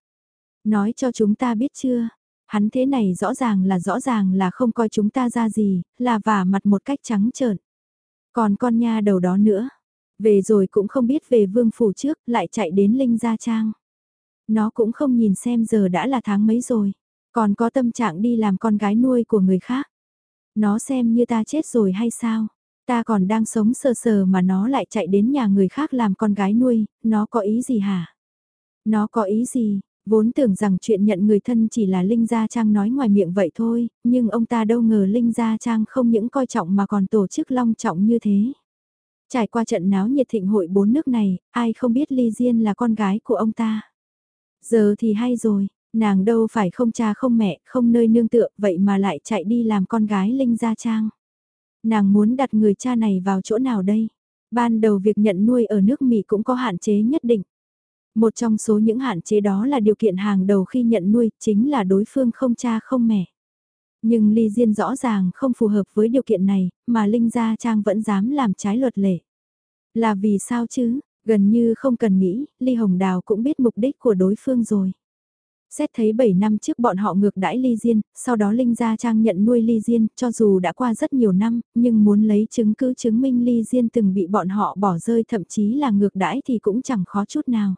Nói cho chúng ta biết chưa? Hắn thế này rõ ràng là rõ ràng là không coi chúng ta ra gì, là vả mặt một cách trắng trợn. Còn con nha đầu đó nữa, về rồi cũng không biết về vương phủ trước, lại chạy đến Linh Gia Trang. Nó cũng không nhìn xem giờ đã là tháng mấy rồi, còn có tâm trạng đi làm con gái nuôi của người khác. Nó xem như ta chết rồi hay sao? Ta còn đang sống sờ sờ mà nó lại chạy đến nhà người khác làm con gái nuôi, nó có ý gì hả? Nó có ý gì? Vốn tưởng rằng chuyện nhận người thân chỉ là Linh Gia Trang nói ngoài miệng vậy thôi, nhưng ông ta đâu ngờ Linh Gia Trang không những coi trọng mà còn tổ chức long trọng như thế. Trải qua trận náo nhiệt thịnh hội bốn nước này, ai không biết Ly Diên là con gái của ông ta. Giờ thì hay rồi, nàng đâu phải không cha không mẹ, không nơi nương tựa, vậy mà lại chạy đi làm con gái Linh Gia Trang. Nàng muốn đặt người cha này vào chỗ nào đây? Ban đầu việc nhận nuôi ở nước Mỹ cũng có hạn chế nhất định. Một trong số những hạn chế đó là điều kiện hàng đầu khi nhận nuôi, chính là đối phương không cha không mẹ. Nhưng Ly Diên rõ ràng không phù hợp với điều kiện này, mà Linh Gia Trang vẫn dám làm trái luật lệ. Là vì sao chứ, gần như không cần nghĩ, Ly Hồng Đào cũng biết mục đích của đối phương rồi. Xét thấy 7 năm trước bọn họ ngược đãi Ly Diên, sau đó Linh Gia Trang nhận nuôi Ly Diên, cho dù đã qua rất nhiều năm, nhưng muốn lấy chứng cứ chứng minh Ly Diên từng bị bọn họ bỏ rơi thậm chí là ngược đãi thì cũng chẳng khó chút nào.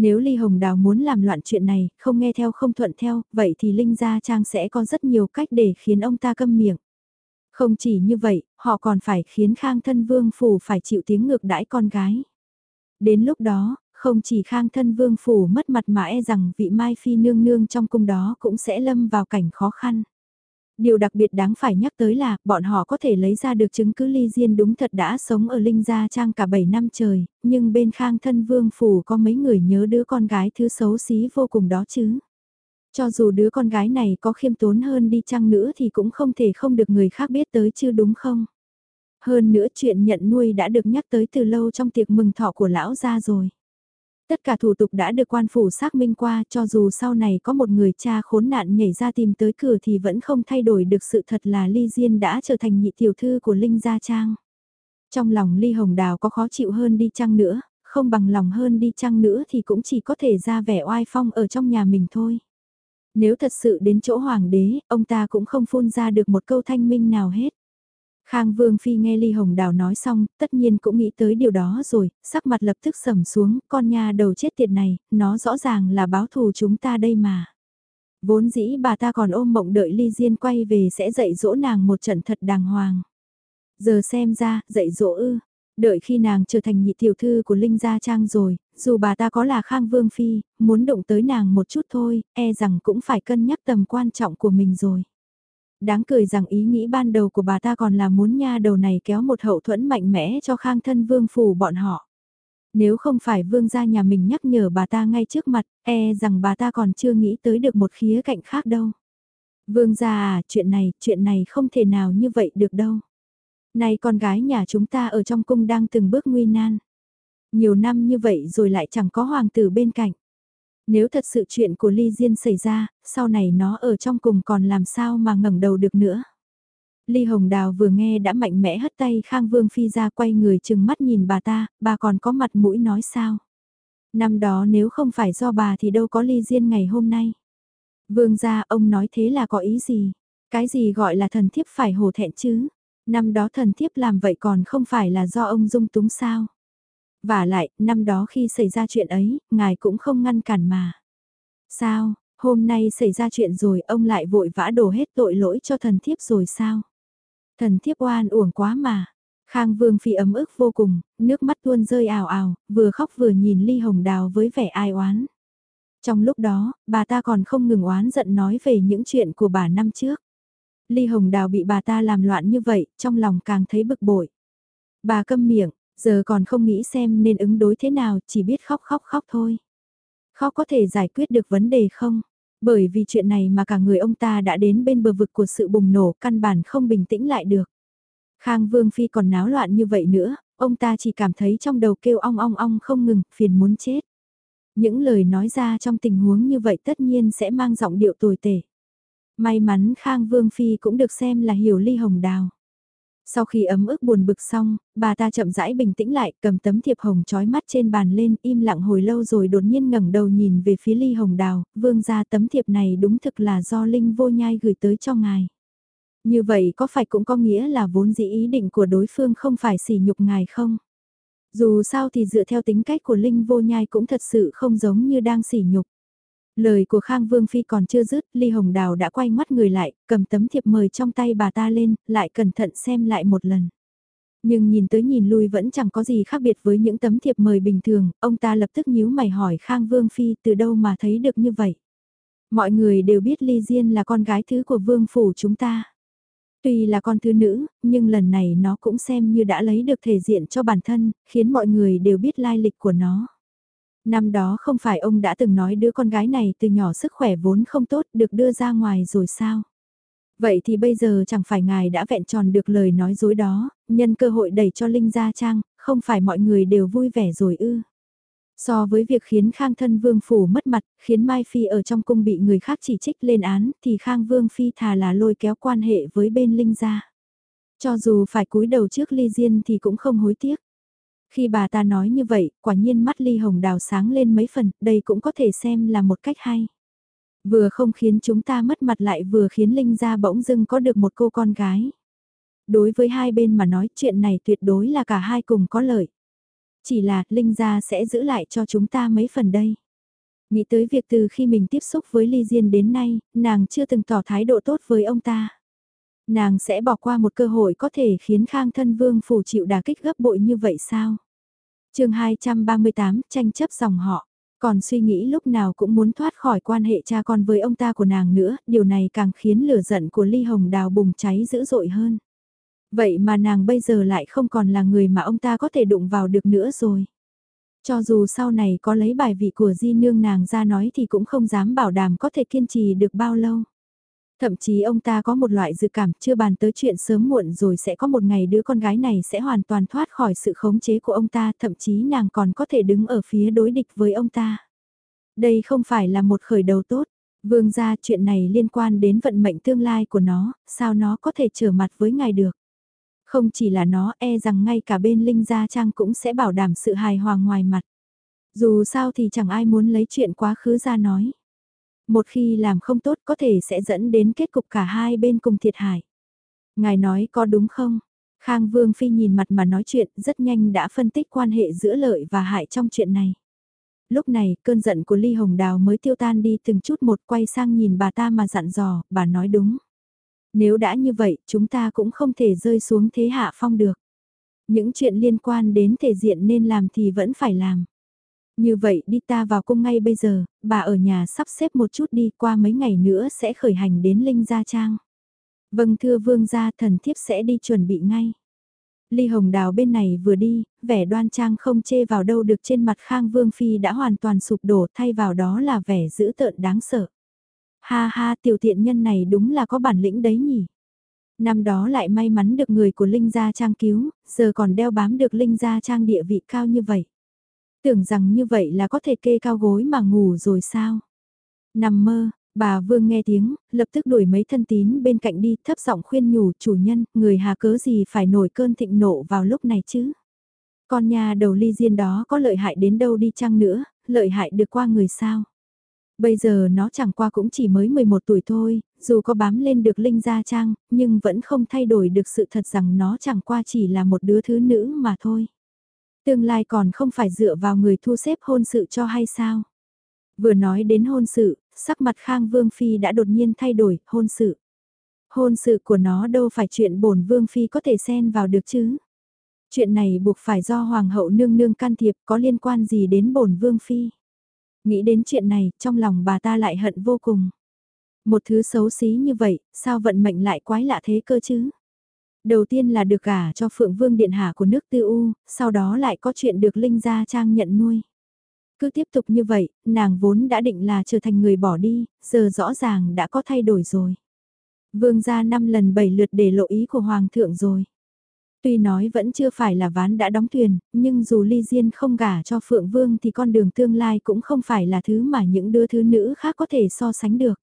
Nếu Ly Hồng Đào muốn làm loạn chuyện này, không nghe theo không thuận theo, vậy thì Linh Gia Trang sẽ có rất nhiều cách để khiến ông ta câm miệng. Không chỉ như vậy, họ còn phải khiến Khang Thân Vương Phủ phải chịu tiếng ngược đãi con gái. Đến lúc đó, không chỉ Khang Thân Vương Phủ mất mặt mà e rằng vị Mai Phi nương nương trong cung đó cũng sẽ lâm vào cảnh khó khăn. Điều đặc biệt đáng phải nhắc tới là, bọn họ có thể lấy ra được chứng cứ ly diên đúng thật đã sống ở Linh Gia Trang cả 7 năm trời, nhưng bên khang thân vương phủ có mấy người nhớ đứa con gái thứ xấu xí vô cùng đó chứ. Cho dù đứa con gái này có khiêm tốn hơn đi chăng nữa thì cũng không thể không được người khác biết tới chứ đúng không? Hơn nữa chuyện nhận nuôi đã được nhắc tới từ lâu trong tiệc mừng thọ của lão gia rồi. Tất cả thủ tục đã được quan phủ xác minh qua cho dù sau này có một người cha khốn nạn nhảy ra tìm tới cửa thì vẫn không thay đổi được sự thật là Ly Diên đã trở thành nhị tiểu thư của Linh Gia Trang. Trong lòng Ly Hồng Đào có khó chịu hơn đi chăng nữa, không bằng lòng hơn đi chăng nữa thì cũng chỉ có thể ra vẻ oai phong ở trong nhà mình thôi. Nếu thật sự đến chỗ hoàng đế, ông ta cũng không phun ra được một câu thanh minh nào hết. Khang Vương Phi nghe Ly Hồng Đào nói xong, tất nhiên cũng nghĩ tới điều đó rồi, sắc mặt lập tức sầm xuống, con nha đầu chết tiệt này, nó rõ ràng là báo thù chúng ta đây mà. Vốn dĩ bà ta còn ôm mộng đợi Ly Diên quay về sẽ dạy dỗ nàng một trận thật đàng hoàng. Giờ xem ra, dạy dỗ ư, đợi khi nàng trở thành nhị tiểu thư của Linh Gia Trang rồi, dù bà ta có là Khang Vương Phi, muốn động tới nàng một chút thôi, e rằng cũng phải cân nhắc tầm quan trọng của mình rồi đáng cười rằng ý nghĩ ban đầu của bà ta còn là muốn nha đầu này kéo một hậu thuẫn mạnh mẽ cho khang thân vương phủ bọn họ. Nếu không phải vương gia nhà mình nhắc nhở bà ta ngay trước mặt, e rằng bà ta còn chưa nghĩ tới được một khía cạnh khác đâu. Vương gia à, chuyện này, chuyện này không thể nào như vậy được đâu. Này con gái nhà chúng ta ở trong cung đang từng bước nguy nan. Nhiều năm như vậy rồi lại chẳng có hoàng tử bên cạnh. Nếu thật sự chuyện của Ly Diên xảy ra, sau này nó ở trong cùng còn làm sao mà ngẩng đầu được nữa. Ly Hồng Đào vừa nghe đã mạnh mẽ hất tay Khang Vương Phi ra quay người chừng mắt nhìn bà ta, bà còn có mặt mũi nói sao. Năm đó nếu không phải do bà thì đâu có Ly Diên ngày hôm nay. Vương gia ông nói thế là có ý gì? Cái gì gọi là thần thiếp phải hổ thẹn chứ? Năm đó thần thiếp làm vậy còn không phải là do ông dung túng sao? Và lại, năm đó khi xảy ra chuyện ấy, ngài cũng không ngăn cản mà. Sao, hôm nay xảy ra chuyện rồi ông lại vội vã đổ hết tội lỗi cho thần thiếp rồi sao? Thần thiếp oan uổng quá mà. Khang Vương Phi ấm ức vô cùng, nước mắt tuôn rơi ào ào, vừa khóc vừa nhìn Ly Hồng Đào với vẻ ai oán. Trong lúc đó, bà ta còn không ngừng oán giận nói về những chuyện của bà năm trước. Ly Hồng Đào bị bà ta làm loạn như vậy, trong lòng càng thấy bực bội. Bà câm miệng, Giờ còn không nghĩ xem nên ứng đối thế nào, chỉ biết khóc khóc khóc thôi. Khóc có thể giải quyết được vấn đề không? Bởi vì chuyện này mà cả người ông ta đã đến bên bờ vực của sự bùng nổ, căn bản không bình tĩnh lại được. Khang Vương Phi còn náo loạn như vậy nữa, ông ta chỉ cảm thấy trong đầu kêu ong ong ong không ngừng, phiền muốn chết. Những lời nói ra trong tình huống như vậy tất nhiên sẽ mang giọng điệu tồi tệ. May mắn Khang Vương Phi cũng được xem là hiểu ly hồng đào. Sau khi ấm ức buồn bực xong, bà ta chậm rãi bình tĩnh lại, cầm tấm thiệp hồng trói mắt trên bàn lên, im lặng hồi lâu rồi đột nhiên ngẩng đầu nhìn về phía ly hồng đào, vương ra tấm thiệp này đúng thực là do Linh vô nhai gửi tới cho ngài. Như vậy có phải cũng có nghĩa là vốn dĩ ý định của đối phương không phải sỉ nhục ngài không? Dù sao thì dựa theo tính cách của Linh vô nhai cũng thật sự không giống như đang sỉ nhục. Lời của Khang Vương Phi còn chưa dứt, Ly Hồng Đào đã quay mắt người lại, cầm tấm thiệp mời trong tay bà ta lên, lại cẩn thận xem lại một lần. Nhưng nhìn tới nhìn lui vẫn chẳng có gì khác biệt với những tấm thiệp mời bình thường, ông ta lập tức nhíu mày hỏi Khang Vương Phi từ đâu mà thấy được như vậy. Mọi người đều biết Ly Diên là con gái thứ của Vương Phủ chúng ta. Tuy là con thứ nữ, nhưng lần này nó cũng xem như đã lấy được thể diện cho bản thân, khiến mọi người đều biết lai lịch của nó. Năm đó không phải ông đã từng nói đứa con gái này từ nhỏ sức khỏe vốn không tốt được đưa ra ngoài rồi sao? Vậy thì bây giờ chẳng phải ngài đã vẹn tròn được lời nói dối đó, nhân cơ hội đẩy cho Linh gia trang, không phải mọi người đều vui vẻ rồi ư? So với việc khiến Khang thân Vương Phủ mất mặt, khiến Mai Phi ở trong cung bị người khác chỉ trích lên án, thì Khang Vương Phi thà là lôi kéo quan hệ với bên Linh gia. Cho dù phải cúi đầu trước Ly Diên thì cũng không hối tiếc. Khi bà ta nói như vậy, quả nhiên mắt ly hồng đào sáng lên mấy phần, đây cũng có thể xem là một cách hay. Vừa không khiến chúng ta mất mặt lại vừa khiến Linh gia bỗng dưng có được một cô con gái. Đối với hai bên mà nói chuyện này tuyệt đối là cả hai cùng có lợi. Chỉ là Linh gia sẽ giữ lại cho chúng ta mấy phần đây. Nghĩ tới việc từ khi mình tiếp xúc với Ly Diên đến nay, nàng chưa từng tỏ thái độ tốt với ông ta. Nàng sẽ bỏ qua một cơ hội có thể khiến Khang thân vương phủ chịu đả kích gấp bội như vậy sao? chương 238, tranh chấp dòng họ. Còn suy nghĩ lúc nào cũng muốn thoát khỏi quan hệ cha con với ông ta của nàng nữa, điều này càng khiến lửa giận của Ly Hồng Đào bùng cháy dữ dội hơn. Vậy mà nàng bây giờ lại không còn là người mà ông ta có thể đụng vào được nữa rồi. Cho dù sau này có lấy bài vị của di nương nàng ra nói thì cũng không dám bảo đảm có thể kiên trì được bao lâu. Thậm chí ông ta có một loại dự cảm chưa bàn tới chuyện sớm muộn rồi sẽ có một ngày đứa con gái này sẽ hoàn toàn thoát khỏi sự khống chế của ông ta, thậm chí nàng còn có thể đứng ở phía đối địch với ông ta. Đây không phải là một khởi đầu tốt. Vương gia chuyện này liên quan đến vận mệnh tương lai của nó, sao nó có thể trở mặt với ngài được. Không chỉ là nó e rằng ngay cả bên Linh Gia Trang cũng sẽ bảo đảm sự hài hòa ngoài mặt. Dù sao thì chẳng ai muốn lấy chuyện quá khứ ra nói. Một khi làm không tốt có thể sẽ dẫn đến kết cục cả hai bên cùng thiệt hại. Ngài nói có đúng không? Khang Vương Phi nhìn mặt mà nói chuyện rất nhanh đã phân tích quan hệ giữa lợi và hại trong chuyện này. Lúc này cơn giận của Ly Hồng Đào mới tiêu tan đi từng chút một quay sang nhìn bà ta mà dặn dò, bà nói đúng. Nếu đã như vậy chúng ta cũng không thể rơi xuống thế hạ phong được. Những chuyện liên quan đến thể diện nên làm thì vẫn phải làm. Như vậy đi ta vào cung ngay bây giờ, bà ở nhà sắp xếp một chút đi qua mấy ngày nữa sẽ khởi hành đến Linh Gia Trang. Vâng thưa vương gia thần thiếp sẽ đi chuẩn bị ngay. Ly Hồng Đào bên này vừa đi, vẻ đoan trang không chê vào đâu được trên mặt Khang Vương Phi đã hoàn toàn sụp đổ thay vào đó là vẻ dữ tợn đáng sợ. Ha ha tiểu tiện nhân này đúng là có bản lĩnh đấy nhỉ. Năm đó lại may mắn được người của Linh Gia Trang cứu, giờ còn đeo bám được Linh Gia Trang địa vị cao như vậy. Tưởng rằng như vậy là có thể kê cao gối mà ngủ rồi sao? Nằm mơ, bà Vương nghe tiếng, lập tức đuổi mấy thân tín bên cạnh đi thấp giọng khuyên nhủ chủ nhân, người hà cớ gì phải nổi cơn thịnh nộ vào lúc này chứ? Con nhà đầu ly diên đó có lợi hại đến đâu đi chăng nữa, lợi hại được qua người sao? Bây giờ nó chẳng qua cũng chỉ mới 11 tuổi thôi, dù có bám lên được Linh Gia Trang, nhưng vẫn không thay đổi được sự thật rằng nó chẳng qua chỉ là một đứa thứ nữ mà thôi. Tương lai còn không phải dựa vào người thu xếp hôn sự cho hay sao? Vừa nói đến hôn sự, sắc mặt Khang Vương Phi đã đột nhiên thay đổi, hôn sự. Hôn sự của nó đâu phải chuyện bổn Vương Phi có thể xen vào được chứ? Chuyện này buộc phải do Hoàng hậu nương nương can thiệp có liên quan gì đến bổn Vương Phi? Nghĩ đến chuyện này, trong lòng bà ta lại hận vô cùng. Một thứ xấu xí như vậy, sao vận mệnh lại quái lạ thế cơ chứ? Đầu tiên là được gả cho Phượng Vương Điện Hạ của nước Tư U, sau đó lại có chuyện được Linh Gia Trang nhận nuôi. Cứ tiếp tục như vậy, nàng vốn đã định là trở thành người bỏ đi, giờ rõ ràng đã có thay đổi rồi. Vương gia năm lần bảy lượt để lộ ý của Hoàng thượng rồi. Tuy nói vẫn chưa phải là ván đã đóng thuyền, nhưng dù Ly Diên không gả cho Phượng Vương thì con đường tương lai cũng không phải là thứ mà những đứa thứ nữ khác có thể so sánh được.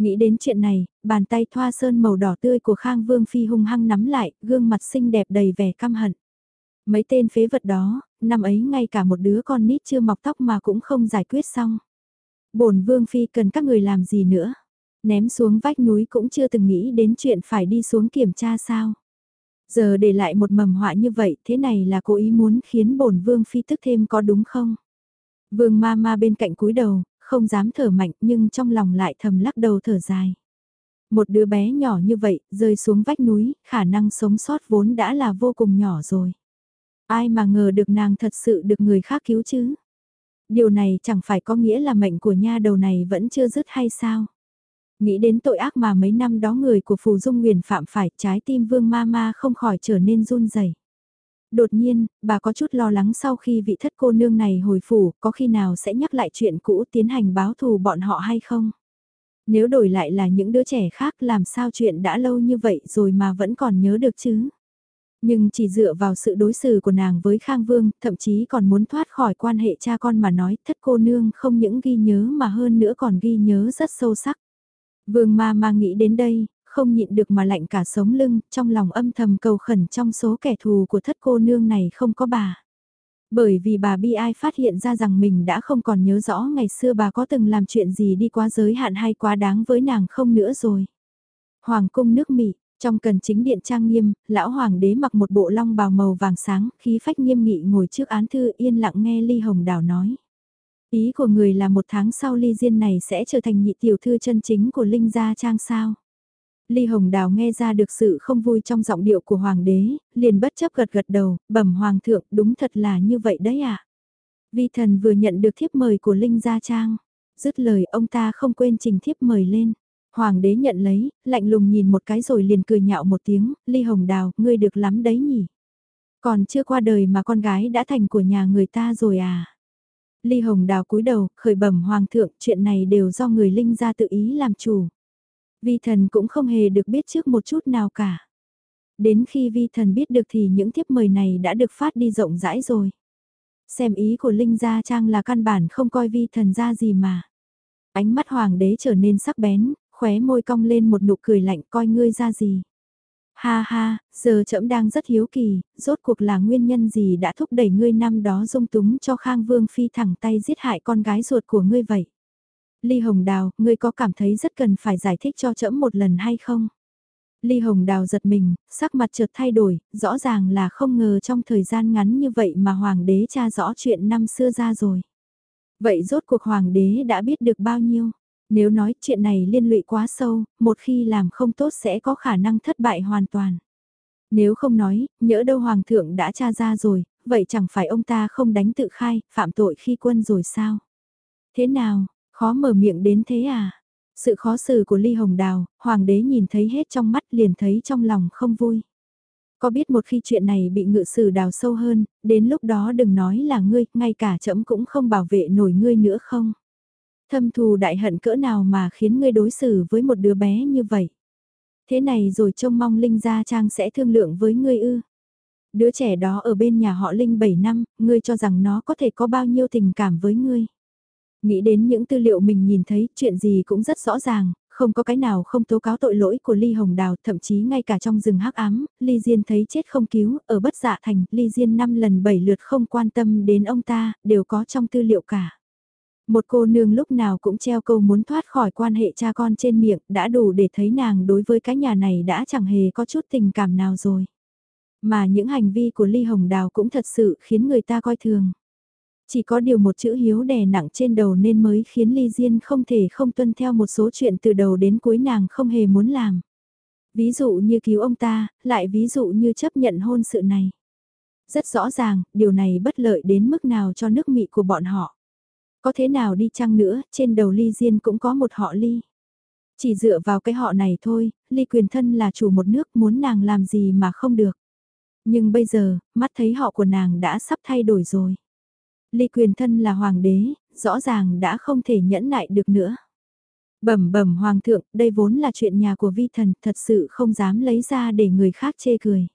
Nghĩ đến chuyện này, bàn tay thoa sơn màu đỏ tươi của Khang Vương Phi hung hăng nắm lại, gương mặt xinh đẹp đầy vẻ căm hận. Mấy tên phế vật đó, năm ấy ngay cả một đứa con nít chưa mọc tóc mà cũng không giải quyết xong. bổn Vương Phi cần các người làm gì nữa? Ném xuống vách núi cũng chưa từng nghĩ đến chuyện phải đi xuống kiểm tra sao? Giờ để lại một mầm họa như vậy, thế này là cố ý muốn khiến bổn Vương Phi tức thêm có đúng không? Vương ma ma bên cạnh cúi đầu, không dám thở mạnh nhưng trong lòng lại thầm lắc đầu thở dài. Một đứa bé nhỏ như vậy, rơi xuống vách núi, khả năng sống sót vốn đã là vô cùng nhỏ rồi. Ai mà ngờ được nàng thật sự được người khác cứu chứ? Điều này chẳng phải có nghĩa là mệnh của nha đầu này vẫn chưa dứt hay sao? Nghĩ đến tội ác mà mấy năm đó người của Phù Dung Nguyền phạm phải trái tim vương ma ma không khỏi trở nên run rẩy. Đột nhiên, bà có chút lo lắng sau khi vị thất cô nương này hồi phủ, có khi nào sẽ nhắc lại chuyện cũ tiến hành báo thù bọn họ hay không? Nếu đổi lại là những đứa trẻ khác làm sao chuyện đã lâu như vậy rồi mà vẫn còn nhớ được chứ? Nhưng chỉ dựa vào sự đối xử của nàng với Khang Vương, thậm chí còn muốn thoát khỏi quan hệ cha con mà nói thất cô nương không những ghi nhớ mà hơn nữa còn ghi nhớ rất sâu sắc. Vương ma ma nghĩ đến đây, không nhịn được mà lạnh cả sống lưng, trong lòng âm thầm cầu khẩn trong số kẻ thù của thất cô nương này không có bà. Bởi vì bà bi ai phát hiện ra rằng mình đã không còn nhớ rõ ngày xưa bà có từng làm chuyện gì đi quá giới hạn hay quá đáng với nàng không nữa rồi. Hoàng cung nước Mỹ, trong cần chính điện trang nghiêm, lão hoàng đế mặc một bộ long bào màu vàng sáng, khí phách nghiêm nghị ngồi trước án thư yên lặng nghe Ly Hồng Đào nói. Ý của người là một tháng sau Ly Diên này sẽ trở thành nhị tiểu thư chân chính của Linh Gia Trang sao. Ly Hồng Đào nghe ra được sự không vui trong giọng điệu của Hoàng đế, liền bất chấp gật gật đầu, bẩm Hoàng thượng đúng thật là như vậy đấy à. Vi thần vừa nhận được thiếp mời của Linh Gia Trang, dứt lời ông ta không quên trình thiếp mời lên. Hoàng đế nhận lấy, lạnh lùng nhìn một cái rồi liền cười nhạo một tiếng, Ly Hồng Đào, ngươi được lắm đấy nhỉ. Còn chưa qua đời mà con gái đã thành của nhà người ta rồi à. Ly Hồng Đào cúi đầu, khởi bẩm Hoàng thượng, chuyện này đều do người Linh gia tự ý làm chủ. Vi thần cũng không hề được biết trước một chút nào cả. Đến khi vi thần biết được thì những thiếp mời này đã được phát đi rộng rãi rồi. Xem ý của Linh Gia Trang là căn bản không coi vi thần ra gì mà. Ánh mắt hoàng đế trở nên sắc bén, khóe môi cong lên một nụ cười lạnh coi ngươi ra gì. Ha ha, giờ trẫm đang rất hiếu kỳ, rốt cuộc là nguyên nhân gì đã thúc đẩy ngươi năm đó dung túng cho Khang Vương Phi thẳng tay giết hại con gái ruột của ngươi vậy? Ly Hồng Đào, ngươi có cảm thấy rất cần phải giải thích cho trẫm một lần hay không? Ly Hồng Đào giật mình, sắc mặt chợt thay đổi, rõ ràng là không ngờ trong thời gian ngắn như vậy mà Hoàng đế tra rõ chuyện năm xưa ra rồi. Vậy rốt cuộc Hoàng đế đã biết được bao nhiêu? Nếu nói chuyện này liên lụy quá sâu, một khi làm không tốt sẽ có khả năng thất bại hoàn toàn. Nếu không nói, nhỡ đâu Hoàng thượng đã tra ra rồi, vậy chẳng phải ông ta không đánh tự khai, phạm tội khi quân rồi sao? Thế nào, Khó mở miệng đến thế à? Sự khó xử của Ly Hồng Đào, Hoàng đế nhìn thấy hết trong mắt liền thấy trong lòng không vui. Có biết một khi chuyện này bị ngự sử đào sâu hơn, đến lúc đó đừng nói là ngươi, ngay cả trẫm cũng không bảo vệ nổi ngươi nữa không? Thâm thù đại hận cỡ nào mà khiến ngươi đối xử với một đứa bé như vậy? Thế này rồi trông mong Linh Gia Trang sẽ thương lượng với ngươi ư? Đứa trẻ đó ở bên nhà họ Linh 7 năm, ngươi cho rằng nó có thể có bao nhiêu tình cảm với ngươi? Nghĩ đến những tư liệu mình nhìn thấy, chuyện gì cũng rất rõ ràng, không có cái nào không tố cáo tội lỗi của Ly Hồng Đào, thậm chí ngay cả trong rừng hắc ám, Ly Diên thấy chết không cứu, ở bất dạ thành, Ly Diên năm lần bảy lượt không quan tâm đến ông ta, đều có trong tư liệu cả. Một cô nương lúc nào cũng treo câu muốn thoát khỏi quan hệ cha con trên miệng, đã đủ để thấy nàng đối với cái nhà này đã chẳng hề có chút tình cảm nào rồi. Mà những hành vi của Ly Hồng Đào cũng thật sự khiến người ta coi thường. Chỉ có điều một chữ hiếu đè nặng trên đầu nên mới khiến Ly Diên không thể không tuân theo một số chuyện từ đầu đến cuối nàng không hề muốn làm. Ví dụ như cứu ông ta, lại ví dụ như chấp nhận hôn sự này. Rất rõ ràng, điều này bất lợi đến mức nào cho nước mị của bọn họ. Có thế nào đi chăng nữa, trên đầu Ly Diên cũng có một họ Ly. Chỉ dựa vào cái họ này thôi, Ly quyền thân là chủ một nước muốn nàng làm gì mà không được. Nhưng bây giờ, mắt thấy họ của nàng đã sắp thay đổi rồi. Ly quyền thân là hoàng đế, rõ ràng đã không thể nhẫn nại được nữa. Bẩm bẩm hoàng thượng, đây vốn là chuyện nhà của vi thần, thật sự không dám lấy ra để người khác chê cười.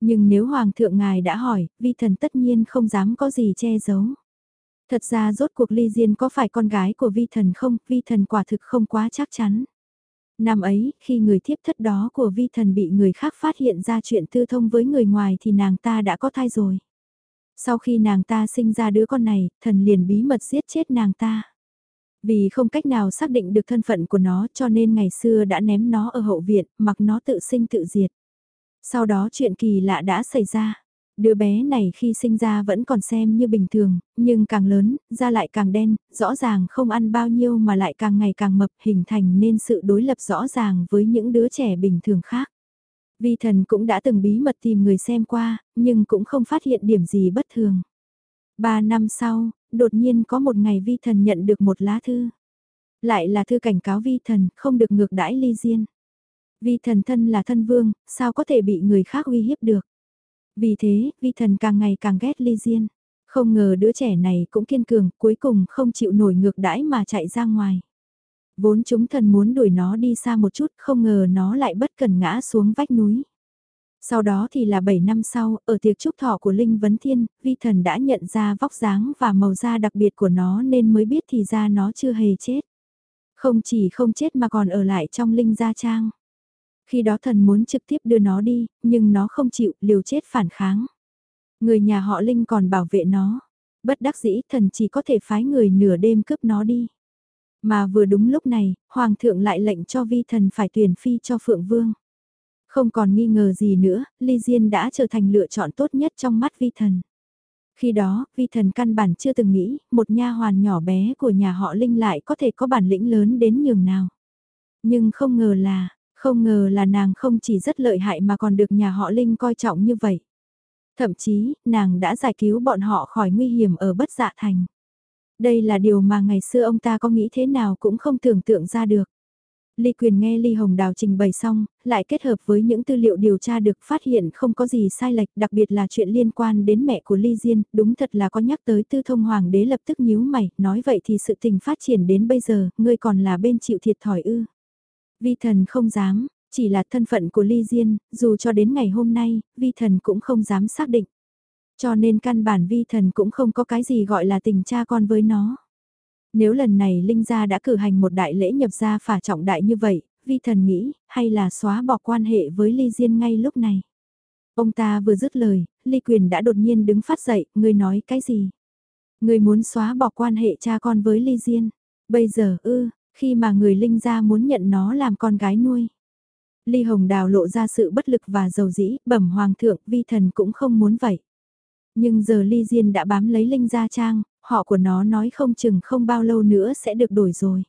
Nhưng nếu hoàng thượng ngài đã hỏi, vi thần tất nhiên không dám có gì che giấu. Thật ra rốt cuộc ly diên có phải con gái của vi thần không, vi thần quả thực không quá chắc chắn. Năm ấy, khi người thiếp thất đó của vi thần bị người khác phát hiện ra chuyện tư thông với người ngoài thì nàng ta đã có thai rồi. Sau khi nàng ta sinh ra đứa con này, thần liền bí mật giết chết nàng ta. Vì không cách nào xác định được thân phận của nó cho nên ngày xưa đã ném nó ở hậu viện, mặc nó tự sinh tự diệt. Sau đó chuyện kỳ lạ đã xảy ra. Đứa bé này khi sinh ra vẫn còn xem như bình thường, nhưng càng lớn, da lại càng đen, rõ ràng không ăn bao nhiêu mà lại càng ngày càng mập hình thành nên sự đối lập rõ ràng với những đứa trẻ bình thường khác. Vi thần cũng đã từng bí mật tìm người xem qua, nhưng cũng không phát hiện điểm gì bất thường. Ba năm sau, đột nhiên có một ngày vi thần nhận được một lá thư. Lại là thư cảnh cáo vi thần, không được ngược đãi ly diên. Vi thần thân là thân vương, sao có thể bị người khác uy hiếp được. Vì thế, vi thần càng ngày càng ghét ly diên. Không ngờ đứa trẻ này cũng kiên cường, cuối cùng không chịu nổi ngược đãi mà chạy ra ngoài. Vốn chúng thần muốn đuổi nó đi xa một chút, không ngờ nó lại bất cần ngã xuống vách núi. Sau đó thì là 7 năm sau, ở tiệc trúc thọ của Linh Vấn Thiên, vi thần đã nhận ra vóc dáng và màu da đặc biệt của nó nên mới biết thì ra nó chưa hề chết. Không chỉ không chết mà còn ở lại trong Linh Gia Trang. Khi đó thần muốn trực tiếp đưa nó đi, nhưng nó không chịu, liều chết phản kháng. Người nhà họ Linh còn bảo vệ nó. Bất đắc dĩ thần chỉ có thể phái người nửa đêm cướp nó đi. Mà vừa đúng lúc này, Hoàng thượng lại lệnh cho vi thần phải tuyển phi cho Phượng Vương. Không còn nghi ngờ gì nữa, Ly Diên đã trở thành lựa chọn tốt nhất trong mắt vi thần. Khi đó, vi thần căn bản chưa từng nghĩ, một nha hoàn nhỏ bé của nhà họ Linh lại có thể có bản lĩnh lớn đến nhường nào. Nhưng không ngờ là, không ngờ là nàng không chỉ rất lợi hại mà còn được nhà họ Linh coi trọng như vậy. Thậm chí, nàng đã giải cứu bọn họ khỏi nguy hiểm ở bất dạ thành. Đây là điều mà ngày xưa ông ta có nghĩ thế nào cũng không tưởng tượng ra được. Ly Quyền nghe Ly Hồng Đào trình bày xong, lại kết hợp với những tư liệu điều tra được phát hiện không có gì sai lệch, đặc biệt là chuyện liên quan đến mẹ của Ly Diên, đúng thật là có nhắc tới tư thông hoàng đế lập tức nhíu mày, nói vậy thì sự tình phát triển đến bây giờ, ngươi còn là bên chịu thiệt thòi ư. Vi thần không dám, chỉ là thân phận của Ly Diên, dù cho đến ngày hôm nay, vi thần cũng không dám xác định. Cho nên căn bản vi thần cũng không có cái gì gọi là tình cha con với nó. Nếu lần này Linh Gia đã cử hành một đại lễ nhập gia phả trọng đại như vậy, vi thần nghĩ, hay là xóa bỏ quan hệ với Ly Diên ngay lúc này. Ông ta vừa dứt lời, Ly Quyền đã đột nhiên đứng phát dậy, người nói cái gì? người muốn xóa bỏ quan hệ cha con với Ly Diên. Bây giờ ư, khi mà người Linh Gia muốn nhận nó làm con gái nuôi. Ly Hồng Đào lộ ra sự bất lực và dầu dĩ, bẩm hoàng thượng, vi thần cũng không muốn vậy. Nhưng giờ Ly Diên đã bám lấy Linh Gia Trang, họ của nó nói không chừng không bao lâu nữa sẽ được đổi rồi.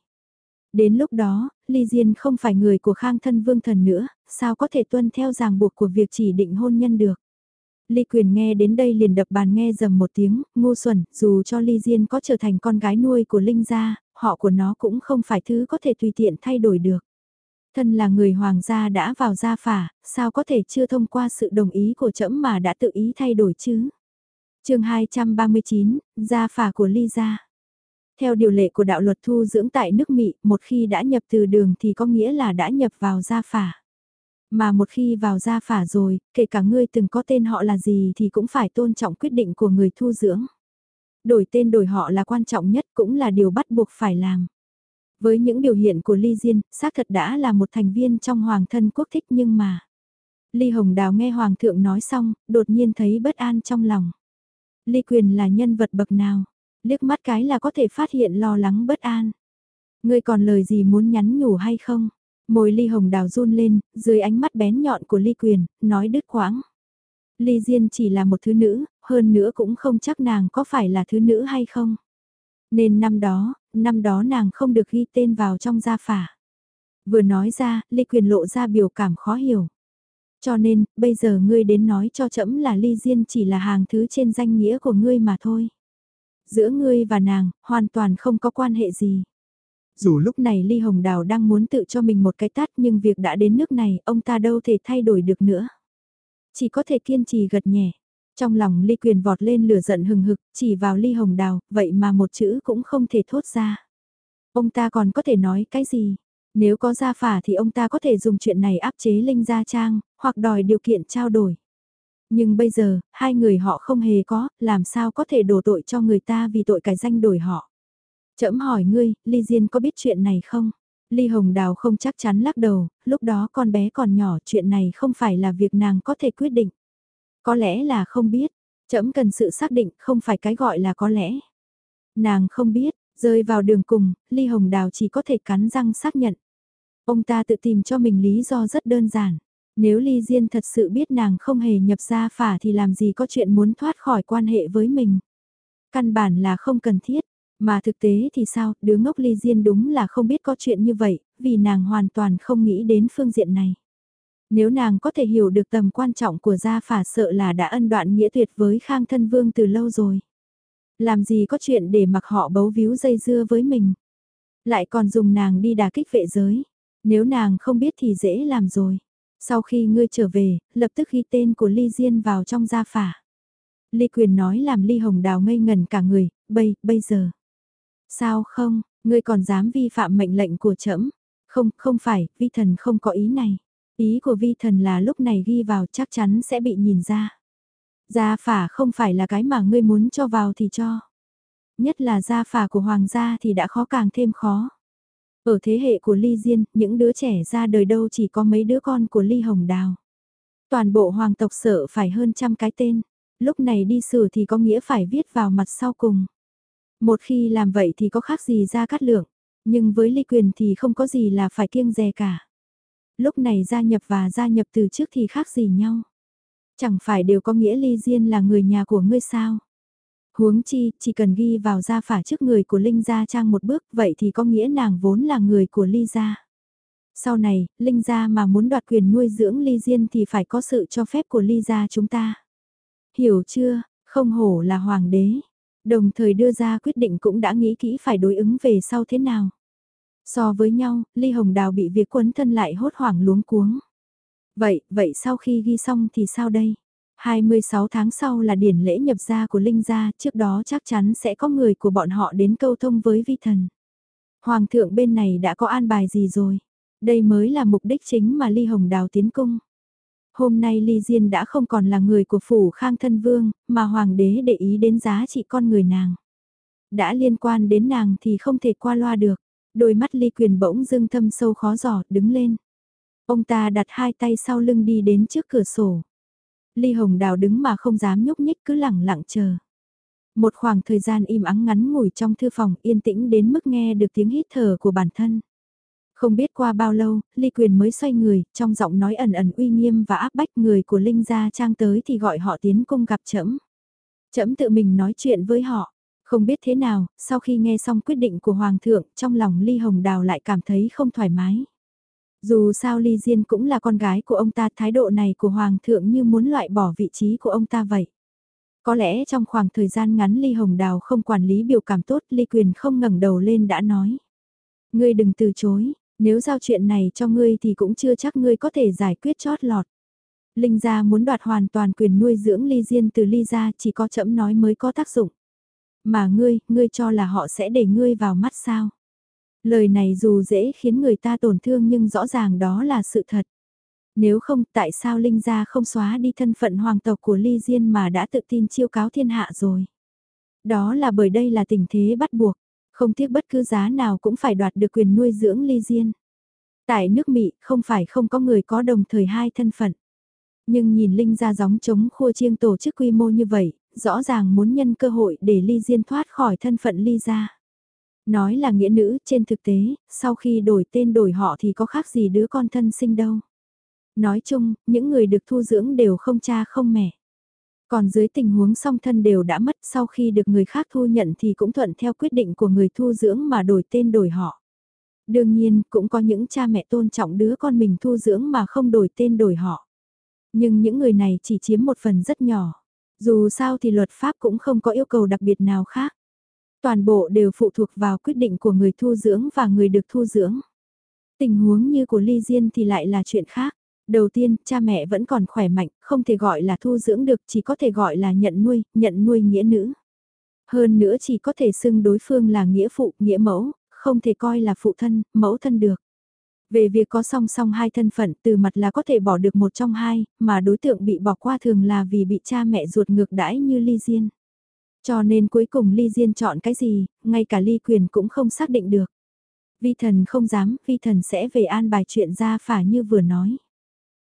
Đến lúc đó, Ly Diên không phải người của khang thân vương thần nữa, sao có thể tuân theo ràng buộc của việc chỉ định hôn nhân được. Ly Quyền nghe đến đây liền đập bàn nghe dầm một tiếng, ngu xuẩn, dù cho Ly Diên có trở thành con gái nuôi của Linh gia, họ của nó cũng không phải thứ có thể tùy tiện thay đổi được. Thân là người hoàng gia đã vào gia phả, sao có thể chưa thông qua sự đồng ý của trẫm mà đã tự ý thay đổi chứ? Chương 239, gia phả của ly gia. Theo điều lệ của đạo luật thu dưỡng tại nước Mỹ, một khi đã nhập từ đường thì có nghĩa là đã nhập vào gia phả. Mà một khi vào gia phả rồi, kể cả ngươi từng có tên họ là gì thì cũng phải tôn trọng quyết định của người thu dưỡng. Đổi tên đổi họ là quan trọng nhất cũng là điều bắt buộc phải làm. Với những biểu hiện của Ly Diên, xác thật đã là một thành viên trong hoàng thân quốc thích nhưng mà... Ly Hồng Đào nghe Hoàng thượng nói xong, đột nhiên thấy bất an trong lòng. Ly Quyền là nhân vật bậc nào? Liếc mắt cái là có thể phát hiện lo lắng bất an. Ngươi còn lời gì muốn nhắn nhủ hay không? Môi Ly Hồng Đào run lên, dưới ánh mắt bén nhọn của Ly Quyền, nói đứt quãng. Ly Diên chỉ là một thứ nữ, hơn nữa cũng không chắc nàng có phải là thứ nữ hay không. Nên năm đó, năm đó nàng không được ghi tên vào trong gia phả. Vừa nói ra, Ly Quyền lộ ra biểu cảm khó hiểu. Cho nên, bây giờ ngươi đến nói cho trẫm là Ly Diên chỉ là hàng thứ trên danh nghĩa của ngươi mà thôi. Giữa ngươi và nàng, hoàn toàn không có quan hệ gì. Dù lúc này Ly Hồng Đào đang muốn tự cho mình một cái tát nhưng việc đã đến nước này, ông ta đâu thể thay đổi được nữa. Chỉ có thể kiên trì gật nhẹ. Trong lòng Ly Quyền vọt lên lửa giận hừng hực, chỉ vào Ly Hồng Đào, vậy mà một chữ cũng không thể thốt ra. Ông ta còn có thể nói cái gì? Nếu có gia phả thì ông ta có thể dùng chuyện này áp chế Linh Gia Trang, hoặc đòi điều kiện trao đổi. Nhưng bây giờ, hai người họ không hề có, làm sao có thể đổ tội cho người ta vì tội cải danh đổi họ. Chậm hỏi ngươi, Ly Diên có biết chuyện này không? Ly Hồng Đào không chắc chắn lắc đầu, lúc đó con bé còn nhỏ chuyện này không phải là việc nàng có thể quyết định. Có lẽ là không biết, chậm cần sự xác định không phải cái gọi là có lẽ. Nàng không biết, rơi vào đường cùng, Ly Hồng Đào chỉ có thể cắn răng xác nhận. Ông ta tự tìm cho mình lý do rất đơn giản. Nếu Ly Diên thật sự biết nàng không hề nhập gia phả thì làm gì có chuyện muốn thoát khỏi quan hệ với mình. Căn bản là không cần thiết, mà thực tế thì sao, đứa ngốc Ly Diên đúng là không biết có chuyện như vậy, vì nàng hoàn toàn không nghĩ đến phương diện này. Nếu nàng có thể hiểu được tầm quan trọng của gia phả sợ là đã ân đoạn nghĩa tuyệt với Khang Thân Vương từ lâu rồi. Làm gì có chuyện để mặc họ bấu víu dây dưa với mình. Lại còn dùng nàng đi đà kích vệ giới. Nếu nàng không biết thì dễ làm rồi. Sau khi ngươi trở về, lập tức ghi tên của Ly Diên vào trong gia phả. Ly Quyền nói làm Ly Hồng Đào ngây ngần cả người, bây, bây giờ. Sao không, ngươi còn dám vi phạm mệnh lệnh của trẫm Không, không phải, vi thần không có ý này. Ý của vi thần là lúc này ghi vào chắc chắn sẽ bị nhìn ra. Gia phả không phải là cái mà ngươi muốn cho vào thì cho. Nhất là gia phả của hoàng gia thì đã khó càng thêm khó. Ở thế hệ của Ly Diên, những đứa trẻ ra đời đâu chỉ có mấy đứa con của Ly Hồng Đào. Toàn bộ hoàng tộc sợ phải hơn trăm cái tên. Lúc này đi sửa thì có nghĩa phải viết vào mặt sau cùng. Một khi làm vậy thì có khác gì ra cắt lượng. Nhưng với ly quyền thì không có gì là phải kiêng dè cả. Lúc này gia nhập và gia nhập từ trước thì khác gì nhau. Chẳng phải đều có nghĩa ly diên là người nhà của ngươi sao. Huống chi, chỉ cần ghi vào gia phả trước người của Linh Gia Trang một bước, vậy thì có nghĩa nàng vốn là người của Ly Gia. Sau này, Linh Gia mà muốn đoạt quyền nuôi dưỡng Ly Diên thì phải có sự cho phép của Ly Gia chúng ta. Hiểu chưa, không hổ là hoàng đế. Đồng thời đưa ra quyết định cũng đã nghĩ kỹ phải đối ứng về sau thế nào. So với nhau, Ly Hồng Đào bị việc quấn thân lại hốt hoảng luống cuống. Vậy, vậy sau khi ghi xong thì sao đây? 26 tháng sau là điển lễ nhập gia của Linh gia, trước đó chắc chắn sẽ có người của bọn họ đến câu thông với vi thần. Hoàng thượng bên này đã có an bài gì rồi? Đây mới là mục đích chính mà Ly Hồng Đào tiến cung. Hôm nay Ly Diên đã không còn là người của phủ Khang Thân Vương, mà Hoàng đế để ý đến giá trị con người nàng. Đã liên quan đến nàng thì không thể qua loa được. Đôi mắt Ly Quyền bỗng dưng thâm sâu khó giỏ, đứng lên. Ông ta đặt hai tay sau lưng đi đến trước cửa sổ. Ly Hồng Đào đứng mà không dám nhúc nhích cứ lẳng lặng chờ. Một khoảng thời gian im ắng ngắn ngủi trong thư phòng yên tĩnh đến mức nghe được tiếng hít thở của bản thân. Không biết qua bao lâu, Ly Quyền mới xoay người, trong giọng nói ẩn ẩn uy nghiêm và áp bách người của Linh Gia Trang tới thì gọi họ tiến cung gặp trẫm. Trẫm tự mình nói chuyện với họ. Không biết thế nào, sau khi nghe xong quyết định của Hoàng thượng, trong lòng Ly Hồng Đào lại cảm thấy không thoải mái. Dù sao Ly Diên cũng là con gái của ông ta, thái độ này của Hoàng thượng như muốn loại bỏ vị trí của ông ta vậy. Có lẽ trong khoảng thời gian ngắn Ly Hồng Đào không quản lý biểu cảm tốt, Ly Quyền không ngẩng đầu lên đã nói. Ngươi đừng từ chối, nếu giao chuyện này cho ngươi thì cũng chưa chắc ngươi có thể giải quyết chót lọt. Linh gia muốn đoạt hoàn toàn quyền nuôi dưỡng Ly Diên từ Ly gia chỉ có chậm nói mới có tác dụng. Mà ngươi, ngươi cho là họ sẽ để ngươi vào mắt sao? Lời này dù dễ khiến người ta tổn thương nhưng rõ ràng đó là sự thật. Nếu không tại sao Linh Gia không xóa đi thân phận hoàng tộc của Ly Diên mà đã tự tin chiêu cáo thiên hạ rồi. Đó là bởi đây là tình thế bắt buộc, không tiếc bất cứ giá nào cũng phải đoạt được quyền nuôi dưỡng Ly Diên. Tại nước Mỹ không phải không có người có đồng thời hai thân phận. Nhưng nhìn Linh Gia gióng chống khua chiêng tổ chức quy mô như vậy, rõ ràng muốn nhân cơ hội để Ly Diên thoát khỏi thân phận Ly Gia. Nói là nghĩa nữ, trên thực tế, sau khi đổi tên đổi họ thì có khác gì đứa con thân sinh đâu. Nói chung, những người được thu dưỡng đều không cha không mẹ. Còn dưới tình huống song thân đều đã mất sau khi được người khác thu nhận thì cũng thuận theo quyết định của người thu dưỡng mà đổi tên đổi họ. Đương nhiên, cũng có những cha mẹ tôn trọng đứa con mình thu dưỡng mà không đổi tên đổi họ. Nhưng những người này chỉ chiếm một phần rất nhỏ. Dù sao thì luật pháp cũng không có yêu cầu đặc biệt nào khác. Toàn bộ đều phụ thuộc vào quyết định của người thu dưỡng và người được thu dưỡng. Tình huống như của Ly Diên thì lại là chuyện khác. Đầu tiên, cha mẹ vẫn còn khỏe mạnh, không thể gọi là thu dưỡng được, chỉ có thể gọi là nhận nuôi, nhận nuôi nghĩa nữ. Hơn nữa chỉ có thể xưng đối phương là nghĩa phụ, nghĩa mẫu, không thể coi là phụ thân, mẫu thân được. Về việc có song song hai thân phận từ mặt là có thể bỏ được một trong hai, mà đối tượng bị bỏ qua thường là vì bị cha mẹ ruột ngược đãi như ly diên. Cho nên cuối cùng ly diên chọn cái gì, ngay cả ly quyền cũng không xác định được. Vi thần không dám, vi thần sẽ về an bài chuyện ra phả như vừa nói.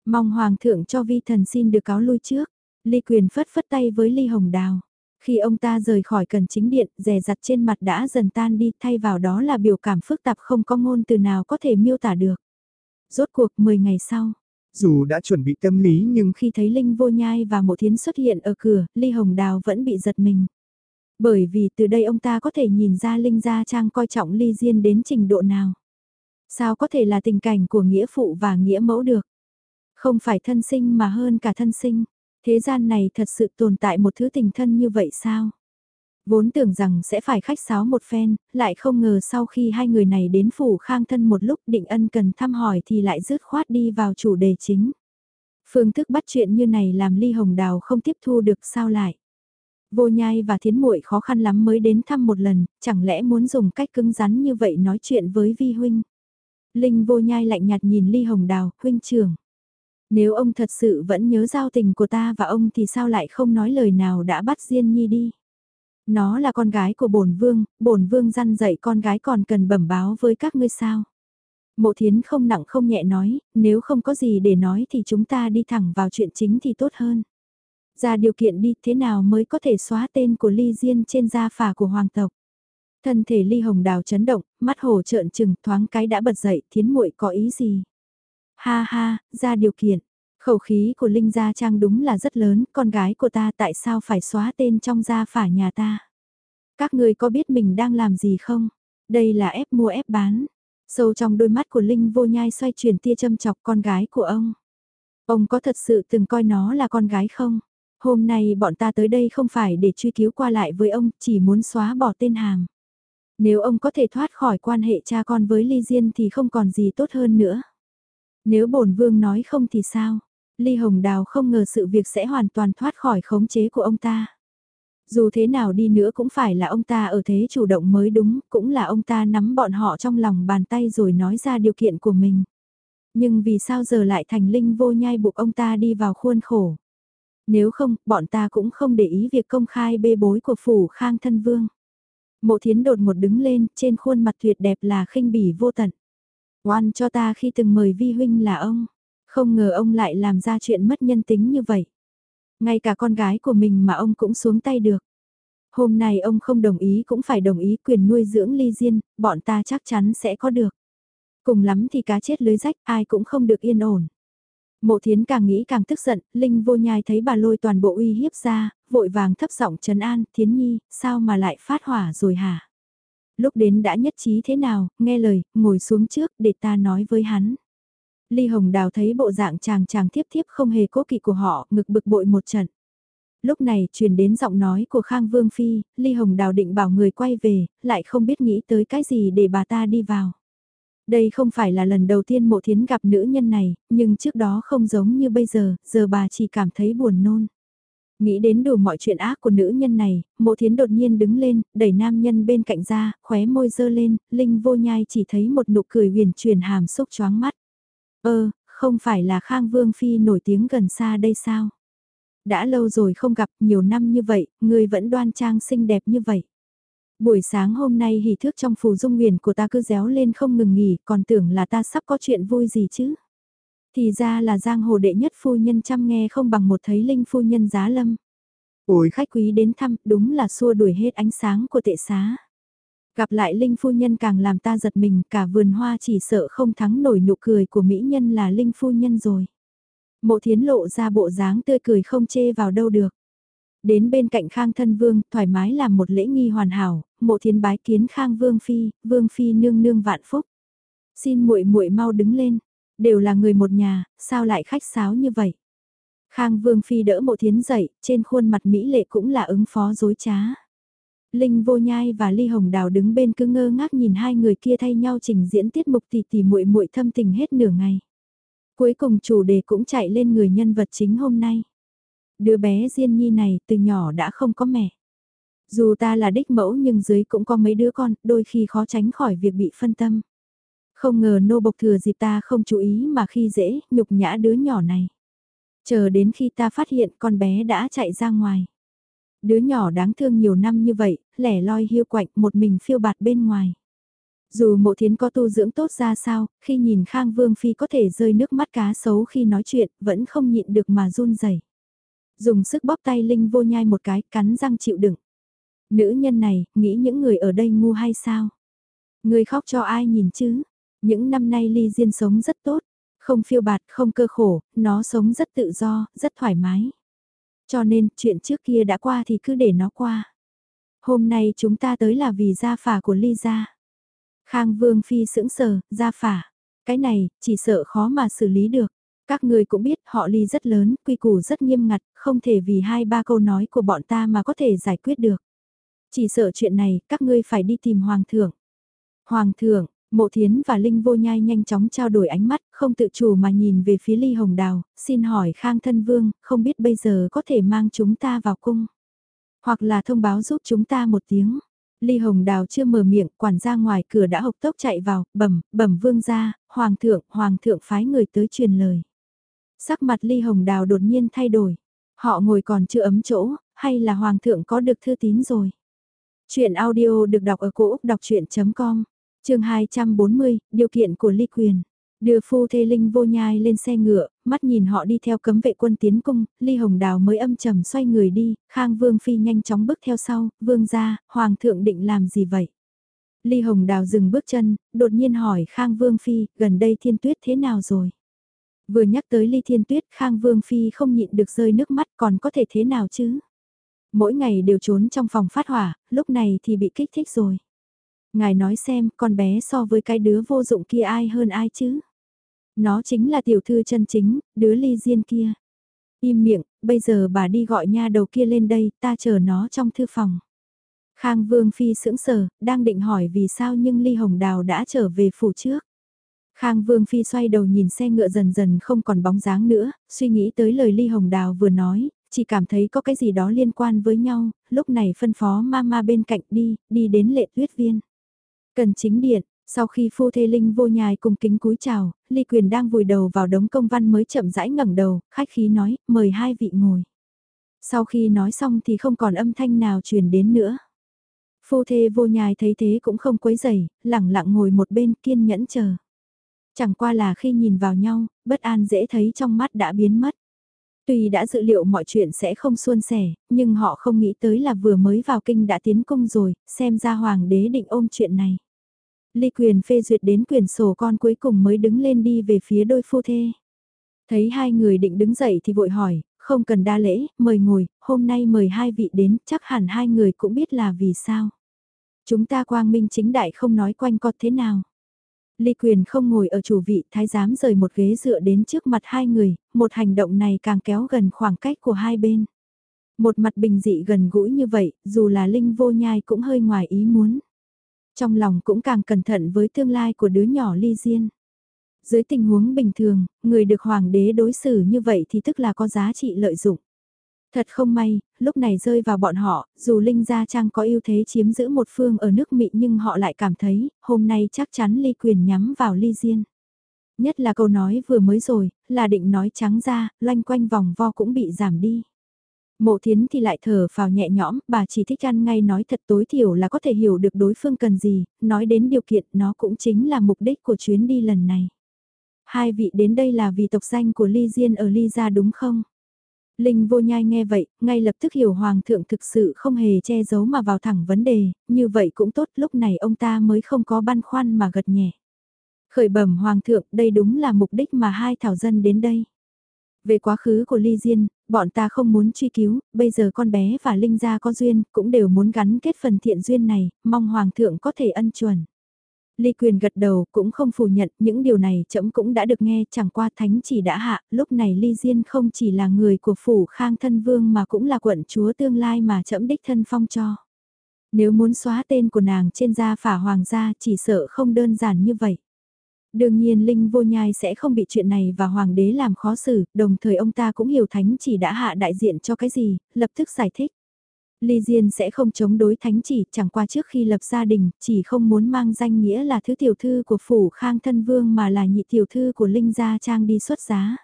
Mong hoàng thượng cho vi thần xin được cáo lui trước. Ly quyền phất phất tay với Ly Hồng Đào. Khi ông ta rời khỏi cần chính điện, rè rặt trên mặt đã dần tan đi, thay vào đó là biểu cảm phức tạp không có ngôn từ nào có thể miêu tả được. Rốt cuộc 10 ngày sau, dù đã chuẩn bị tâm lý nhưng khi thấy Linh vô nhai và một thiến xuất hiện ở cửa, Ly Hồng Đào vẫn bị giật mình. Bởi vì từ đây ông ta có thể nhìn ra Linh Gia Trang coi trọng Ly Diên đến trình độ nào. Sao có thể là tình cảnh của nghĩa phụ và nghĩa mẫu được? Không phải thân sinh mà hơn cả thân sinh. Thế gian này thật sự tồn tại một thứ tình thân như vậy sao? Vốn tưởng rằng sẽ phải khách sáo một phen, lại không ngờ sau khi hai người này đến phủ khang thân một lúc định ân cần thăm hỏi thì lại rứt khoát đi vào chủ đề chính. Phương thức bắt chuyện như này làm ly hồng đào không tiếp thu được sao lại. Vô nhai và thiến muội khó khăn lắm mới đến thăm một lần, chẳng lẽ muốn dùng cách cứng rắn như vậy nói chuyện với vi huynh. Linh vô nhai lạnh nhạt nhìn ly hồng đào, huynh trưởng. Nếu ông thật sự vẫn nhớ giao tình của ta và ông thì sao lại không nói lời nào đã bắt Diên Nhi đi. Nó là con gái của bổn vương, bổn vương răn dạy con gái còn cần bẩm báo với các ngươi sao. Mộ thiến không nặng không nhẹ nói, nếu không có gì để nói thì chúng ta đi thẳng vào chuyện chính thì tốt hơn. Ra điều kiện đi thế nào mới có thể xóa tên của Ly Diên trên gia phả của hoàng tộc. Thân thể Ly Hồng Đào chấn động, mắt hồ trợn trừng thoáng cái đã bật dậy thiến muội có ý gì. Ha ha, ra điều kiện. Khẩu khí của Linh Gia Trang đúng là rất lớn, con gái của ta tại sao phải xóa tên trong gia phả nhà ta? Các người có biết mình đang làm gì không? Đây là ép mua ép bán. Sâu trong đôi mắt của Linh vô nhai xoay chuyển tia châm chọc con gái của ông. Ông có thật sự từng coi nó là con gái không? Hôm nay bọn ta tới đây không phải để truy cứu qua lại với ông, chỉ muốn xóa bỏ tên hàng. Nếu ông có thể thoát khỏi quan hệ cha con với Ly Diên thì không còn gì tốt hơn nữa. Nếu bổn vương nói không thì sao? Ly Hồng Đào không ngờ sự việc sẽ hoàn toàn thoát khỏi khống chế của ông ta. Dù thế nào đi nữa cũng phải là ông ta ở thế chủ động mới đúng, cũng là ông ta nắm bọn họ trong lòng bàn tay rồi nói ra điều kiện của mình. Nhưng vì sao giờ lại thành linh vô nhai buộc ông ta đi vào khuôn khổ? Nếu không, bọn ta cũng không để ý việc công khai bê bối của phủ khang thân vương. Mộ thiến đột một đứng lên, trên khuôn mặt tuyệt đẹp là khinh bỉ vô tận. Oan cho ta khi từng mời vi huynh là ông. Không ngờ ông lại làm ra chuyện mất nhân tính như vậy. Ngay cả con gái của mình mà ông cũng xuống tay được. Hôm nay ông không đồng ý cũng phải đồng ý quyền nuôi dưỡng ly diên, bọn ta chắc chắn sẽ có được. Cùng lắm thì cá chết lưới rách, ai cũng không được yên ổn. Mộ thiến càng nghĩ càng tức giận, Linh vô nhai thấy bà lôi toàn bộ uy hiếp ra, vội vàng thấp giọng trấn an, thiến nhi, sao mà lại phát hỏa rồi hả? Lúc đến đã nhất trí thế nào, nghe lời, ngồi xuống trước để ta nói với hắn. Ly Hồng Đào thấy bộ dạng chàng chàng thiếp thiếp không hề cố kỵ của họ, ngực bực bội một trận. Lúc này truyền đến giọng nói của Khang Vương Phi, Ly Hồng Đào định bảo người quay về, lại không biết nghĩ tới cái gì để bà ta đi vào. Đây không phải là lần đầu tiên mộ thiến gặp nữ nhân này, nhưng trước đó không giống như bây giờ, giờ bà chỉ cảm thấy buồn nôn. Nghĩ đến đủ mọi chuyện ác của nữ nhân này, mộ thiến đột nhiên đứng lên, đẩy nam nhân bên cạnh ra, khóe môi dơ lên, Linh vô nhai chỉ thấy một nụ cười huyền truyền hàm xúc choáng mắt. Ơ, không phải là Khang Vương Phi nổi tiếng gần xa đây sao? Đã lâu rồi không gặp nhiều năm như vậy, người vẫn đoan trang xinh đẹp như vậy. Buổi sáng hôm nay hỉ thước trong phù dung huyền của ta cứ réo lên không ngừng nghỉ, còn tưởng là ta sắp có chuyện vui gì chứ. Thì ra là giang hồ đệ nhất phu nhân chăm nghe không bằng một thấy linh phu nhân giá lâm. Ôi khách quý đến thăm, đúng là xua đuổi hết ánh sáng của tệ xá. Gặp lại Linh phu nhân càng làm ta giật mình, cả vườn hoa chỉ sợ không thắng nổi nụ cười của mỹ nhân là Linh phu nhân rồi. Mộ thiến lộ ra bộ dáng tươi cười không chê vào đâu được. Đến bên cạnh Khang thân vương, thoải mái làm một lễ nghi hoàn hảo, mộ thiến bái kiến Khang vương phi, vương phi nương nương vạn phúc. Xin muội muội mau đứng lên, đều là người một nhà, sao lại khách sáo như vậy? Khang vương phi đỡ mộ thiến dậy, trên khuôn mặt mỹ lệ cũng là ứng phó dối trá. Linh Vô Nhai và Ly Hồng Đào đứng bên cứ ngơ ngác nhìn hai người kia thay nhau trình diễn tiết mục tỷ tỷ muội muội thâm tình hết nửa ngày. Cuối cùng chủ đề cũng chạy lên người nhân vật chính hôm nay. Đứa bé Diên Nhi này từ nhỏ đã không có mẹ. Dù ta là đích mẫu nhưng dưới cũng có mấy đứa con, đôi khi khó tránh khỏi việc bị phân tâm. Không ngờ nô bộc thừa dịp ta không chú ý mà khi dễ, nhục nhã đứa nhỏ này. Chờ đến khi ta phát hiện con bé đã chạy ra ngoài. Đứa nhỏ đáng thương nhiều năm như vậy, lẻ loi hiu quạnh một mình phiêu bạt bên ngoài. Dù mộ thiến có tu dưỡng tốt ra sao, khi nhìn Khang Vương Phi có thể rơi nước mắt cá xấu khi nói chuyện, vẫn không nhịn được mà run rẩy Dùng sức bóp tay Linh vô nhai một cái, cắn răng chịu đựng. Nữ nhân này, nghĩ những người ở đây ngu hay sao? Người khóc cho ai nhìn chứ? Những năm nay Ly Diên sống rất tốt, không phiêu bạt, không cơ khổ, nó sống rất tự do, rất thoải mái. Cho nên, chuyện trước kia đã qua thì cứ để nó qua. Hôm nay chúng ta tới là vì gia phả của Ly gia. Khang Vương Phi sững sờ, gia phả. Cái này, chỉ sợ khó mà xử lý được. Các người cũng biết họ Ly rất lớn, quy củ rất nghiêm ngặt, không thể vì hai ba câu nói của bọn ta mà có thể giải quyết được. Chỉ sợ chuyện này, các ngươi phải đi tìm Hoàng thượng. Hoàng thượng, Mộ Thiến và Linh Vô Nhai nhanh chóng trao đổi ánh mắt, không tự chủ mà nhìn về phía Ly Hồng Đào, xin hỏi Khang Thân Vương, không biết bây giờ có thể mang chúng ta vào cung. Hoặc là thông báo giúp chúng ta một tiếng. Ly Hồng Đào chưa mở miệng, quản gia ngoài cửa đã hộc tốc chạy vào, bẩm, bẩm vương gia hoàng thượng, hoàng thượng phái người tới truyền lời. Sắc mặt Ly Hồng Đào đột nhiên thay đổi. Họ ngồi còn chưa ấm chỗ, hay là hoàng thượng có được thư tín rồi. Chuyện audio được đọc ở cổ Úc đọc chuyện.com, trường 240, điều kiện của ly quyền. Đưa phu thê linh vô nhai lên xe ngựa, mắt nhìn họ đi theo cấm vệ quân tiến cung, ly hồng đào mới âm trầm xoay người đi, khang vương phi nhanh chóng bước theo sau, vương ra, hoàng thượng định làm gì vậy? Ly hồng đào dừng bước chân, đột nhiên hỏi khang vương phi, gần đây thiên tuyết thế nào rồi? Vừa nhắc tới ly thiên tuyết khang vương phi không nhịn được rơi nước mắt còn có thể thế nào chứ? Mỗi ngày đều trốn trong phòng phát hỏa, lúc này thì bị kích thích rồi. Ngài nói xem con bé so với cái đứa vô dụng kia ai hơn ai chứ? Nó chính là tiểu thư chân chính, đứa ly diên kia. Im miệng, bây giờ bà đi gọi nha đầu kia lên đây, ta chờ nó trong thư phòng. Khang Vương Phi sững sờ, đang định hỏi vì sao nhưng Ly Hồng Đào đã trở về phủ trước. Khang Vương Phi xoay đầu nhìn xe ngựa dần dần không còn bóng dáng nữa, suy nghĩ tới lời Ly Hồng Đào vừa nói, chỉ cảm thấy có cái gì đó liên quan với nhau, lúc này phân phó mama bên cạnh đi, đi đến lệ tuyết viên. Cần chính điện, sau khi phu thê linh vô nhài cùng kính cúi chào, Ly Quyền đang vùi đầu vào đống công văn mới chậm rãi ngẩng đầu, khách khí nói, mời hai vị ngồi. Sau khi nói xong thì không còn âm thanh nào truyền đến nữa. Phu thê vô nhài thấy thế cũng không quấy rầy, lẳng lặng ngồi một bên kiên nhẫn chờ. Chẳng qua là khi nhìn vào nhau, bất an dễ thấy trong mắt đã biến mất. Tuy đã dự liệu mọi chuyện sẽ không suôn sẻ, nhưng họ không nghĩ tới là vừa mới vào kinh đã tiến cung rồi, xem ra hoàng đế định ôm chuyện này. Ly quyền phê duyệt đến quyền sổ con cuối cùng mới đứng lên đi về phía đôi phu thê. Thấy hai người định đứng dậy thì vội hỏi, không cần đa lễ, mời ngồi, hôm nay mời hai vị đến, chắc hẳn hai người cũng biết là vì sao. Chúng ta quang minh chính đại không nói quanh co thế nào. Ly quyền không ngồi ở chủ vị, thái giám rời một ghế dựa đến trước mặt hai người, một hành động này càng kéo gần khoảng cách của hai bên. Một mặt bình dị gần gũi như vậy, dù là Linh vô nhai cũng hơi ngoài ý muốn. Trong lòng cũng càng cẩn thận với tương lai của đứa nhỏ ly diên. Dưới tình huống bình thường, người được hoàng đế đối xử như vậy thì tức là có giá trị lợi dụng. Thật không may, lúc này rơi vào bọn họ, dù Linh Gia Trang có ưu thế chiếm giữ một phương ở nước Mỹ nhưng họ lại cảm thấy, hôm nay chắc chắn ly quyền nhắm vào ly diên. Nhất là câu nói vừa mới rồi, là định nói trắng ra, loanh quanh vòng vo cũng bị giảm đi. Mộ thiến thì lại thở vào nhẹ nhõm, bà chỉ thích ăn ngay nói thật tối thiểu là có thể hiểu được đối phương cần gì, nói đến điều kiện nó cũng chính là mục đích của chuyến đi lần này. Hai vị đến đây là vì tộc danh của Ly Diên ở Ly Gia đúng không? Linh vô nhai nghe vậy, ngay lập tức hiểu Hoàng thượng thực sự không hề che giấu mà vào thẳng vấn đề, như vậy cũng tốt lúc này ông ta mới không có băn khoăn mà gật nhẹ. Khởi bẩm Hoàng thượng, đây đúng là mục đích mà hai thảo dân đến đây. Về quá khứ của Ly Diên, bọn ta không muốn truy cứu, bây giờ con bé và Linh gia có duyên, cũng đều muốn gắn kết phần thiện duyên này, mong Hoàng thượng có thể ân chuẩn. Ly Quyền gật đầu cũng không phủ nhận những điều này chậm cũng đã được nghe chẳng qua thánh chỉ đã hạ, lúc này Ly Diên không chỉ là người của phủ khang thân vương mà cũng là quận chúa tương lai mà chậm đích thân phong cho. Nếu muốn xóa tên của nàng trên gia phả hoàng gia chỉ sợ không đơn giản như vậy. Đương nhiên Linh vô nhai sẽ không bị chuyện này và hoàng đế làm khó xử, đồng thời ông ta cũng hiểu thánh chỉ đã hạ đại diện cho cái gì, lập tức giải thích. Ly Diên sẽ không chống đối thánh chỉ, chẳng qua trước khi lập gia đình, chỉ không muốn mang danh nghĩa là thứ tiểu thư của phủ khang thân vương mà là nhị tiểu thư của Linh Gia Trang đi xuất giá.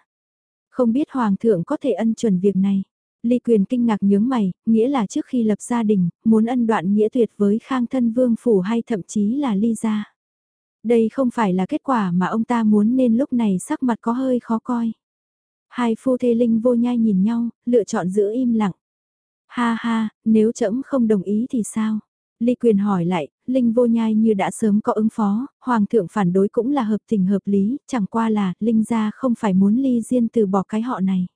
Không biết Hoàng thượng có thể ân chuẩn việc này. Ly Quyền kinh ngạc nhướng mày, nghĩa là trước khi lập gia đình, muốn ân đoạn nghĩa tuyệt với khang thân vương phủ hay thậm chí là Ly Gia. Đây không phải là kết quả mà ông ta muốn nên lúc này sắc mặt có hơi khó coi. Hai phu thê linh vô nhai nhìn nhau, lựa chọn giữ im lặng. Ha ha, nếu trẫm không đồng ý thì sao? Ly Quyền hỏi lại, Linh vô nhai như đã sớm có ứng phó, Hoàng thượng phản đối cũng là hợp tình hợp lý, chẳng qua là, Linh gia không phải muốn Ly Diên từ bỏ cái họ này.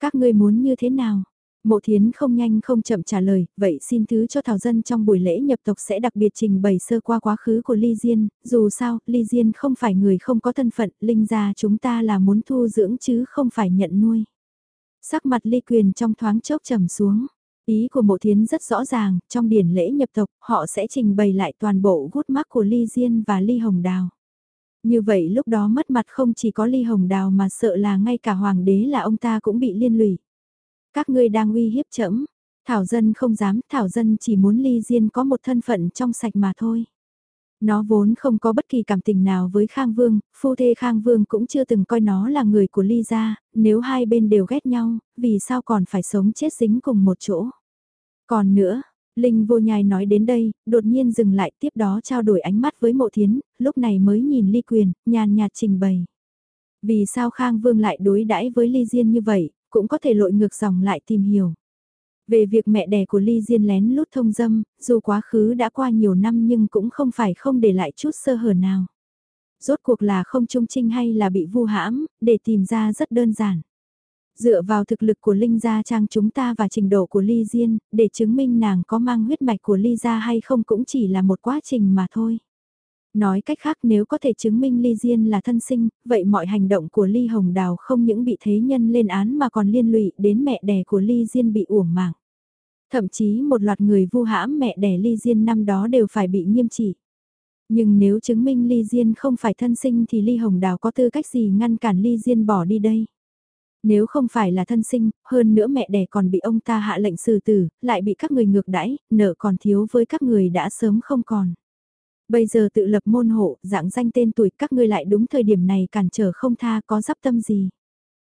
Các ngươi muốn như thế nào? Mộ Thiến không nhanh không chậm trả lời, vậy xin thứ cho Thảo Dân trong buổi lễ nhập tộc sẽ đặc biệt trình bày sơ qua quá khứ của Ly Diên, dù sao, Ly Diên không phải người không có thân phận, Linh gia chúng ta là muốn thu dưỡng chứ không phải nhận nuôi. Sắc mặt Ly Quyền trong thoáng chốc trầm xuống. Ý của mộ thiến rất rõ ràng, trong điển lễ nhập tộc, họ sẽ trình bày lại toàn bộ gút mắc của Ly Diên và Ly Hồng Đào. Như vậy lúc đó mất mặt không chỉ có Ly Hồng Đào mà sợ là ngay cả hoàng đế là ông ta cũng bị liên lụy. Các ngươi đang uy hiếp chẫm, Thảo Dân không dám, Thảo Dân chỉ muốn Ly Diên có một thân phận trong sạch mà thôi. Nó vốn không có bất kỳ cảm tình nào với Khang Vương, phu thê Khang Vương cũng chưa từng coi nó là người của Ly gia, nếu hai bên đều ghét nhau, vì sao còn phải sống chết dính cùng một chỗ. Còn nữa, Linh vô nhai nói đến đây, đột nhiên dừng lại tiếp đó trao đổi ánh mắt với mộ thiến, lúc này mới nhìn ly quyền, nhàn nhạt trình bày. Vì sao Khang Vương lại đối đãi với ly diên như vậy, cũng có thể lội ngược dòng lại tìm hiểu. Về việc mẹ đẻ của Ly Diên lén lút thông dâm, dù quá khứ đã qua nhiều năm nhưng cũng không phải không để lại chút sơ hở nào. Rốt cuộc là không trung trinh hay là bị vu hãm, để tìm ra rất đơn giản. Dựa vào thực lực của Linh Gia Trang chúng ta và trình độ của Ly Diên, để chứng minh nàng có mang huyết mạch của Ly Gia hay không cũng chỉ là một quá trình mà thôi. Nói cách khác nếu có thể chứng minh Ly Diên là thân sinh, vậy mọi hành động của Ly Hồng Đào không những bị thế nhân lên án mà còn liên lụy đến mẹ đẻ của Ly Diên bị uổng mạng. Thậm chí một loạt người vu hãm mẹ đẻ Ly Diên năm đó đều phải bị nghiêm trị. Nhưng nếu chứng minh Ly Diên không phải thân sinh thì Ly Hồng Đào có tư cách gì ngăn cản Ly Diên bỏ đi đây? Nếu không phải là thân sinh, hơn nữa mẹ đẻ còn bị ông ta hạ lệnh xử tử, lại bị các người ngược đãi, nợ còn thiếu với các người đã sớm không còn. Bây giờ tự lập môn hộ, dạng danh tên tuổi các ngươi lại đúng thời điểm này cản trở không tha có dắp tâm gì.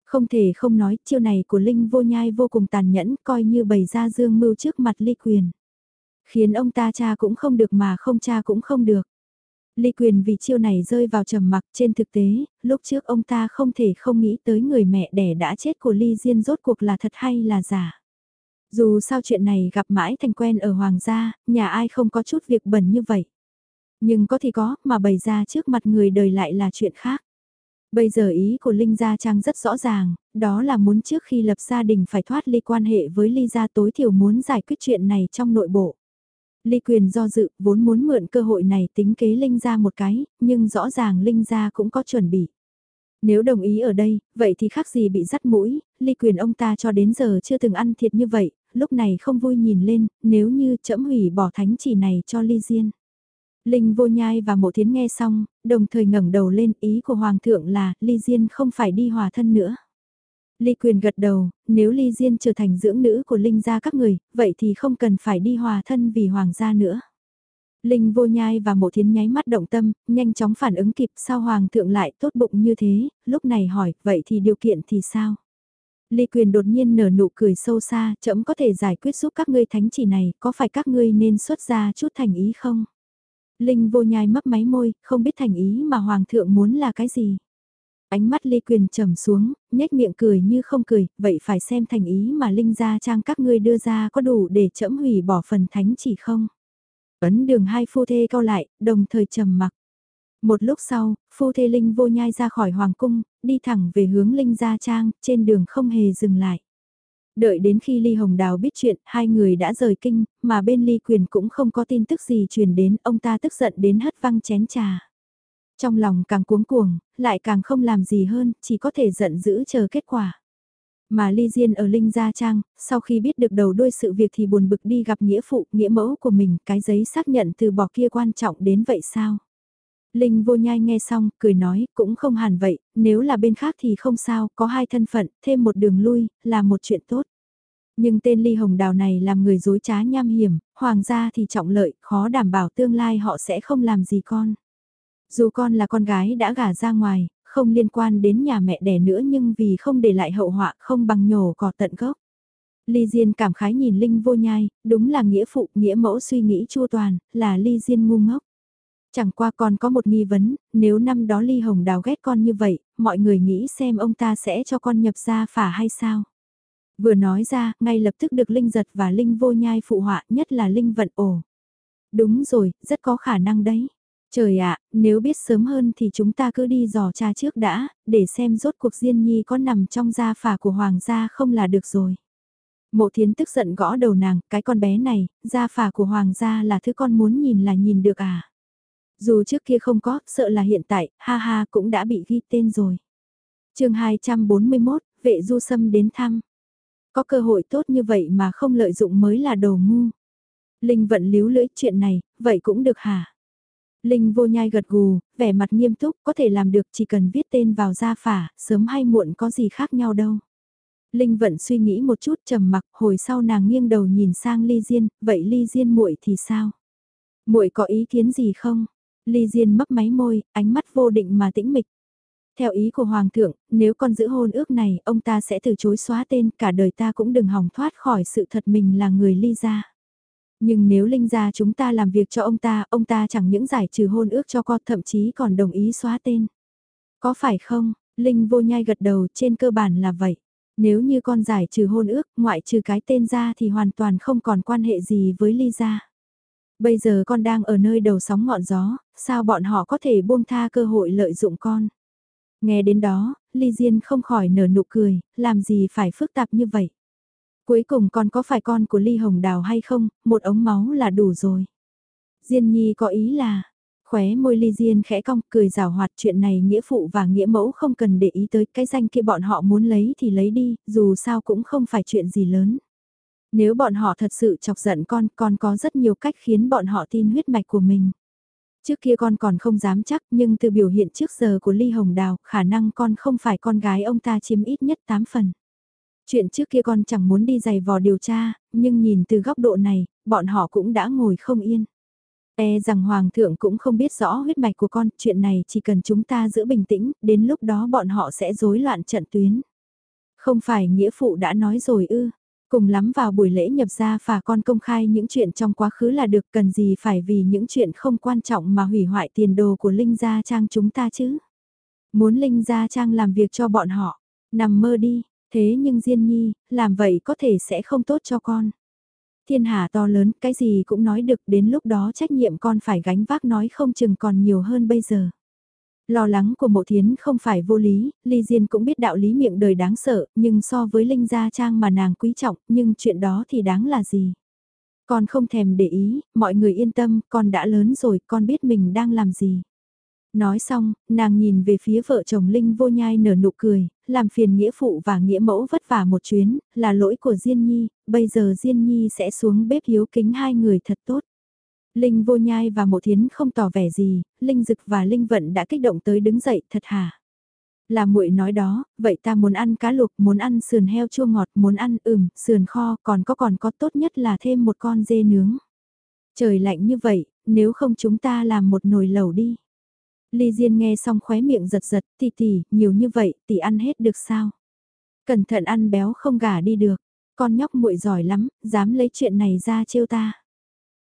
Không thể không nói, chiêu này của Linh vô nhai vô cùng tàn nhẫn, coi như bày ra dương mưu trước mặt ly quyền. Khiến ông ta cha cũng không được mà không cha cũng không được. Ly quyền vì chiêu này rơi vào trầm mặc trên thực tế, lúc trước ông ta không thể không nghĩ tới người mẹ đẻ đã chết của Ly Diên rốt cuộc là thật hay là giả. Dù sao chuyện này gặp mãi thành quen ở Hoàng gia, nhà ai không có chút việc bẩn như vậy. Nhưng có thì có, mà bày ra trước mặt người đời lại là chuyện khác. Bây giờ ý của Linh Gia Trang rất rõ ràng, đó là muốn trước khi lập gia đình phải thoát ly quan hệ với Ly Gia tối thiểu muốn giải quyết chuyện này trong nội bộ. Ly Quyền do dự, vốn muốn mượn cơ hội này tính kế Linh Gia một cái, nhưng rõ ràng Linh Gia cũng có chuẩn bị. Nếu đồng ý ở đây, vậy thì khác gì bị dắt mũi, Ly Quyền ông ta cho đến giờ chưa từng ăn thiệt như vậy, lúc này không vui nhìn lên, nếu như chậm hủy bỏ thánh chỉ này cho Ly Diên. Linh vô nhai và mộ thiến nghe xong, đồng thời ngẩng đầu lên ý của Hoàng thượng là Ly Diên không phải đi hòa thân nữa. Ly quyền gật đầu, nếu Ly Diên trở thành dưỡng nữ của Linh gia các người, vậy thì không cần phải đi hòa thân vì Hoàng gia nữa. Linh vô nhai và mộ thiến nháy mắt động tâm, nhanh chóng phản ứng kịp sao Hoàng thượng lại tốt bụng như thế, lúc này hỏi, vậy thì điều kiện thì sao? Ly quyền đột nhiên nở nụ cười sâu xa, chậm có thể giải quyết giúp các ngươi thánh chỉ này, có phải các ngươi nên xuất ra chút thành ý không? Linh vô nhai mấp máy môi, không biết thành ý mà Hoàng thượng muốn là cái gì. Ánh mắt Lê Quyền trầm xuống, nhếch miệng cười như không cười, vậy phải xem thành ý mà Linh gia trang các ngươi đưa ra có đủ để chẫm hủy bỏ phần thánh chỉ không. Ấn đường hai phu thê cao lại, đồng thời trầm mặc. Một lúc sau, phu thê Linh vô nhai ra khỏi Hoàng cung, đi thẳng về hướng Linh gia trang, trên đường không hề dừng lại. Đợi đến khi Ly Hồng Đào biết chuyện, hai người đã rời kinh, mà bên Ly Quyền cũng không có tin tức gì truyền đến, ông ta tức giận đến hất văng chén trà. Trong lòng càng cuống cuồng, lại càng không làm gì hơn, chỉ có thể giận dữ chờ kết quả. Mà Ly Diên ở Linh Gia Trang, sau khi biết được đầu đuôi sự việc thì buồn bực đi gặp nghĩa phụ, nghĩa mẫu của mình, cái giấy xác nhận từ bỏ kia quan trọng đến vậy sao? Linh vô nhai nghe xong, cười nói, cũng không hẳn vậy, nếu là bên khác thì không sao, có hai thân phận, thêm một đường lui, là một chuyện tốt. Nhưng tên Ly Hồng Đào này làm người dối trá nham hiểm, hoàng gia thì trọng lợi, khó đảm bảo tương lai họ sẽ không làm gì con. Dù con là con gái đã gả ra ngoài, không liên quan đến nhà mẹ đẻ nữa nhưng vì không để lại hậu họa không bằng nhổ cỏ tận gốc. Ly Diên cảm khái nhìn Linh vô nhai, đúng là nghĩa phụ, nghĩa mẫu suy nghĩ chua toàn, là Ly Diên ngu ngốc. Chẳng qua con có một nghi vấn, nếu năm đó Ly Hồng Đào ghét con như vậy, mọi người nghĩ xem ông ta sẽ cho con nhập gia phả hay sao? Vừa nói ra, ngay lập tức được Linh giật và Linh vô nhai phụ họa nhất là Linh vận ổ. Đúng rồi, rất có khả năng đấy. Trời ạ, nếu biết sớm hơn thì chúng ta cứ đi dò cha trước đã, để xem rốt cuộc Diên Nhi có nằm trong gia phả của Hoàng gia không là được rồi. Mộ thiến tức giận gõ đầu nàng, cái con bé này, gia phả của Hoàng gia là thứ con muốn nhìn là nhìn được à. Dù trước kia không có, sợ là hiện tại, ha ha cũng đã bị ghi tên rồi. chương 241, vệ du sâm đến thăm. Có cơ hội tốt như vậy mà không lợi dụng mới là đồ ngu. Linh vận líu lưỡi chuyện này, vậy cũng được hả? Linh vô nhai gật gù, vẻ mặt nghiêm túc, có thể làm được chỉ cần viết tên vào gia phả, sớm hay muộn có gì khác nhau đâu. Linh vận suy nghĩ một chút trầm mặc, hồi sau nàng nghiêng đầu nhìn sang Ly Diên, vậy Ly Diên muội thì sao? Muội có ý kiến gì không? Ly Diên mấp máy môi, ánh mắt vô định mà tĩnh mịch. Theo ý của Hoàng thượng, nếu con giữ hôn ước này, ông ta sẽ từ chối xóa tên, cả đời ta cũng đừng hòng thoát khỏi sự thật mình là người ly gia. Nhưng nếu Linh gia chúng ta làm việc cho ông ta, ông ta chẳng những giải trừ hôn ước cho con, thậm chí còn đồng ý xóa tên. Có phải không? Linh vô nhai gật đầu trên cơ bản là vậy. Nếu như con giải trừ hôn ước, ngoại trừ cái tên ra thì hoàn toàn không còn quan hệ gì với Ly gia. Bây giờ con đang ở nơi đầu sóng ngọn gió, sao bọn họ có thể buông tha cơ hội lợi dụng con? Nghe đến đó, Ly Diên không khỏi nở nụ cười, làm gì phải phức tạp như vậy? Cuối cùng con có phải con của Ly Hồng Đào hay không, một ống máu là đủ rồi. Diên Nhi có ý là, khóe môi Ly Diên khẽ cong cười rào hoạt chuyện này nghĩa phụ và nghĩa mẫu không cần để ý tới cái danh kia bọn họ muốn lấy thì lấy đi, dù sao cũng không phải chuyện gì lớn. Nếu bọn họ thật sự chọc giận con, con có rất nhiều cách khiến bọn họ tin huyết mạch của mình. Trước kia con còn không dám chắc nhưng từ biểu hiện trước giờ của Ly Hồng Đào, khả năng con không phải con gái ông ta chiếm ít nhất 8 phần. Chuyện trước kia con chẳng muốn đi giày vò điều tra, nhưng nhìn từ góc độ này, bọn họ cũng đã ngồi không yên. E rằng Hoàng thượng cũng không biết rõ huyết mạch của con, chuyện này chỉ cần chúng ta giữ bình tĩnh, đến lúc đó bọn họ sẽ rối loạn trận tuyến. Không phải nghĩa phụ đã nói rồi ư, cùng lắm vào buổi lễ nhập gia phả con công khai những chuyện trong quá khứ là được cần gì phải vì những chuyện không quan trọng mà hủy hoại tiền đồ của Linh Gia Trang chúng ta chứ. Muốn Linh Gia Trang làm việc cho bọn họ, nằm mơ đi, Thế nhưng Diên Nhi, làm vậy có thể sẽ không tốt cho con. Thiên hạ to lớn, cái gì cũng nói được, đến lúc đó trách nhiệm con phải gánh vác nói không chừng còn nhiều hơn bây giờ. Lo lắng của mộ thiến không phải vô lý, Ly Diên cũng biết đạo lý miệng đời đáng sợ, nhưng so với Linh Gia Trang mà nàng quý trọng, nhưng chuyện đó thì đáng là gì? Con không thèm để ý, mọi người yên tâm, con đã lớn rồi, con biết mình đang làm gì. Nói xong, nàng nhìn về phía vợ chồng Linh vô nhai nở nụ cười, làm phiền nghĩa phụ và nghĩa mẫu vất vả một chuyến, là lỗi của Diên Nhi, bây giờ Diên Nhi sẽ xuống bếp hiếu kính hai người thật tốt. Linh vô nhai và mộ thiến không tỏ vẻ gì, Linh dực và Linh vận đã kích động tới đứng dậy thật hả? Là muội nói đó, vậy ta muốn ăn cá luộc, muốn ăn sườn heo chua ngọt, muốn ăn ửm, sườn kho, còn có còn có tốt nhất là thêm một con dê nướng. Trời lạnh như vậy, nếu không chúng ta làm một nồi lẩu đi. Ly Diên nghe xong khóe miệng giật giật, tỷ tỷ, nhiều như vậy, tỷ ăn hết được sao? Cẩn thận ăn béo không gả đi được, con nhóc muội giỏi lắm, dám lấy chuyện này ra trêu ta.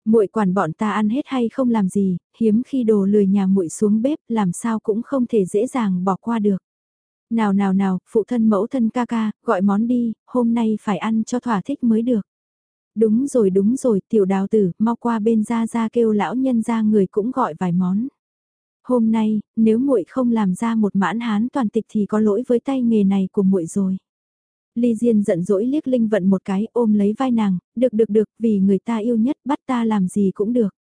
Muội quản bọn ta ăn hết hay không làm gì, hiếm khi đồ lười nhà muội xuống bếp, làm sao cũng không thể dễ dàng bỏ qua được. Nào nào nào, phụ thân mẫu thân ca ca, gọi món đi, hôm nay phải ăn cho thỏa thích mới được. Đúng rồi đúng rồi, tiểu đào tử, mau qua bên ra ra kêu lão nhân ra người cũng gọi vài món. Hôm nay, nếu muội không làm ra một mãn hán toàn tịch thì có lỗi với tay nghề này của muội rồi. Ly Diên giận dỗi liếc Linh Vận một cái ôm lấy vai nàng, được được được, vì người ta yêu nhất bắt ta làm gì cũng được.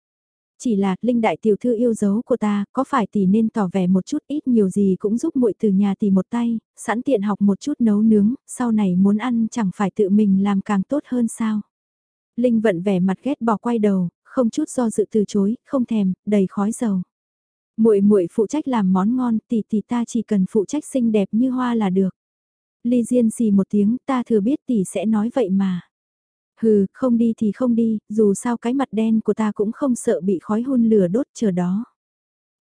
Chỉ là, Linh đại tiểu thư yêu dấu của ta, có phải tỷ nên tỏ vẻ một chút ít nhiều gì cũng giúp muội từ nhà tỷ một tay, sẵn tiện học một chút nấu nướng, sau này muốn ăn chẳng phải tự mình làm càng tốt hơn sao. Linh vận vẻ mặt ghét bỏ quay đầu, không chút do dự từ chối, không thèm, đầy khói dầu muội muội phụ trách làm món ngon, tỷ tỷ ta chỉ cần phụ trách xinh đẹp như hoa là được. Ly Diên xì một tiếng, ta thừa biết tỷ sẽ nói vậy mà. Hừ, không đi thì không đi, dù sao cái mặt đen của ta cũng không sợ bị khói hun lửa đốt chờ đó.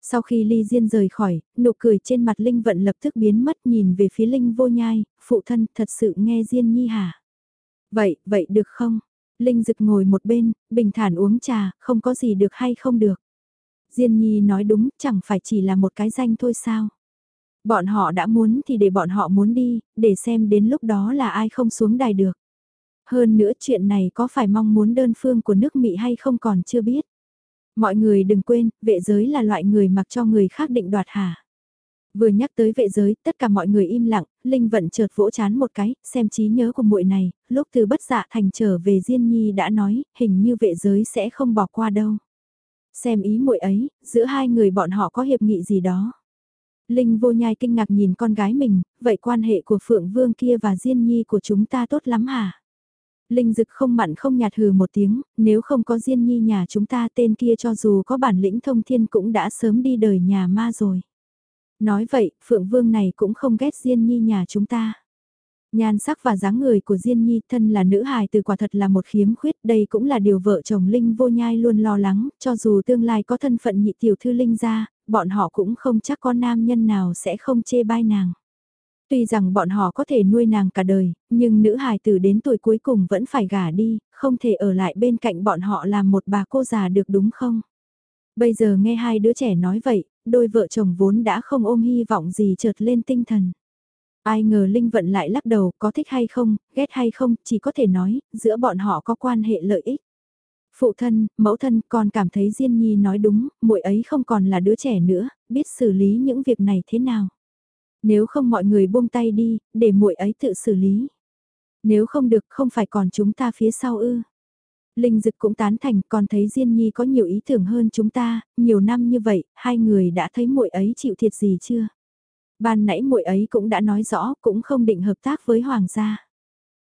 Sau khi Ly Diên rời khỏi, nụ cười trên mặt Linh Vận lập tức biến mất nhìn về phía Linh vô nhai, phụ thân thật sự nghe Diên Nhi hả? Vậy, vậy được không? Linh Dực ngồi một bên, bình thản uống trà, không có gì được hay không được. Diên Nhi nói đúng, chẳng phải chỉ là một cái danh thôi sao. Bọn họ đã muốn thì để bọn họ muốn đi, để xem đến lúc đó là ai không xuống đài được. Hơn nữa chuyện này có phải mong muốn đơn phương của nước Mỹ hay không còn chưa biết. Mọi người đừng quên, vệ giới là loại người mặc cho người khác định đoạt hả. Vừa nhắc tới vệ giới, tất cả mọi người im lặng, Linh vận chợt vỗ chán một cái, xem trí nhớ của muội này, lúc từ bất dạ thành trở về Diên Nhi đã nói, hình như vệ giới sẽ không bỏ qua đâu. Xem ý muội ấy, giữa hai người bọn họ có hiệp nghị gì đó. Linh vô nhai kinh ngạc nhìn con gái mình, vậy quan hệ của Phượng Vương kia và Diên Nhi của chúng ta tốt lắm hả? Linh dực không mặn không nhạt hừ một tiếng, nếu không có Diên Nhi nhà chúng ta tên kia cho dù có bản lĩnh thông thiên cũng đã sớm đi đời nhà ma rồi. Nói vậy, Phượng Vương này cũng không ghét Diên Nhi nhà chúng ta. Nhan sắc và dáng người của Diên Nhi thân là nữ hài từ quả thật là một khiếm khuyết, đây cũng là điều vợ chồng Linh vô nhai luôn lo lắng, cho dù tương lai có thân phận nhị tiểu thư Linh ra, bọn họ cũng không chắc có nam nhân nào sẽ không chê bai nàng. Tuy rằng bọn họ có thể nuôi nàng cả đời, nhưng nữ hài tử đến tuổi cuối cùng vẫn phải gả đi, không thể ở lại bên cạnh bọn họ làm một bà cô già được đúng không? Bây giờ nghe hai đứa trẻ nói vậy, đôi vợ chồng vốn đã không ôm hy vọng gì chợt lên tinh thần. Ai ngờ Linh Vận lại lắc đầu, có thích hay không, ghét hay không, chỉ có thể nói, giữa bọn họ có quan hệ lợi ích. Phụ thân, mẫu thân còn cảm thấy Diên Nhi nói đúng, muội ấy không còn là đứa trẻ nữa, biết xử lý những việc này thế nào. Nếu không mọi người buông tay đi, để muội ấy tự xử lý. Nếu không được không phải còn chúng ta phía sau ư. Linh Dực cũng tán thành, còn thấy Diên Nhi có nhiều ý tưởng hơn chúng ta, nhiều năm như vậy, hai người đã thấy muội ấy chịu thiệt gì chưa? Ban nãy muội ấy cũng đã nói rõ, cũng không định hợp tác với hoàng gia.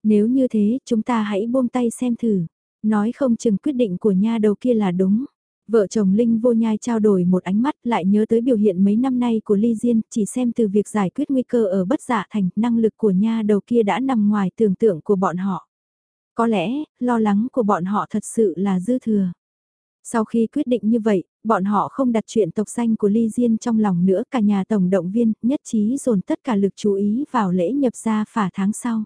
Nếu như thế, chúng ta hãy buông tay xem thử. Nói không chừng quyết định của nha đầu kia là đúng. Vợ chồng Linh vô nhai trao đổi một ánh mắt lại nhớ tới biểu hiện mấy năm nay của Ly Diên, chỉ xem từ việc giải quyết nguy cơ ở bất giả thành, năng lực của nha đầu kia đã nằm ngoài tưởng tượng của bọn họ. Có lẽ, lo lắng của bọn họ thật sự là dư thừa. Sau khi quyết định như vậy, bọn họ không đặt chuyện tộc danh của Ly Diên trong lòng nữa cả nhà tổng động viên, nhất trí dồn tất cả lực chú ý vào lễ nhập gia phả tháng sau.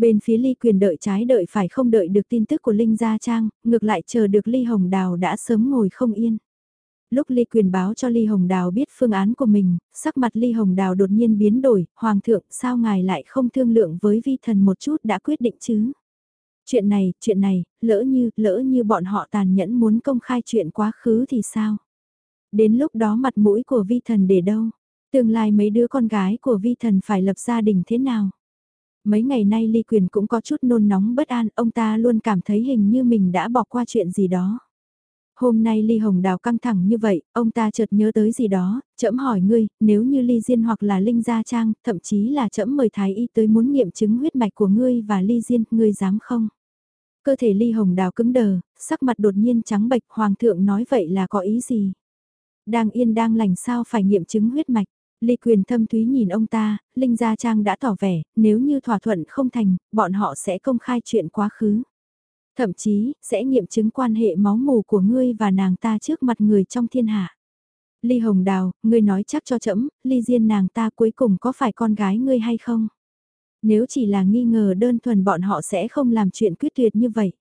Bên phía Ly quyền đợi trái đợi phải không đợi được tin tức của Linh Gia Trang, ngược lại chờ được Ly Hồng Đào đã sớm ngồi không yên. Lúc Ly quyền báo cho Ly Hồng Đào biết phương án của mình, sắc mặt Ly Hồng Đào đột nhiên biến đổi, Hoàng thượng sao ngài lại không thương lượng với vi thần một chút đã quyết định chứ? Chuyện này, chuyện này, lỡ như, lỡ như bọn họ tàn nhẫn muốn công khai chuyện quá khứ thì sao? Đến lúc đó mặt mũi của vi thần để đâu? Tương lai mấy đứa con gái của vi thần phải lập gia đình thế nào? Mấy ngày nay Ly Quyền cũng có chút nôn nóng bất an, ông ta luôn cảm thấy hình như mình đã bỏ qua chuyện gì đó. Hôm nay Ly Hồng Đào căng thẳng như vậy, ông ta chợt nhớ tới gì đó, chậm hỏi ngươi, nếu như Ly Diên hoặc là Linh Gia Trang, thậm chí là chậm mời Thái Y tới muốn nghiệm chứng huyết mạch của ngươi và Ly Diên, ngươi dám không? Cơ thể Ly Hồng Đào cứng đờ, sắc mặt đột nhiên trắng bệch, Hoàng thượng nói vậy là có ý gì? Đang yên đang lành sao phải nghiệm chứng huyết mạch? Ly quyền thâm thúy nhìn ông ta, Linh Gia Trang đã tỏ vẻ, nếu như thỏa thuận không thành, bọn họ sẽ công khai chuyện quá khứ. Thậm chí, sẽ nghiệm chứng quan hệ máu mù của ngươi và nàng ta trước mặt người trong thiên hạ. Ly Hồng Đào, ngươi nói chắc cho chậm, Ly Diên nàng ta cuối cùng có phải con gái ngươi hay không? Nếu chỉ là nghi ngờ đơn thuần bọn họ sẽ không làm chuyện quyết tuyệt như vậy.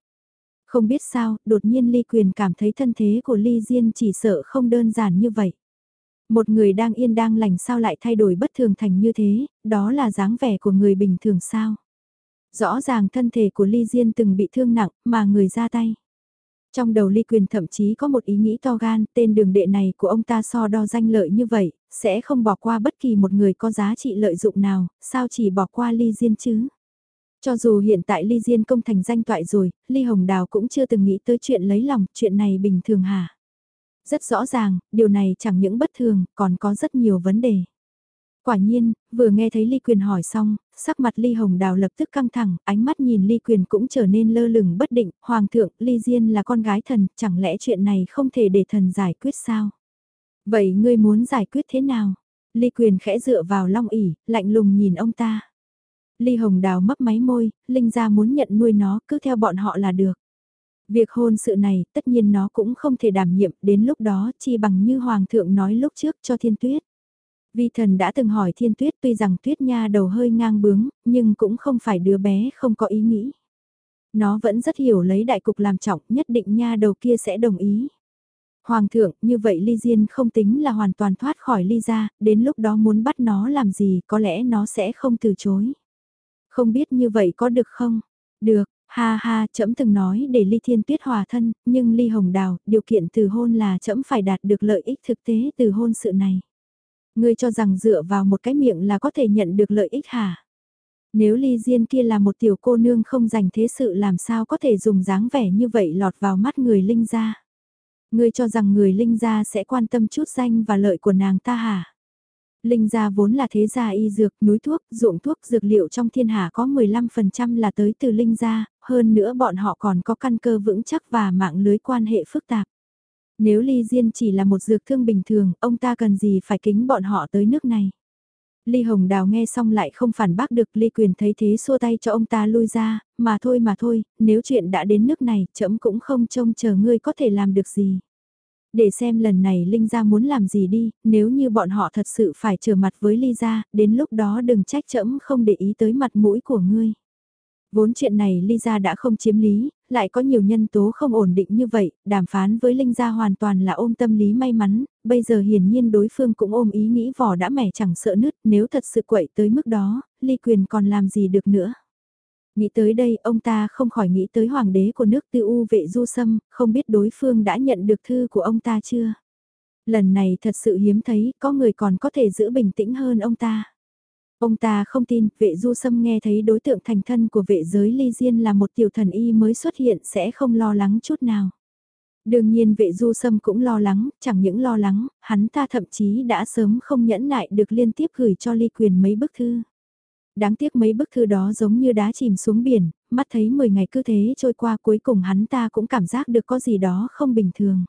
Không biết sao, đột nhiên Ly Quyền cảm thấy thân thế của Ly Diên chỉ sợ không đơn giản như vậy. Một người đang yên đang lành sao lại thay đổi bất thường thành như thế, đó là dáng vẻ của người bình thường sao. Rõ ràng thân thể của Ly Diên từng bị thương nặng mà người ra tay. Trong đầu Ly Quyền thậm chí có một ý nghĩ to gan, tên đường đệ này của ông ta so đo danh lợi như vậy, sẽ không bỏ qua bất kỳ một người có giá trị lợi dụng nào, sao chỉ bỏ qua Ly Diên chứ? Cho dù hiện tại Ly Diên công thành danh toại rồi, Ly Hồng Đào cũng chưa từng nghĩ tới chuyện lấy lòng, chuyện này bình thường hả? Rất rõ ràng, điều này chẳng những bất thường, còn có rất nhiều vấn đề. Quả nhiên, vừa nghe thấy Ly Quyền hỏi xong, sắc mặt Ly Hồng Đào lập tức căng thẳng, ánh mắt nhìn Ly Quyền cũng trở nên lơ lửng bất định, Hoàng thượng, Ly Diên là con gái thần, chẳng lẽ chuyện này không thể để thần giải quyết sao? Vậy ngươi muốn giải quyết thế nào? Ly Quyền khẽ dựa vào long ỉ, lạnh lùng nhìn ông ta. Ly Hồng Đào mấp máy môi, Linh gia muốn nhận nuôi nó, cứ theo bọn họ là được. Việc hôn sự này, tất nhiên nó cũng không thể đảm nhiệm, đến lúc đó chi bằng như Hoàng thượng nói lúc trước cho thiên tuyết. Vi thần đã từng hỏi thiên tuyết tuy rằng tuyết nha đầu hơi ngang bướng, nhưng cũng không phải đứa bé không có ý nghĩ. Nó vẫn rất hiểu lấy đại cục làm trọng, nhất định nha đầu kia sẽ đồng ý. Hoàng thượng, như vậy ly diên không tính là hoàn toàn thoát khỏi ly ra, đến lúc đó muốn bắt nó làm gì có lẽ nó sẽ không từ chối. Không biết như vậy có được không? Được, ha ha, trẫm từng nói để ly thiên tuyết hòa thân, nhưng ly hồng đào, điều kiện từ hôn là trẫm phải đạt được lợi ích thực tế từ hôn sự này. Ngươi cho rằng dựa vào một cái miệng là có thể nhận được lợi ích hả? Nếu ly diên kia là một tiểu cô nương không dành thế sự làm sao có thể dùng dáng vẻ như vậy lọt vào mắt người linh gia? Ngươi cho rằng người Linh gia sẽ quan tâm chút danh và lợi của nàng ta hả? Linh gia vốn là thế gia y dược, núi thuốc, ruộng thuốc, dược liệu trong thiên hạ có 15% là tới từ Linh gia, hơn nữa bọn họ còn có căn cơ vững chắc và mạng lưới quan hệ phức tạp. Nếu Ly Diên chỉ là một dược thương bình thường, ông ta cần gì phải kính bọn họ tới nước này? Ly Hồng Đào nghe xong lại không phản bác được Ly Quyền thấy thế xua tay cho ông ta lui ra, mà thôi mà thôi, nếu chuyện đã đến nước này, trẫm cũng không trông chờ ngươi có thể làm được gì. Để xem lần này Linh Gia muốn làm gì đi, nếu như bọn họ thật sự phải trở mặt với Ly Gia, đến lúc đó đừng trách trẫm không để ý tới mặt mũi của ngươi. Vốn chuyện này Ly Gia đã không chiếm lý, lại có nhiều nhân tố không ổn định như vậy, đàm phán với Linh Gia hoàn toàn là ôm tâm lý may mắn, bây giờ hiển nhiên đối phương cũng ôm ý nghĩ vỏ đã mẻ chẳng sợ nứt, nếu thật sự quậy tới mức đó, Ly Quyền còn làm gì được nữa. Nghĩ tới đây, ông ta không khỏi nghĩ tới hoàng đế của nước tư u vệ du sâm, không biết đối phương đã nhận được thư của ông ta chưa. Lần này thật sự hiếm thấy, có người còn có thể giữ bình tĩnh hơn ông ta. Ông ta không tin, vệ du sâm nghe thấy đối tượng thành thân của vệ giới ly diên là một tiểu thần y mới xuất hiện sẽ không lo lắng chút nào. Đương nhiên vệ du sâm cũng lo lắng, chẳng những lo lắng, hắn ta thậm chí đã sớm không nhẫn nại được liên tiếp gửi cho ly quyền mấy bức thư. Đáng tiếc mấy bức thư đó giống như đá chìm xuống biển, mắt thấy 10 ngày cứ thế trôi qua cuối cùng hắn ta cũng cảm giác được có gì đó không bình thường.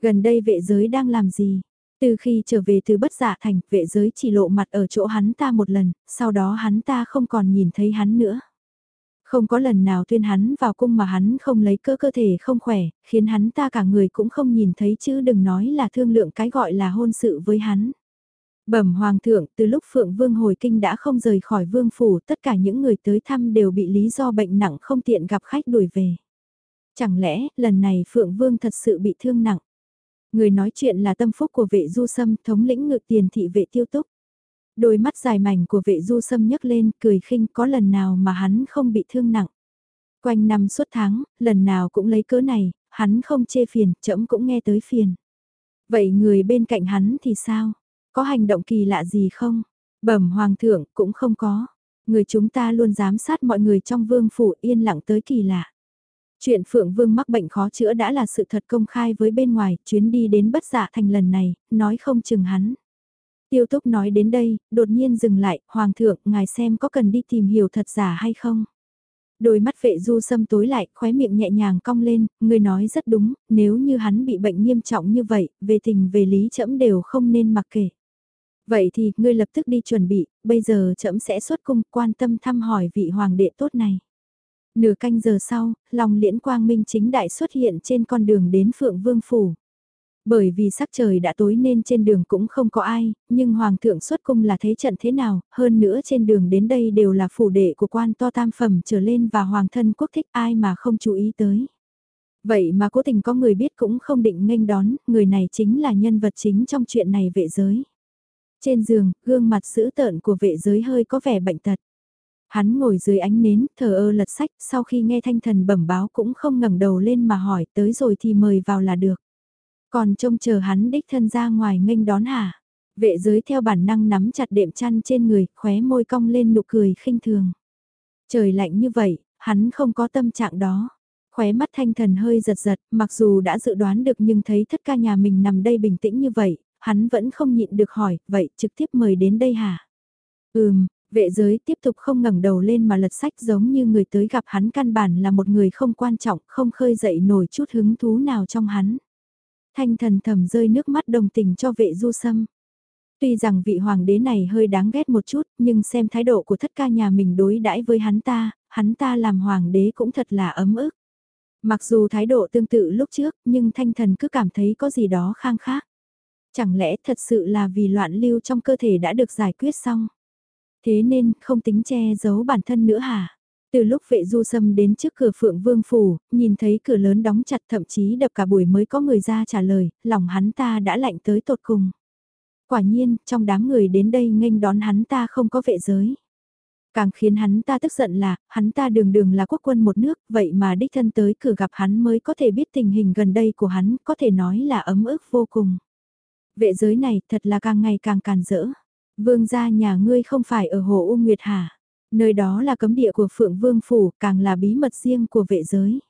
Gần đây vệ giới đang làm gì? Từ khi trở về từ bất giả thành, vệ giới chỉ lộ mặt ở chỗ hắn ta một lần, sau đó hắn ta không còn nhìn thấy hắn nữa. Không có lần nào tuyên hắn vào cung mà hắn không lấy cơ cơ thể không khỏe, khiến hắn ta cả người cũng không nhìn thấy chứ đừng nói là thương lượng cái gọi là hôn sự với hắn. Bẩm hoàng thượng, từ lúc Phượng Vương hồi kinh đã không rời khỏi vương phủ, tất cả những người tới thăm đều bị lý do bệnh nặng không tiện gặp khách đuổi về. Chẳng lẽ, lần này Phượng Vương thật sự bị thương nặng? Người nói chuyện là tâm phúc của vệ du sâm, thống lĩnh ngự tiền thị vệ tiêu túc. Đôi mắt dài mảnh của vệ du sâm nhấc lên, cười khinh có lần nào mà hắn không bị thương nặng. Quanh năm suốt tháng, lần nào cũng lấy cớ này, hắn không chê phiền, chậm cũng nghe tới phiền. Vậy người bên cạnh hắn thì sao? Có hành động kỳ lạ gì không? Bẩm hoàng thượng cũng không có. Người chúng ta luôn giám sát mọi người trong vương phủ yên lặng tới kỳ lạ. Chuyện Phượng Vương mắc bệnh khó chữa đã là sự thật công khai với bên ngoài, chuyến đi đến bất giả thành lần này, nói không chừng hắn. Tiêu túc nói đến đây, đột nhiên dừng lại, Hoàng thượng, ngài xem có cần đi tìm hiểu thật giả hay không? Đôi mắt vệ du sâm tối lại, khóe miệng nhẹ nhàng cong lên, người nói rất đúng, nếu như hắn bị bệnh nghiêm trọng như vậy, về tình về lý chẫm đều không nên mặc kể. Vậy thì, ngươi lập tức đi chuẩn bị, bây giờ chậm sẽ xuất cung quan tâm thăm hỏi vị hoàng đệ tốt này. Nửa canh giờ sau, lòng liễn quang minh chính đại xuất hiện trên con đường đến Phượng Vương Phủ. Bởi vì sắc trời đã tối nên trên đường cũng không có ai, nhưng Hoàng thượng xuất cung là thế trận thế nào, hơn nữa trên đường đến đây đều là phủ đệ của quan to tam phẩm trở lên và Hoàng thân quốc thích ai mà không chú ý tới. Vậy mà cố tình có người biết cũng không định nghênh đón, người này chính là nhân vật chính trong chuyện này vệ giới. Trên giường, gương mặt dữ tợn của vệ giới hơi có vẻ bệnh tật. Hắn ngồi dưới ánh nến, thờ ơ lật sách, sau khi nghe thanh thần bẩm báo cũng không ngẩng đầu lên mà hỏi tới rồi thì mời vào là được. Còn trông chờ hắn đích thân ra ngoài nghênh đón hả? Vệ giới theo bản năng nắm chặt đệm chăn trên người, khóe môi cong lên nụ cười khinh thường. Trời lạnh như vậy, hắn không có tâm trạng đó. Khóe mắt thanh thần hơi giật giật, mặc dù đã dự đoán được nhưng thấy thất ca nhà mình nằm đây bình tĩnh như vậy, hắn vẫn không nhịn được hỏi, vậy trực tiếp mời đến đây hả? Ừm, vệ giới tiếp tục không ngẩng đầu lên mà lật sách giống như người tới gặp hắn căn bản là một người không quan trọng, không khơi dậy nổi chút hứng thú nào trong hắn. Thanh thần thầm rơi nước mắt đồng tình cho vệ du sâm. Tuy rằng vị hoàng đế này hơi đáng ghét một chút, nhưng xem thái độ của thất ca nhà mình đối đãi với hắn ta, hắn ta làm hoàng đế cũng thật là ấm ức. Mặc dù thái độ tương tự lúc trước, nhưng thanh thần cứ cảm thấy có gì đó khang khác. Chẳng lẽ thật sự là vì loạn lưu trong cơ thể đã được giải quyết xong? Thế nên không tính che giấu bản thân nữa hả? Từ lúc vệ du sâm đến trước cửa phượng vương phủ, nhìn thấy cửa lớn đóng chặt thậm chí đập cả buổi mới có người ra trả lời, lòng hắn ta đã lạnh tới tột cùng. Quả nhiên, trong đám người đến đây nghênh đón hắn ta không có vệ giới. Càng khiến hắn ta tức giận là, hắn ta đường đường là quốc quân một nước, vậy mà đích thân tới cửa gặp hắn mới có thể biết tình hình gần đây của hắn, có thể nói là ấm ức vô cùng. Vệ giới này thật là càng ngày càng càn rỡ. Vương gia nhà ngươi không phải ở Hồ U Nguyệt hả? Nơi đó là cấm địa của Phượng Vương Phủ, càng là bí mật riêng của vệ giới.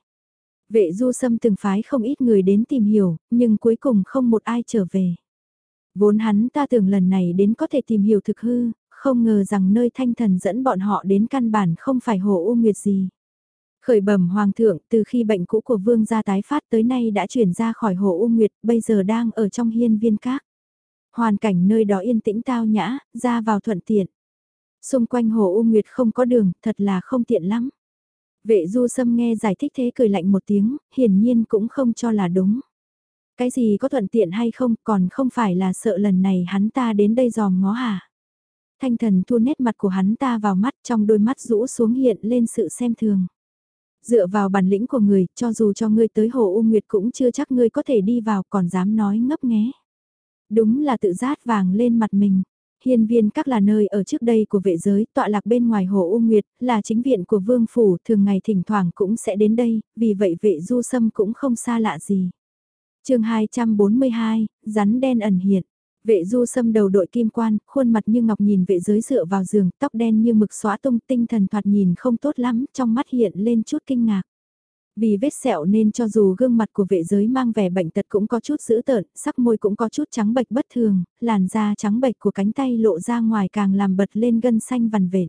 Vệ du sâm từng phái không ít người đến tìm hiểu, nhưng cuối cùng không một ai trở về. Vốn hắn ta tưởng lần này đến có thể tìm hiểu thực hư, không ngờ rằng nơi thanh thần dẫn bọn họ đến căn bản không phải hồ u nguyệt gì. Khởi bẩm hoàng thượng, từ khi bệnh cũ của vương gia tái phát tới nay đã chuyển ra khỏi hồ u nguyệt, bây giờ đang ở trong hiên viên các. Hoàn cảnh nơi đó yên tĩnh tao nhã, ra vào thuận tiện. Xung quanh hồ u nguyệt không có đường, thật là không tiện lắm. Vệ du sâm nghe giải thích thế cười lạnh một tiếng, hiển nhiên cũng không cho là đúng. Cái gì có thuận tiện hay không còn không phải là sợ lần này hắn ta đến đây dòm ngó hả? Thanh thần thu nét mặt của hắn ta vào mắt trong đôi mắt rũ xuống hiện lên sự xem thường. Dựa vào bản lĩnh của người, cho dù cho ngươi tới hồ U Nguyệt cũng chưa chắc ngươi có thể đi vào còn dám nói ngấp nghé. Đúng là tự rát vàng lên mặt mình. Hiên viên các là nơi ở trước đây của vệ giới, tọa lạc bên ngoài hồ U Nguyệt, là chính viện của vương phủ, thường ngày thỉnh thoảng cũng sẽ đến đây, vì vậy vệ du sâm cũng không xa lạ gì. chương 242, rắn đen ẩn hiện. Vệ du sâm đầu đội kim quan, khuôn mặt như ngọc nhìn vệ giới dựa vào giường, tóc đen như mực xóa tung tinh thần thoạt nhìn không tốt lắm, trong mắt hiện lên chút kinh ngạc. Vì vết sẹo nên cho dù gương mặt của vệ giới mang vẻ bệnh tật cũng có chút dữ tợn, sắc môi cũng có chút trắng bệch bất thường, làn da trắng bệch của cánh tay lộ ra ngoài càng làm bật lên gân xanh vằn vệt.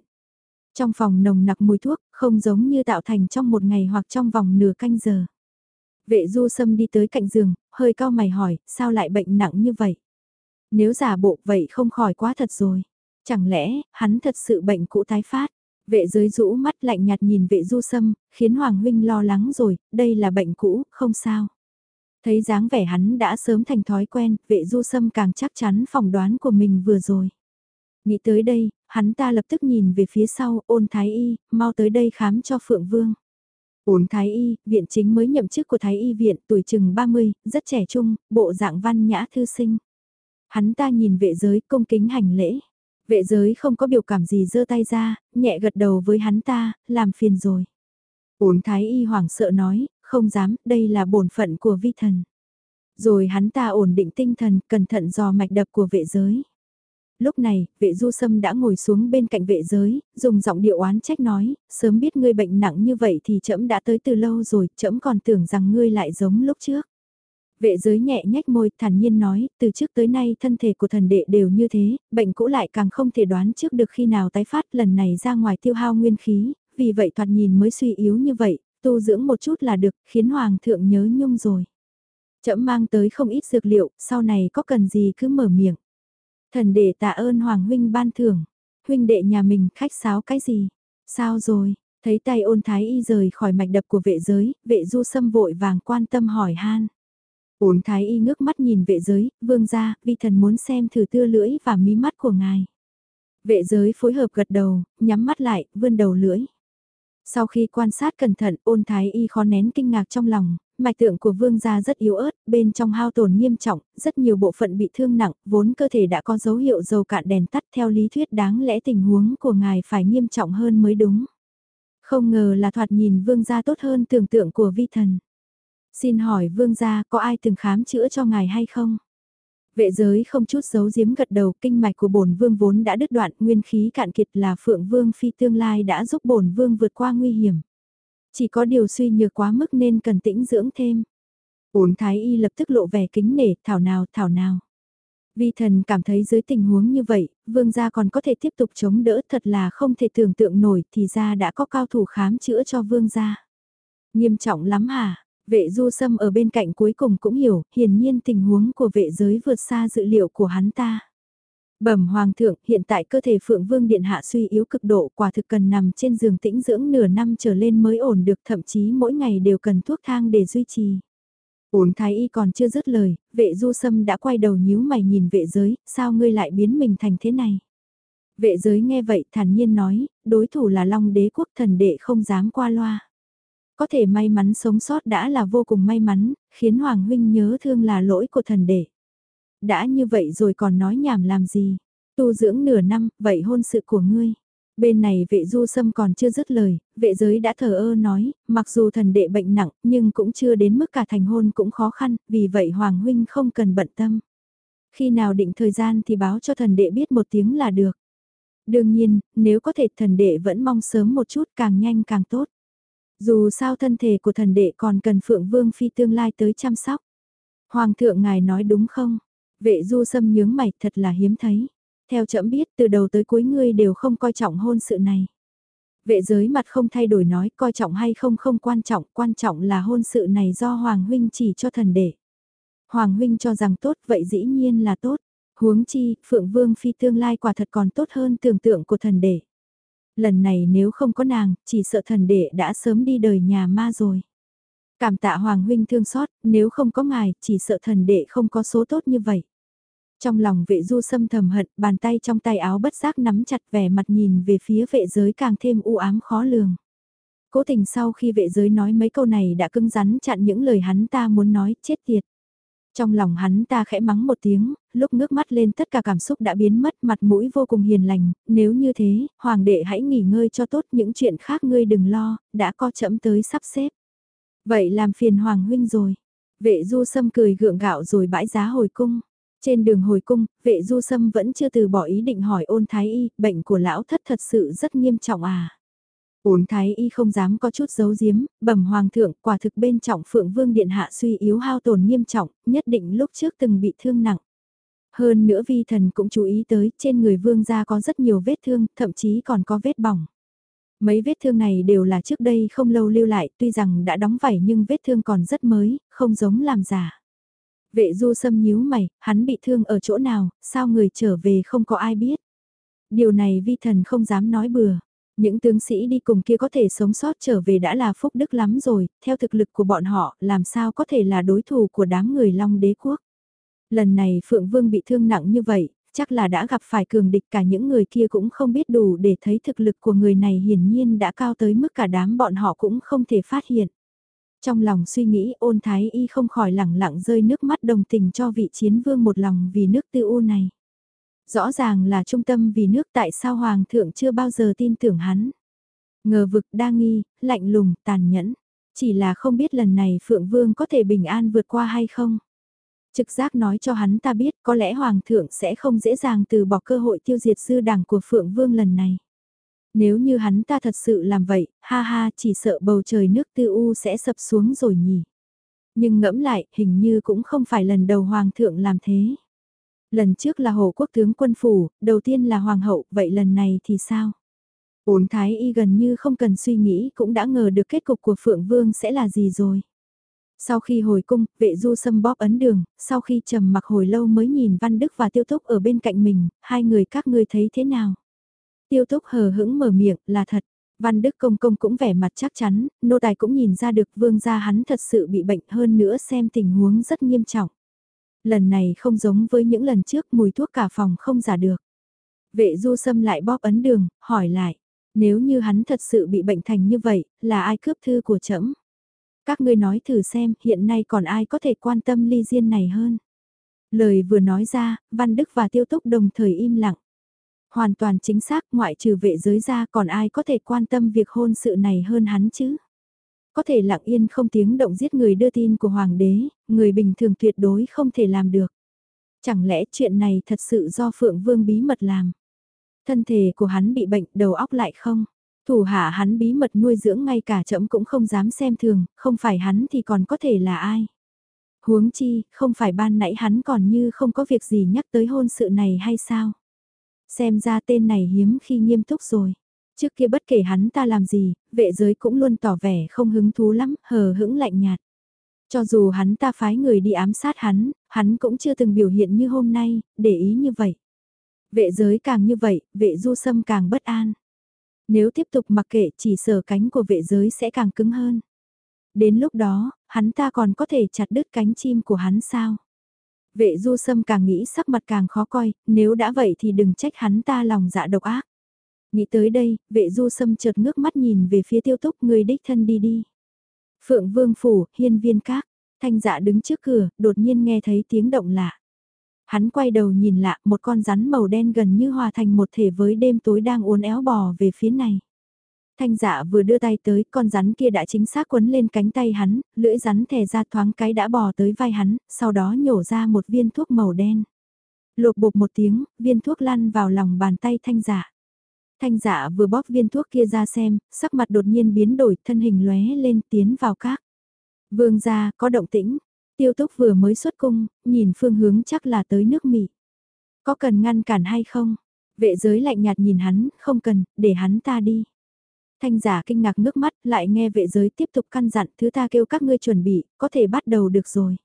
Trong phòng nồng nặc mùi thuốc, không giống như tạo thành trong một ngày hoặc trong vòng nửa canh giờ. Vệ du sâm đi tới cạnh giường, hơi cao mày hỏi, sao lại bệnh nặng như vậy? Nếu giả bộ vậy không khỏi quá thật rồi. Chẳng lẽ, hắn thật sự bệnh cũ tái phát? Vệ giới rũ mắt lạnh nhạt nhìn vệ du sâm, khiến Hoàng Huynh lo lắng rồi, đây là bệnh cũ, không sao. Thấy dáng vẻ hắn đã sớm thành thói quen, vệ du sâm càng chắc chắn phỏng đoán của mình vừa rồi. Nghĩ tới đây, hắn ta lập tức nhìn về phía sau, ôn thái y, mau tới đây khám cho Phượng Vương. Ôn thái y, viện chính mới nhậm chức của thái y viện, tuổi chừng 30, rất trẻ trung, bộ dạng văn nhã thư sinh. Hắn ta nhìn vệ giới công kính hành lễ. Vệ giới không có biểu cảm gì giơ tay ra, nhẹ gật đầu với hắn ta, làm phiền rồi. Ổn thái y hoảng sợ nói, không dám, đây là bổn phận của vi thần. Rồi hắn ta ổn định tinh thần, cẩn thận dò mạch đập của vệ giới. Lúc này, vệ du sâm đã ngồi xuống bên cạnh vệ giới, dùng giọng điệu oán trách nói, sớm biết ngươi bệnh nặng như vậy thì trẫm đã tới từ lâu rồi, trẫm còn tưởng rằng ngươi lại giống lúc trước. Vệ giới nhẹ nhách môi thản nhiên nói, từ trước tới nay thân thể của thần đệ đều như thế, bệnh cũ lại càng không thể đoán trước được khi nào tái phát lần này ra ngoài tiêu hao nguyên khí, vì vậy thoạt nhìn mới suy yếu như vậy, tu dưỡng một chút là được, khiến hoàng thượng nhớ nhung rồi. Chậm mang tới không ít dược liệu, sau này có cần gì cứ mở miệng. Thần đệ tạ ơn hoàng huynh ban thưởng, huynh đệ nhà mình khách sáo cái gì, sao rồi, thấy tay ôn thái y rời khỏi mạch đập của vệ giới, vệ du sâm vội vàng quan tâm hỏi han. Uốn thái y ngước mắt nhìn vệ giới, vương gia, vi thần muốn xem thử tưa lưỡi và mí mắt của ngài. Vệ giới phối hợp gật đầu, nhắm mắt lại, vươn đầu lưỡi. Sau khi quan sát cẩn thận, ôn thái y khó nén kinh ngạc trong lòng, mạch tượng của vương gia rất yếu ớt, bên trong hao tổn nghiêm trọng, rất nhiều bộ phận bị thương nặng, vốn cơ thể đã có dấu hiệu dầu cạn đèn tắt theo lý thuyết đáng lẽ tình huống của ngài phải nghiêm trọng hơn mới đúng. Không ngờ là thoạt nhìn vương gia tốt hơn tưởng tượng của vi thần. Xin hỏi vương gia có ai từng khám chữa cho ngài hay không? Vệ giới không chút giấu giếm gật đầu kinh mạch của bổn vương vốn đã đứt đoạn nguyên khí cạn kiệt là phượng vương phi tương lai đã giúp bổn vương vượt qua nguy hiểm. Chỉ có điều suy nhược quá mức nên cần tĩnh dưỡng thêm. Ổn thái y lập tức lộ vẻ kính nể thảo nào thảo nào. Vi thần cảm thấy dưới tình huống như vậy, vương gia còn có thể tiếp tục chống đỡ thật là không thể tưởng tượng nổi thì ra đã có cao thủ khám chữa cho vương gia. Nghiêm trọng lắm hả? Vệ du sâm ở bên cạnh cuối cùng cũng hiểu, hiển nhiên tình huống của vệ giới vượt xa dự liệu của hắn ta. Bẩm hoàng thượng, hiện tại cơ thể phượng vương điện hạ suy yếu cực độ quả thực cần nằm trên giường tĩnh dưỡng nửa năm trở lên mới ổn được thậm chí mỗi ngày đều cần thuốc thang để duy trì. Ổn thái y còn chưa dứt lời, vệ du sâm đã quay đầu nhíu mày nhìn vệ giới, sao ngươi lại biến mình thành thế này? Vệ giới nghe vậy thản nhiên nói, đối thủ là Long đế quốc thần đệ không dám qua loa. Có thể may mắn sống sót đã là vô cùng may mắn, khiến Hoàng huynh nhớ thương là lỗi của thần đệ. Đã như vậy rồi còn nói nhảm làm gì? Tu dưỡng nửa năm, vậy hôn sự của ngươi. Bên này vệ du sâm còn chưa dứt lời, vệ giới đã thờ ơ nói, mặc dù thần đệ bệnh nặng, nhưng cũng chưa đến mức cả thành hôn cũng khó khăn, vì vậy Hoàng huynh không cần bận tâm. Khi nào định thời gian thì báo cho thần đệ biết một tiếng là được. Đương nhiên, nếu có thể thần đệ vẫn mong sớm một chút càng nhanh càng tốt. Dù sao thân thể của thần đệ còn cần Phượng Vương Phi tương lai tới chăm sóc. Hoàng thượng ngài nói đúng không? Vệ du sâm nhướng mày thật là hiếm thấy. Theo chậm biết từ đầu tới cuối ngươi đều không coi trọng hôn sự này. Vệ giới mặt không thay đổi nói coi trọng hay không không quan trọng, quan trọng là hôn sự này do Hoàng Huynh chỉ cho thần đệ. Hoàng Huynh cho rằng tốt vậy dĩ nhiên là tốt. Huống chi, Phượng Vương Phi tương lai quả thật còn tốt hơn tưởng tượng của thần đệ. Lần này nếu không có nàng, chỉ sợ thần đệ đã sớm đi đời nhà ma rồi. Cảm tạ Hoàng Huynh thương xót, nếu không có ngài, chỉ sợ thần đệ không có số tốt như vậy. Trong lòng vệ du sâm thầm hận, bàn tay trong tay áo bất giác nắm chặt vẻ mặt nhìn về phía vệ giới càng thêm u ám khó lường. Cố tình sau khi vệ giới nói mấy câu này đã cưng rắn chặn những lời hắn ta muốn nói, chết tiệt. Trong lòng hắn ta khẽ mắng một tiếng, lúc ngước mắt lên tất cả cảm xúc đã biến mất mặt mũi vô cùng hiền lành, nếu như thế, hoàng đệ hãy nghỉ ngơi cho tốt những chuyện khác ngươi đừng lo, đã có chậm tới sắp xếp. Vậy làm phiền hoàng huynh rồi. Vệ du sâm cười gượng gạo rồi bãi giá hồi cung. Trên đường hồi cung, vệ du sâm vẫn chưa từ bỏ ý định hỏi ôn thái y, bệnh của lão thất thật sự rất nghiêm trọng à. Uống thái y không dám có chút giấu giếm, bẩm hoàng thượng quả thực bên trọng phượng vương điện hạ suy yếu hao tổn nghiêm trọng, nhất định lúc trước từng bị thương nặng. Hơn nữa vi thần cũng chú ý tới trên người vương gia có rất nhiều vết thương, thậm chí còn có vết bỏng. Mấy vết thương này đều là trước đây không lâu lưu lại, tuy rằng đã đóng vảy nhưng vết thương còn rất mới, không giống làm giả. Vệ du sâm nhíu mày, hắn bị thương ở chỗ nào, sao người trở về không có ai biết. Điều này vi thần không dám nói bừa. Những tướng sĩ đi cùng kia có thể sống sót trở về đã là phúc đức lắm rồi, theo thực lực của bọn họ, làm sao có thể là đối thủ của đám người Long đế quốc. Lần này Phượng Vương bị thương nặng như vậy, chắc là đã gặp phải cường địch cả những người kia cũng không biết đủ để thấy thực lực của người này hiển nhiên đã cao tới mức cả đám bọn họ cũng không thể phát hiện. Trong lòng suy nghĩ ôn thái y không khỏi lẳng lặng rơi nước mắt đồng tình cho vị chiến vương một lòng vì nước tư u này. Rõ ràng là trung tâm vì nước tại sao hoàng thượng chưa bao giờ tin tưởng hắn. Ngờ vực đa nghi, lạnh lùng, tàn nhẫn. Chỉ là không biết lần này Phượng Vương có thể bình an vượt qua hay không. Trực giác nói cho hắn ta biết có lẽ Hoàng thượng sẽ không dễ dàng từ bỏ cơ hội tiêu diệt sư đảng của Phượng Vương lần này. Nếu như hắn ta thật sự làm vậy, ha ha chỉ sợ bầu trời nước tư u sẽ sập xuống rồi nhỉ. Nhưng ngẫm lại, hình như cũng không phải lần đầu Hoàng thượng làm thế. Lần trước là hồ quốc tướng quân phủ, đầu tiên là Hoàng hậu, vậy lần này thì sao? Ôn thái y gần như không cần suy nghĩ cũng đã ngờ được kết cục của Phượng Vương sẽ là gì rồi. Sau khi hồi cung, vệ du sâm bóp ấn đường, sau khi trầm mặc hồi lâu mới nhìn Văn Đức và Tiêu Túc ở bên cạnh mình, hai người các ngươi thấy thế nào? Tiêu Túc hờ hững mở miệng, là thật. Văn Đức Công Công cũng vẻ mặt chắc chắn, nô tài cũng nhìn ra được vương gia hắn thật sự bị bệnh hơn nữa xem tình huống rất nghiêm trọng. Lần này không giống với những lần trước mùi thuốc cả phòng không giả được. Vệ du sâm lại bóp ấn đường, hỏi lại, nếu như hắn thật sự bị bệnh thành như vậy, là ai cướp thư của trẫm? Các ngươi nói thử xem, hiện nay còn ai có thể quan tâm ly diên này hơn? Lời vừa nói ra, Văn Đức và Tiêu Túc đồng thời im lặng. Hoàn toàn chính xác, ngoại trừ vệ giới ra còn ai có thể quan tâm việc hôn sự này hơn hắn chứ? Có thể lặng yên không tiếng động giết người đưa tin của hoàng đế, người bình thường tuyệt đối không thể làm được. Chẳng lẽ chuyện này thật sự do Phượng Vương bí mật làm? Thân thể của hắn bị bệnh, đầu óc lại không? Thủ hạ hắn bí mật nuôi dưỡng ngay cả trẫm cũng không dám xem thường, không phải hắn thì còn có thể là ai? Huống chi, không phải ban nãy hắn còn như không có việc gì nhắc tới hôn sự này hay sao? Xem ra tên này hiếm khi nghiêm túc rồi. Trước kia bất kể hắn ta làm gì, vệ giới cũng luôn tỏ vẻ không hứng thú lắm, hờ hững lạnh nhạt. Cho dù hắn ta phái người đi ám sát hắn, hắn cũng chưa từng biểu hiện như hôm nay, để ý như vậy. Vệ giới càng như vậy, vệ du sâm càng bất an. Nếu tiếp tục mặc kệ chỉ sở cánh của vệ giới sẽ càng cứng hơn. Đến lúc đó, hắn ta còn có thể chặt đứt cánh chim của hắn sao? Vệ du sâm càng nghĩ sắc mặt càng khó coi, nếu đã vậy thì đừng trách hắn ta lòng dạ độc ác. Nghĩ tới đây, vệ du sâm chợt ngước mắt nhìn về phía tiêu túc người đích thân đi đi. Phượng vương phủ, hiên viên các, thanh dạ đứng trước cửa, đột nhiên nghe thấy tiếng động lạ. Hắn quay đầu nhìn lạ, một con rắn màu đen gần như hòa thành một thể với đêm tối đang uốn éo bò về phía này. Thanh dạ vừa đưa tay tới, con rắn kia đã chính xác quấn lên cánh tay hắn, lưỡi rắn thè ra thoáng cái đã bò tới vai hắn, sau đó nhổ ra một viên thuốc màu đen. Lột bột một tiếng, viên thuốc lăn vào lòng bàn tay thanh dạ. Thanh dạ vừa bóp viên thuốc kia ra xem, sắc mặt đột nhiên biến đổi, thân hình lóe lên tiến vào các. Vương gia có động tĩnh, tiêu túc vừa mới xuất cung, nhìn phương hướng chắc là tới nước Mỹ. Có cần ngăn cản hay không? Vệ giới lạnh nhạt nhìn hắn, không cần, để hắn ta đi. Thanh giả kinh ngạc nước mắt, lại nghe vệ giới tiếp tục căn dặn thứ ta kêu các ngươi chuẩn bị, có thể bắt đầu được rồi.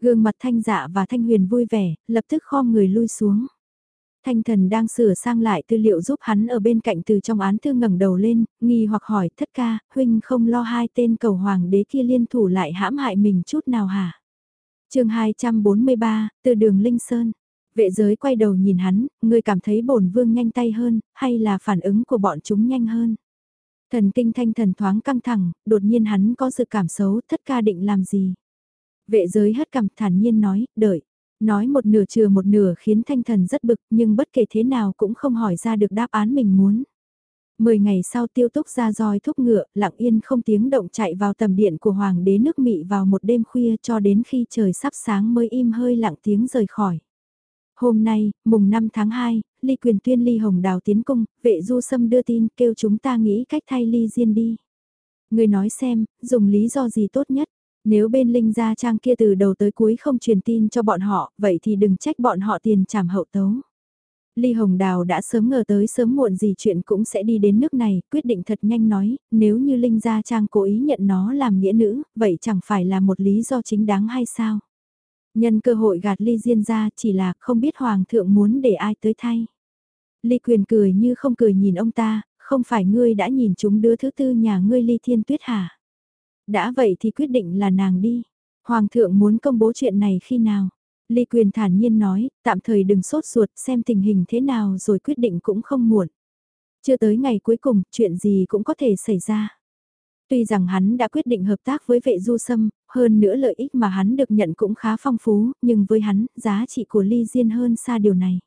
Gương mặt thanh dạ và thanh huyền vui vẻ, lập tức khom người lui xuống. Thanh thần đang sửa sang lại tư liệu giúp hắn ở bên cạnh từ trong án thư ngẩng đầu lên, nghi hoặc hỏi thất ca, huynh không lo hai tên cầu hoàng đế kia liên thủ lại hãm hại mình chút nào hả? chương 243, từ đường Linh Sơn. Vệ giới quay đầu nhìn hắn, người cảm thấy bổn vương nhanh tay hơn, hay là phản ứng của bọn chúng nhanh hơn? Thần kinh thanh thần thoáng căng thẳng, đột nhiên hắn có sự cảm xấu, thất ca định làm gì? Vệ giới hất cằm thản nhiên nói, đợi. Nói một nửa chừa một nửa khiến thanh thần rất bực nhưng bất kể thế nào cũng không hỏi ra được đáp án mình muốn. Mười ngày sau tiêu túc ra roi thúc ngựa, lặng yên không tiếng động chạy vào tầm điện của hoàng đế nước Mị vào một đêm khuya cho đến khi trời sắp sáng mới im hơi lặng tiếng rời khỏi. Hôm nay, mùng 5 tháng 2, Ly Quyền tuyên Ly Hồng Đào tiến cung, vệ du sâm đưa tin kêu chúng ta nghĩ cách thay Ly Diên đi. Người nói xem, dùng lý do gì tốt nhất. Nếu bên Linh Gia Trang kia từ đầu tới cuối không truyền tin cho bọn họ, vậy thì đừng trách bọn họ tiền trảm hậu tấu. Ly Hồng Đào đã sớm ngờ tới sớm muộn gì chuyện cũng sẽ đi đến nước này, quyết định thật nhanh nói, nếu như Linh Gia Trang cố ý nhận nó làm nghĩa nữ, vậy chẳng phải là một lý do chính đáng hay sao? Nhân cơ hội gạt Ly Diên ra chỉ là không biết Hoàng thượng muốn để ai tới thay. Ly Quyền cười như không cười nhìn ông ta, không phải ngươi đã nhìn chúng đứa thứ tư nhà ngươi Ly Thiên Tuyết hả? Đã vậy thì quyết định là nàng đi. Hoàng thượng muốn công bố chuyện này khi nào? Ly Quyền thản nhiên nói, tạm thời đừng sốt ruột xem tình hình thế nào rồi quyết định cũng không muộn. Chưa tới ngày cuối cùng, chuyện gì cũng có thể xảy ra. Tuy rằng hắn đã quyết định hợp tác với vệ du sâm, hơn nữa lợi ích mà hắn được nhận cũng khá phong phú, nhưng với hắn, giá trị của ly diên hơn xa điều này.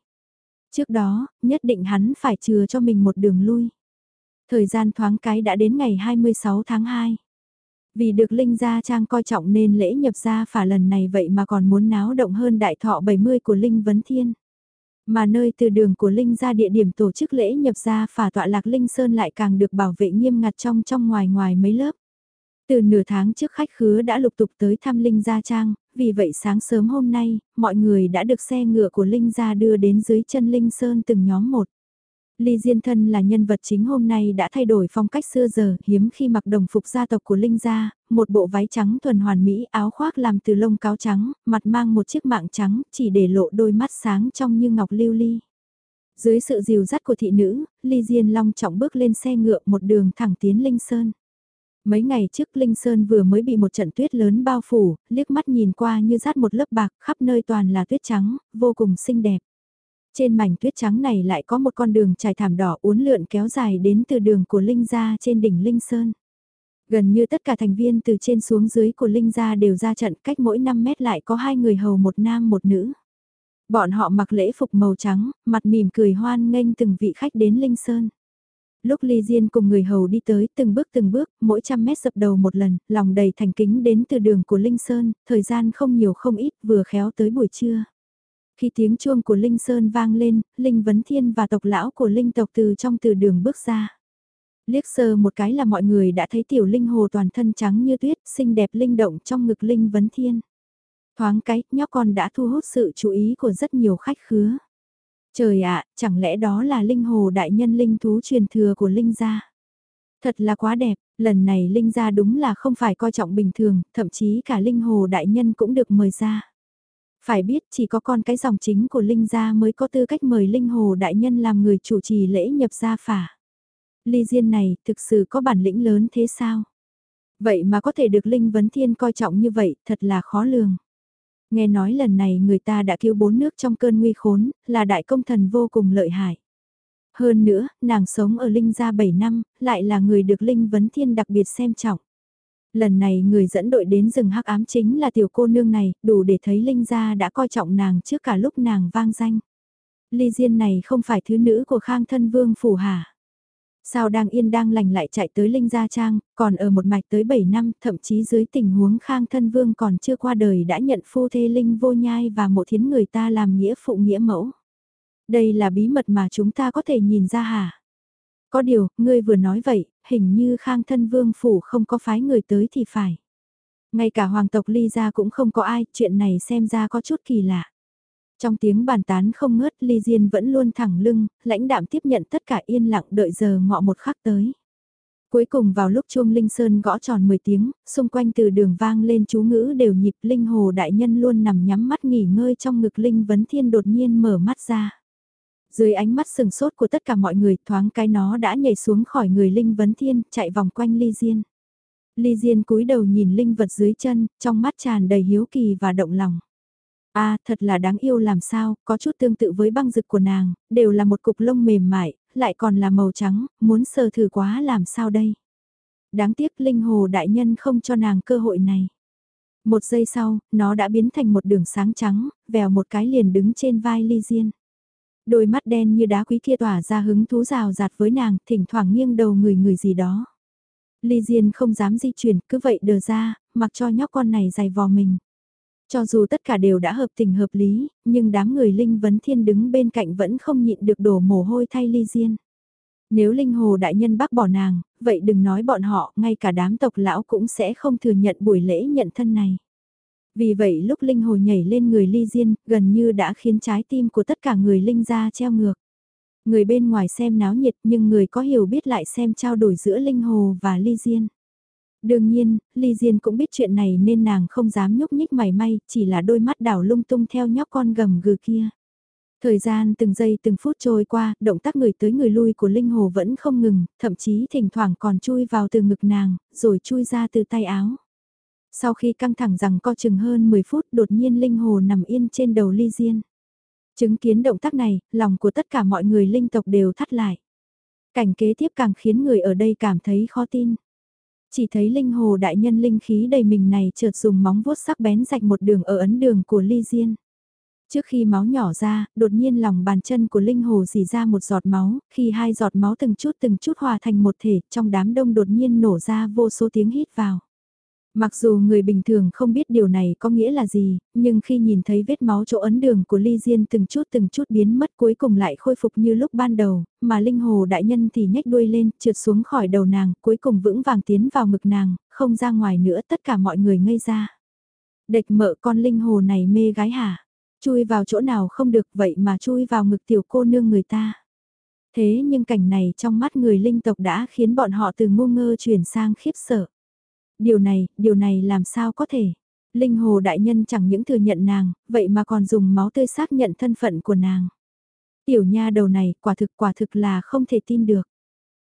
Trước đó, nhất định hắn phải chừa cho mình một đường lui. Thời gian thoáng cái đã đến ngày 26 tháng 2. Vì được Linh Gia Trang coi trọng nên lễ nhập gia phả lần này vậy mà còn muốn náo động hơn đại thọ 70 của Linh Vấn Thiên. Mà nơi từ đường của Linh ra địa điểm tổ chức lễ nhập gia phả tọa lạc Linh Sơn lại càng được bảo vệ nghiêm ngặt trong trong ngoài ngoài mấy lớp. Từ nửa tháng trước khách khứa đã lục tục tới thăm Linh Gia Trang, vì vậy sáng sớm hôm nay, mọi người đã được xe ngựa của Linh Gia đưa đến dưới chân Linh Sơn từng nhóm một. Ly Diên Thân là nhân vật chính hôm nay đã thay đổi phong cách xưa giờ, hiếm khi mặc đồng phục gia tộc của Linh gia, một bộ váy trắng thuần hoàn mỹ, áo khoác làm từ lông cáo trắng, mặt mang một chiếc mạng trắng, chỉ để lộ đôi mắt sáng trong như ngọc lưu ly. Dưới sự dìu dắt của thị nữ, Ly Diên long trọng bước lên xe ngựa một đường thẳng tiến Linh Sơn. Mấy ngày trước Linh Sơn vừa mới bị một trận tuyết lớn bao phủ, liếc mắt nhìn qua như rát một lớp bạc khắp nơi toàn là tuyết trắng, vô cùng xinh đẹp. Trên mảnh tuyết trắng này lại có một con đường trải thảm đỏ uốn lượn kéo dài đến từ đường của Linh Gia trên đỉnh Linh Sơn. Gần như tất cả thành viên từ trên xuống dưới của Linh Gia đều ra trận cách mỗi 5 mét lại có hai người hầu một nam một nữ. Bọn họ mặc lễ phục màu trắng, mặt mỉm cười hoan nghênh từng vị khách đến Linh Sơn. Lúc Ly Diên cùng người hầu đi tới từng bước từng bước, mỗi trăm mét dập đầu một lần, lòng đầy thành kính đến từ đường của Linh Sơn, thời gian không nhiều không ít vừa khéo tới buổi trưa. Khi tiếng chuông của Linh Sơn vang lên, Linh Vấn Thiên và tộc lão của Linh tộc từ trong từ đường bước ra. Liếc sơ một cái là mọi người đã thấy tiểu linh hồ toàn thân trắng như tuyết, xinh đẹp linh động trong ngực Linh Vấn Thiên. Thoáng cái, nhóc con đã thu hút sự chú ý của rất nhiều khách khứa. Trời ạ, chẳng lẽ đó là linh hồ đại nhân linh thú truyền thừa của Linh gia? Thật là quá đẹp, lần này Linh gia đúng là không phải coi trọng bình thường, thậm chí cả linh hồ đại nhân cũng được mời ra. Phải biết chỉ có con cái dòng chính của Linh gia mới có tư cách mời Linh Hồ Đại Nhân làm người chủ trì lễ nhập gia phả. Ly Diên này thực sự có bản lĩnh lớn thế sao? Vậy mà có thể được Linh Vấn Thiên coi trọng như vậy thật là khó lường. Nghe nói lần này người ta đã cứu bốn nước trong cơn nguy khốn, là đại công thần vô cùng lợi hại. Hơn nữa, nàng sống ở Linh gia 7 năm, lại là người được Linh Vấn Thiên đặc biệt xem trọng. Lần này người dẫn đội đến rừng hắc ám chính là tiểu cô nương này, đủ để thấy Linh gia đã coi trọng nàng trước cả lúc nàng vang danh. Ly Diên này không phải thứ nữ của Khang Thân Vương phủ hả? Sao đang yên đang lành lại chạy tới Linh Gia Trang, còn ở một mạch tới 7 năm, thậm chí dưới tình huống Khang Thân Vương còn chưa qua đời đã nhận phu thê Linh vô nhai và mộ thiến người ta làm nghĩa phụ nghĩa mẫu. Đây là bí mật mà chúng ta có thể nhìn ra hả? Có điều, ngươi vừa nói vậy, hình như Khang Thân Vương phủ không có phái người tới thì phải. Ngay cả hoàng tộc Ly Gia cũng không có ai, chuyện này xem ra có chút kỳ lạ. Trong tiếng bàn tán không ngớt Ly Diên vẫn luôn thẳng lưng, lãnh đạm tiếp nhận tất cả yên lặng đợi giờ ngọ một khắc tới. Cuối cùng vào lúc chuông Linh Sơn gõ tròn 10 tiếng, xung quanh từ đường vang lên chú ngữ đều nhịp Linh Hồ Đại Nhân luôn nằm nhắm mắt nghỉ ngơi trong ngực Linh Vấn Thiên đột nhiên mở mắt ra. Dưới ánh mắt sừng sốt của tất cả mọi người thoáng cái nó đã nhảy xuống khỏi người Linh Vấn Thiên chạy vòng quanh Ly Diên. Ly Diên cúi đầu nhìn Linh vật dưới chân, trong mắt tràn đầy hiếu kỳ và động lòng a thật là đáng yêu làm sao, có chút tương tự với băng rực của nàng, đều là một cục lông mềm mại, lại còn là màu trắng, muốn sờ thử quá làm sao đây. Đáng tiếc linh hồ đại nhân không cho nàng cơ hội này. Một giây sau, nó đã biến thành một đường sáng trắng, vèo một cái liền đứng trên vai ly diên. Đôi mắt đen như đá quý kia tỏa ra hứng thú rào rạt với nàng, thỉnh thoảng nghiêng đầu người người gì đó. Ly Diên không dám di chuyển, cứ vậy đờ ra, mặc cho nhóc con này dày vò mình. Cho dù tất cả đều đã hợp tình hợp lý, nhưng đám người Linh Vấn Thiên đứng bên cạnh vẫn không nhịn được đổ mồ hôi thay ly diên. Nếu Linh Hồ Đại Nhân bác bỏ nàng, vậy đừng nói bọn họ, ngay cả đám tộc lão cũng sẽ không thừa nhận buổi lễ nhận thân này. Vì vậy lúc Linh Hồ nhảy lên người ly diên, gần như đã khiến trái tim của tất cả người Linh ra treo ngược. Người bên ngoài xem náo nhiệt nhưng người có hiểu biết lại xem trao đổi giữa Linh Hồ và ly diên. Đương nhiên, Ly Diên cũng biết chuyện này nên nàng không dám nhúc nhích mày may, chỉ là đôi mắt đảo lung tung theo nhóc con gầm gừ kia. Thời gian từng giây từng phút trôi qua, động tác người tới người lui của Linh Hồ vẫn không ngừng, thậm chí thỉnh thoảng còn chui vào từ ngực nàng, rồi chui ra từ tay áo. Sau khi căng thẳng rằng co chừng hơn 10 phút đột nhiên Linh Hồ nằm yên trên đầu Ly Diên. Chứng kiến động tác này, lòng của tất cả mọi người linh tộc đều thắt lại. Cảnh kế tiếp càng khiến người ở đây cảm thấy khó tin. Chỉ thấy linh hồ đại nhân linh khí đầy mình này chợt dùng móng vuốt sắc bén rạch một đường ở ấn đường của ly diên. Trước khi máu nhỏ ra, đột nhiên lòng bàn chân của linh hồ dì ra một giọt máu, khi hai giọt máu từng chút từng chút hòa thành một thể, trong đám đông đột nhiên nổ ra vô số tiếng hít vào. Mặc dù người bình thường không biết điều này có nghĩa là gì, nhưng khi nhìn thấy vết máu chỗ ấn đường của Ly Diên từng chút từng chút biến mất cuối cùng lại khôi phục như lúc ban đầu, mà Linh Hồ đại nhân thì nhếch đuôi lên, trượt xuống khỏi đầu nàng, cuối cùng vững vàng tiến vào ngực nàng, không ra ngoài nữa tất cả mọi người ngây ra. Địch mợ con Linh Hồ này mê gái hả? Chui vào chỗ nào không được vậy mà chui vào ngực tiểu cô nương người ta. Thế nhưng cảnh này trong mắt người linh tộc đã khiến bọn họ từ ngu ngơ chuyển sang khiếp sợ. Điều này, điều này làm sao có thể? Linh hồ đại nhân chẳng những thừa nhận nàng, vậy mà còn dùng máu tươi xác nhận thân phận của nàng. Tiểu nha đầu này quả thực quả thực là không thể tin được.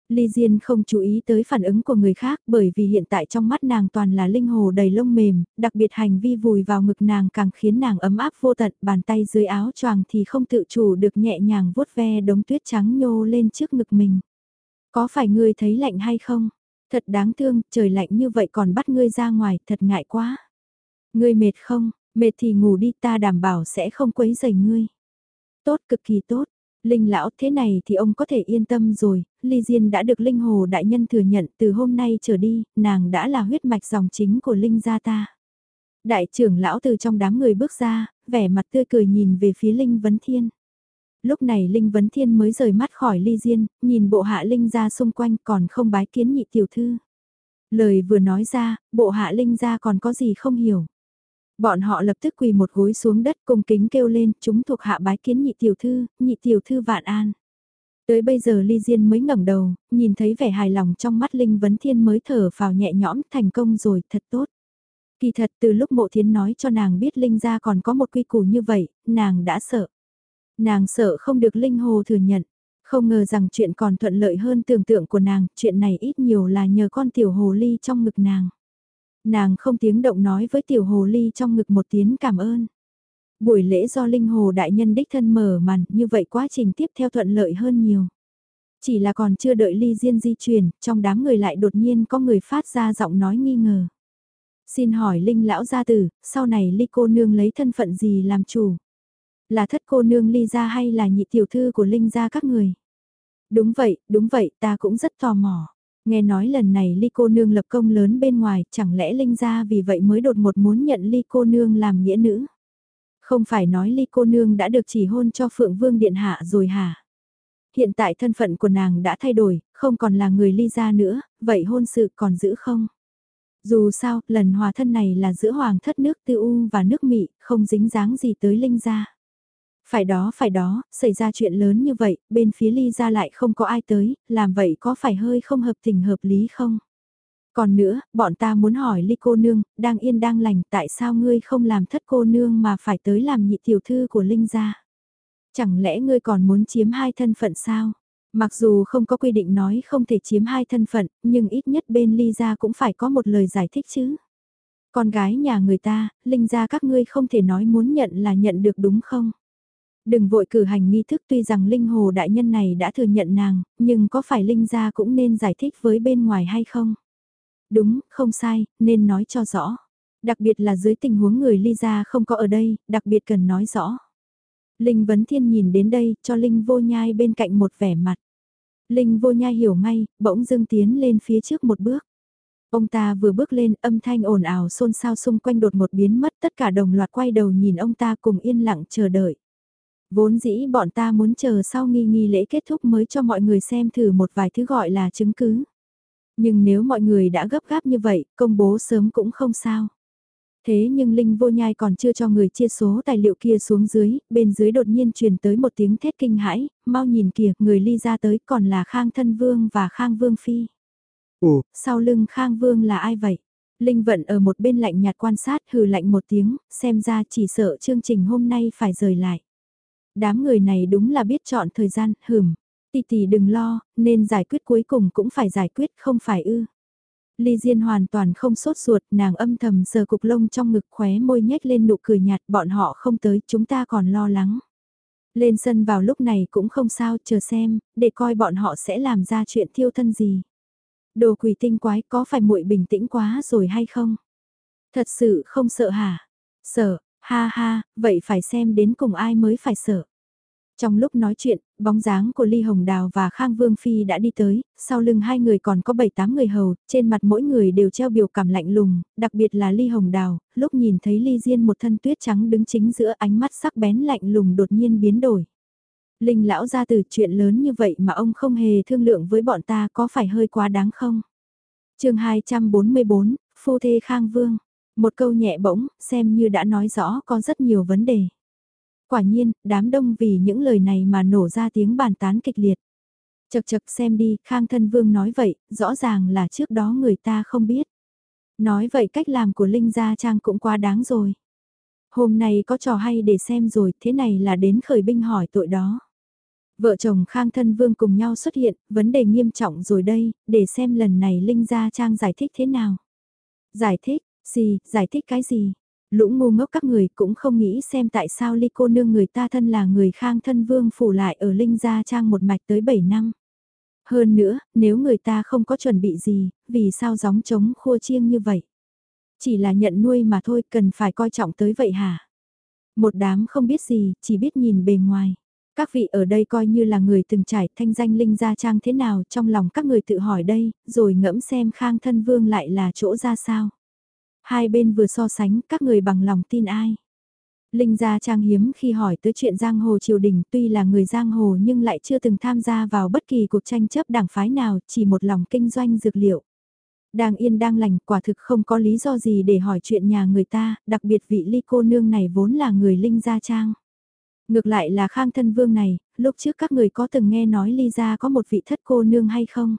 Ly Diên không chú ý tới phản ứng của người khác bởi vì hiện tại trong mắt nàng toàn là linh hồ đầy lông mềm, đặc biệt hành vi vùi vào ngực nàng càng khiến nàng ấm áp vô tận, bàn tay dưới áo choàng thì không tự chủ được nhẹ nhàng vuốt ve đống tuyết trắng nhô lên trước ngực mình. Có phải ngươi thấy lạnh hay không? Thật đáng thương, trời lạnh như vậy còn bắt ngươi ra ngoài, thật ngại quá. Ngươi mệt không, mệt thì ngủ đi ta đảm bảo sẽ không quấy rầy ngươi. Tốt cực kỳ tốt, Linh lão thế này thì ông có thể yên tâm rồi, Ly Diên đã được Linh Hồ Đại Nhân thừa nhận từ hôm nay trở đi, nàng đã là huyết mạch dòng chính của Linh gia ta. Đại trưởng lão từ trong đám người bước ra, vẻ mặt tươi cười nhìn về phía Linh Vấn Thiên lúc này Linh Vấn Thiên mới rời mắt khỏi ly diên, nhìn bộ hạ Linh ra xung quanh còn không bái kiến nhị tiểu thư. Lời vừa nói ra, bộ hạ Linh ra còn có gì không hiểu. Bọn họ lập tức quỳ một gối xuống đất cung kính kêu lên, chúng thuộc hạ bái kiến nhị tiểu thư, nhị tiểu thư vạn an. Tới bây giờ Ly Diên mới ngẩng đầu, nhìn thấy vẻ hài lòng trong mắt Linh Vấn Thiên mới thở vào nhẹ nhõm thành công rồi, thật tốt. Kỳ thật từ lúc mộ thiến nói cho nàng biết Linh gia còn có một quy củ như vậy, nàng đã sợ. Nàng sợ không được Linh Hồ thừa nhận, không ngờ rằng chuyện còn thuận lợi hơn tưởng tượng của nàng, chuyện này ít nhiều là nhờ con tiểu hồ ly trong ngực nàng. Nàng không tiếng động nói với tiểu hồ ly trong ngực một tiếng cảm ơn. Buổi lễ do Linh Hồ Đại Nhân đích thân mở màn, như vậy quá trình tiếp theo thuận lợi hơn nhiều. Chỉ là còn chưa đợi ly diên di chuyển, trong đám người lại đột nhiên có người phát ra giọng nói nghi ngờ. Xin hỏi Linh lão gia tử, sau này ly cô nương lấy thân phận gì làm chủ? Là thất cô nương ly gia hay là nhị tiểu thư của Linh gia các người? Đúng vậy, đúng vậy, ta cũng rất tò mò. Nghe nói lần này ly cô nương lập công lớn bên ngoài, chẳng lẽ Linh gia vì vậy mới đột một muốn nhận ly cô nương làm nghĩa nữ? Không phải nói ly cô nương đã được chỉ hôn cho Phượng Vương Điện Hạ rồi hả? Hiện tại thân phận của nàng đã thay đổi, không còn là người ly gia nữa, vậy hôn sự còn giữ không? Dù sao, lần hòa thân này là giữa hoàng thất nước tư u và nước mị, không dính dáng gì tới Linh gia. Phải đó phải đó, xảy ra chuyện lớn như vậy, bên phía ly gia lại không có ai tới, làm vậy có phải hơi không hợp tình hợp lý không? Còn nữa, bọn ta muốn hỏi ly cô nương, đang yên đang lành, tại sao ngươi không làm thất cô nương mà phải tới làm nhị tiểu thư của Linh gia? Chẳng lẽ ngươi còn muốn chiếm hai thân phận sao? Mặc dù không có quy định nói không thể chiếm hai thân phận, nhưng ít nhất bên ly gia cũng phải có một lời giải thích chứ. Con gái nhà người ta, Linh gia các ngươi không thể nói muốn nhận là nhận được đúng không? Đừng vội cử hành nghi thức tuy rằng Linh Hồ Đại Nhân này đã thừa nhận nàng, nhưng có phải Linh gia cũng nên giải thích với bên ngoài hay không? Đúng, không sai, nên nói cho rõ. Đặc biệt là dưới tình huống người ly gia không có ở đây, đặc biệt cần nói rõ. Linh Vấn Thiên nhìn đến đây, cho Linh Vô Nhai bên cạnh một vẻ mặt. Linh Vô Nhai hiểu ngay, bỗng dưng tiến lên phía trước một bước. Ông ta vừa bước lên, âm thanh ồn ào xôn xao xung quanh đột một biến mất, tất cả đồng loạt quay đầu nhìn ông ta cùng yên lặng chờ đợi. Vốn dĩ bọn ta muốn chờ sau nghi nghi lễ kết thúc mới cho mọi người xem thử một vài thứ gọi là chứng cứ. Nhưng nếu mọi người đã gấp gáp như vậy, công bố sớm cũng không sao. Thế nhưng Linh vô nhai còn chưa cho người chia số tài liệu kia xuống dưới, bên dưới đột nhiên truyền tới một tiếng thét kinh hãi, mau nhìn kìa, người ly ra tới còn là Khang Thân Vương và Khang Vương Phi. Ồ, sau lưng Khang Vương là ai vậy? Linh vận ở một bên lạnh nhạt quan sát hừ lạnh một tiếng, xem ra chỉ sợ chương trình hôm nay phải rời lại. Đám người này đúng là biết chọn thời gian, hừm. Tì tì đừng lo, nên giải quyết cuối cùng cũng phải giải quyết không phải ư. Ly Diên hoàn toàn không sốt ruột, nàng âm thầm sờ cục lông trong ngực khóe môi nhếch lên nụ cười nhạt, bọn họ không tới, chúng ta còn lo lắng. Lên sân vào lúc này cũng không sao, chờ xem, để coi bọn họ sẽ làm ra chuyện thiêu thân gì. Đồ quỷ tinh quái có phải muội bình tĩnh quá rồi hay không? Thật sự không sợ hả? Sợ, ha ha, vậy phải xem đến cùng ai mới phải sợ. Trong lúc nói chuyện, bóng dáng của Ly Hồng Đào và Khang Vương Phi đã đi tới, sau lưng hai người còn có 7-8 người hầu, trên mặt mỗi người đều treo biểu cảm lạnh lùng, đặc biệt là Ly Hồng Đào, lúc nhìn thấy Ly Diên một thân tuyết trắng đứng chính giữa ánh mắt sắc bén lạnh lùng đột nhiên biến đổi. Linh lão ra từ chuyện lớn như vậy mà ông không hề thương lượng với bọn ta có phải hơi quá đáng không? chương 244, Phu Thê Khang Vương. Một câu nhẹ bỗng, xem như đã nói rõ có rất nhiều vấn đề. Quả nhiên, đám đông vì những lời này mà nổ ra tiếng bàn tán kịch liệt. Chật chật xem đi, Khang Thân Vương nói vậy, rõ ràng là trước đó người ta không biết. Nói vậy cách làm của Linh Gia Trang cũng quá đáng rồi. Hôm nay có trò hay để xem rồi, thế này là đến khởi binh hỏi tội đó. Vợ chồng Khang Thân Vương cùng nhau xuất hiện, vấn đề nghiêm trọng rồi đây, để xem lần này Linh Gia Trang giải thích thế nào. Giải thích, gì, giải thích cái gì? Lũ ngu ngốc các người cũng không nghĩ xem tại sao ly cô nương người ta thân là người khang thân vương phủ lại ở Linh Gia Trang một mạch tới 7 năm. Hơn nữa, nếu người ta không có chuẩn bị gì, vì sao gióng trống khua chiêng như vậy? Chỉ là nhận nuôi mà thôi, cần phải coi trọng tới vậy hả? Một đám không biết gì, chỉ biết nhìn bề ngoài. Các vị ở đây coi như là người từng trải thanh danh Linh Gia Trang thế nào trong lòng các người tự hỏi đây, rồi ngẫm xem Khang Thân Vương lại là chỗ ra sao. Hai bên vừa so sánh các người bằng lòng tin ai. Linh Gia Trang hiếm khi hỏi tới chuyện giang hồ triều đình tuy là người giang hồ nhưng lại chưa từng tham gia vào bất kỳ cuộc tranh chấp đảng phái nào chỉ một lòng kinh doanh dược liệu. Đang yên đang lành quả thực không có lý do gì để hỏi chuyện nhà người ta, đặc biệt vị ly cô nương này vốn là người Linh Gia Trang. Ngược lại là Khang Thân Vương này, lúc trước các người có từng nghe nói Ly Gia có một vị thất cô nương hay không?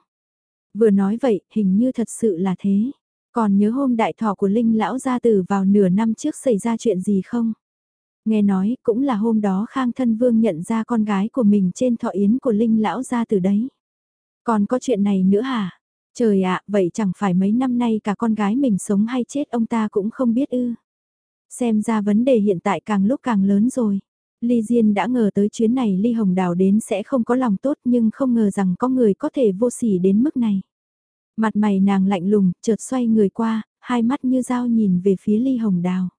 Vừa nói vậy, hình như thật sự là thế. Còn nhớ hôm đại thọ của Linh lão gia tử vào nửa năm trước xảy ra chuyện gì không? Nghe nói cũng là hôm đó Khang Thân Vương nhận ra con gái của mình trên thọ yến của Linh lão gia tử đấy. Còn có chuyện này nữa hả? Trời ạ, vậy chẳng phải mấy năm nay cả con gái mình sống hay chết ông ta cũng không biết ư. Xem ra vấn đề hiện tại càng lúc càng lớn rồi. Ly Diên đã ngờ tới chuyến này Ly Hồng Đào đến sẽ không có lòng tốt nhưng không ngờ rằng có người có thể vô sỉ đến mức này. Mặt mày nàng lạnh lùng, chợt xoay người qua, hai mắt như dao nhìn về phía Ly Hồng Đào.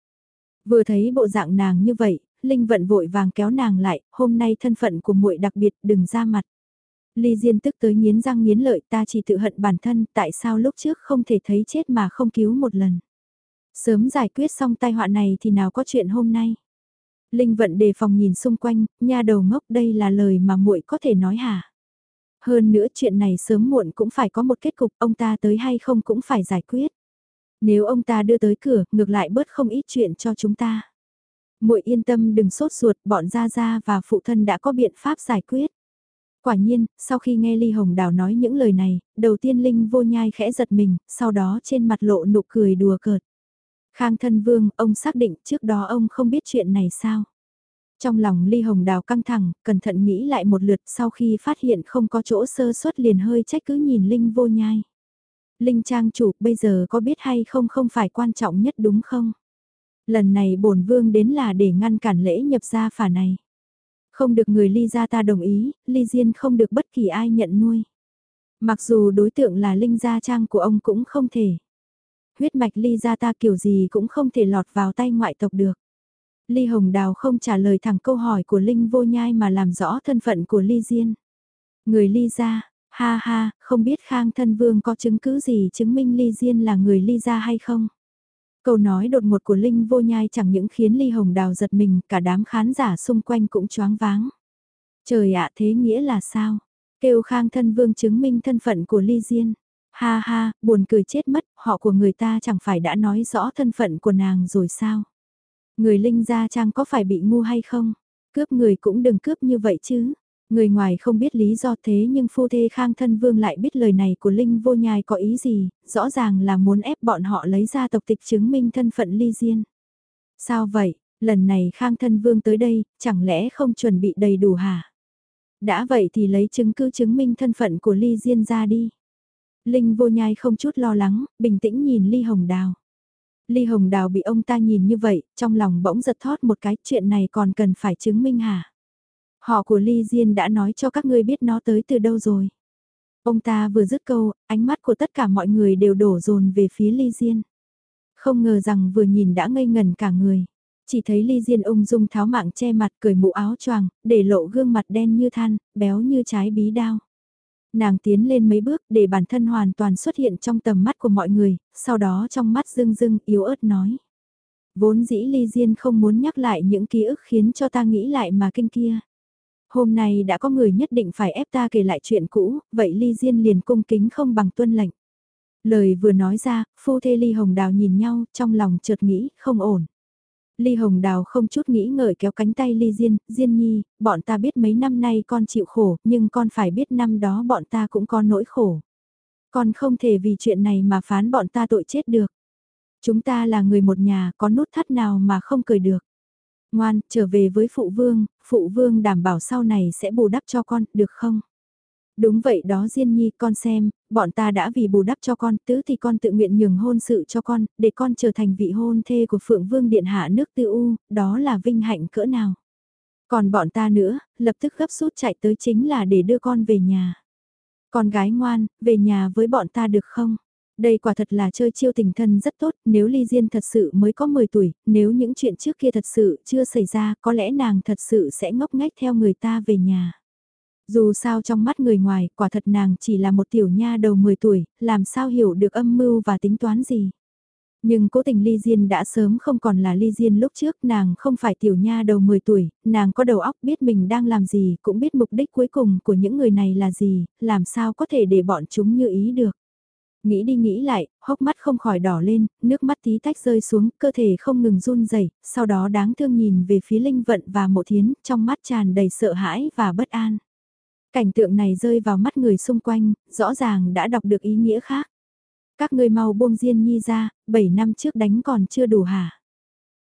Vừa thấy bộ dạng nàng như vậy, Linh Vận vội vàng kéo nàng lại, hôm nay thân phận của muội đặc biệt đừng ra mặt. Ly Diên tức tới nghiến răng nghiến lợi ta chỉ tự hận bản thân tại sao lúc trước không thể thấy chết mà không cứu một lần. Sớm giải quyết xong tai họa này thì nào có chuyện hôm nay. Linh vận đề phòng nhìn xung quanh, nha đầu ngốc đây là lời mà muội có thể nói hả? Hơn nữa chuyện này sớm muộn cũng phải có một kết cục, ông ta tới hay không cũng phải giải quyết. Nếu ông ta đưa tới cửa, ngược lại bớt không ít chuyện cho chúng ta. Muội yên tâm đừng sốt ruột, bọn gia gia và phụ thân đã có biện pháp giải quyết. Quả nhiên, sau khi nghe Ly Hồng Đào nói những lời này, đầu tiên Linh vô nhai khẽ giật mình, sau đó trên mặt lộ nụ cười đùa cợt. Khang thân vương, ông xác định trước đó ông không biết chuyện này sao? Trong lòng Ly Hồng Đào căng thẳng, cẩn thận nghĩ lại một lượt sau khi phát hiện không có chỗ sơ suất liền hơi trách cứ nhìn Linh vô nhai. Linh trang chủ bây giờ có biết hay không không phải quan trọng nhất đúng không? Lần này bổn vương đến là để ngăn cản lễ nhập gia phả này. Không được người ly gia ta đồng ý, ly diên không được bất kỳ ai nhận nuôi. Mặc dù đối tượng là linh gia trang của ông cũng không thể. Huyết mạch ly gia ta kiểu gì cũng không thể lọt vào tay ngoại tộc được. Ly Hồng Đào không trả lời thẳng câu hỏi của Linh vô nhai mà làm rõ thân phận của Ly Diên. Người Ly gia, ha ha, không biết Khang Thân Vương có chứng cứ gì chứng minh Ly Diên là người Ly gia hay không? Câu nói đột ngột của Linh vô nhai chẳng những khiến Ly Hồng Đào giật mình, cả đám khán giả xung quanh cũng choáng váng. Trời ạ thế nghĩa là sao? Kêu Khang Thân Vương chứng minh thân phận của Ly Diên. Ha ha, buồn cười chết mất, họ của người ta chẳng phải đã nói rõ thân phận của nàng rồi sao? Người Linh Gia Trang có phải bị ngu hay không? Cướp người cũng đừng cướp như vậy chứ. Người ngoài không biết lý do thế nhưng phu thê khang thân vương lại biết lời này của Linh vô nhai có ý gì, rõ ràng là muốn ép bọn họ lấy ra tộc tịch chứng minh thân phận ly diên. Sao vậy, lần này khang thân vương tới đây, chẳng lẽ không chuẩn bị đầy đủ hả? Đã vậy thì lấy chứng cứ chứng minh thân phận của ly diên ra đi. Linh vô nhai không chút lo lắng, bình tĩnh nhìn ly hồng đào. Ly Hồng Đào bị ông ta nhìn như vậy, trong lòng bỗng giật thót một cái chuyện này còn cần phải chứng minh hả? Họ của Ly Diên đã nói cho các ngươi biết nó tới từ đâu rồi. Ông ta vừa dứt câu, ánh mắt của tất cả mọi người đều đổ dồn về phía Ly Diên. Không ngờ rằng vừa nhìn đã ngây ngần cả người. Chỉ thấy Ly Diên ung dung tháo mạng che mặt cười mũ áo choàng, để lộ gương mặt đen như than, béo như trái bí đao nàng tiến lên mấy bước để bản thân hoàn toàn xuất hiện trong tầm mắt của mọi người, sau đó trong mắt rưng rưng yếu ớt nói. Vốn dĩ Ly Diên không muốn nhắc lại những ký ức khiến cho ta nghĩ lại mà kinh kia. Hôm nay đã có người nhất định phải ép ta kể lại chuyện cũ, vậy Ly Diên liền cung kính không bằng tuân lệnh. Lời vừa nói ra, phu thê Ly Hồng Đào nhìn nhau, trong lòng chợt nghĩ, không ổn. Ly Hồng Đào không chút nghĩ ngợi kéo cánh tay Ly Diên, Diên Nhi, bọn ta biết mấy năm nay con chịu khổ, nhưng con phải biết năm đó bọn ta cũng có nỗi khổ. Con không thể vì chuyện này mà phán bọn ta tội chết được. Chúng ta là người một nhà, có nút thắt nào mà không cười được. Ngoan, trở về với phụ vương, phụ vương đảm bảo sau này sẽ bù đắp cho con, được không? Đúng vậy đó Diên Nhi, con xem, bọn ta đã vì bù đắp cho con, tứ thì con tự nguyện nhường hôn sự cho con, để con trở thành vị hôn thê của Phượng Vương Điện Hạ nước tư u, đó là vinh hạnh cỡ nào. Còn bọn ta nữa, lập tức gấp rút chạy tới chính là để đưa con về nhà. Con gái ngoan, về nhà với bọn ta được không? Đây quả thật là chơi chiêu tình thân rất tốt, nếu Ly Diên thật sự mới có 10 tuổi, nếu những chuyện trước kia thật sự chưa xảy ra, có lẽ nàng thật sự sẽ ngốc ngách theo người ta về nhà. Dù sao trong mắt người ngoài, quả thật nàng chỉ là một tiểu nha đầu 10 tuổi, làm sao hiểu được âm mưu và tính toán gì. Nhưng cố tình Ly Diên đã sớm không còn là Ly Diên lúc trước, nàng không phải tiểu nha đầu 10 tuổi, nàng có đầu óc biết mình đang làm gì, cũng biết mục đích cuối cùng của những người này là gì, làm sao có thể để bọn chúng như ý được. Nghĩ đi nghĩ lại, hốc mắt không khỏi đỏ lên, nước mắt tí tách rơi xuống, cơ thể không ngừng run rẩy sau đó đáng thương nhìn về phía Linh Vận và Mộ Thiến, trong mắt tràn đầy sợ hãi và bất an. Cảnh tượng này rơi vào mắt người xung quanh, rõ ràng đã đọc được ý nghĩa khác. Các ngươi mau buông Diên Nhi ra, 7 năm trước đánh còn chưa đủ hả?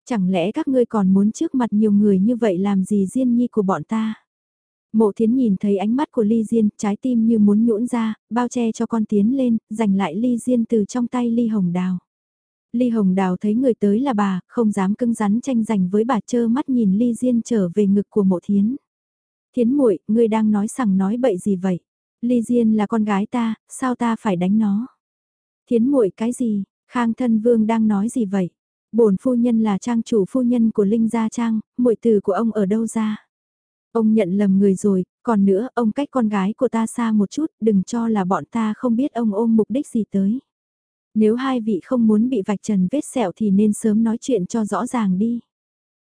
Chẳng lẽ các ngươi còn muốn trước mặt nhiều người như vậy làm gì Diên Nhi của bọn ta? Mộ thiến nhìn thấy ánh mắt của Ly Diên, trái tim như muốn nhũn ra, bao che cho con tiến lên, giành lại Ly Diên từ trong tay Ly Hồng Đào. Ly Hồng Đào thấy người tới là bà, không dám cưng rắn tranh giành với bà chơ mắt nhìn Ly Diên trở về ngực của mộ thiến. Thiến muội, ngươi đang nói sằng nói bậy gì vậy? Ly Diên là con gái ta, sao ta phải đánh nó? Thiến muội cái gì? Khang thân vương đang nói gì vậy? Bổn phu nhân là trang chủ phu nhân của Linh Gia Trang, muội từ của ông ở đâu ra? Ông nhận lầm người rồi, còn nữa ông cách con gái của ta xa một chút, đừng cho là bọn ta không biết ông ôm mục đích gì tới. Nếu hai vị không muốn bị vạch trần vết sẹo thì nên sớm nói chuyện cho rõ ràng đi.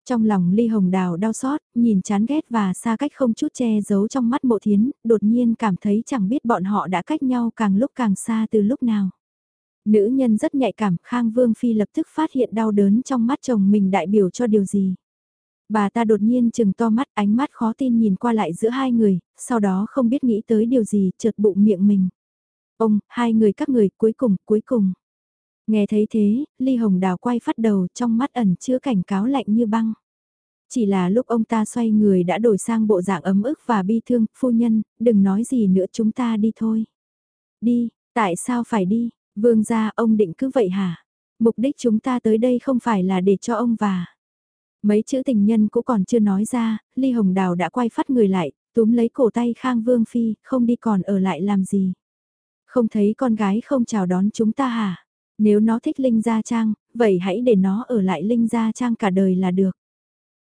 Trong lòng ly hồng đào đau xót, nhìn chán ghét và xa cách không chút che giấu trong mắt mộ thiến, đột nhiên cảm thấy chẳng biết bọn họ đã cách nhau càng lúc càng xa từ lúc nào. Nữ nhân rất nhạy cảm, Khang Vương Phi lập tức phát hiện đau đớn trong mắt chồng mình đại biểu cho điều gì. Bà ta đột nhiên chừng to mắt ánh mắt khó tin nhìn qua lại giữa hai người, sau đó không biết nghĩ tới điều gì, chợt bụng miệng mình. Ông, hai người các người, cuối cùng, cuối cùng. Nghe thấy thế, Ly Hồng Đào quay phát đầu trong mắt ẩn chứa cảnh cáo lạnh như băng. Chỉ là lúc ông ta xoay người đã đổi sang bộ dạng ấm ức và bi thương, phu nhân, đừng nói gì nữa chúng ta đi thôi. Đi, tại sao phải đi, vương gia ông định cứ vậy hả? Mục đích chúng ta tới đây không phải là để cho ông và. Mấy chữ tình nhân cũng còn chưa nói ra, Ly Hồng Đào đã quay phát người lại, túm lấy cổ tay Khang Vương Phi, không đi còn ở lại làm gì. Không thấy con gái không chào đón chúng ta hả? Nếu nó thích Linh Gia Trang, vậy hãy để nó ở lại Linh Gia Trang cả đời là được.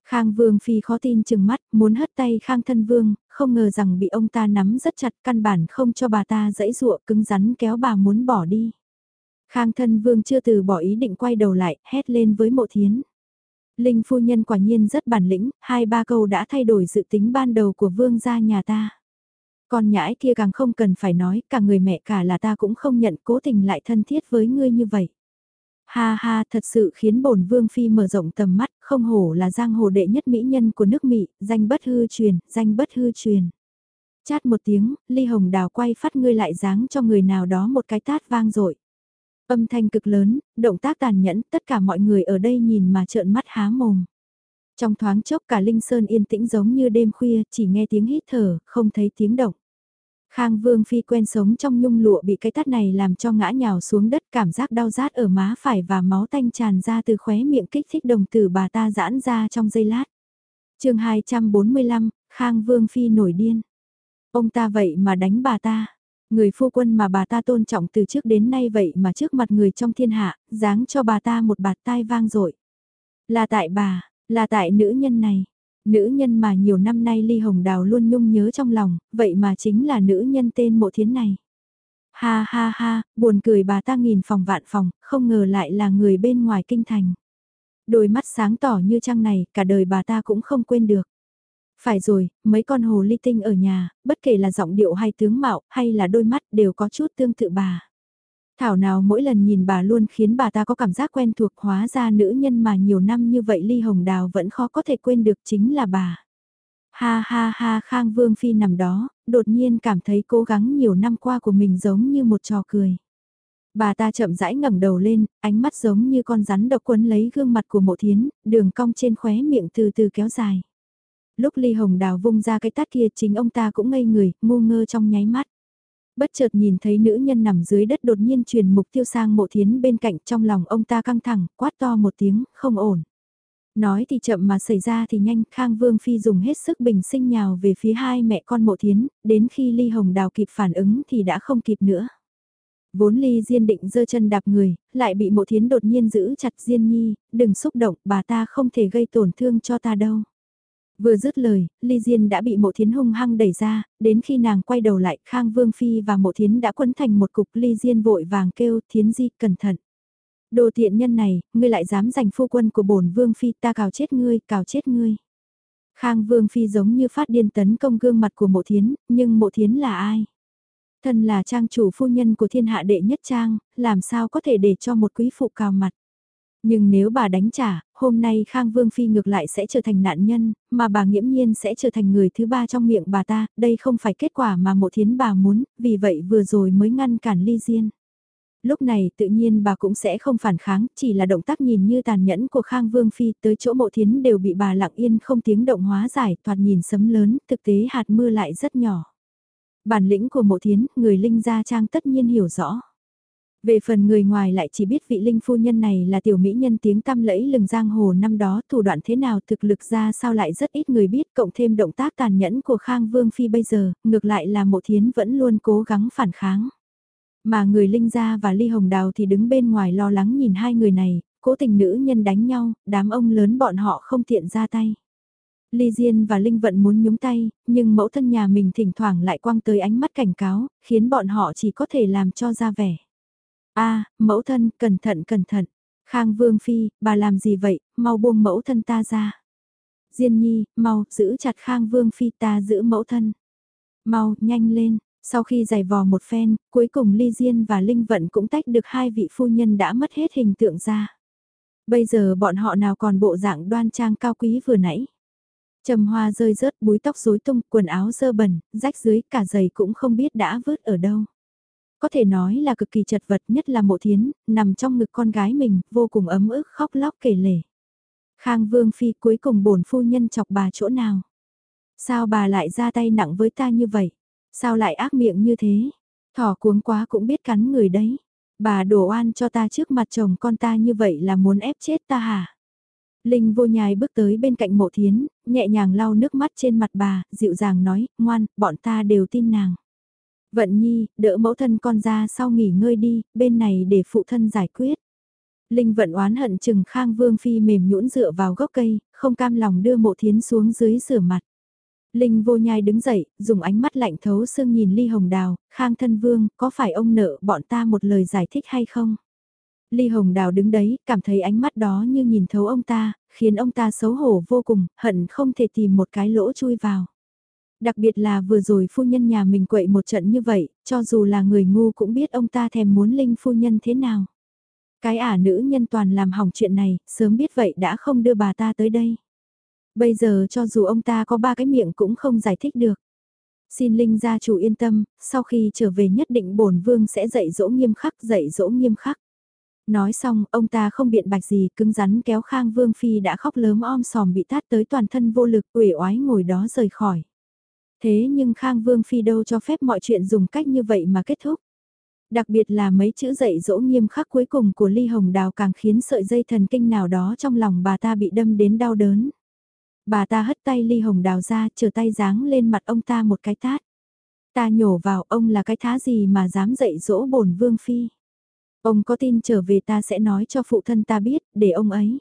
Khang Vương Phi khó tin chừng mắt, muốn hất tay Khang Thân Vương, không ngờ rằng bị ông ta nắm rất chặt căn bản không cho bà ta dãy dụa cứng rắn kéo bà muốn bỏ đi. Khang Thân Vương chưa từ bỏ ý định quay đầu lại, hét lên với mộ thiến. Linh phu nhân quả nhiên rất bản lĩnh, hai ba câu đã thay đổi dự tính ban đầu của vương gia nhà ta. Con nhãi kia càng không cần phải nói, cả người mẹ cả là ta cũng không nhận cố tình lại thân thiết với ngươi như vậy. Ha ha, thật sự khiến bổn vương phi mở rộng tầm mắt, không hổ là giang hồ đệ nhất mỹ nhân của nước Mỹ, danh bất hư truyền, danh bất hư truyền. Chát một tiếng, ly hồng đào quay phát ngươi lại dáng cho người nào đó một cái tát vang dội Âm thanh cực lớn, động tác tàn nhẫn, tất cả mọi người ở đây nhìn mà trợn mắt há mồm. Trong thoáng chốc cả Linh Sơn yên tĩnh giống như đêm khuya, chỉ nghe tiếng hít thở, không thấy tiếng động. Khang Vương Phi quen sống trong nhung lụa bị cái tát này làm cho ngã nhào xuống đất cảm giác đau rát ở má phải và máu tanh tràn ra từ khóe miệng kích thích đồng tử bà ta giãn ra trong giây lát. chương 245, Khang Vương Phi nổi điên. Ông ta vậy mà đánh bà ta. Người phu quân mà bà ta tôn trọng từ trước đến nay vậy mà trước mặt người trong thiên hạ, dáng cho bà ta một bạt tai vang dội Là tại bà, là tại nữ nhân này. Nữ nhân mà nhiều năm nay Ly Hồng Đào luôn nhung nhớ trong lòng, vậy mà chính là nữ nhân tên mộ thiến này. Ha ha ha, buồn cười bà ta nghìn phòng vạn phòng, không ngờ lại là người bên ngoài kinh thành. Đôi mắt sáng tỏ như trăng này, cả đời bà ta cũng không quên được. Phải rồi, mấy con hồ ly tinh ở nhà, bất kể là giọng điệu hay tướng mạo, hay là đôi mắt đều có chút tương tự bà. Thảo nào mỗi lần nhìn bà luôn khiến bà ta có cảm giác quen thuộc hóa ra nữ nhân mà nhiều năm như vậy Ly Hồng Đào vẫn khó có thể quên được chính là bà. Ha ha ha Khang Vương Phi nằm đó, đột nhiên cảm thấy cố gắng nhiều năm qua của mình giống như một trò cười. Bà ta chậm rãi ngẩng đầu lên, ánh mắt giống như con rắn độc quấn lấy gương mặt của mộ thiến, đường cong trên khóe miệng từ từ kéo dài lúc ly hồng đào vung ra cái tát kia chính ông ta cũng ngây người, ngu ngơ trong nháy mắt. Bất chợt nhìn thấy nữ nhân nằm dưới đất đột nhiên truyền mục tiêu sang mộ thiến bên cạnh trong lòng ông ta căng thẳng, quát to một tiếng, không ổn. Nói thì chậm mà xảy ra thì nhanh, Khang Vương Phi dùng hết sức bình sinh nhào về phía hai mẹ con mộ thiến, đến khi ly hồng đào kịp phản ứng thì đã không kịp nữa. Vốn ly diên định giơ chân đạp người, lại bị mộ thiến đột nhiên giữ chặt diên nhi, đừng xúc động, bà ta không thể gây tổn thương cho ta đâu. Vừa dứt lời, Ly Diên đã bị mộ thiến hung hăng đẩy ra, đến khi nàng quay đầu lại, Khang Vương Phi và mộ thiến đã quấn thành một cục Ly Diên vội vàng kêu thiến di cẩn thận. Đồ tiện nhân này, ngươi lại dám giành phu quân của bổn Vương Phi ta cào chết ngươi, cào chết ngươi. Khang Vương Phi giống như phát điên tấn công gương mặt của mộ thiến, nhưng mộ thiến là ai? Thân là trang chủ phu nhân của thiên hạ đệ nhất trang, làm sao có thể để cho một quý phụ cào mặt? Nhưng nếu bà đánh trả, hôm nay Khang Vương Phi ngược lại sẽ trở thành nạn nhân, mà bà nghiễm nhiên sẽ trở thành người thứ ba trong miệng bà ta, đây không phải kết quả mà mộ thiến bà muốn, vì vậy vừa rồi mới ngăn cản ly diên. Lúc này tự nhiên bà cũng sẽ không phản kháng, chỉ là động tác nhìn như tàn nhẫn của Khang Vương Phi tới chỗ mộ thiến đều bị bà lặng yên không tiếng động hóa giải, thoạt nhìn sấm lớn, thực tế hạt mưa lại rất nhỏ. Bản lĩnh của mộ thiến, người linh gia trang tất nhiên hiểu rõ. Về phần người ngoài lại chỉ biết vị linh phu nhân này là tiểu mỹ nhân tiếng tăm lẫy lừng giang hồ năm đó thủ đoạn thế nào thực lực ra sao lại rất ít người biết cộng thêm động tác tàn nhẫn của Khang Vương Phi bây giờ, ngược lại là mộ thiến vẫn luôn cố gắng phản kháng. Mà người Linh Gia và Ly Hồng Đào thì đứng bên ngoài lo lắng nhìn hai người này, cố tình nữ nhân đánh nhau, đám ông lớn bọn họ không tiện ra tay. Ly Diên và Linh Vận muốn nhúng tay, nhưng mẫu thân nhà mình thỉnh thoảng lại quăng tới ánh mắt cảnh cáo, khiến bọn họ chỉ có thể làm cho ra vẻ a mẫu thân, cẩn thận cẩn thận. Khang Vương Phi, bà làm gì vậy, mau buông mẫu thân ta ra. Diên Nhi, mau, giữ chặt Khang Vương Phi ta giữ mẫu thân. Mau, nhanh lên, sau khi giày vò một phen, cuối cùng Ly Diên và Linh Vận cũng tách được hai vị phu nhân đã mất hết hình tượng ra. Bây giờ bọn họ nào còn bộ dạng đoan trang cao quý vừa nãy. Trầm hoa rơi rớt búi tóc rối tung, quần áo dơ bẩn, rách dưới cả giày cũng không biết đã vứt ở đâu. Có thể nói là cực kỳ chật vật nhất là mộ thiến, nằm trong ngực con gái mình, vô cùng ấm ức khóc lóc kể lể. Khang Vương Phi cuối cùng bổn phu nhân chọc bà chỗ nào? Sao bà lại ra tay nặng với ta như vậy? Sao lại ác miệng như thế? Thỏ cuống quá cũng biết cắn người đấy. Bà đổ oan cho ta trước mặt chồng con ta như vậy là muốn ép chết ta hả? Linh vô nhai bước tới bên cạnh mộ thiến, nhẹ nhàng lau nước mắt trên mặt bà, dịu dàng nói, ngoan, bọn ta đều tin nàng. Vận nhi, đỡ mẫu thân con ra sau nghỉ ngơi đi, bên này để phụ thân giải quyết. Linh vận oán hận chừng khang vương phi mềm nhũn dựa vào gốc cây, không cam lòng đưa mộ thiến xuống dưới rửa mặt. Linh vô nhai đứng dậy, dùng ánh mắt lạnh thấu xương nhìn ly hồng đào, khang thân vương, có phải ông nợ bọn ta một lời giải thích hay không? Ly hồng đào đứng đấy, cảm thấy ánh mắt đó như nhìn thấu ông ta, khiến ông ta xấu hổ vô cùng, hận không thể tìm một cái lỗ chui vào. Đặc biệt là vừa rồi phu nhân nhà mình quậy một trận như vậy, cho dù là người ngu cũng biết ông ta thèm muốn Linh phu nhân thế nào. Cái ả nữ nhân toàn làm hỏng chuyện này, sớm biết vậy đã không đưa bà ta tới đây. Bây giờ cho dù ông ta có ba cái miệng cũng không giải thích được. Xin Linh gia chủ yên tâm, sau khi trở về nhất định bổn vương sẽ dạy dỗ nghiêm khắc, dạy dỗ nghiêm khắc. Nói xong, ông ta không biện bạch gì, cứng rắn kéo Khang Vương Phi đã khóc lớn om sòm bị tát tới toàn thân vô lực, uể oái ngồi đó rời khỏi. Thế nhưng Khang Vương Phi đâu cho phép mọi chuyện dùng cách như vậy mà kết thúc. Đặc biệt là mấy chữ dạy dỗ nghiêm khắc cuối cùng của Ly Hồng Đào càng khiến sợi dây thần kinh nào đó trong lòng bà ta bị đâm đến đau đớn. Bà ta hất tay ly hồng đào ra, chờ tay giáng lên mặt ông ta một cái tát. Ta nhổ vào ông là cái thá gì mà dám dạy dỗ bổn vương phi. Ông có tin trở về ta sẽ nói cho phụ thân ta biết, để ông ấy.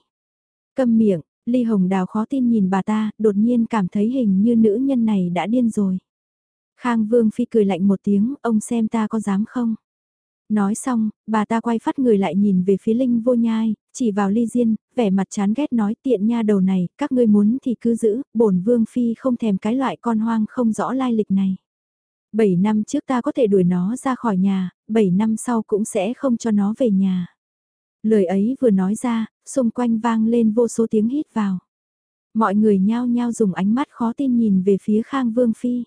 Câm miệng, ly hồng đào khó tin nhìn bà ta, đột nhiên cảm thấy hình như nữ nhân này đã điên rồi. Khang vương phi cười lạnh một tiếng, ông xem ta có dám không? Nói xong, bà ta quay phát người lại nhìn về phía Linh vô nhai, chỉ vào ly diên, vẻ mặt chán ghét nói tiện nha đầu này, các ngươi muốn thì cứ giữ, bổn vương phi không thèm cái loại con hoang không rõ lai lịch này. Bảy năm trước ta có thể đuổi nó ra khỏi nhà, bảy năm sau cũng sẽ không cho nó về nhà. Lời ấy vừa nói ra, xung quanh vang lên vô số tiếng hít vào. Mọi người nhao nhao dùng ánh mắt khó tin nhìn về phía Khang Vương Phi.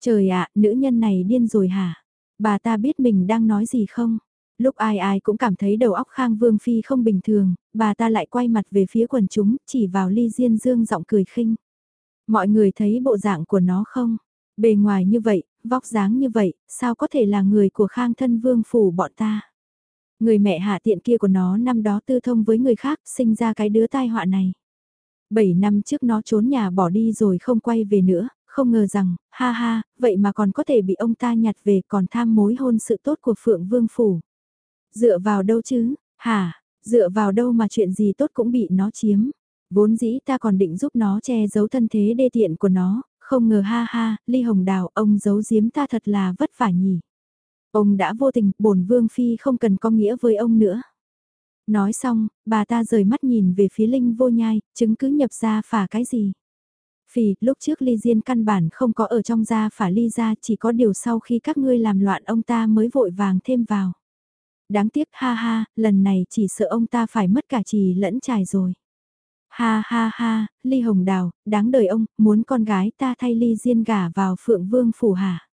Trời ạ, nữ nhân này điên rồi hả? Bà ta biết mình đang nói gì không? Lúc ai ai cũng cảm thấy đầu óc Khang Vương Phi không bình thường, bà ta lại quay mặt về phía quần chúng, chỉ vào ly diên dương giọng cười khinh. Mọi người thấy bộ dạng của nó không? Bề ngoài như vậy, vóc dáng như vậy, sao có thể là người của Khang thân Vương Phủ bọn ta? Người mẹ hạ tiện kia của nó năm đó tư thông với người khác, sinh ra cái đứa tai họa này. Bảy năm trước nó trốn nhà bỏ đi rồi không quay về nữa, không ngờ rằng, ha ha, vậy mà còn có thể bị ông ta nhặt về còn tham mối hôn sự tốt của Phượng Vương Phủ. Dựa vào đâu chứ, hả, dựa vào đâu mà chuyện gì tốt cũng bị nó chiếm. Vốn dĩ ta còn định giúp nó che giấu thân thế đê tiện của nó, không ngờ ha ha, ly hồng đào, ông giấu giếm ta thật là vất vả nhỉ. Ông đã vô tình, bổn vương phi không cần có nghĩa với ông nữa. Nói xong, bà ta rời mắt nhìn về phía Linh vô nhai, chứng cứ nhập ra phả cái gì. Phì, lúc trước ly diên căn bản không có ở trong gia phả ly ra chỉ có điều sau khi các ngươi làm loạn ông ta mới vội vàng thêm vào. Đáng tiếc ha ha, lần này chỉ sợ ông ta phải mất cả trì lẫn trài rồi. Ha ha ha, ly hồng đào, đáng đời ông, muốn con gái ta thay ly diên gả vào phượng vương phủ hả?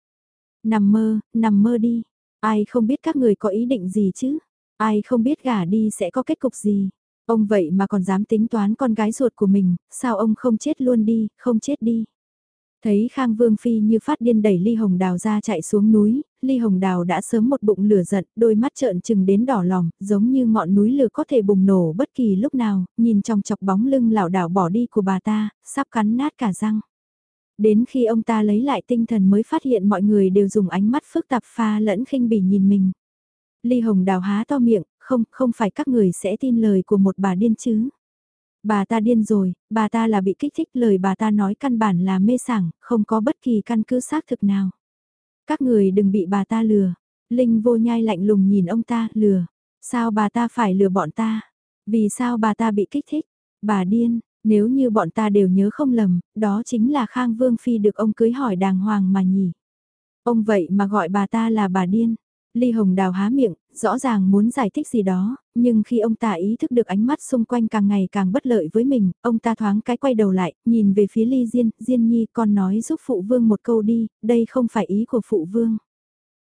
Nằm mơ, nằm mơ đi. Ai không biết các người có ý định gì chứ? Ai không biết gả đi sẽ có kết cục gì? Ông vậy mà còn dám tính toán con gái ruột của mình, sao ông không chết luôn đi, không chết đi. Thấy Khang Vương Phi như phát điên đẩy Ly Hồng Đào ra chạy xuống núi, Ly Hồng Đào đã sớm một bụng lửa giận, đôi mắt trợn trừng đến đỏ lòm, giống như ngọn núi lửa có thể bùng nổ bất kỳ lúc nào, nhìn trong chọc bóng lưng lảo đảo bỏ đi của bà ta, sắp cắn nát cả răng. Đến khi ông ta lấy lại tinh thần mới phát hiện mọi người đều dùng ánh mắt phức tạp pha lẫn khinh bỉ nhìn mình. Ly Hồng Đào há to miệng, không, không phải các người sẽ tin lời của một bà điên chứ. Bà ta điên rồi, bà ta là bị kích thích lời bà ta nói căn bản là mê sảng, không có bất kỳ căn cứ xác thực nào. Các người đừng bị bà ta lừa. Linh vô nhai lạnh lùng nhìn ông ta, lừa. Sao bà ta phải lừa bọn ta? Vì sao bà ta bị kích thích? Bà điên, nếu như bọn ta đều nhớ không lầm, đó chính là Khang Vương Phi được ông cưới hỏi đàng hoàng mà nhỉ. Ông vậy mà gọi bà ta là bà điên. Ly Hồng Đào há miệng, rõ ràng muốn giải thích gì đó, nhưng khi ông ta ý thức được ánh mắt xung quanh càng ngày càng bất lợi với mình, ông ta thoáng cái quay đầu lại, nhìn về phía Ly Diên, Diên Nhi con nói giúp Phụ Vương một câu đi, đây không phải ý của Phụ Vương.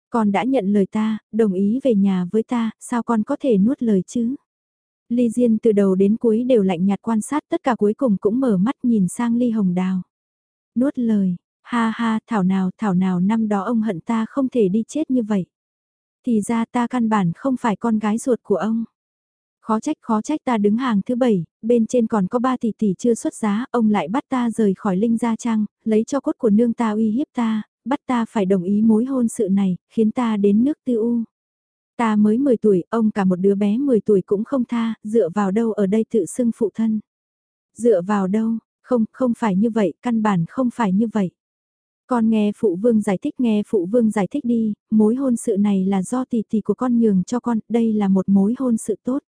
Con đã nhận lời ta, đồng ý về nhà với ta, sao con có thể nuốt lời chứ? Ly Diên từ đầu đến cuối đều lạnh nhạt quan sát tất cả cuối cùng cũng mở mắt nhìn sang Ly Hồng Đào. Nuốt lời, ha ha, thảo nào, thảo nào năm đó ông hận ta không thể đi chết như vậy. Thì ra ta căn bản không phải con gái ruột của ông. Khó trách khó trách ta đứng hàng thứ bảy, bên trên còn có ba tỷ tỷ chưa xuất giá, ông lại bắt ta rời khỏi linh gia trang, lấy cho cốt của nương ta uy hiếp ta, bắt ta phải đồng ý mối hôn sự này, khiến ta đến nước tư u. Ta mới 10 tuổi, ông cả một đứa bé 10 tuổi cũng không tha, dựa vào đâu ở đây tự xưng phụ thân. Dựa vào đâu, không, không phải như vậy, căn bản không phải như vậy. Con nghe phụ vương giải thích nghe phụ vương giải thích đi, mối hôn sự này là do tỷ tỷ của con nhường cho con, đây là một mối hôn sự tốt.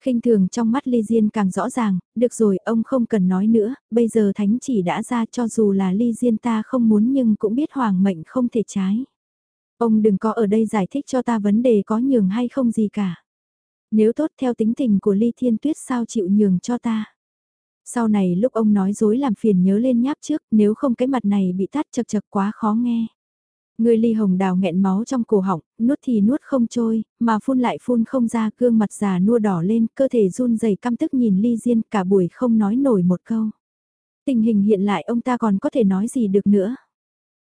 khinh thường trong mắt Ly Diên càng rõ ràng, được rồi ông không cần nói nữa, bây giờ thánh chỉ đã ra cho dù là Ly Diên ta không muốn nhưng cũng biết hoàng mệnh không thể trái. Ông đừng có ở đây giải thích cho ta vấn đề có nhường hay không gì cả. Nếu tốt theo tính tình của Ly Thiên Tuyết sao chịu nhường cho ta. Sau này lúc ông nói dối làm phiền nhớ lên nháp trước, nếu không cái mặt này bị tắt chật chật quá khó nghe. Người ly hồng đào nghẹn máu trong cổ họng, nuốt thì nuốt không trôi, mà phun lại phun không ra gương mặt già nua đỏ lên, cơ thể run rẩy căm tức nhìn ly diên cả buổi không nói nổi một câu. Tình hình hiện lại ông ta còn có thể nói gì được nữa.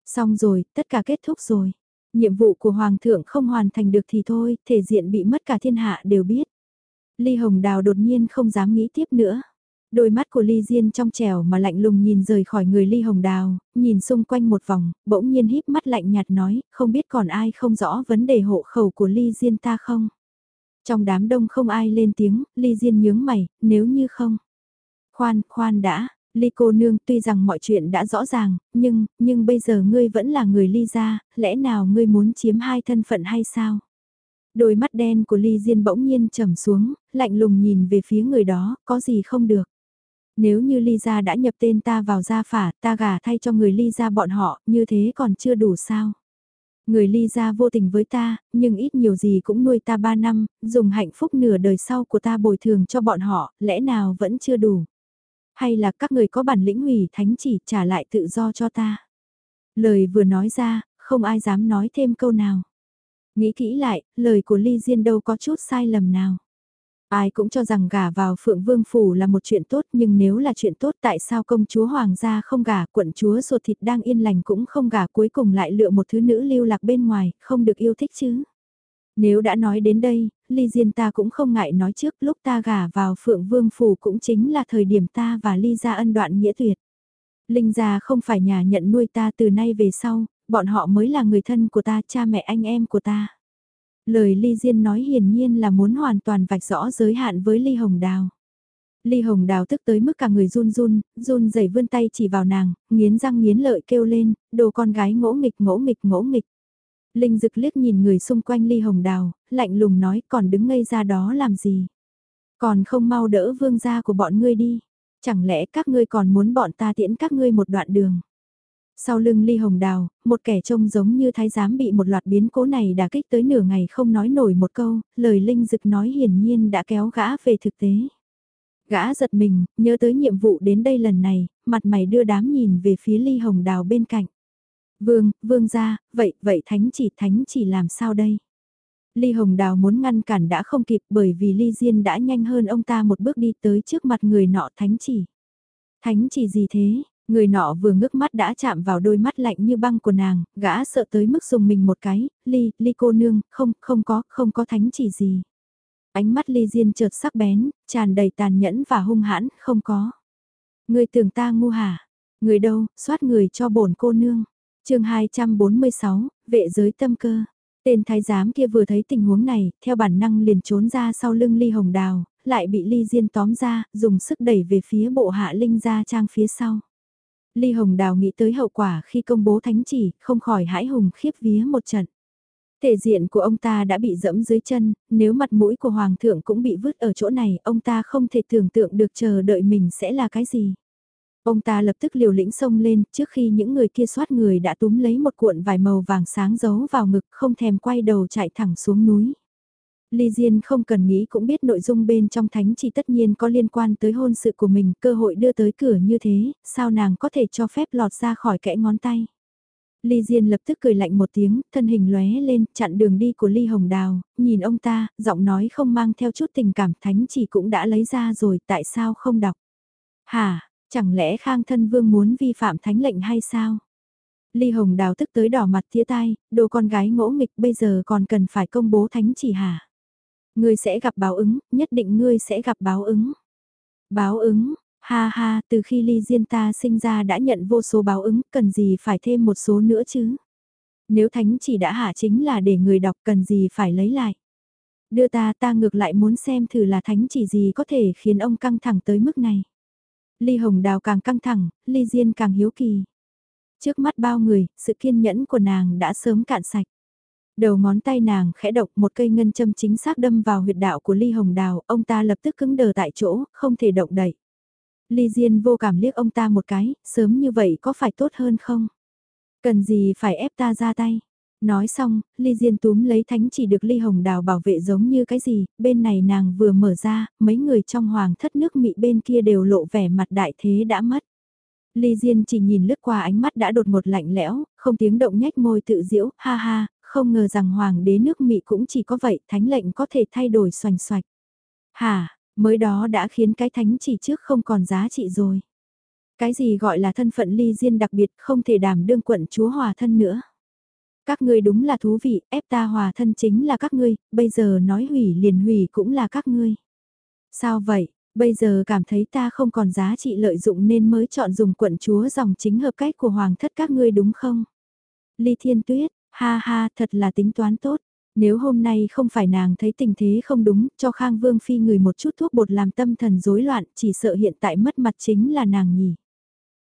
Xong rồi, tất cả kết thúc rồi. Nhiệm vụ của Hoàng thượng không hoàn thành được thì thôi, thể diện bị mất cả thiên hạ đều biết. Ly Hồng Đào đột nhiên không dám nghĩ tiếp nữa. Đôi mắt của Ly Diên trong trẻo mà lạnh lùng nhìn rời khỏi người Ly Hồng Đào, nhìn xung quanh một vòng, bỗng nhiên híp mắt lạnh nhạt nói, không biết còn ai không rõ vấn đề hộ khẩu của Ly Diên ta không? Trong đám đông không ai lên tiếng, Ly Diên nhướng mày, nếu như không. Khoan, khoan đã, Ly cô nương tuy rằng mọi chuyện đã rõ ràng, nhưng, nhưng bây giờ ngươi vẫn là người Ly gia, lẽ nào ngươi muốn chiếm hai thân phận hay sao? Đôi mắt đen của Ly Diên bỗng nhiên trầm xuống, lạnh lùng nhìn về phía người đó, có gì không được. Nếu như Ly gia đã nhập tên ta vào gia phả, ta gả thay cho người Ly gia bọn họ, như thế còn chưa đủ sao? Người Ly gia vô tình với ta, nhưng ít nhiều gì cũng nuôi ta ba năm, dùng hạnh phúc nửa đời sau của ta bồi thường cho bọn họ, lẽ nào vẫn chưa đủ? Hay là các người có bản lĩnh hủy thánh chỉ trả lại tự do cho ta? Lời vừa nói ra, không ai dám nói thêm câu nào. Nghĩ kỹ lại, lời của Ly Diên đâu có chút sai lầm nào. Ai cũng cho rằng gả vào Phượng Vương Phủ là một chuyện tốt nhưng nếu là chuyện tốt tại sao công chúa Hoàng gia không gả quận chúa ruột thịt đang yên lành cũng không gả cuối cùng lại lựa một thứ nữ lưu lạc bên ngoài, không được yêu thích chứ. Nếu đã nói đến đây, Ly Diên ta cũng không ngại nói trước lúc ta gả vào Phượng Vương Phủ cũng chính là thời điểm ta và Ly gia ân đoạn nghĩa tuyệt. Linh gia không phải nhà nhận nuôi ta từ nay về sau, bọn họ mới là người thân của ta, cha mẹ anh em của ta. Lời Ly Diên nói hiển nhiên là muốn hoàn toàn vạch rõ giới hạn với Ly Hồng Đào. Ly Hồng Đào tức tới mức cả người run run, run rẩy vươn tay chỉ vào nàng, nghiến răng nghiến lợi kêu lên, đồ con gái ngỗ nghịch ngỗ nghịch ngỗ nghịch. Linh Dực liếc nhìn người xung quanh Ly Hồng Đào, lạnh lùng nói còn đứng ngây ra đó làm gì. Còn không mau đỡ vương gia của bọn ngươi đi. Chẳng lẽ các ngươi còn muốn bọn ta tiễn các ngươi một đoạn đường. Sau lưng ly hồng đào, một kẻ trông giống như thái giám bị một loạt biến cố này đả kích tới nửa ngày không nói nổi một câu, lời linh dực nói hiển nhiên đã kéo gã về thực tế. Gã giật mình, nhớ tới nhiệm vụ đến đây lần này, mặt mày đưa đám nhìn về phía ly hồng đào bên cạnh. Vương, vương gia, vậy, vậy thánh chỉ, thánh chỉ làm sao đây? Ly Hồng Đào muốn ngăn cản đã không kịp bởi vì Ly Diên đã nhanh hơn ông ta một bước đi tới trước mặt người nọ thánh chỉ. Thánh chỉ gì thế? Người nọ vừa ngước mắt đã chạm vào đôi mắt lạnh như băng của nàng, gã sợ tới mức dùng mình một cái, Ly, Ly cô nương, không, không có, không có thánh chỉ gì. Ánh mắt Ly Diên chợt sắc bén, tràn đầy tàn nhẫn và hung hãn, không có. Người tưởng ta ngu hả? Người đâu, soát người cho bổn cô nương chương 246, vệ giới tâm cơ. Tên thái giám kia vừa thấy tình huống này, theo bản năng liền trốn ra sau lưng ly hồng đào, lại bị ly diên tóm ra, dùng sức đẩy về phía bộ hạ linh gia trang phía sau. Ly hồng đào nghĩ tới hậu quả khi công bố thánh chỉ, không khỏi hãi hùng khiếp vía một trận. Thể diện của ông ta đã bị dẫm dưới chân, nếu mặt mũi của hoàng thượng cũng bị vứt ở chỗ này, ông ta không thể tưởng tượng được chờ đợi mình sẽ là cái gì. Ông ta lập tức liều lĩnh xông lên, trước khi những người kia soát người đã túm lấy một cuộn vải màu vàng sáng giấu vào ngực, không thèm quay đầu chạy thẳng xuống núi. Ly Diên không cần nghĩ cũng biết nội dung bên trong thánh chỉ tất nhiên có liên quan tới hôn sự của mình, cơ hội đưa tới cửa như thế, sao nàng có thể cho phép lọt ra khỏi kẽ ngón tay. Ly Diên lập tức cười lạnh một tiếng, thân hình lóe lên, chặn đường đi của Ly Hồng Đào, nhìn ông ta, giọng nói không mang theo chút tình cảm thánh chỉ cũng đã lấy ra rồi, tại sao không đọc. Hả, Chẳng lẽ Khang thân vương muốn vi phạm thánh lệnh hay sao? Ly Hồng Đào tức tới đỏ mặt thía tai, đồ con gái ngỗ nghịch bây giờ còn cần phải công bố thánh chỉ hả? Ngươi sẽ gặp báo ứng, nhất định ngươi sẽ gặp báo ứng. Báo ứng, ha ha, từ khi Ly Diên ta sinh ra đã nhận vô số báo ứng, cần gì phải thêm một số nữa chứ? Nếu thánh chỉ đã hạ chính là để người đọc cần gì phải lấy lại? Đưa ta ta ngược lại muốn xem thử là thánh chỉ gì có thể khiến ông căng thẳng tới mức này. Ly Hồng Đào càng căng thẳng, Ly Diên càng hiếu kỳ. Trước mắt bao người, sự kiên nhẫn của nàng đã sớm cạn sạch. Đầu ngón tay nàng khẽ động một cây ngân châm chính xác đâm vào huyệt đạo của Ly Hồng Đào, ông ta lập tức cứng đờ tại chỗ, không thể động đậy. Ly Diên vô cảm liếc ông ta một cái, sớm như vậy có phải tốt hơn không? Cần gì phải ép ta ra tay? Nói xong, Ly Diên túm lấy thánh chỉ được Ly Hồng Đào bảo vệ giống như cái gì, bên này nàng vừa mở ra, mấy người trong hoàng thất nước mị bên kia đều lộ vẻ mặt đại thế đã mất. Ly Diên chỉ nhìn lướt qua ánh mắt đã đột ngột lạnh lẽo, không tiếng động nhếch môi tự diễu, ha ha, không ngờ rằng hoàng đế nước mị cũng chỉ có vậy, thánh lệnh có thể thay đổi xoành xoạch. Hà, mới đó đã khiến cái thánh chỉ trước không còn giá trị rồi. Cái gì gọi là thân phận Ly Diên đặc biệt không thể đảm đương quận chúa hòa thân nữa. Các ngươi đúng là thú vị, ép ta hòa thân chính là các ngươi, bây giờ nói hủy liền hủy cũng là các ngươi. Sao vậy, bây giờ cảm thấy ta không còn giá trị lợi dụng nên mới chọn dùng quận chúa dòng chính hợp cách của hoàng thất các ngươi đúng không? Ly Thiên Tuyết, ha ha, thật là tính toán tốt. Nếu hôm nay không phải nàng thấy tình thế không đúng, cho Khang Vương Phi người một chút thuốc bột làm tâm thần rối loạn, chỉ sợ hiện tại mất mặt chính là nàng nhỉ.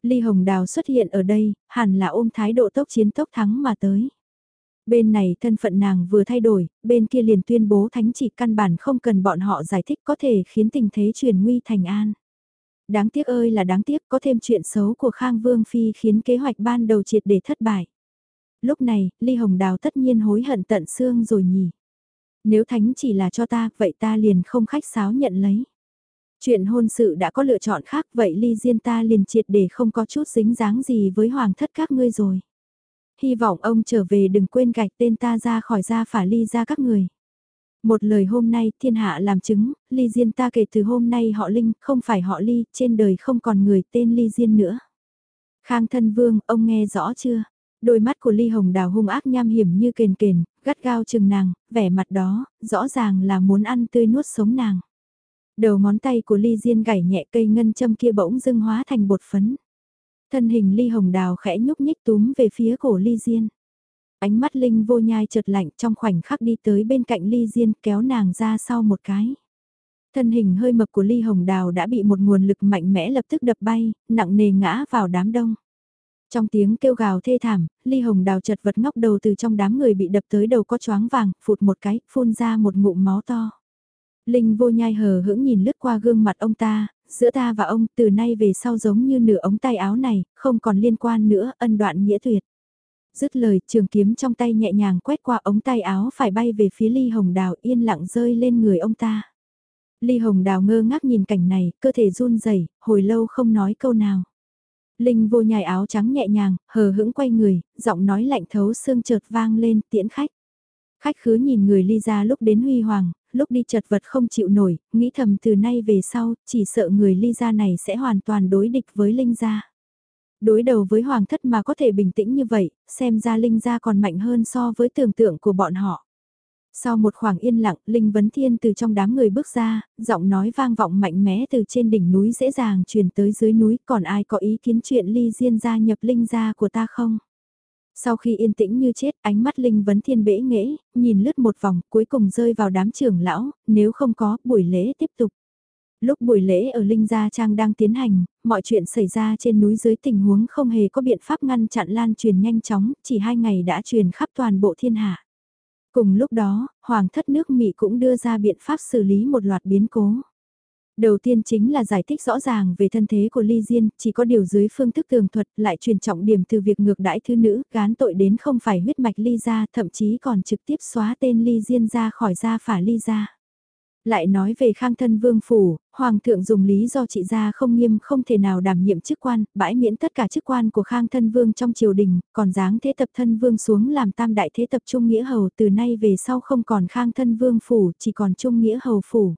Ly Hồng Đào xuất hiện ở đây, hẳn là ôm thái độ tốc chiến tốc thắng mà tới. Bên này thân phận nàng vừa thay đổi, bên kia liền tuyên bố thánh chỉ căn bản không cần bọn họ giải thích có thể khiến tình thế truyền nguy thành an. Đáng tiếc ơi là đáng tiếc có thêm chuyện xấu của Khang Vương Phi khiến kế hoạch ban đầu triệt để thất bại. Lúc này, Ly Hồng Đào tất nhiên hối hận tận xương rồi nhỉ. Nếu thánh chỉ là cho ta, vậy ta liền không khách sáo nhận lấy. Chuyện hôn sự đã có lựa chọn khác vậy Ly Diên ta liền triệt để không có chút dính dáng gì với hoàng thất các ngươi rồi hy vọng ông trở về đừng quên gạch tên ta ra khỏi gia phả ly ra các người. Một lời hôm nay thiên hạ làm chứng, ly diên ta kể từ hôm nay họ linh, không phải họ ly, trên đời không còn người tên ly diên nữa. Khang thân vương, ông nghe rõ chưa? Đôi mắt của ly hồng đào hung ác nham hiểm như kền kền, gắt gao chừng nàng, vẻ mặt đó, rõ ràng là muốn ăn tươi nuốt sống nàng. Đầu ngón tay của ly diên gảy nhẹ cây ngân châm kia bỗng dưng hóa thành bột phấn. Thân hình ly hồng đào khẽ nhúc nhích túm về phía cổ ly diên. Ánh mắt linh vô nhai chợt lạnh trong khoảnh khắc đi tới bên cạnh ly diên kéo nàng ra sau một cái. Thân hình hơi mập của ly hồng đào đã bị một nguồn lực mạnh mẽ lập tức đập bay, nặng nề ngã vào đám đông. Trong tiếng kêu gào thê thảm, ly hồng đào chật vật ngóc đầu từ trong đám người bị đập tới đầu có choáng vàng, phụt một cái, phun ra một ngụm máu to. Linh vô nhai hờ hững nhìn lướt qua gương mặt ông ta, giữa ta và ông từ nay về sau giống như nửa ống tay áo này, không còn liên quan nữa, ân đoạn nghĩa tuyệt. Dứt lời, trường kiếm trong tay nhẹ nhàng quét qua ống tay áo phải bay về phía ly hồng đào yên lặng rơi lên người ông ta. Ly hồng đào ngơ ngác nhìn cảnh này, cơ thể run rẩy hồi lâu không nói câu nào. Linh vô nhài áo trắng nhẹ nhàng, hờ hững quay người, giọng nói lạnh thấu xương chợt vang lên tiễn khách. Khách khứa nhìn người ly ra lúc đến huy hoàng, lúc đi chật vật không chịu nổi, nghĩ thầm từ nay về sau, chỉ sợ người ly gia này sẽ hoàn toàn đối địch với linh gia. Đối đầu với hoàng thất mà có thể bình tĩnh như vậy, xem ra linh gia còn mạnh hơn so với tưởng tượng của bọn họ. Sau một khoảng yên lặng, Linh Vấn Thiên từ trong đám người bước ra, giọng nói vang vọng mạnh mẽ từ trên đỉnh núi dễ dàng truyền tới dưới núi, còn ai có ý kiến chuyện ly diên gia nhập Linh gia của ta không? Sau khi yên tĩnh như chết, ánh mắt Linh Vấn Thiên bể nghễ, nhìn lướt một vòng, cuối cùng rơi vào đám trưởng lão, nếu không có, buổi lễ tiếp tục. Lúc buổi lễ ở Linh Gia Trang đang tiến hành, mọi chuyện xảy ra trên núi dưới tình huống không hề có biện pháp ngăn chặn lan truyền nhanh chóng, chỉ hai ngày đã truyền khắp toàn bộ thiên hạ. Cùng lúc đó, Hoàng thất nước Mỹ cũng đưa ra biện pháp xử lý một loạt biến cố. Đầu tiên chính là giải thích rõ ràng về thân thế của Ly Diên, chỉ có điều dưới phương thức tường thuật lại truyền trọng điểm từ việc ngược đãi thư nữ, gán tội đến không phải huyết mạch Ly gia, thậm chí còn trực tiếp xóa tên Ly Diên ra khỏi gia phả Ly gia. Lại nói về khang thân vương phủ, hoàng thượng dùng lý do trị gia không nghiêm không thể nào đảm nhiệm chức quan, bãi miễn tất cả chức quan của khang thân vương trong triều đình, còn dáng thế tập thân vương xuống làm tam đại thế tập trung nghĩa hầu từ nay về sau không còn khang thân vương phủ, chỉ còn trung nghĩa hầu phủ.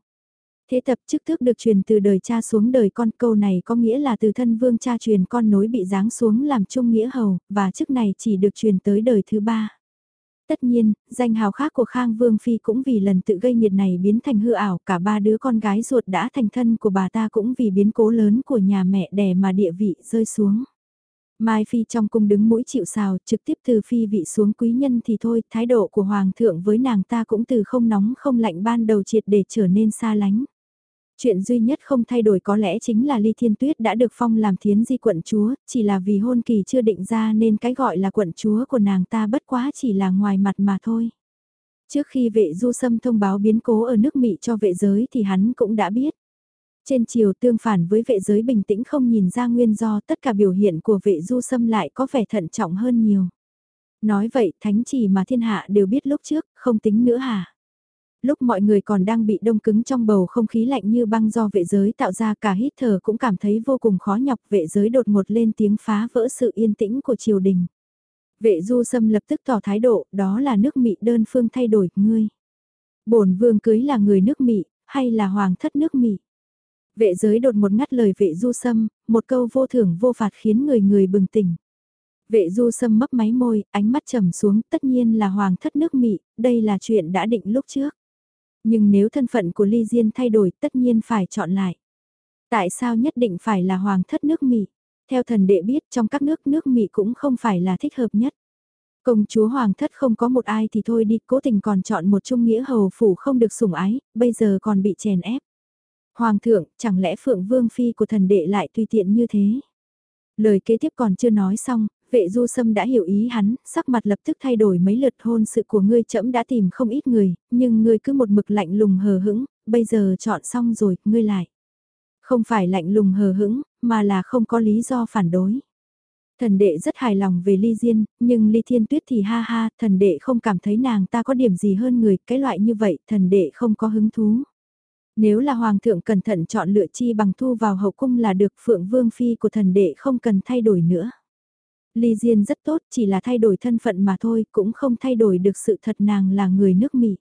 Thế tập chức thức được truyền từ đời cha xuống đời con câu này có nghĩa là từ thân vương cha truyền con nối bị giáng xuống làm trung nghĩa hầu, và chức này chỉ được truyền tới đời thứ ba. Tất nhiên, danh hào khác của Khang Vương Phi cũng vì lần tự gây nhiệt này biến thành hư ảo, cả ba đứa con gái ruột đã thành thân của bà ta cũng vì biến cố lớn của nhà mẹ đẻ mà địa vị rơi xuống. Mai Phi trong cung đứng mũi chịu sào, trực tiếp từ Phi vị xuống quý nhân thì thôi, thái độ của Hoàng thượng với nàng ta cũng từ không nóng không lạnh ban đầu triệt để trở nên xa lánh. Chuyện duy nhất không thay đổi có lẽ chính là Ly Thiên Tuyết đã được phong làm thiến di quận chúa, chỉ là vì hôn kỳ chưa định ra nên cái gọi là quận chúa của nàng ta bất quá chỉ là ngoài mặt mà thôi. Trước khi vệ du sâm thông báo biến cố ở nước Mỹ cho vệ giới thì hắn cũng đã biết. Trên chiều tương phản với vệ giới bình tĩnh không nhìn ra nguyên do tất cả biểu hiện của vệ du sâm lại có vẻ thận trọng hơn nhiều. Nói vậy thánh chỉ mà thiên hạ đều biết lúc trước, không tính nữa hả? Lúc mọi người còn đang bị đông cứng trong bầu không khí lạnh như băng do vệ giới tạo ra cả hít thở cũng cảm thấy vô cùng khó nhọc vệ giới đột ngột lên tiếng phá vỡ sự yên tĩnh của triều đình. Vệ du sâm lập tức tỏ thái độ, đó là nước mị đơn phương thay đổi, ngươi. bổn vương cưới là người nước mị hay là hoàng thất nước mị Vệ giới đột một ngắt lời vệ du sâm, một câu vô thưởng vô phạt khiến người người bừng tỉnh. Vệ du sâm mấp máy môi, ánh mắt trầm xuống, tất nhiên là hoàng thất nước mị đây là chuyện đã định lúc trước. Nhưng nếu thân phận của Ly Diên thay đổi tất nhiên phải chọn lại. Tại sao nhất định phải là hoàng thất nước Mỹ? Theo thần đệ biết trong các nước nước Mỹ cũng không phải là thích hợp nhất. Công chúa hoàng thất không có một ai thì thôi đi, cố tình còn chọn một trung nghĩa hầu phủ không được sủng ái, bây giờ còn bị chèn ép. Hoàng thượng, chẳng lẽ phượng vương phi của thần đệ lại tùy tiện như thế? Lời kế tiếp còn chưa nói xong, vệ du sâm đã hiểu ý hắn, sắc mặt lập tức thay đổi mấy lượt hôn sự của ngươi trẫm đã tìm không ít người, nhưng ngươi cứ một mực lạnh lùng hờ hững, bây giờ chọn xong rồi, ngươi lại. Không phải lạnh lùng hờ hững, mà là không có lý do phản đối. Thần đệ rất hài lòng về Ly Diên, nhưng Ly Thiên Tuyết thì ha ha, thần đệ không cảm thấy nàng ta có điểm gì hơn người, cái loại như vậy, thần đệ không có hứng thú. Nếu là Hoàng thượng cẩn thận chọn lựa chi bằng thu vào hậu cung là được Phượng Vương Phi của thần đệ không cần thay đổi nữa. Ly Diên rất tốt, chỉ là thay đổi thân phận mà thôi, cũng không thay đổi được sự thật nàng là người nước Mỹ.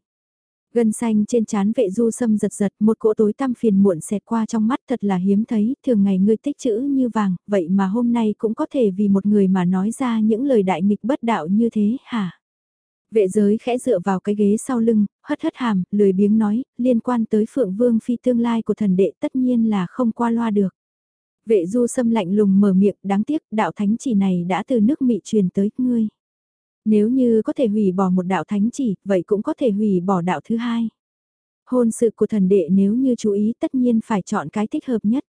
Gân xanh trên trán vệ du sâm giật giật, một cỗ tối tăm phiền muộn xẹt qua trong mắt thật là hiếm thấy, thường ngày ngươi tích chữ như vàng, vậy mà hôm nay cũng có thể vì một người mà nói ra những lời đại nghịch bất đạo như thế, hả? Vệ giới khẽ dựa vào cái ghế sau lưng, hất hất hàm, lười biếng nói, liên quan tới Phượng Vương Phi tương lai của thần đệ tất nhiên là không qua loa được. Vệ du sâm lạnh lùng mở miệng, đáng tiếc đạo thánh chỉ này đã từ nước Mị truyền tới ngươi. Nếu như có thể hủy bỏ một đạo thánh chỉ, vậy cũng có thể hủy bỏ đạo thứ hai. Hôn sự của thần đệ nếu như chú ý tất nhiên phải chọn cái thích hợp nhất.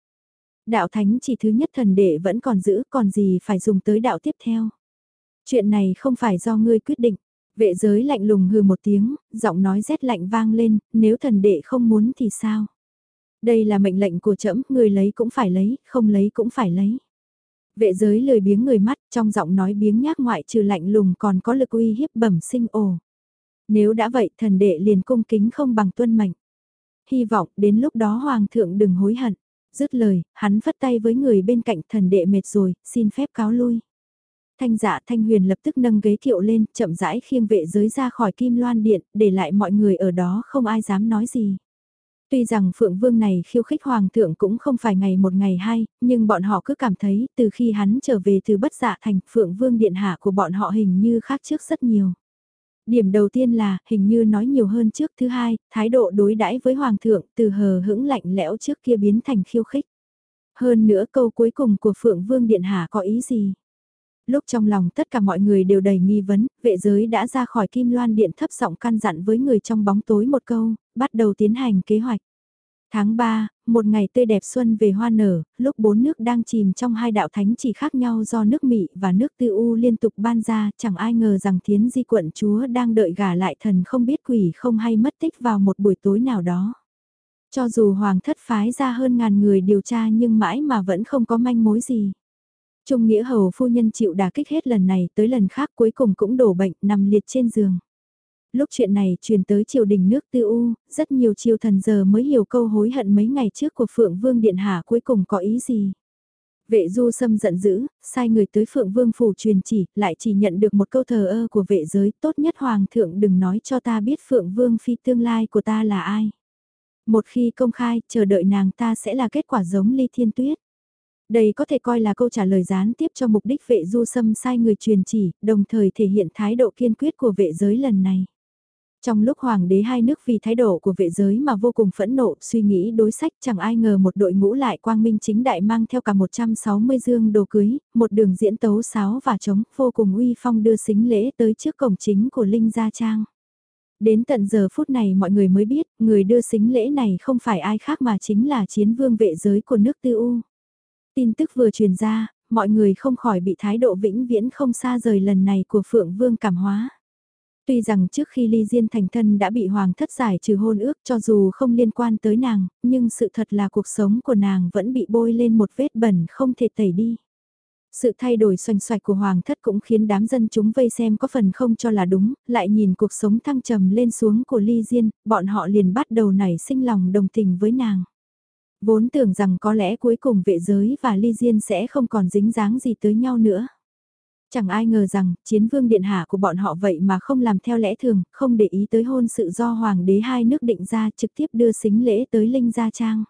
Đạo thánh chỉ thứ nhất thần đệ vẫn còn giữ, còn gì phải dùng tới đạo tiếp theo. Chuyện này không phải do ngươi quyết định. Vệ giới lạnh lùng hừ một tiếng, giọng nói rét lạnh vang lên, nếu thần đệ không muốn thì sao? Đây là mệnh lệnh của trẫm, người lấy cũng phải lấy, không lấy cũng phải lấy. Vệ giới lười biếng người mắt, trong giọng nói biếng nhác ngoại trừ lạnh lùng còn có lực uy hiếp bẩm sinh ồ. Nếu đã vậy thần đệ liền cung kính không bằng tuân mệnh. Hy vọng đến lúc đó hoàng thượng đừng hối hận. Dứt lời, hắn phất tay với người bên cạnh thần đệ mệt rồi, xin phép cáo lui. Thanh dạ thanh huyền lập tức nâng ghế kiệu lên, chậm rãi khiêng vệ giới ra khỏi kim loan điện, để lại mọi người ở đó không ai dám nói gì. Tuy rằng Phượng Vương này khiêu khích Hoàng thượng cũng không phải ngày một ngày hai, nhưng bọn họ cứ cảm thấy từ khi hắn trở về từ bất dạ thành Phượng Vương điện hạ của bọn họ hình như khác trước rất nhiều. Điểm đầu tiên là, hình như nói nhiều hơn trước thứ hai, thái độ đối đãi với Hoàng thượng từ hờ hững lạnh lẽo trước kia biến thành khiêu khích. Hơn nữa câu cuối cùng của Phượng Vương Điện Hạ có ý gì? Lúc trong lòng tất cả mọi người đều đầy nghi vấn, vệ giới đã ra khỏi kim loan điện thấp giọng căn dặn với người trong bóng tối một câu, bắt đầu tiến hành kế hoạch. Tháng 3, một ngày tươi đẹp xuân về hoa nở, lúc bốn nước đang chìm trong hai đạo thánh chỉ khác nhau do nước Mỹ và nước Tư U liên tục ban ra, chẳng ai ngờ rằng thiến di quận chúa đang đợi gả lại thần không biết quỷ không hay mất tích vào một buổi tối nào đó. Cho dù hoàng thất phái ra hơn ngàn người điều tra nhưng mãi mà vẫn không có manh mối gì. Trung Nghĩa Hầu phu nhân chịu đả kích hết lần này tới lần khác cuối cùng cũng đổ bệnh nằm liệt trên giường. Lúc chuyện này truyền tới triều đình nước tư u, rất nhiều triều thần giờ mới hiểu câu hối hận mấy ngày trước của Phượng Vương Điện Hạ cuối cùng có ý gì. Vệ du sâm giận dữ, sai người tới Phượng Vương Phủ truyền chỉ, lại chỉ nhận được một câu thờ ơ của vệ giới, tốt nhất Hoàng thượng đừng nói cho ta biết Phượng Vương Phi tương lai của ta là ai. Một khi công khai, chờ đợi nàng ta sẽ là kết quả giống ly thiên tuyết. Đây có thể coi là câu trả lời gián tiếp cho mục đích vệ du sâm sai người truyền chỉ, đồng thời thể hiện thái độ kiên quyết của vệ giới lần này. Trong lúc hoàng đế hai nước vì thái độ của vệ giới mà vô cùng phẫn nộ, suy nghĩ đối sách chẳng ai ngờ một đội ngũ lại quang minh chính đại mang theo cả 160 dương đồ cưới, một đường diễn tấu sáo và trống vô cùng uy phong đưa xính lễ tới trước cổng chính của Linh Gia Trang. Đến tận giờ phút này mọi người mới biết, người đưa xính lễ này không phải ai khác mà chính là chiến vương vệ giới của nước tư u. Tin tức vừa truyền ra, mọi người không khỏi bị thái độ vĩnh viễn không xa rời lần này của Phượng Vương cảm hóa. Tuy rằng trước khi ly diên thành thân đã bị hoàng thất giải trừ hôn ước cho dù không liên quan tới nàng, nhưng sự thật là cuộc sống của nàng vẫn bị bôi lên một vết bẩn không thể tẩy đi. Sự thay đổi xoành xoạch của hoàng thất cũng khiến đám dân chúng vây xem có phần không cho là đúng, lại nhìn cuộc sống thăng trầm lên xuống của ly diên, bọn họ liền bắt đầu nảy sinh lòng đồng tình với nàng. Vốn tưởng rằng có lẽ cuối cùng vệ giới và ly diên sẽ không còn dính dáng gì tới nhau nữa. Chẳng ai ngờ rằng, chiến vương điện hạ của bọn họ vậy mà không làm theo lẽ thường, không để ý tới hôn sự do hoàng đế hai nước định ra trực tiếp đưa xính lễ tới Linh Gia Trang.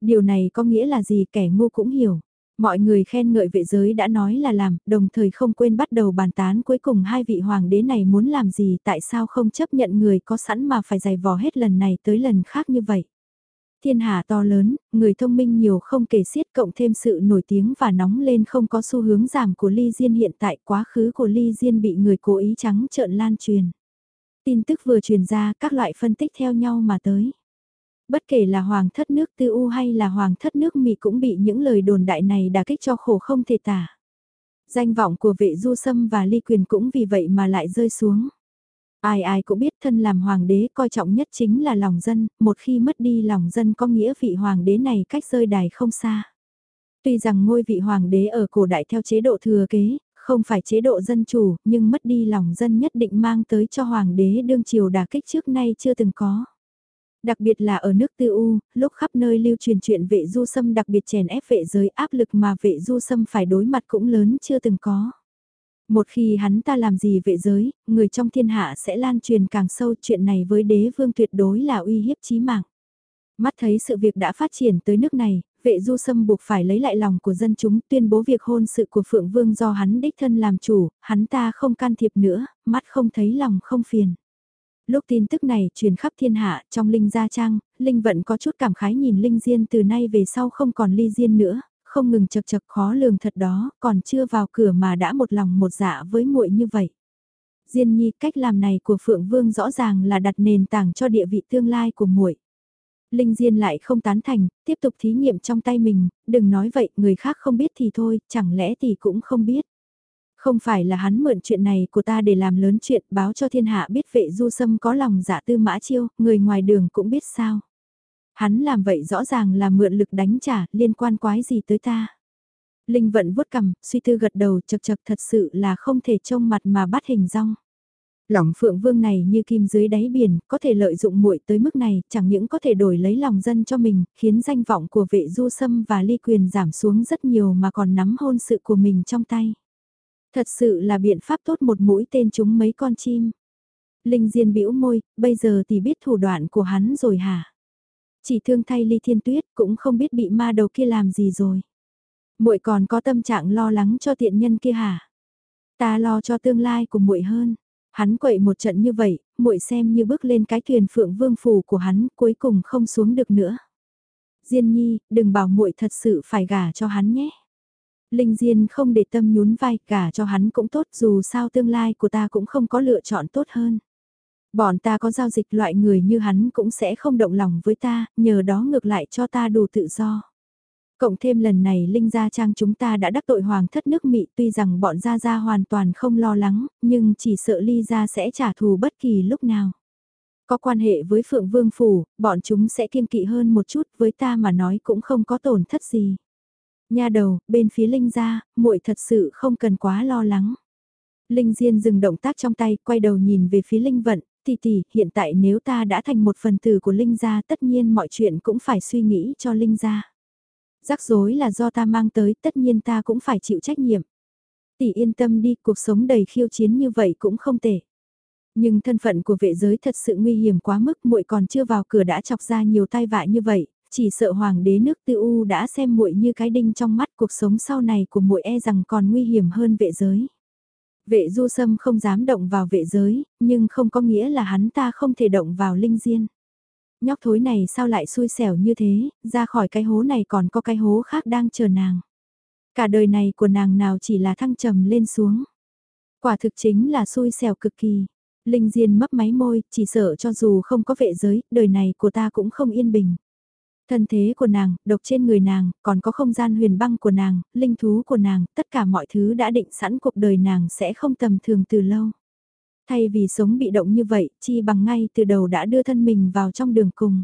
Điều này có nghĩa là gì kẻ ngu cũng hiểu. Mọi người khen ngợi vệ giới đã nói là làm, đồng thời không quên bắt đầu bàn tán cuối cùng hai vị hoàng đế này muốn làm gì tại sao không chấp nhận người có sẵn mà phải giày vò hết lần này tới lần khác như vậy. Thiên hạ to lớn, người thông minh nhiều không kể xiết cộng thêm sự nổi tiếng và nóng lên không có xu hướng giảm của Ly Diên hiện tại quá khứ của Ly Diên bị người cố ý trắng trợn lan truyền. Tin tức vừa truyền ra các loại phân tích theo nhau mà tới. Bất kể là hoàng thất nước tư u hay là hoàng thất nước Mỹ cũng bị những lời đồn đại này đả kích cho khổ không thể tả. Danh vọng của vệ du sâm và ly quyền cũng vì vậy mà lại rơi xuống. Ai ai cũng biết thân làm hoàng đế coi trọng nhất chính là lòng dân, một khi mất đi lòng dân có nghĩa vị hoàng đế này cách rơi đài không xa. Tuy rằng ngôi vị hoàng đế ở cổ đại theo chế độ thừa kế, không phải chế độ dân chủ, nhưng mất đi lòng dân nhất định mang tới cho hoàng đế đương triều đả kích trước nay chưa từng có. Đặc biệt là ở nước tư u, lúc khắp nơi lưu truyền chuyện vệ du sâm đặc biệt chèn ép vệ giới áp lực mà vệ du sâm phải đối mặt cũng lớn chưa từng có. Một khi hắn ta làm gì vệ giới, người trong thiên hạ sẽ lan truyền càng sâu chuyện này với đế vương tuyệt đối là uy hiếp chí mạng. Mắt thấy sự việc đã phát triển tới nước này, vệ du sâm buộc phải lấy lại lòng của dân chúng tuyên bố việc hôn sự của Phượng Vương do hắn đích thân làm chủ, hắn ta không can thiệp nữa, mắt không thấy lòng không phiền. Lúc tin tức này truyền khắp thiên hạ trong Linh Gia Trang, Linh vẫn có chút cảm khái nhìn Linh Diên từ nay về sau không còn ly diên nữa, không ngừng chật chật khó lường thật đó, còn chưa vào cửa mà đã một lòng một dạ với muội như vậy. Diên nhi cách làm này của Phượng Vương rõ ràng là đặt nền tảng cho địa vị tương lai của muội. Linh Diên lại không tán thành, tiếp tục thí nghiệm trong tay mình, đừng nói vậy, người khác không biết thì thôi, chẳng lẽ thì cũng không biết. Không phải là hắn mượn chuyện này của ta để làm lớn chuyện báo cho thiên hạ biết vệ du sâm có lòng dạ tư mã chiêu, người ngoài đường cũng biết sao. Hắn làm vậy rõ ràng là mượn lực đánh trả, liên quan quái gì tới ta. Linh vận vuốt cầm, suy tư gật đầu chật chật thật sự là không thể trông mặt mà bắt hình rong. Lòng Phượng Vương này như kim dưới đáy biển, có thể lợi dụng muội tới mức này, chẳng những có thể đổi lấy lòng dân cho mình, khiến danh vọng của vệ du sâm và ly quyền giảm xuống rất nhiều mà còn nắm hôn sự của mình trong tay. Thật sự là biện pháp tốt một mũi tên chúng mấy con chim. Linh Diên bĩu môi, bây giờ thì biết thủ đoạn của hắn rồi hả? Chỉ thương thay ly thiên tuyết cũng không biết bị ma đầu kia làm gì rồi. muội còn có tâm trạng lo lắng cho tiện nhân kia hả? Ta lo cho tương lai của muội hơn. Hắn quậy một trận như vậy, muội xem như bước lên cái thuyền phượng vương phủ của hắn, cuối cùng không xuống được nữa. Diên nhi, đừng bảo muội thật sự phải gả cho hắn nhé. Linh Diên không để tâm nhún vai, gả cho hắn cũng tốt dù sao tương lai của ta cũng không có lựa chọn tốt hơn. Bọn ta có giao dịch loại người như hắn cũng sẽ không động lòng với ta, nhờ đó ngược lại cho ta đủ tự do. Cộng thêm lần này Linh Gia Trang chúng ta đã đắc tội hoàng thất nước Mỹ tuy rằng bọn Gia Gia hoàn toàn không lo lắng, nhưng chỉ sợ Ly Gia sẽ trả thù bất kỳ lúc nào. Có quan hệ với Phượng Vương Phủ, bọn chúng sẽ kiên kỵ hơn một chút với ta mà nói cũng không có tổn thất gì. Nha đầu, bên phía Linh Gia, muội thật sự không cần quá lo lắng. Linh Diên dừng động tác trong tay, quay đầu nhìn về phía Linh Vận, tỷ tỷ, hiện tại nếu ta đã thành một phần tử của Linh Gia tất nhiên mọi chuyện cũng phải suy nghĩ cho Linh Gia. Rắc rối là do ta mang tới, tất nhiên ta cũng phải chịu trách nhiệm. Tỷ yên tâm đi, cuộc sống đầy khiêu chiến như vậy cũng không tệ. Nhưng thân phận của vệ giới thật sự nguy hiểm quá mức, muội còn chưa vào cửa đã chọc ra nhiều tai vạ như vậy, chỉ sợ hoàng đế nước tư u đã xem muội như cái đinh trong mắt cuộc sống sau này của muội e rằng còn nguy hiểm hơn vệ giới. Vệ du sâm không dám động vào vệ giới, nhưng không có nghĩa là hắn ta không thể động vào linh diên nhóc thối này sao lại xui xẻo như thế, ra khỏi cái hố này còn có cái hố khác đang chờ nàng. Cả đời này của nàng nào chỉ là thăng trầm lên xuống. Quả thực chính là xui xẻo cực kỳ. Linh Diên mấp máy môi, chỉ sợ cho dù không có vệ giới, đời này của ta cũng không yên bình. Thân thế của nàng, độc trên người nàng, còn có không gian huyền băng của nàng, linh thú của nàng, tất cả mọi thứ đã định sẵn cuộc đời nàng sẽ không tầm thường từ lâu. Thay vì sống bị động như vậy, chi bằng ngay từ đầu đã đưa thân mình vào trong đường cùng.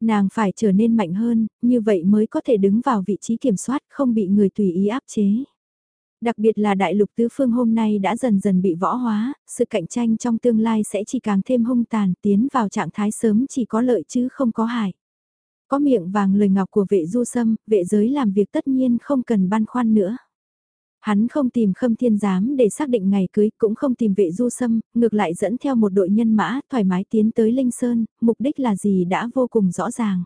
Nàng phải trở nên mạnh hơn, như vậy mới có thể đứng vào vị trí kiểm soát không bị người tùy ý áp chế. Đặc biệt là đại lục tứ phương hôm nay đã dần dần bị võ hóa, sự cạnh tranh trong tương lai sẽ chỉ càng thêm hung tàn tiến vào trạng thái sớm chỉ có lợi chứ không có hại. Có miệng vàng lời ngọc của vệ du sâm, vệ giới làm việc tất nhiên không cần băn khoăn nữa. Hắn không tìm khâm thiên giám để xác định ngày cưới, cũng không tìm vệ du sâm, ngược lại dẫn theo một đội nhân mã, thoải mái tiến tới Linh Sơn, mục đích là gì đã vô cùng rõ ràng.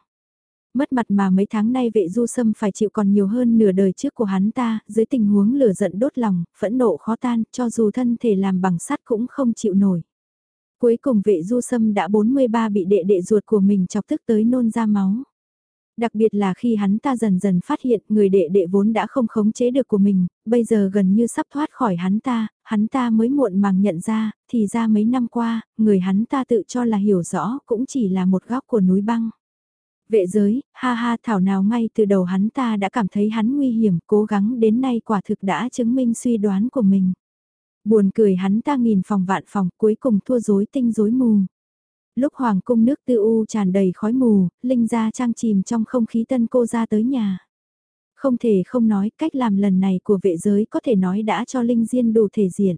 Mất mặt mà mấy tháng nay vệ du sâm phải chịu còn nhiều hơn nửa đời trước của hắn ta, dưới tình huống lửa giận đốt lòng, phẫn nộ khó tan, cho dù thân thể làm bằng sắt cũng không chịu nổi. Cuối cùng vệ du sâm đã 43 bị đệ đệ ruột của mình chọc tức tới nôn ra máu. Đặc biệt là khi hắn ta dần dần phát hiện người đệ đệ vốn đã không khống chế được của mình, bây giờ gần như sắp thoát khỏi hắn ta, hắn ta mới muộn màng nhận ra, thì ra mấy năm qua, người hắn ta tự cho là hiểu rõ cũng chỉ là một góc của núi băng. Vệ giới, ha ha thảo nào ngay từ đầu hắn ta đã cảm thấy hắn nguy hiểm, cố gắng đến nay quả thực đã chứng minh suy đoán của mình. Buồn cười hắn ta nghìn phòng vạn phòng cuối cùng thua dối tinh dối mù lúc hoàng cung nước tư u tràn đầy khói mù, Linh gia trang chìm trong không khí tân cô ra tới nhà. Không thể không nói cách làm lần này của vệ giới có thể nói đã cho Linh Diên đủ thể diện.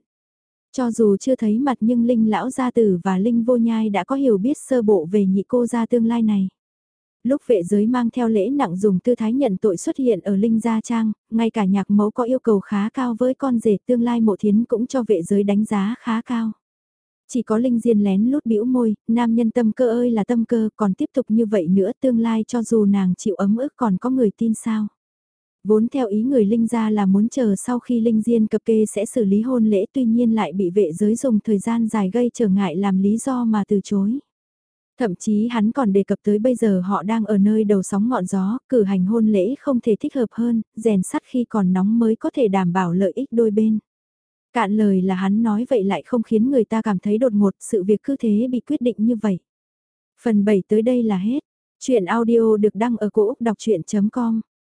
Cho dù chưa thấy mặt nhưng Linh lão gia tử và Linh vô nhai đã có hiểu biết sơ bộ về nhị cô gia tương lai này. Lúc vệ giới mang theo lễ nặng dùng tư thái nhận tội xuất hiện ở Linh Gia Trang, ngay cả nhạc mẫu có yêu cầu khá cao với con rể tương lai mộ thiến cũng cho vệ giới đánh giá khá cao. Chỉ có Linh Diên lén lút bĩu môi, nam nhân tâm cơ ơi là tâm cơ, còn tiếp tục như vậy nữa tương lai cho dù nàng chịu ấm ức còn có người tin sao. Vốn theo ý người Linh ra là muốn chờ sau khi Linh Diên cập kê sẽ xử lý hôn lễ tuy nhiên lại bị vệ giới dùng thời gian dài gây trở ngại làm lý do mà từ chối. Thậm chí hắn còn đề cập tới bây giờ họ đang ở nơi đầu sóng ngọn gió, cử hành hôn lễ không thể thích hợp hơn, rèn sắt khi còn nóng mới có thể đảm bảo lợi ích đôi bên. Cạn lời là hắn nói vậy lại không khiến người ta cảm thấy đột ngột, sự việc cứ thế bị quyết định như vậy. Phần 7 tới đây là hết. Chuyện audio được đăng ở cổ Úc đọc chuyện.com